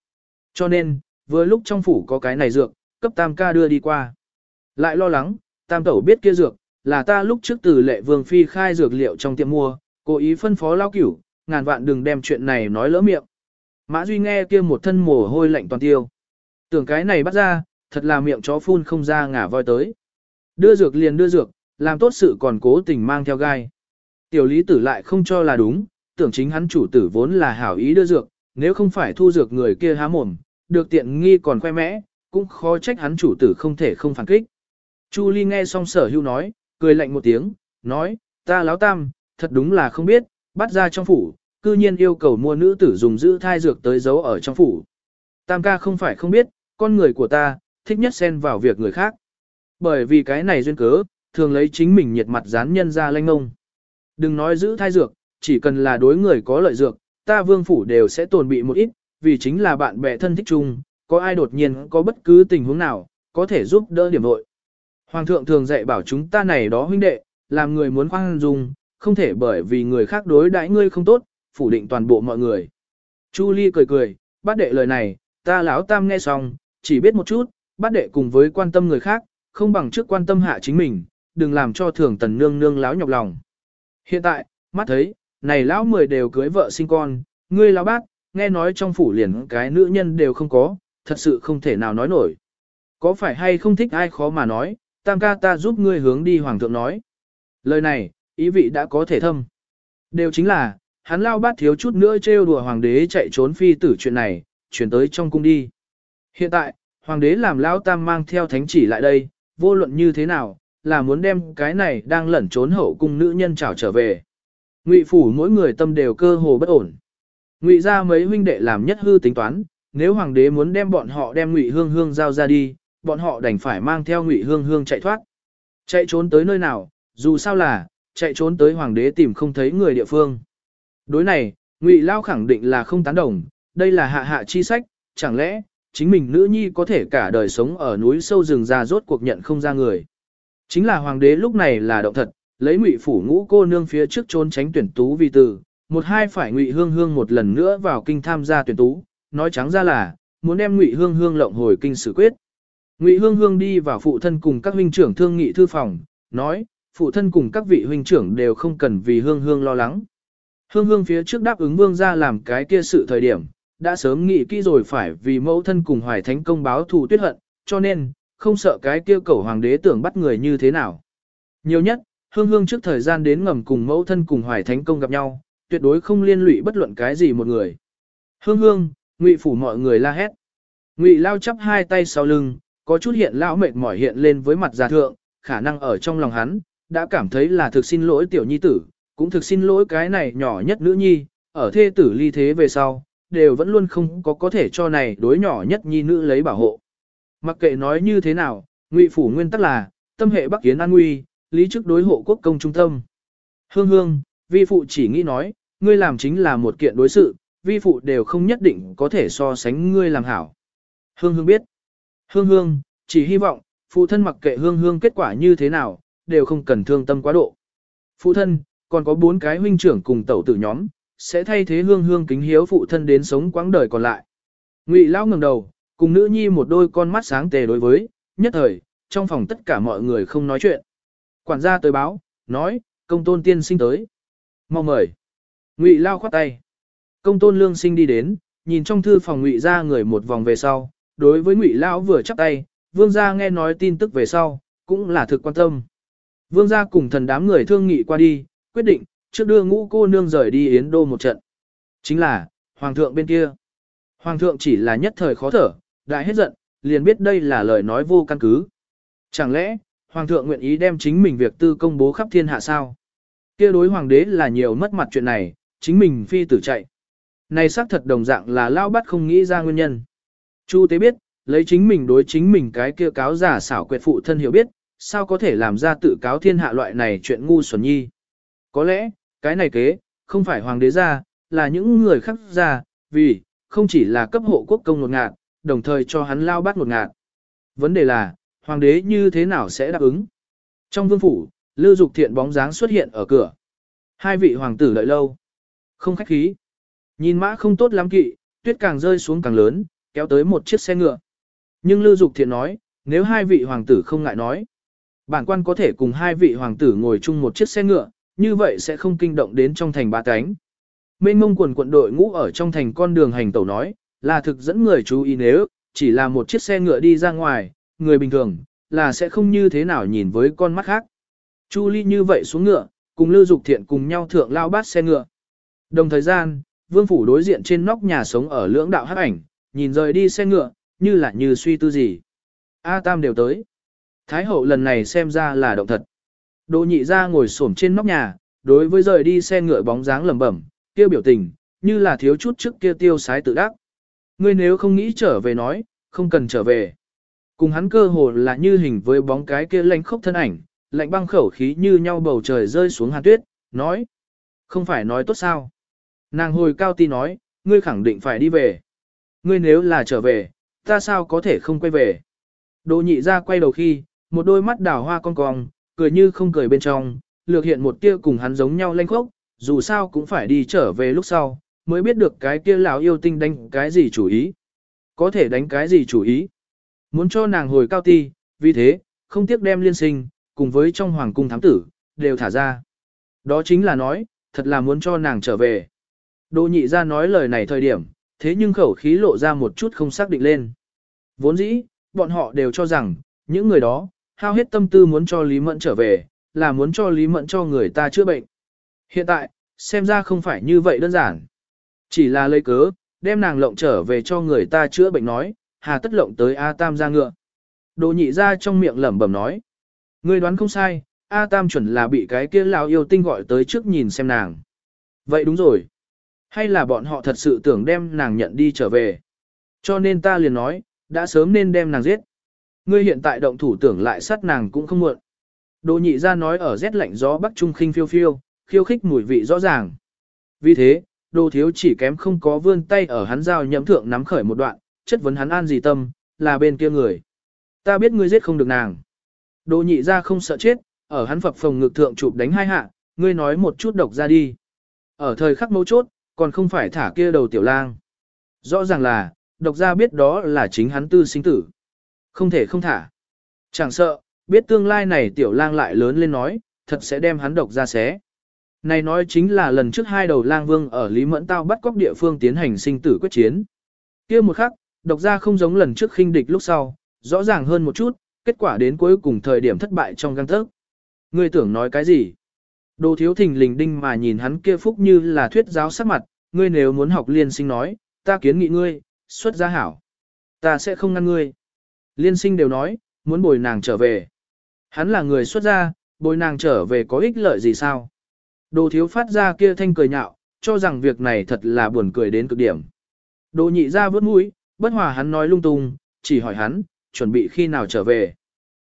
Cho nên, vừa lúc trong phủ có cái này dược, cấp tam ca đưa đi qua. Lại lo lắng, tam tẩu biết kia dược, là ta lúc trước từ lệ vương phi khai dược liệu trong tiệm mua, cố ý phân phó lao cửu, ngàn vạn đừng đem chuyện này nói lỡ miệng. Mã Duy nghe kia một thân mồ hôi lạnh toàn tiêu. Tưởng cái này bắt ra, thật là miệng chó phun không ra ngả voi tới. Đưa dược liền đưa dược, làm tốt sự còn cố tình mang theo gai. Tiểu lý tử lại không cho là đúng, tưởng chính hắn chủ tử vốn là hảo ý đưa dược, nếu không phải thu dược người kia há mồm, được tiện nghi còn khoe mẽ, cũng khó trách hắn chủ tử không thể không phản kích. Chu Ly nghe xong sở hưu nói, cười lạnh một tiếng, nói, ta láo tam, thật đúng là không biết, bắt ra trong phủ, cư nhiên yêu cầu mua nữ tử dùng giữ thai dược tới giấu ở trong phủ. Tam ca không phải không biết, con người của ta, thích nhất xen vào việc người khác. Bởi vì cái này duyên cớ, thường lấy chính mình nhiệt mặt dán nhân ra lanh ngông. Đừng nói giữ thai dược, chỉ cần là đối người có lợi dược, ta vương phủ đều sẽ tồn bị một ít, vì chính là bạn bè thân thích chung, có ai đột nhiên có bất cứ tình huống nào, có thể giúp đỡ điểm nội. Hoàng thượng thường dạy bảo chúng ta này đó huynh đệ, làm người muốn khoan dung, không thể bởi vì người khác đối đãi ngươi không tốt, phủ định toàn bộ mọi người. Chu Ly cười cười, bắt đệ lời này, ta lão tam nghe xong, chỉ biết một chút, bát đệ cùng với quan tâm người khác, không bằng trước quan tâm hạ chính mình, đừng làm cho thường tần nương nương láo nhọc lòng. Hiện tại, mắt thấy, này lão mười đều cưới vợ sinh con, ngươi lão bát, nghe nói trong phủ liền cái nữ nhân đều không có, thật sự không thể nào nói nổi. Có phải hay không thích ai khó mà nói, tam ca ta giúp ngươi hướng đi hoàng thượng nói. Lời này, ý vị đã có thể thâm. Đều chính là, hắn lao bát thiếu chút nữa trêu đùa hoàng đế chạy trốn phi tử chuyện này, chuyển tới trong cung đi. Hiện tại, hoàng đế làm lão tam mang theo thánh chỉ lại đây, vô luận như thế nào, là muốn đem cái này đang lẩn trốn hậu cung nữ nhân trảo trở về. Ngụy phủ mỗi người tâm đều cơ hồ bất ổn. Ngụy ra mấy huynh đệ làm nhất hư tính toán, nếu hoàng đế muốn đem bọn họ đem Ngụy Hương Hương giao ra đi, bọn họ đành phải mang theo Ngụy Hương Hương chạy thoát. Chạy trốn tới nơi nào, dù sao là, chạy trốn tới hoàng đế tìm không thấy người địa phương. Đối này, Ngụy Lao khẳng định là không tán đồng, đây là hạ hạ chi sách, chẳng lẽ, chính mình nữ nhi có thể cả đời sống ở núi sâu rừng ra rốt cuộc nhận không ra người. Chính là hoàng đế lúc này là động thật, lấy Ngụy phủ ngũ cô nương phía trước trốn tránh tuyển tú vì từ, một hai phải Ngụy Hương Hương một lần nữa vào kinh tham gia tuyển tú, nói trắng ra là muốn đem Ngụy Hương Hương lộng hồi kinh xử quyết. Ngụy Hương Hương đi vào phụ thân cùng các huynh trưởng thương nghị thư phòng, nói, phụ thân cùng các vị huynh trưởng đều không cần vì Hương Hương lo lắng. Hương Hương phía trước đáp ứng vương ra làm cái kia sự thời điểm, đã sớm nghĩ kỹ rồi phải vì mẫu thân cùng hoài thánh công báo thù tuyết hận, cho nên, không sợ cái kia cầu hoàng đế tưởng bắt người như thế nào. Nhiều nhất, Hương Hương trước thời gian đến ngầm cùng mẫu thân cùng hoài thánh công gặp nhau, tuyệt đối không liên lụy bất luận cái gì một người. Hương Hương, Ngụy phủ mọi người la hét. Ngụy lao chắp hai tay sau lưng, có chút hiện lão mệt mỏi hiện lên với mặt già thượng, khả năng ở trong lòng hắn, đã cảm thấy là thực xin lỗi tiểu nhi tử, cũng thực xin lỗi cái này nhỏ nhất nữ nhi, ở thê tử ly thế về sau, đều vẫn luôn không có có thể cho này đối nhỏ nhất nhi nữ lấy bảo hộ. Mặc kệ nói như thế nào, ngụy phủ nguyên tắc là, tâm hệ bắc kiến an nguy, lý chức đối hộ quốc công trung tâm. Hương hương, vi phụ chỉ nghĩ nói, ngươi làm chính là một kiện đối sự, vi phụ đều không nhất định có thể so sánh ngươi làm hảo. Hương hương biết. Hương hương, chỉ hy vọng, phụ thân mặc kệ hương hương kết quả như thế nào, đều không cần thương tâm quá độ. Phụ thân, còn có bốn cái huynh trưởng cùng tẩu tử nhóm, sẽ thay thế hương hương kính hiếu phụ thân đến sống quãng đời còn lại. Ngụy Lão ngẩng đầu, cùng nữ nhi một đôi con mắt sáng tề đối với, nhất thời, trong phòng tất cả mọi người không nói chuyện. Quản gia tới báo, nói, công tôn tiên sinh tới. Mau mời. Ngụy Lao khoát tay. Công tôn lương sinh đi đến, nhìn trong thư phòng Ngụy ra người một vòng về sau, đối với Ngụy Lão vừa chắp tay, vương gia nghe nói tin tức về sau, cũng là thực quan tâm. Vương gia cùng thần đám người thương nghị qua đi, quyết định, trước đưa ngũ cô nương rời đi Yến Đô một trận. Chính là, Hoàng thượng bên kia. Hoàng thượng chỉ là nhất thời khó thở, đại hết giận, liền biết đây là lời nói vô căn cứ. Chẳng lẽ, Hoàng thượng nguyện ý đem chính mình việc tư công bố khắp thiên hạ sao? kia đối Hoàng đế là nhiều mất mặt chuyện này, chính mình phi tử chạy. Này xác thật đồng dạng là lao bắt không nghĩ ra nguyên nhân. Chu tế biết, lấy chính mình đối chính mình cái kia cáo giả xảo quyệt phụ thân hiểu biết, sao có thể làm ra tự cáo thiên hạ loại này chuyện ngu xuẩn nhi. Có lẽ, cái này kế, không phải hoàng đế ra, là những người khác ra, vì, không chỉ là cấp hộ quốc công nột ngạt, đồng thời cho hắn lao bắt nột ngạt. Vấn đề là, hoàng đế như thế nào sẽ đáp ứng? Trong vương phủ, Lưu Dục Thiện bóng dáng xuất hiện ở cửa. Hai vị hoàng tử đợi lâu. Không khách khí. Nhìn mã không tốt lắm kỵ, tuyết càng rơi xuống càng lớn, kéo tới một chiếc xe ngựa. Nhưng Lưu Dục Thiện nói, nếu hai vị hoàng tử không ngại nói, bản quan có thể cùng hai vị hoàng tử ngồi chung một chiếc xe ngựa, như vậy sẽ không kinh động đến trong thành ba cánh. Mênh mông quần quận đội ngũ ở trong thành con đường hành tẩu nói, là thực dẫn người chú ý nếu, chỉ là một chiếc xe ngựa đi ra ngoài, người bình thường, là sẽ không như thế nào nhìn với con mắt khác. Chu Ly như vậy xuống ngựa, cùng Lưu Dục Thiện cùng nhau thượng lao bát xe ngựa. Đồng thời gian, vương phủ đối diện trên nóc nhà sống ở lưỡng đạo hắc ảnh, nhìn rời đi xe ngựa, như là như suy tư gì. A Tam đều tới. Thái hậu lần này xem ra là động thật. Đỗ nhị ra ngồi xổm trên nóc nhà, đối với rời đi xe ngựa bóng dáng lẩm bẩm, kia biểu tình, như là thiếu chút trước kia tiêu sái tự đắc. Ngươi nếu không nghĩ trở về nói, không cần trở về. Cùng hắn cơ hồ là như hình với bóng cái kia lạnh khốc thân ảnh, lạnh băng khẩu khí như nhau bầu trời rơi xuống hàn tuyết, nói. Không phải nói tốt sao. Nàng hồi cao ti nói, ngươi khẳng định phải đi về. Ngươi nếu là trở về, ta sao có thể không quay về. Đỗ nhị ra quay đầu khi, một đôi mắt đảo hoa con cong, cười như không cười bên trong, lược hiện một tia cùng hắn giống nhau lanh khốc, dù sao cũng phải đi trở về lúc sau, mới biết được cái kia lão yêu tinh đánh cái gì chủ ý. Có thể đánh cái gì chủ ý. Muốn cho nàng hồi cao ti, vì thế, không tiếc đem liên sinh, cùng với trong hoàng cung thám tử, đều thả ra. Đó chính là nói, thật là muốn cho nàng trở về. Đỗ nhị ra nói lời này thời điểm, thế nhưng khẩu khí lộ ra một chút không xác định lên. Vốn dĩ, bọn họ đều cho rằng, những người đó, hao hết tâm tư muốn cho Lý Mẫn trở về, là muốn cho Lý Mẫn cho người ta chữa bệnh. Hiện tại, xem ra không phải như vậy đơn giản. Chỉ là lấy cớ, đem nàng lộng trở về cho người ta chữa bệnh nói, hà tất lộng tới A Tam ra ngựa. Đồ nhị ra trong miệng lẩm bẩm nói. Người đoán không sai, A Tam chuẩn là bị cái kia lão yêu tinh gọi tới trước nhìn xem nàng. Vậy đúng rồi. Hay là bọn họ thật sự tưởng đem nàng nhận đi trở về. Cho nên ta liền nói, đã sớm nên đem nàng giết. Ngươi hiện tại động thủ tưởng lại sát nàng cũng không muộn. Đồ nhị ra nói ở rét lạnh gió bắc trung khinh phiêu phiêu, khiêu khích mùi vị rõ ràng. Vì thế, đồ thiếu chỉ kém không có vươn tay ở hắn dao nhậm thượng nắm khởi một đoạn, chất vấn hắn an gì tâm, là bên kia người. Ta biết ngươi giết không được nàng. Đồ nhị ra không sợ chết, ở hắn phập phòng ngực thượng chụp đánh hai hạ, ngươi nói một chút độc ra đi. Ở thời khắc mấu chốt, còn không phải thả kia đầu tiểu lang. Rõ ràng là, độc ra biết đó là chính hắn tư sinh tử. Không thể không thả. Chẳng sợ, biết tương lai này tiểu lang lại lớn lên nói, thật sẽ đem hắn độc ra xé. Này nói chính là lần trước hai đầu lang vương ở Lý Mẫn Tao bắt cóc địa phương tiến hành sinh tử quyết chiến. kia một khắc, độc ra không giống lần trước khinh địch lúc sau, rõ ràng hơn một chút, kết quả đến cuối cùng thời điểm thất bại trong găng thức. Ngươi tưởng nói cái gì? Đồ thiếu thình lình đinh mà nhìn hắn kia phúc như là thuyết giáo sắc mặt, ngươi nếu muốn học liên sinh nói, ta kiến nghị ngươi, xuất gia hảo. Ta sẽ không ngăn ngươi. Liên sinh đều nói, muốn bồi nàng trở về. Hắn là người xuất gia, bồi nàng trở về có ích lợi gì sao? Đồ thiếu phát ra kia thanh cười nhạo, cho rằng việc này thật là buồn cười đến cực điểm. Đồ nhị ra vớt mũi, bất hòa hắn nói lung tung, chỉ hỏi hắn, chuẩn bị khi nào trở về.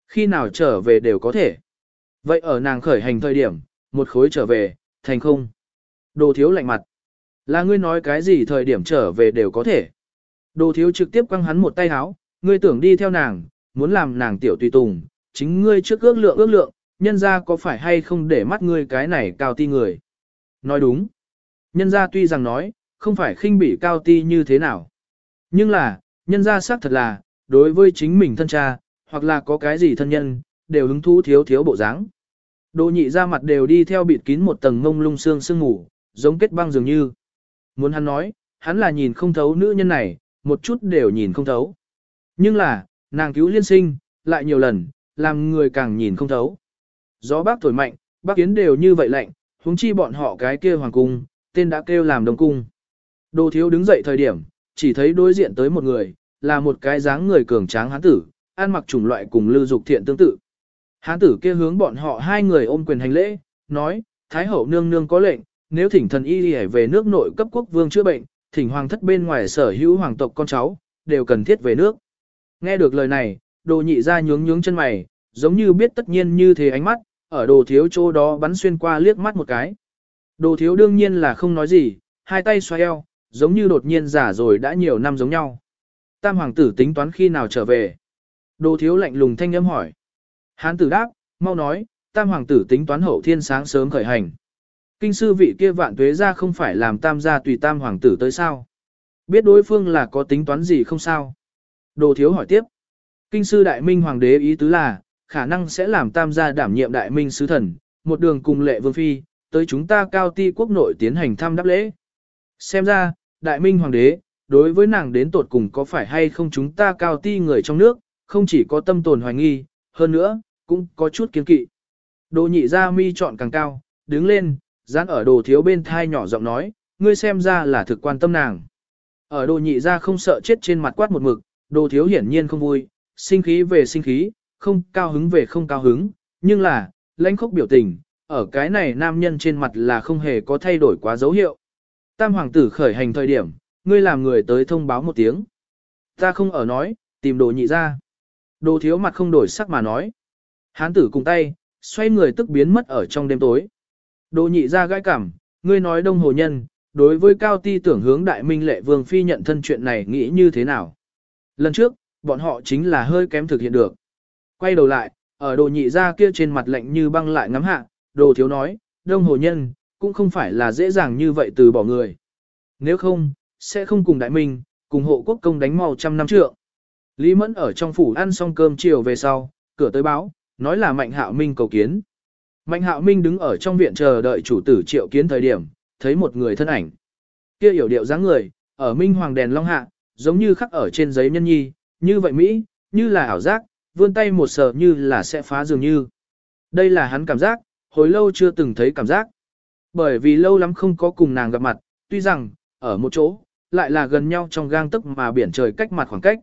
Khi nào trở về đều có thể. Vậy ở nàng khởi hành thời điểm, một khối trở về, thành không. Đồ thiếu lạnh mặt. Là ngươi nói cái gì thời điểm trở về đều có thể. Đồ thiếu trực tiếp quăng hắn một tay háo, ngươi tưởng đi theo nàng, muốn làm nàng tiểu tùy tùng, chính ngươi trước ước lượng ước lượng, nhân ra có phải hay không để mắt ngươi cái này cao ti người. Nói đúng. Nhân ra tuy rằng nói, không phải khinh bỉ cao ti như thế nào. Nhưng là, nhân ra xác thật là, đối với chính mình thân cha, hoặc là có cái gì thân nhân, đều hứng thú thiếu thiếu bộ dáng. Đồ nhị ra mặt đều đi theo bịt kín một tầng ngông lung xương sương ngủ, giống kết băng dường như. Muốn hắn nói, hắn là nhìn không thấu nữ nhân này, một chút đều nhìn không thấu. Nhưng là, nàng cứu liên sinh, lại nhiều lần, làm người càng nhìn không thấu. Gió bác thổi mạnh, bác kiến đều như vậy lạnh, huống chi bọn họ cái kia hoàng cung, tên đã kêu làm đông cung. Đồ thiếu đứng dậy thời điểm, chỉ thấy đối diện tới một người, là một cái dáng người cường tráng hán tử, ăn mặc chủng loại cùng lưu dục thiện tương tự. Hán tử kia hướng bọn họ hai người ôm quyền hành lễ, nói, Thái hậu nương nương có lệnh, nếu thỉnh thần y hề về nước nội cấp quốc vương chữa bệnh, thỉnh hoàng thất bên ngoài sở hữu hoàng tộc con cháu, đều cần thiết về nước. Nghe được lời này, đồ nhị ra nhướng nhướng chân mày, giống như biết tất nhiên như thế ánh mắt, ở đồ thiếu chỗ đó bắn xuyên qua liếc mắt một cái. Đồ thiếu đương nhiên là không nói gì, hai tay xoay eo, giống như đột nhiên giả rồi đã nhiều năm giống nhau. Tam hoàng tử tính toán khi nào trở về. Đồ thiếu lạnh lùng thanh âm hỏi. Hán tử đáp, mau nói, tam hoàng tử tính toán hậu thiên sáng sớm khởi hành. Kinh sư vị kia vạn tuế ra không phải làm tam gia tùy tam hoàng tử tới sao? Biết đối phương là có tính toán gì không sao? Đồ thiếu hỏi tiếp. Kinh sư đại minh hoàng đế ý tứ là, khả năng sẽ làm tam gia đảm nhiệm đại minh sứ thần, một đường cùng lệ vương phi, tới chúng ta cao ti quốc nội tiến hành thăm đáp lễ. Xem ra, đại minh hoàng đế, đối với nàng đến tột cùng có phải hay không chúng ta cao ti người trong nước, không chỉ có tâm tồn hoài nghi, hơn nữa, cũng có chút kiến kỵ. Đồ nhị ra mi chọn càng cao, đứng lên, dán ở đồ thiếu bên thai nhỏ giọng nói, ngươi xem ra là thực quan tâm nàng. Ở đồ nhị ra không sợ chết trên mặt quát một mực, đồ thiếu hiển nhiên không vui, sinh khí về sinh khí, không cao hứng về không cao hứng, nhưng là, lãnh khốc biểu tình, ở cái này nam nhân trên mặt là không hề có thay đổi quá dấu hiệu. Tam hoàng tử khởi hành thời điểm, ngươi làm người tới thông báo một tiếng. Ta không ở nói, tìm đồ nhị ra. Đồ thiếu mặt không đổi sắc mà nói. Hán tử cùng tay, xoay người tức biến mất ở trong đêm tối. Đồ nhị ra gãi cảm, ngươi nói đông hồ nhân, đối với cao ti tưởng hướng đại minh lệ vương phi nhận thân chuyện này nghĩ như thế nào. Lần trước, bọn họ chính là hơi kém thực hiện được. Quay đầu lại, ở đồ nhị ra kia trên mặt lạnh như băng lại ngắm hạ, đồ thiếu nói, đông hồ nhân, cũng không phải là dễ dàng như vậy từ bỏ người. Nếu không, sẽ không cùng đại minh, cùng hộ quốc công đánh mau trăm năm trượng. Lý Mẫn ở trong phủ ăn xong cơm chiều về sau, cửa tới báo, nói là Mạnh Hạo Minh cầu kiến. Mạnh Hạo Minh đứng ở trong viện chờ đợi chủ tử triệu kiến thời điểm, thấy một người thân ảnh. Kia hiểu điệu dáng người, ở Minh Hoàng đèn long hạ, giống như khắc ở trên giấy nhân nhi, như vậy Mỹ, như là ảo giác, vươn tay một sờ như là sẽ phá dường như. Đây là hắn cảm giác, hồi lâu chưa từng thấy cảm giác. Bởi vì lâu lắm không có cùng nàng gặp mặt, tuy rằng, ở một chỗ, lại là gần nhau trong gang tức mà biển trời cách mặt khoảng cách.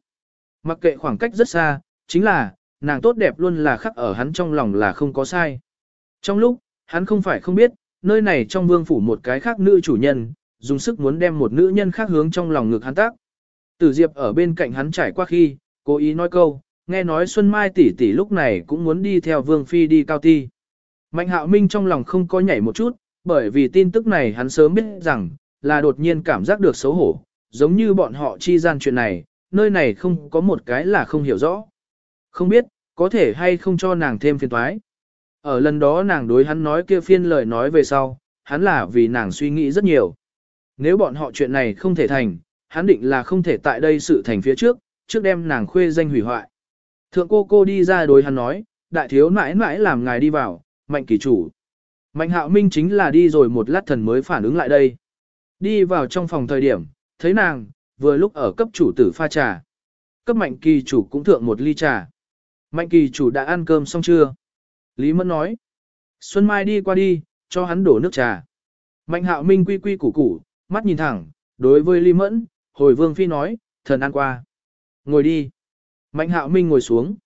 Mặc kệ khoảng cách rất xa, chính là, nàng tốt đẹp luôn là khắc ở hắn trong lòng là không có sai. Trong lúc, hắn không phải không biết, nơi này trong vương phủ một cái khác nữ chủ nhân, dùng sức muốn đem một nữ nhân khác hướng trong lòng ngực hắn tác. Tử Diệp ở bên cạnh hắn trải qua khi, cố ý nói câu, nghe nói Xuân Mai tỷ tỷ lúc này cũng muốn đi theo vương phi đi cao ti. Mạnh hạo minh trong lòng không có nhảy một chút, bởi vì tin tức này hắn sớm biết rằng, là đột nhiên cảm giác được xấu hổ, giống như bọn họ chi gian chuyện này, nơi này không có một cái là không hiểu rõ. Không biết, có thể hay không cho nàng thêm phiền toái. Ở lần đó nàng đối hắn nói kia phiên lời nói về sau, hắn là vì nàng suy nghĩ rất nhiều. Nếu bọn họ chuyện này không thể thành, hắn định là không thể tại đây sự thành phía trước, trước đem nàng khuê danh hủy hoại. Thượng cô cô đi ra đối hắn nói, đại thiếu nãi nãi làm ngài đi vào, mạnh kỳ chủ. Mạnh hạo minh chính là đi rồi một lát thần mới phản ứng lại đây. Đi vào trong phòng thời điểm, thấy nàng, vừa lúc ở cấp chủ tử pha trà. Cấp mạnh kỳ chủ cũng thượng một ly trà. Mạnh kỳ chủ đã ăn cơm xong chưa? Lý Mẫn nói. Xuân Mai đi qua đi, cho hắn đổ nước trà. Mạnh hạo minh quy quy củ củ, mắt nhìn thẳng, đối với Lý Mẫn, hồi vương phi nói, thần ăn qua. Ngồi đi. Mạnh hạo minh ngồi xuống.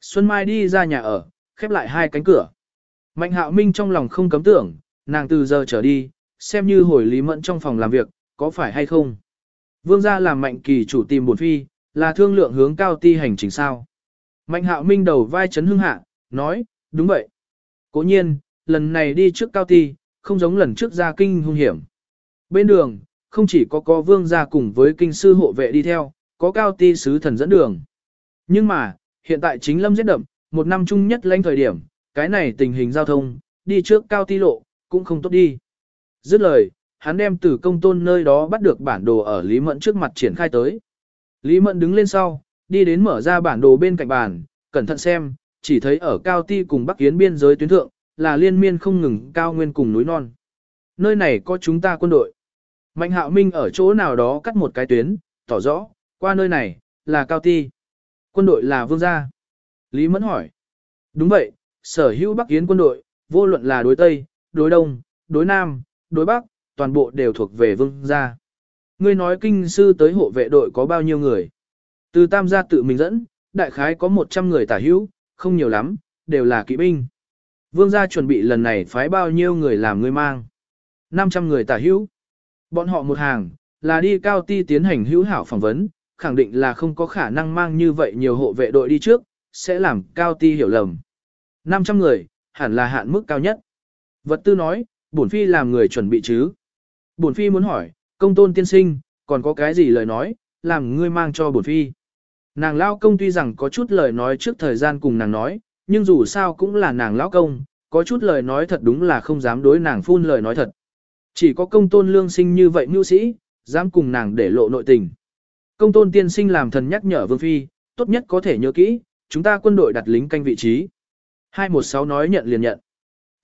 Xuân Mai đi ra nhà ở, khép lại hai cánh cửa. Mạnh hạo minh trong lòng không cấm tưởng, nàng từ giờ trở đi, xem như hồi Lý Mẫn trong phòng làm việc, có phải hay không. Vương gia làm mạnh kỳ chủ tìm bổn phi, là thương lượng hướng cao ti hành trình sao. Mạnh hạo minh đầu vai chấn hưng hạ, nói, đúng vậy. Cố nhiên, lần này đi trước cao ti, không giống lần trước ra kinh hung hiểm. Bên đường, không chỉ có có vương gia cùng với kinh sư hộ vệ đi theo, có cao ti sứ thần dẫn đường. Nhưng mà, hiện tại chính lâm giết đậm, một năm chung nhất lãnh thời điểm, cái này tình hình giao thông, đi trước cao ti lộ, cũng không tốt đi. Dứt lời, hắn đem từ công tôn nơi đó bắt được bản đồ ở Lý Mẫn trước mặt triển khai tới. Lý Mẫn đứng lên sau, đi đến mở ra bản đồ bên cạnh bàn, cẩn thận xem, chỉ thấy ở cao ti cùng Bắc Yến biên giới tuyến thượng, là liên miên không ngừng cao nguyên cùng núi non. Nơi này có chúng ta quân đội. Mạnh hạo minh ở chỗ nào đó cắt một cái tuyến, tỏ rõ, qua nơi này, là cao ti. Quân đội là vương gia. Lý Mẫn hỏi. Đúng vậy, sở hữu Bắc Yến quân đội, vô luận là đối Tây, đối Đông, đối Nam, đối Bắc, toàn bộ đều thuộc về vương gia. Ngươi nói kinh sư tới hộ vệ đội có bao nhiêu người? Từ tam gia tự mình dẫn, đại khái có 100 người tả hữu, không nhiều lắm, đều là kỵ binh. Vương gia chuẩn bị lần này phái bao nhiêu người làm ngươi mang? 500 người tả hữu. Bọn họ một hàng, là đi cao ti tiến hành hữu hảo phỏng vấn, khẳng định là không có khả năng mang như vậy nhiều hộ vệ đội đi trước, sẽ làm cao ti hiểu lầm. 500 người, hẳn là hạn mức cao nhất. Vật tư nói, bổn phi làm người chuẩn bị chứ. Bổn phi muốn hỏi, công tôn tiên sinh, còn có cái gì lời nói, làm ngươi mang cho bổn phi. Nàng lao công tuy rằng có chút lời nói trước thời gian cùng nàng nói, nhưng dù sao cũng là nàng lão công, có chút lời nói thật đúng là không dám đối nàng phun lời nói thật. Chỉ có công tôn lương sinh như vậy mưu sĩ, dám cùng nàng để lộ nội tình. Công tôn tiên sinh làm thần nhắc nhở Vương Phi, tốt nhất có thể nhớ kỹ, chúng ta quân đội đặt lính canh vị trí. 216 nói nhận liền nhận.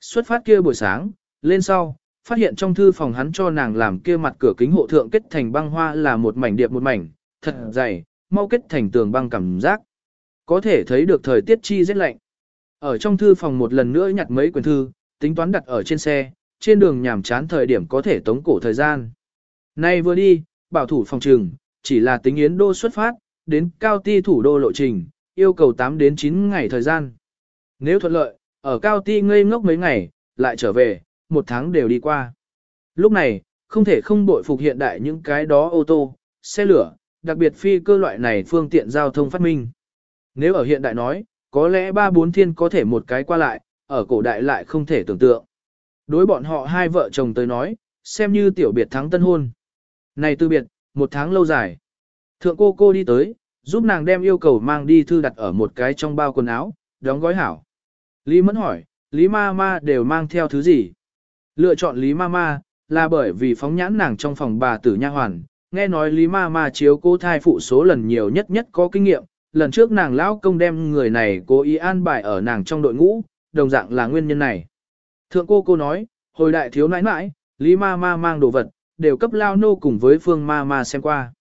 Xuất phát kia buổi sáng, lên sau, phát hiện trong thư phòng hắn cho nàng làm kia mặt cửa kính hộ thượng kết thành băng hoa là một mảnh điệp một mảnh, thật dày, mau kết thành tường băng cảm giác. Có thể thấy được thời tiết chi rất lạnh. Ở trong thư phòng một lần nữa nhặt mấy quyển thư, tính toán đặt ở trên xe, trên đường nhàm chán thời điểm có thể tống cổ thời gian. Nay vừa đi, bảo thủ phòng trừng chỉ là tính yến đô xuất phát, đến cao ti thủ đô lộ trình, yêu cầu 8 đến 9 ngày thời gian. Nếu thuận lợi, ở cao ti ngây ngốc mấy ngày, lại trở về, một tháng đều đi qua. Lúc này, không thể không bội phục hiện đại những cái đó ô tô, xe lửa, đặc biệt phi cơ loại này phương tiện giao thông phát minh. Nếu ở hiện đại nói, có lẽ ba bốn thiên có thể một cái qua lại, ở cổ đại lại không thể tưởng tượng. Đối bọn họ hai vợ chồng tới nói, xem như tiểu biệt thắng tân hôn. Này tư biệt, một tháng lâu dài. Thượng cô cô đi tới, giúp nàng đem yêu cầu mang đi thư đặt ở một cái trong bao quần áo, đóng gói hảo. Lý Mẫn hỏi, Lý Ma Ma đều mang theo thứ gì? Lựa chọn Lý Ma Ma, là bởi vì phóng nhãn nàng trong phòng bà tử nha hoàn, nghe nói Lý Ma Ma chiếu cô thai phụ số lần nhiều nhất nhất có kinh nghiệm, lần trước nàng lão công đem người này cố ý an bài ở nàng trong đội ngũ, đồng dạng là nguyên nhân này. Thượng cô cô nói, hồi đại thiếu nãi nãi, Lý Ma Ma mang đồ vật, đều cấp lao nô cùng với Phương Ma Ma xem qua.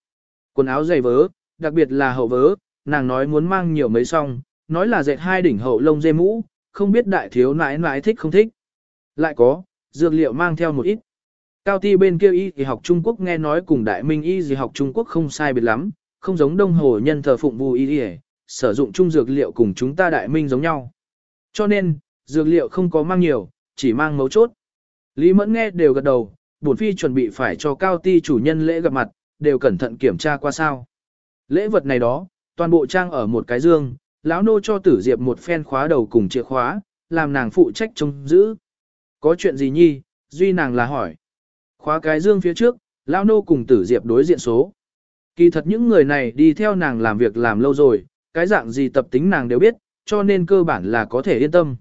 Quần áo dày vớ, đặc biệt là hậu vớ, nàng nói muốn mang nhiều mấy song, nói là dệt hai đỉnh hậu lông dê mũ, không biết đại thiếu nãi nãi thích không thích. Lại có, dược liệu mang theo một ít. Cao ti bên kia y thì học Trung Quốc nghe nói cùng đại minh y gì học Trung Quốc không sai biệt lắm, không giống đông hồ nhân thờ phụng vu y y, sử dụng chung dược liệu cùng chúng ta đại minh giống nhau. Cho nên, dược liệu không có mang nhiều, chỉ mang mấu chốt. Lý Mẫn nghe đều gật đầu, bổn phi chuẩn bị phải cho cao ti chủ nhân lễ gặp mặt, đều cẩn thận kiểm tra qua sao. Lễ vật này đó, toàn bộ trang ở một cái dương, lão nô cho tử diệp một phen khóa đầu cùng chìa khóa, làm nàng phụ trách trông giữ. Có chuyện gì nhi, duy nàng là hỏi. Khóa cái dương phía trước, lão nô cùng tử diệp đối diện số. Kỳ thật những người này đi theo nàng làm việc làm lâu rồi, cái dạng gì tập tính nàng đều biết, cho nên cơ bản là có thể yên tâm.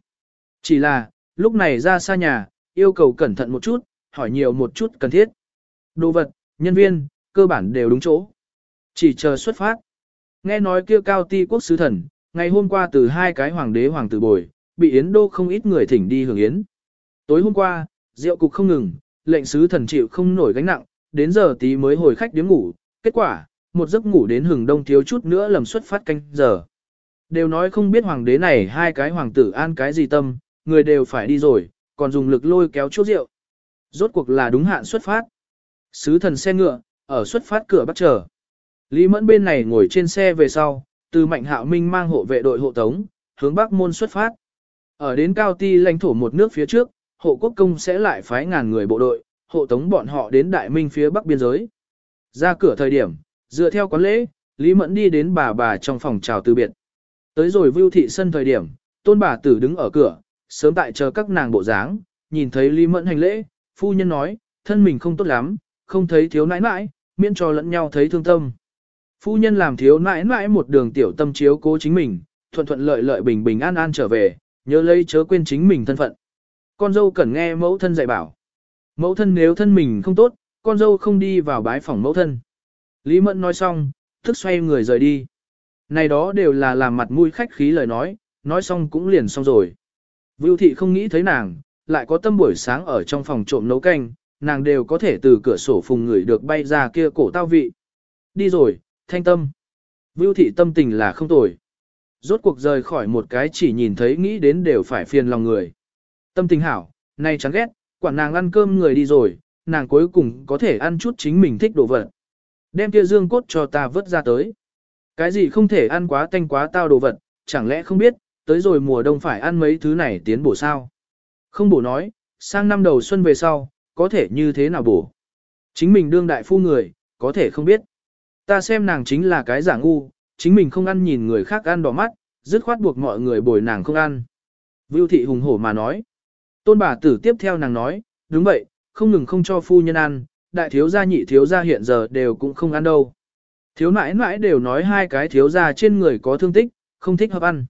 Chỉ là, lúc này ra xa nhà, yêu cầu cẩn thận một chút, hỏi nhiều một chút cần thiết. Đồ vật, nhân viên, cơ bản đều đúng chỗ. Chỉ chờ xuất phát. Nghe nói kia cao ti quốc sứ thần, ngày hôm qua từ hai cái hoàng đế hoàng tử bồi, bị Yến Đô không ít người thỉnh đi hưởng Yến. Tối hôm qua, rượu cục không ngừng, lệnh sứ thần chịu không nổi gánh nặng, đến giờ tí mới hồi khách điếm ngủ, kết quả, một giấc ngủ đến hừng đông thiếu chút nữa lầm xuất phát canh giờ. Đều nói không biết hoàng đế này hai cái hoàng tử an cái gì tâm, người đều phải đi rồi, còn dùng lực lôi kéo chốt rượu. Rốt cuộc là đúng hạn xuất phát. Sứ thần xe ngựa, ở xuất phát cửa bắt chờ. Lý Mẫn bên này ngồi trên xe về sau, từ Mạnh Hạo Minh mang hộ vệ đội hộ tống, hướng Bắc Môn xuất phát. Ở đến cao ti lãnh thổ một nước phía trước, hộ quốc công sẽ lại phái ngàn người bộ đội, hộ tống bọn họ đến Đại Minh phía Bắc biên giới. Ra cửa thời điểm, dựa theo quán lễ, Lý Mẫn đi đến bà bà trong phòng chào từ biệt. Tới rồi vưu thị sân thời điểm, tôn bà tử đứng ở cửa, sớm tại chờ các nàng bộ dáng, nhìn thấy Lý Mẫn hành lễ, phu nhân nói, thân mình không tốt lắm, không thấy thiếu nãi nãi, miễn cho lẫn nhau thấy thương tâm. Phu nhân làm thiếu nãi nãi một đường tiểu tâm chiếu cố chính mình, thuận thuận lợi lợi bình bình an an trở về, nhớ lấy chớ quên chính mình thân phận. Con dâu cần nghe mẫu thân dạy bảo. Mẫu thân nếu thân mình không tốt, con dâu không đi vào bái phòng mẫu thân. Lý Mẫn nói xong, thức xoay người rời đi. Này đó đều là làm mặt mũi khách khí lời nói, nói xong cũng liền xong rồi. Vưu thị không nghĩ thấy nàng, lại có tâm buổi sáng ở trong phòng trộm nấu canh, nàng đều có thể từ cửa sổ phùng người được bay ra kia cổ tao vị. Đi rồi, thanh tâm. Vưu thị tâm tình là không tồi. Rốt cuộc rời khỏi một cái chỉ nhìn thấy nghĩ đến đều phải phiền lòng người. Tâm tình hảo, nay chán ghét, quản nàng ăn cơm người đi rồi, nàng cuối cùng có thể ăn chút chính mình thích đồ vật. Đem kia dương cốt cho ta vớt ra tới. Cái gì không thể ăn quá tanh quá tao đồ vật, chẳng lẽ không biết, tới rồi mùa đông phải ăn mấy thứ này tiến bổ sao? Không bổ nói, sang năm đầu xuân về sau, có thể như thế nào bổ? Chính mình đương đại phu người, có thể không biết. Ta xem nàng chính là cái giả ngu, chính mình không ăn nhìn người khác ăn đỏ mắt, dứt khoát buộc mọi người bồi nàng không ăn. Vưu thị hùng hổ mà nói. Tôn bà tử tiếp theo nàng nói, đúng vậy, không ngừng không cho phu nhân ăn, đại thiếu gia nhị thiếu gia hiện giờ đều cũng không ăn đâu. Thiếu nãi nãi đều nói hai cái thiếu gia trên người có thương tích, không thích hợp ăn.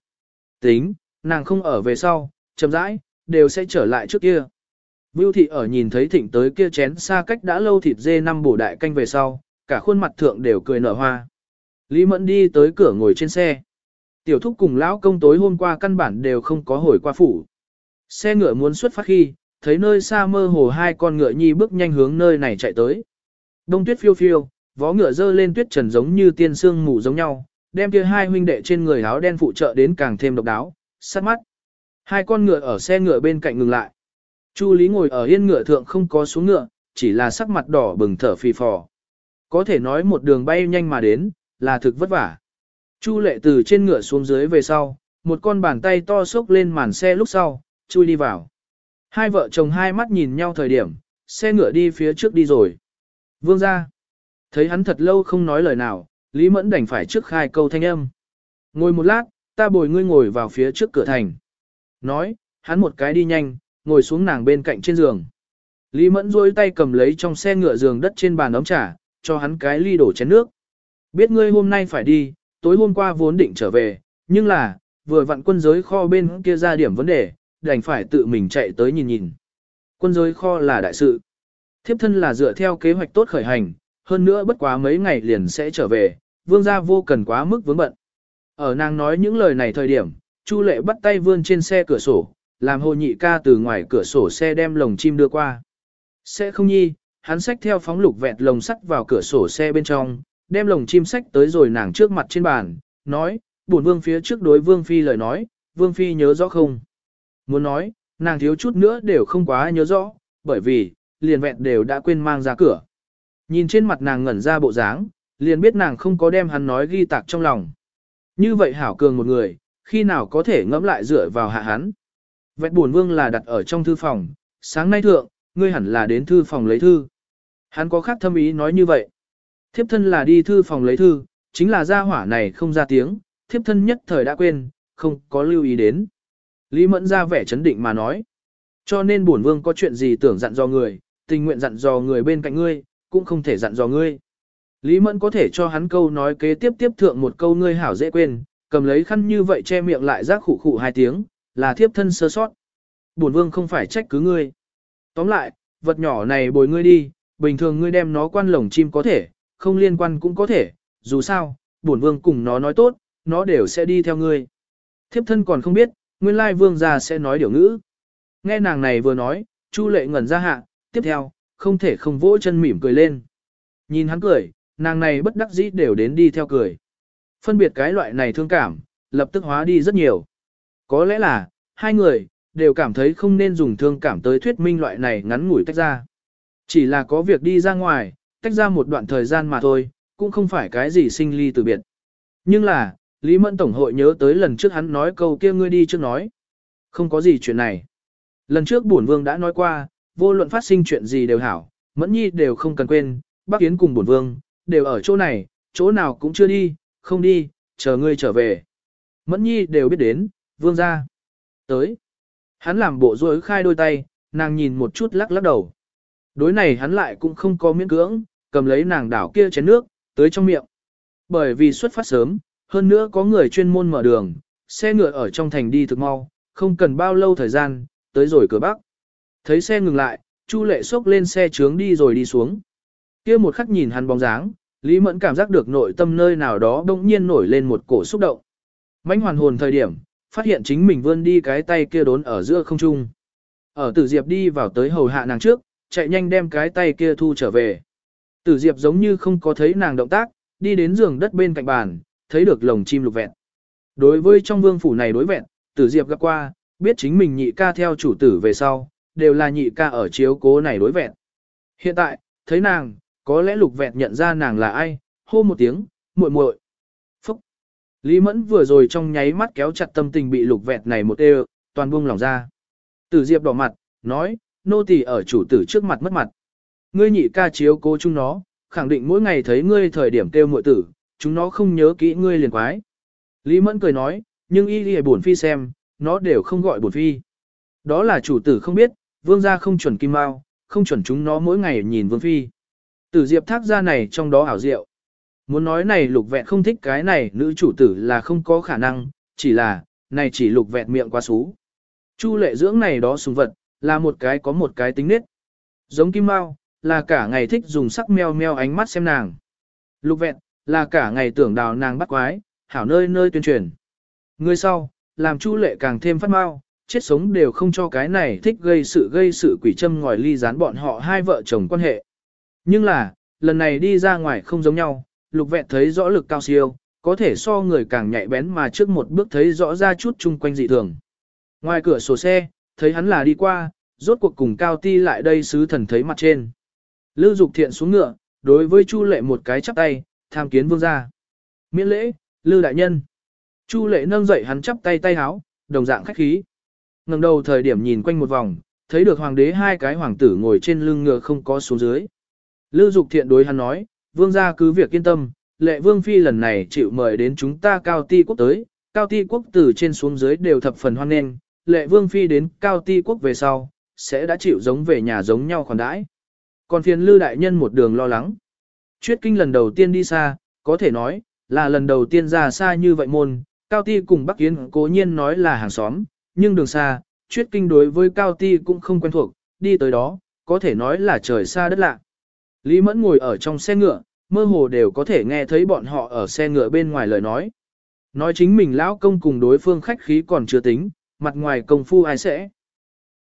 Tính, nàng không ở về sau, chậm rãi, đều sẽ trở lại trước kia. Vưu thị ở nhìn thấy thịnh tới kia chén xa cách đã lâu thịt dê năm bổ đại canh về sau, cả khuôn mặt thượng đều cười nở hoa. Lý Mẫn đi tới cửa ngồi trên xe. Tiểu thúc cùng lão công tối hôm qua căn bản đều không có hồi qua phủ. Xe ngựa muốn xuất phát khi, thấy nơi xa mơ hồ hai con ngựa nhi bước nhanh hướng nơi này chạy tới. Đông tuyết phiêu phiêu, vó ngựa dơ lên tuyết trần giống như tiên sương mù giống nhau, đem kia hai huynh đệ trên người áo đen phụ trợ đến càng thêm độc đáo, sát mắt. Hai con ngựa ở xe ngựa bên cạnh ngừng lại. Chu Lý ngồi ở yên ngựa thượng không có xuống ngựa, chỉ là sắc mặt đỏ bừng thở phì phò. Có thể nói một đường bay nhanh mà đến, là thực vất vả. Chu lệ từ trên ngựa xuống dưới về sau, một con bàn tay to xốc lên màn xe lúc sau, chui đi vào. Hai vợ chồng hai mắt nhìn nhau thời điểm, xe ngựa đi phía trước đi rồi. Vương ra. Thấy hắn thật lâu không nói lời nào, Lý Mẫn đành phải trước khai câu thanh âm. Ngồi một lát, ta bồi ngươi ngồi vào phía trước cửa thành. Nói, hắn một cái đi nhanh, ngồi xuống nàng bên cạnh trên giường. Lý Mẫn duỗi tay cầm lấy trong xe ngựa giường đất trên bàn ấm trà, cho hắn cái ly đổ chén nước. Biết ngươi hôm nay phải đi, tối hôm qua vốn định trở về, nhưng là, vừa vặn quân giới kho bên kia ra điểm vấn đề, đành phải tự mình chạy tới nhìn nhìn. Quân giới kho là đại sự. Thiếp thân là dựa theo kế hoạch tốt khởi hành, hơn nữa bất quá mấy ngày liền sẽ trở về, vương gia vô cần quá mức vướng bận. Ở nàng nói những lời này thời điểm, Chu lệ bắt tay vươn trên xe cửa sổ, làm hồ nhị ca từ ngoài cửa sổ xe đem lồng chim đưa qua. Sẽ không nhi, hắn xách theo phóng lục vẹt lồng sắt vào cửa sổ xe bên trong, đem lồng chim xách tới rồi nàng trước mặt trên bàn, nói, bổn vương phía trước đối vương phi lời nói, vương phi nhớ rõ không? Muốn nói, nàng thiếu chút nữa đều không quá nhớ rõ, bởi vì, liền vẹn đều đã quên mang ra cửa. Nhìn trên mặt nàng ngẩn ra bộ dáng, liền biết nàng không có đem hắn nói ghi tạc trong lòng. Như vậy hảo cường một người, khi nào có thể ngẫm lại dựa vào hạ hắn. vẹt buồn vương là đặt ở trong thư phòng, sáng nay thượng, ngươi hẳn là đến thư phòng lấy thư. Hắn có khác thâm ý nói như vậy. Thiếp thân là đi thư phòng lấy thư, chính là gia hỏa này không ra tiếng, thiếp thân nhất thời đã quên, không có lưu ý đến. Lý Mẫn ra vẻ chấn định mà nói. Cho nên bổn vương có chuyện gì tưởng dặn dò người, tình nguyện dặn dò người bên cạnh ngươi, cũng không thể dặn dò ngươi. Lý Mẫn có thể cho hắn câu nói kế tiếp tiếp thượng một câu ngươi hảo dễ quên, cầm lấy khăn như vậy che miệng lại rác khụ khụ hai tiếng, là thiếp thân sơ sót. Bổn vương không phải trách cứ ngươi. Tóm lại, vật nhỏ này bồi ngươi đi, bình thường ngươi đem nó quan lồng chim có thể, không liên quan cũng có thể, dù sao, bổn vương cùng nó nói tốt, nó đều sẽ đi theo ngươi. Thiếp thân còn không biết, nguyên lai vương gia sẽ nói điều ngữ. Nghe nàng này vừa nói, Chu lệ ngẩn ra hạ, tiếp theo, không thể không vỗ chân mỉm cười lên. Nhìn hắn cười, nàng này bất đắc dĩ đều đến đi theo cười. Phân biệt cái loại này thương cảm, lập tức hóa đi rất nhiều. Có lẽ là, hai người, đều cảm thấy không nên dùng thương cảm tới thuyết minh loại này ngắn ngủi tách ra. Chỉ là có việc đi ra ngoài, tách ra một đoạn thời gian mà thôi, cũng không phải cái gì sinh ly từ biệt. Nhưng là, Lý Mẫn Tổng hội nhớ tới lần trước hắn nói câu kia ngươi đi trước nói. Không có gì chuyện này. Lần trước bổn vương đã nói qua, vô luận phát sinh chuyện gì đều hảo, Mẫn Nhi đều không cần quên, bác Yến cùng bổn vương, đều ở chỗ này, chỗ nào cũng chưa đi, không đi, chờ ngươi trở về. Mẫn Nhi đều biết đến, vương ra. Tới. Hắn làm bộ rối khai đôi tay, nàng nhìn một chút lắc lắc đầu. Đối này hắn lại cũng không có miễn cưỡng, cầm lấy nàng đảo kia chén nước, tới trong miệng. Bởi vì xuất phát sớm, hơn nữa có người chuyên môn mở đường, xe ngựa ở trong thành đi thực mau, không cần bao lâu thời gian, tới rồi cửa bắc. Thấy xe ngừng lại, Chu lệ xốc lên xe trướng đi rồi đi xuống kia một khắc nhìn hắn bóng dáng, Lý Mẫn cảm giác được nội tâm nơi nào đó đông nhiên nổi lên một cổ xúc động. mãnh hoàn hồn thời điểm, phát hiện chính mình vươn đi cái tay kia đốn ở giữa không trung. Ở tử diệp đi vào tới hầu hạ nàng trước, chạy nhanh đem cái tay kia thu trở về. Tử diệp giống như không có thấy nàng động tác, đi đến giường đất bên cạnh bàn, thấy được lồng chim lục vẹn. Đối với trong vương phủ này đối vẹn, tử diệp gặp qua, biết chính mình nhị ca theo chủ tử về sau, đều là nhị ca ở chiếu cố này đối vẹn. Hiện tại, thấy nàng, có lẽ lục vẹt nhận ra nàng là ai, hô một tiếng, muội muội. Phúc. Lý Mẫn vừa rồi trong nháy mắt kéo chặt tâm tình bị lục vẹt này một đều, toàn buông lòng ra. Tử Diệp đỏ mặt, nói, nô tỳ ở chủ tử trước mặt mất mặt. Ngươi nhị ca chiếu cố chúng nó, khẳng định mỗi ngày thấy ngươi thời điểm kêu muội tử, chúng nó không nhớ kỹ ngươi liền quái. Lý Mẫn cười nói, nhưng y lìa buồn phi xem, nó đều không gọi buồn phi. Đó là chủ tử không biết, vương gia không chuẩn kim mao, không chuẩn chúng nó mỗi ngày nhìn vương phi. Tử diệp thác ra này trong đó ảo diệu. Muốn nói này lục vẹn không thích cái này nữ chủ tử là không có khả năng, chỉ là, này chỉ lục vẹn miệng quá xú. Chu lệ dưỡng này đó sùng vật, là một cái có một cái tính nết. Giống kim mao, là cả ngày thích dùng sắc meo meo ánh mắt xem nàng. Lục vẹn, là cả ngày tưởng đào nàng bắt quái, hảo nơi nơi tuyên truyền. Người sau, làm chu lệ càng thêm phát mau, chết sống đều không cho cái này thích gây sự gây sự quỷ châm ngòi ly gián bọn họ hai vợ chồng quan hệ. Nhưng là, lần này đi ra ngoài không giống nhau, lục vẹn thấy rõ lực cao siêu, có thể so người càng nhạy bén mà trước một bước thấy rõ ra chút chung quanh dị thường. Ngoài cửa sổ xe, thấy hắn là đi qua, rốt cuộc cùng cao ti lại đây sứ thần thấy mặt trên. Lư dục thiện xuống ngựa, đối với Chu lệ một cái chắp tay, tham kiến vương gia. Miễn lễ, Lư đại nhân. Chu lệ nâng dậy hắn chắp tay tay háo, đồng dạng khách khí. ngẩng đầu thời điểm nhìn quanh một vòng, thấy được hoàng đế hai cái hoàng tử ngồi trên lưng ngựa không có xuống dưới. Lưu dục thiện đối hắn nói, vương gia cứ việc yên tâm, lệ vương phi lần này chịu mời đến chúng ta cao ti quốc tới, cao ti quốc từ trên xuống dưới đều thập phần hoan nghênh, lệ vương phi đến cao ti quốc về sau, sẽ đã chịu giống về nhà giống nhau khoản đãi. Còn phiền Lưu đại nhân một đường lo lắng. Chuyết kinh lần đầu tiên đi xa, có thể nói, là lần đầu tiên ra xa như vậy môn, cao ti cùng Bắc Kiến cố nhiên nói là hàng xóm, nhưng đường xa, chuyết kinh đối với cao ti cũng không quen thuộc, đi tới đó, có thể nói là trời xa đất lạ. Lý Mẫn ngồi ở trong xe ngựa, mơ hồ đều có thể nghe thấy bọn họ ở xe ngựa bên ngoài lời nói. Nói chính mình lão công cùng đối phương khách khí còn chưa tính, mặt ngoài công phu ai sẽ.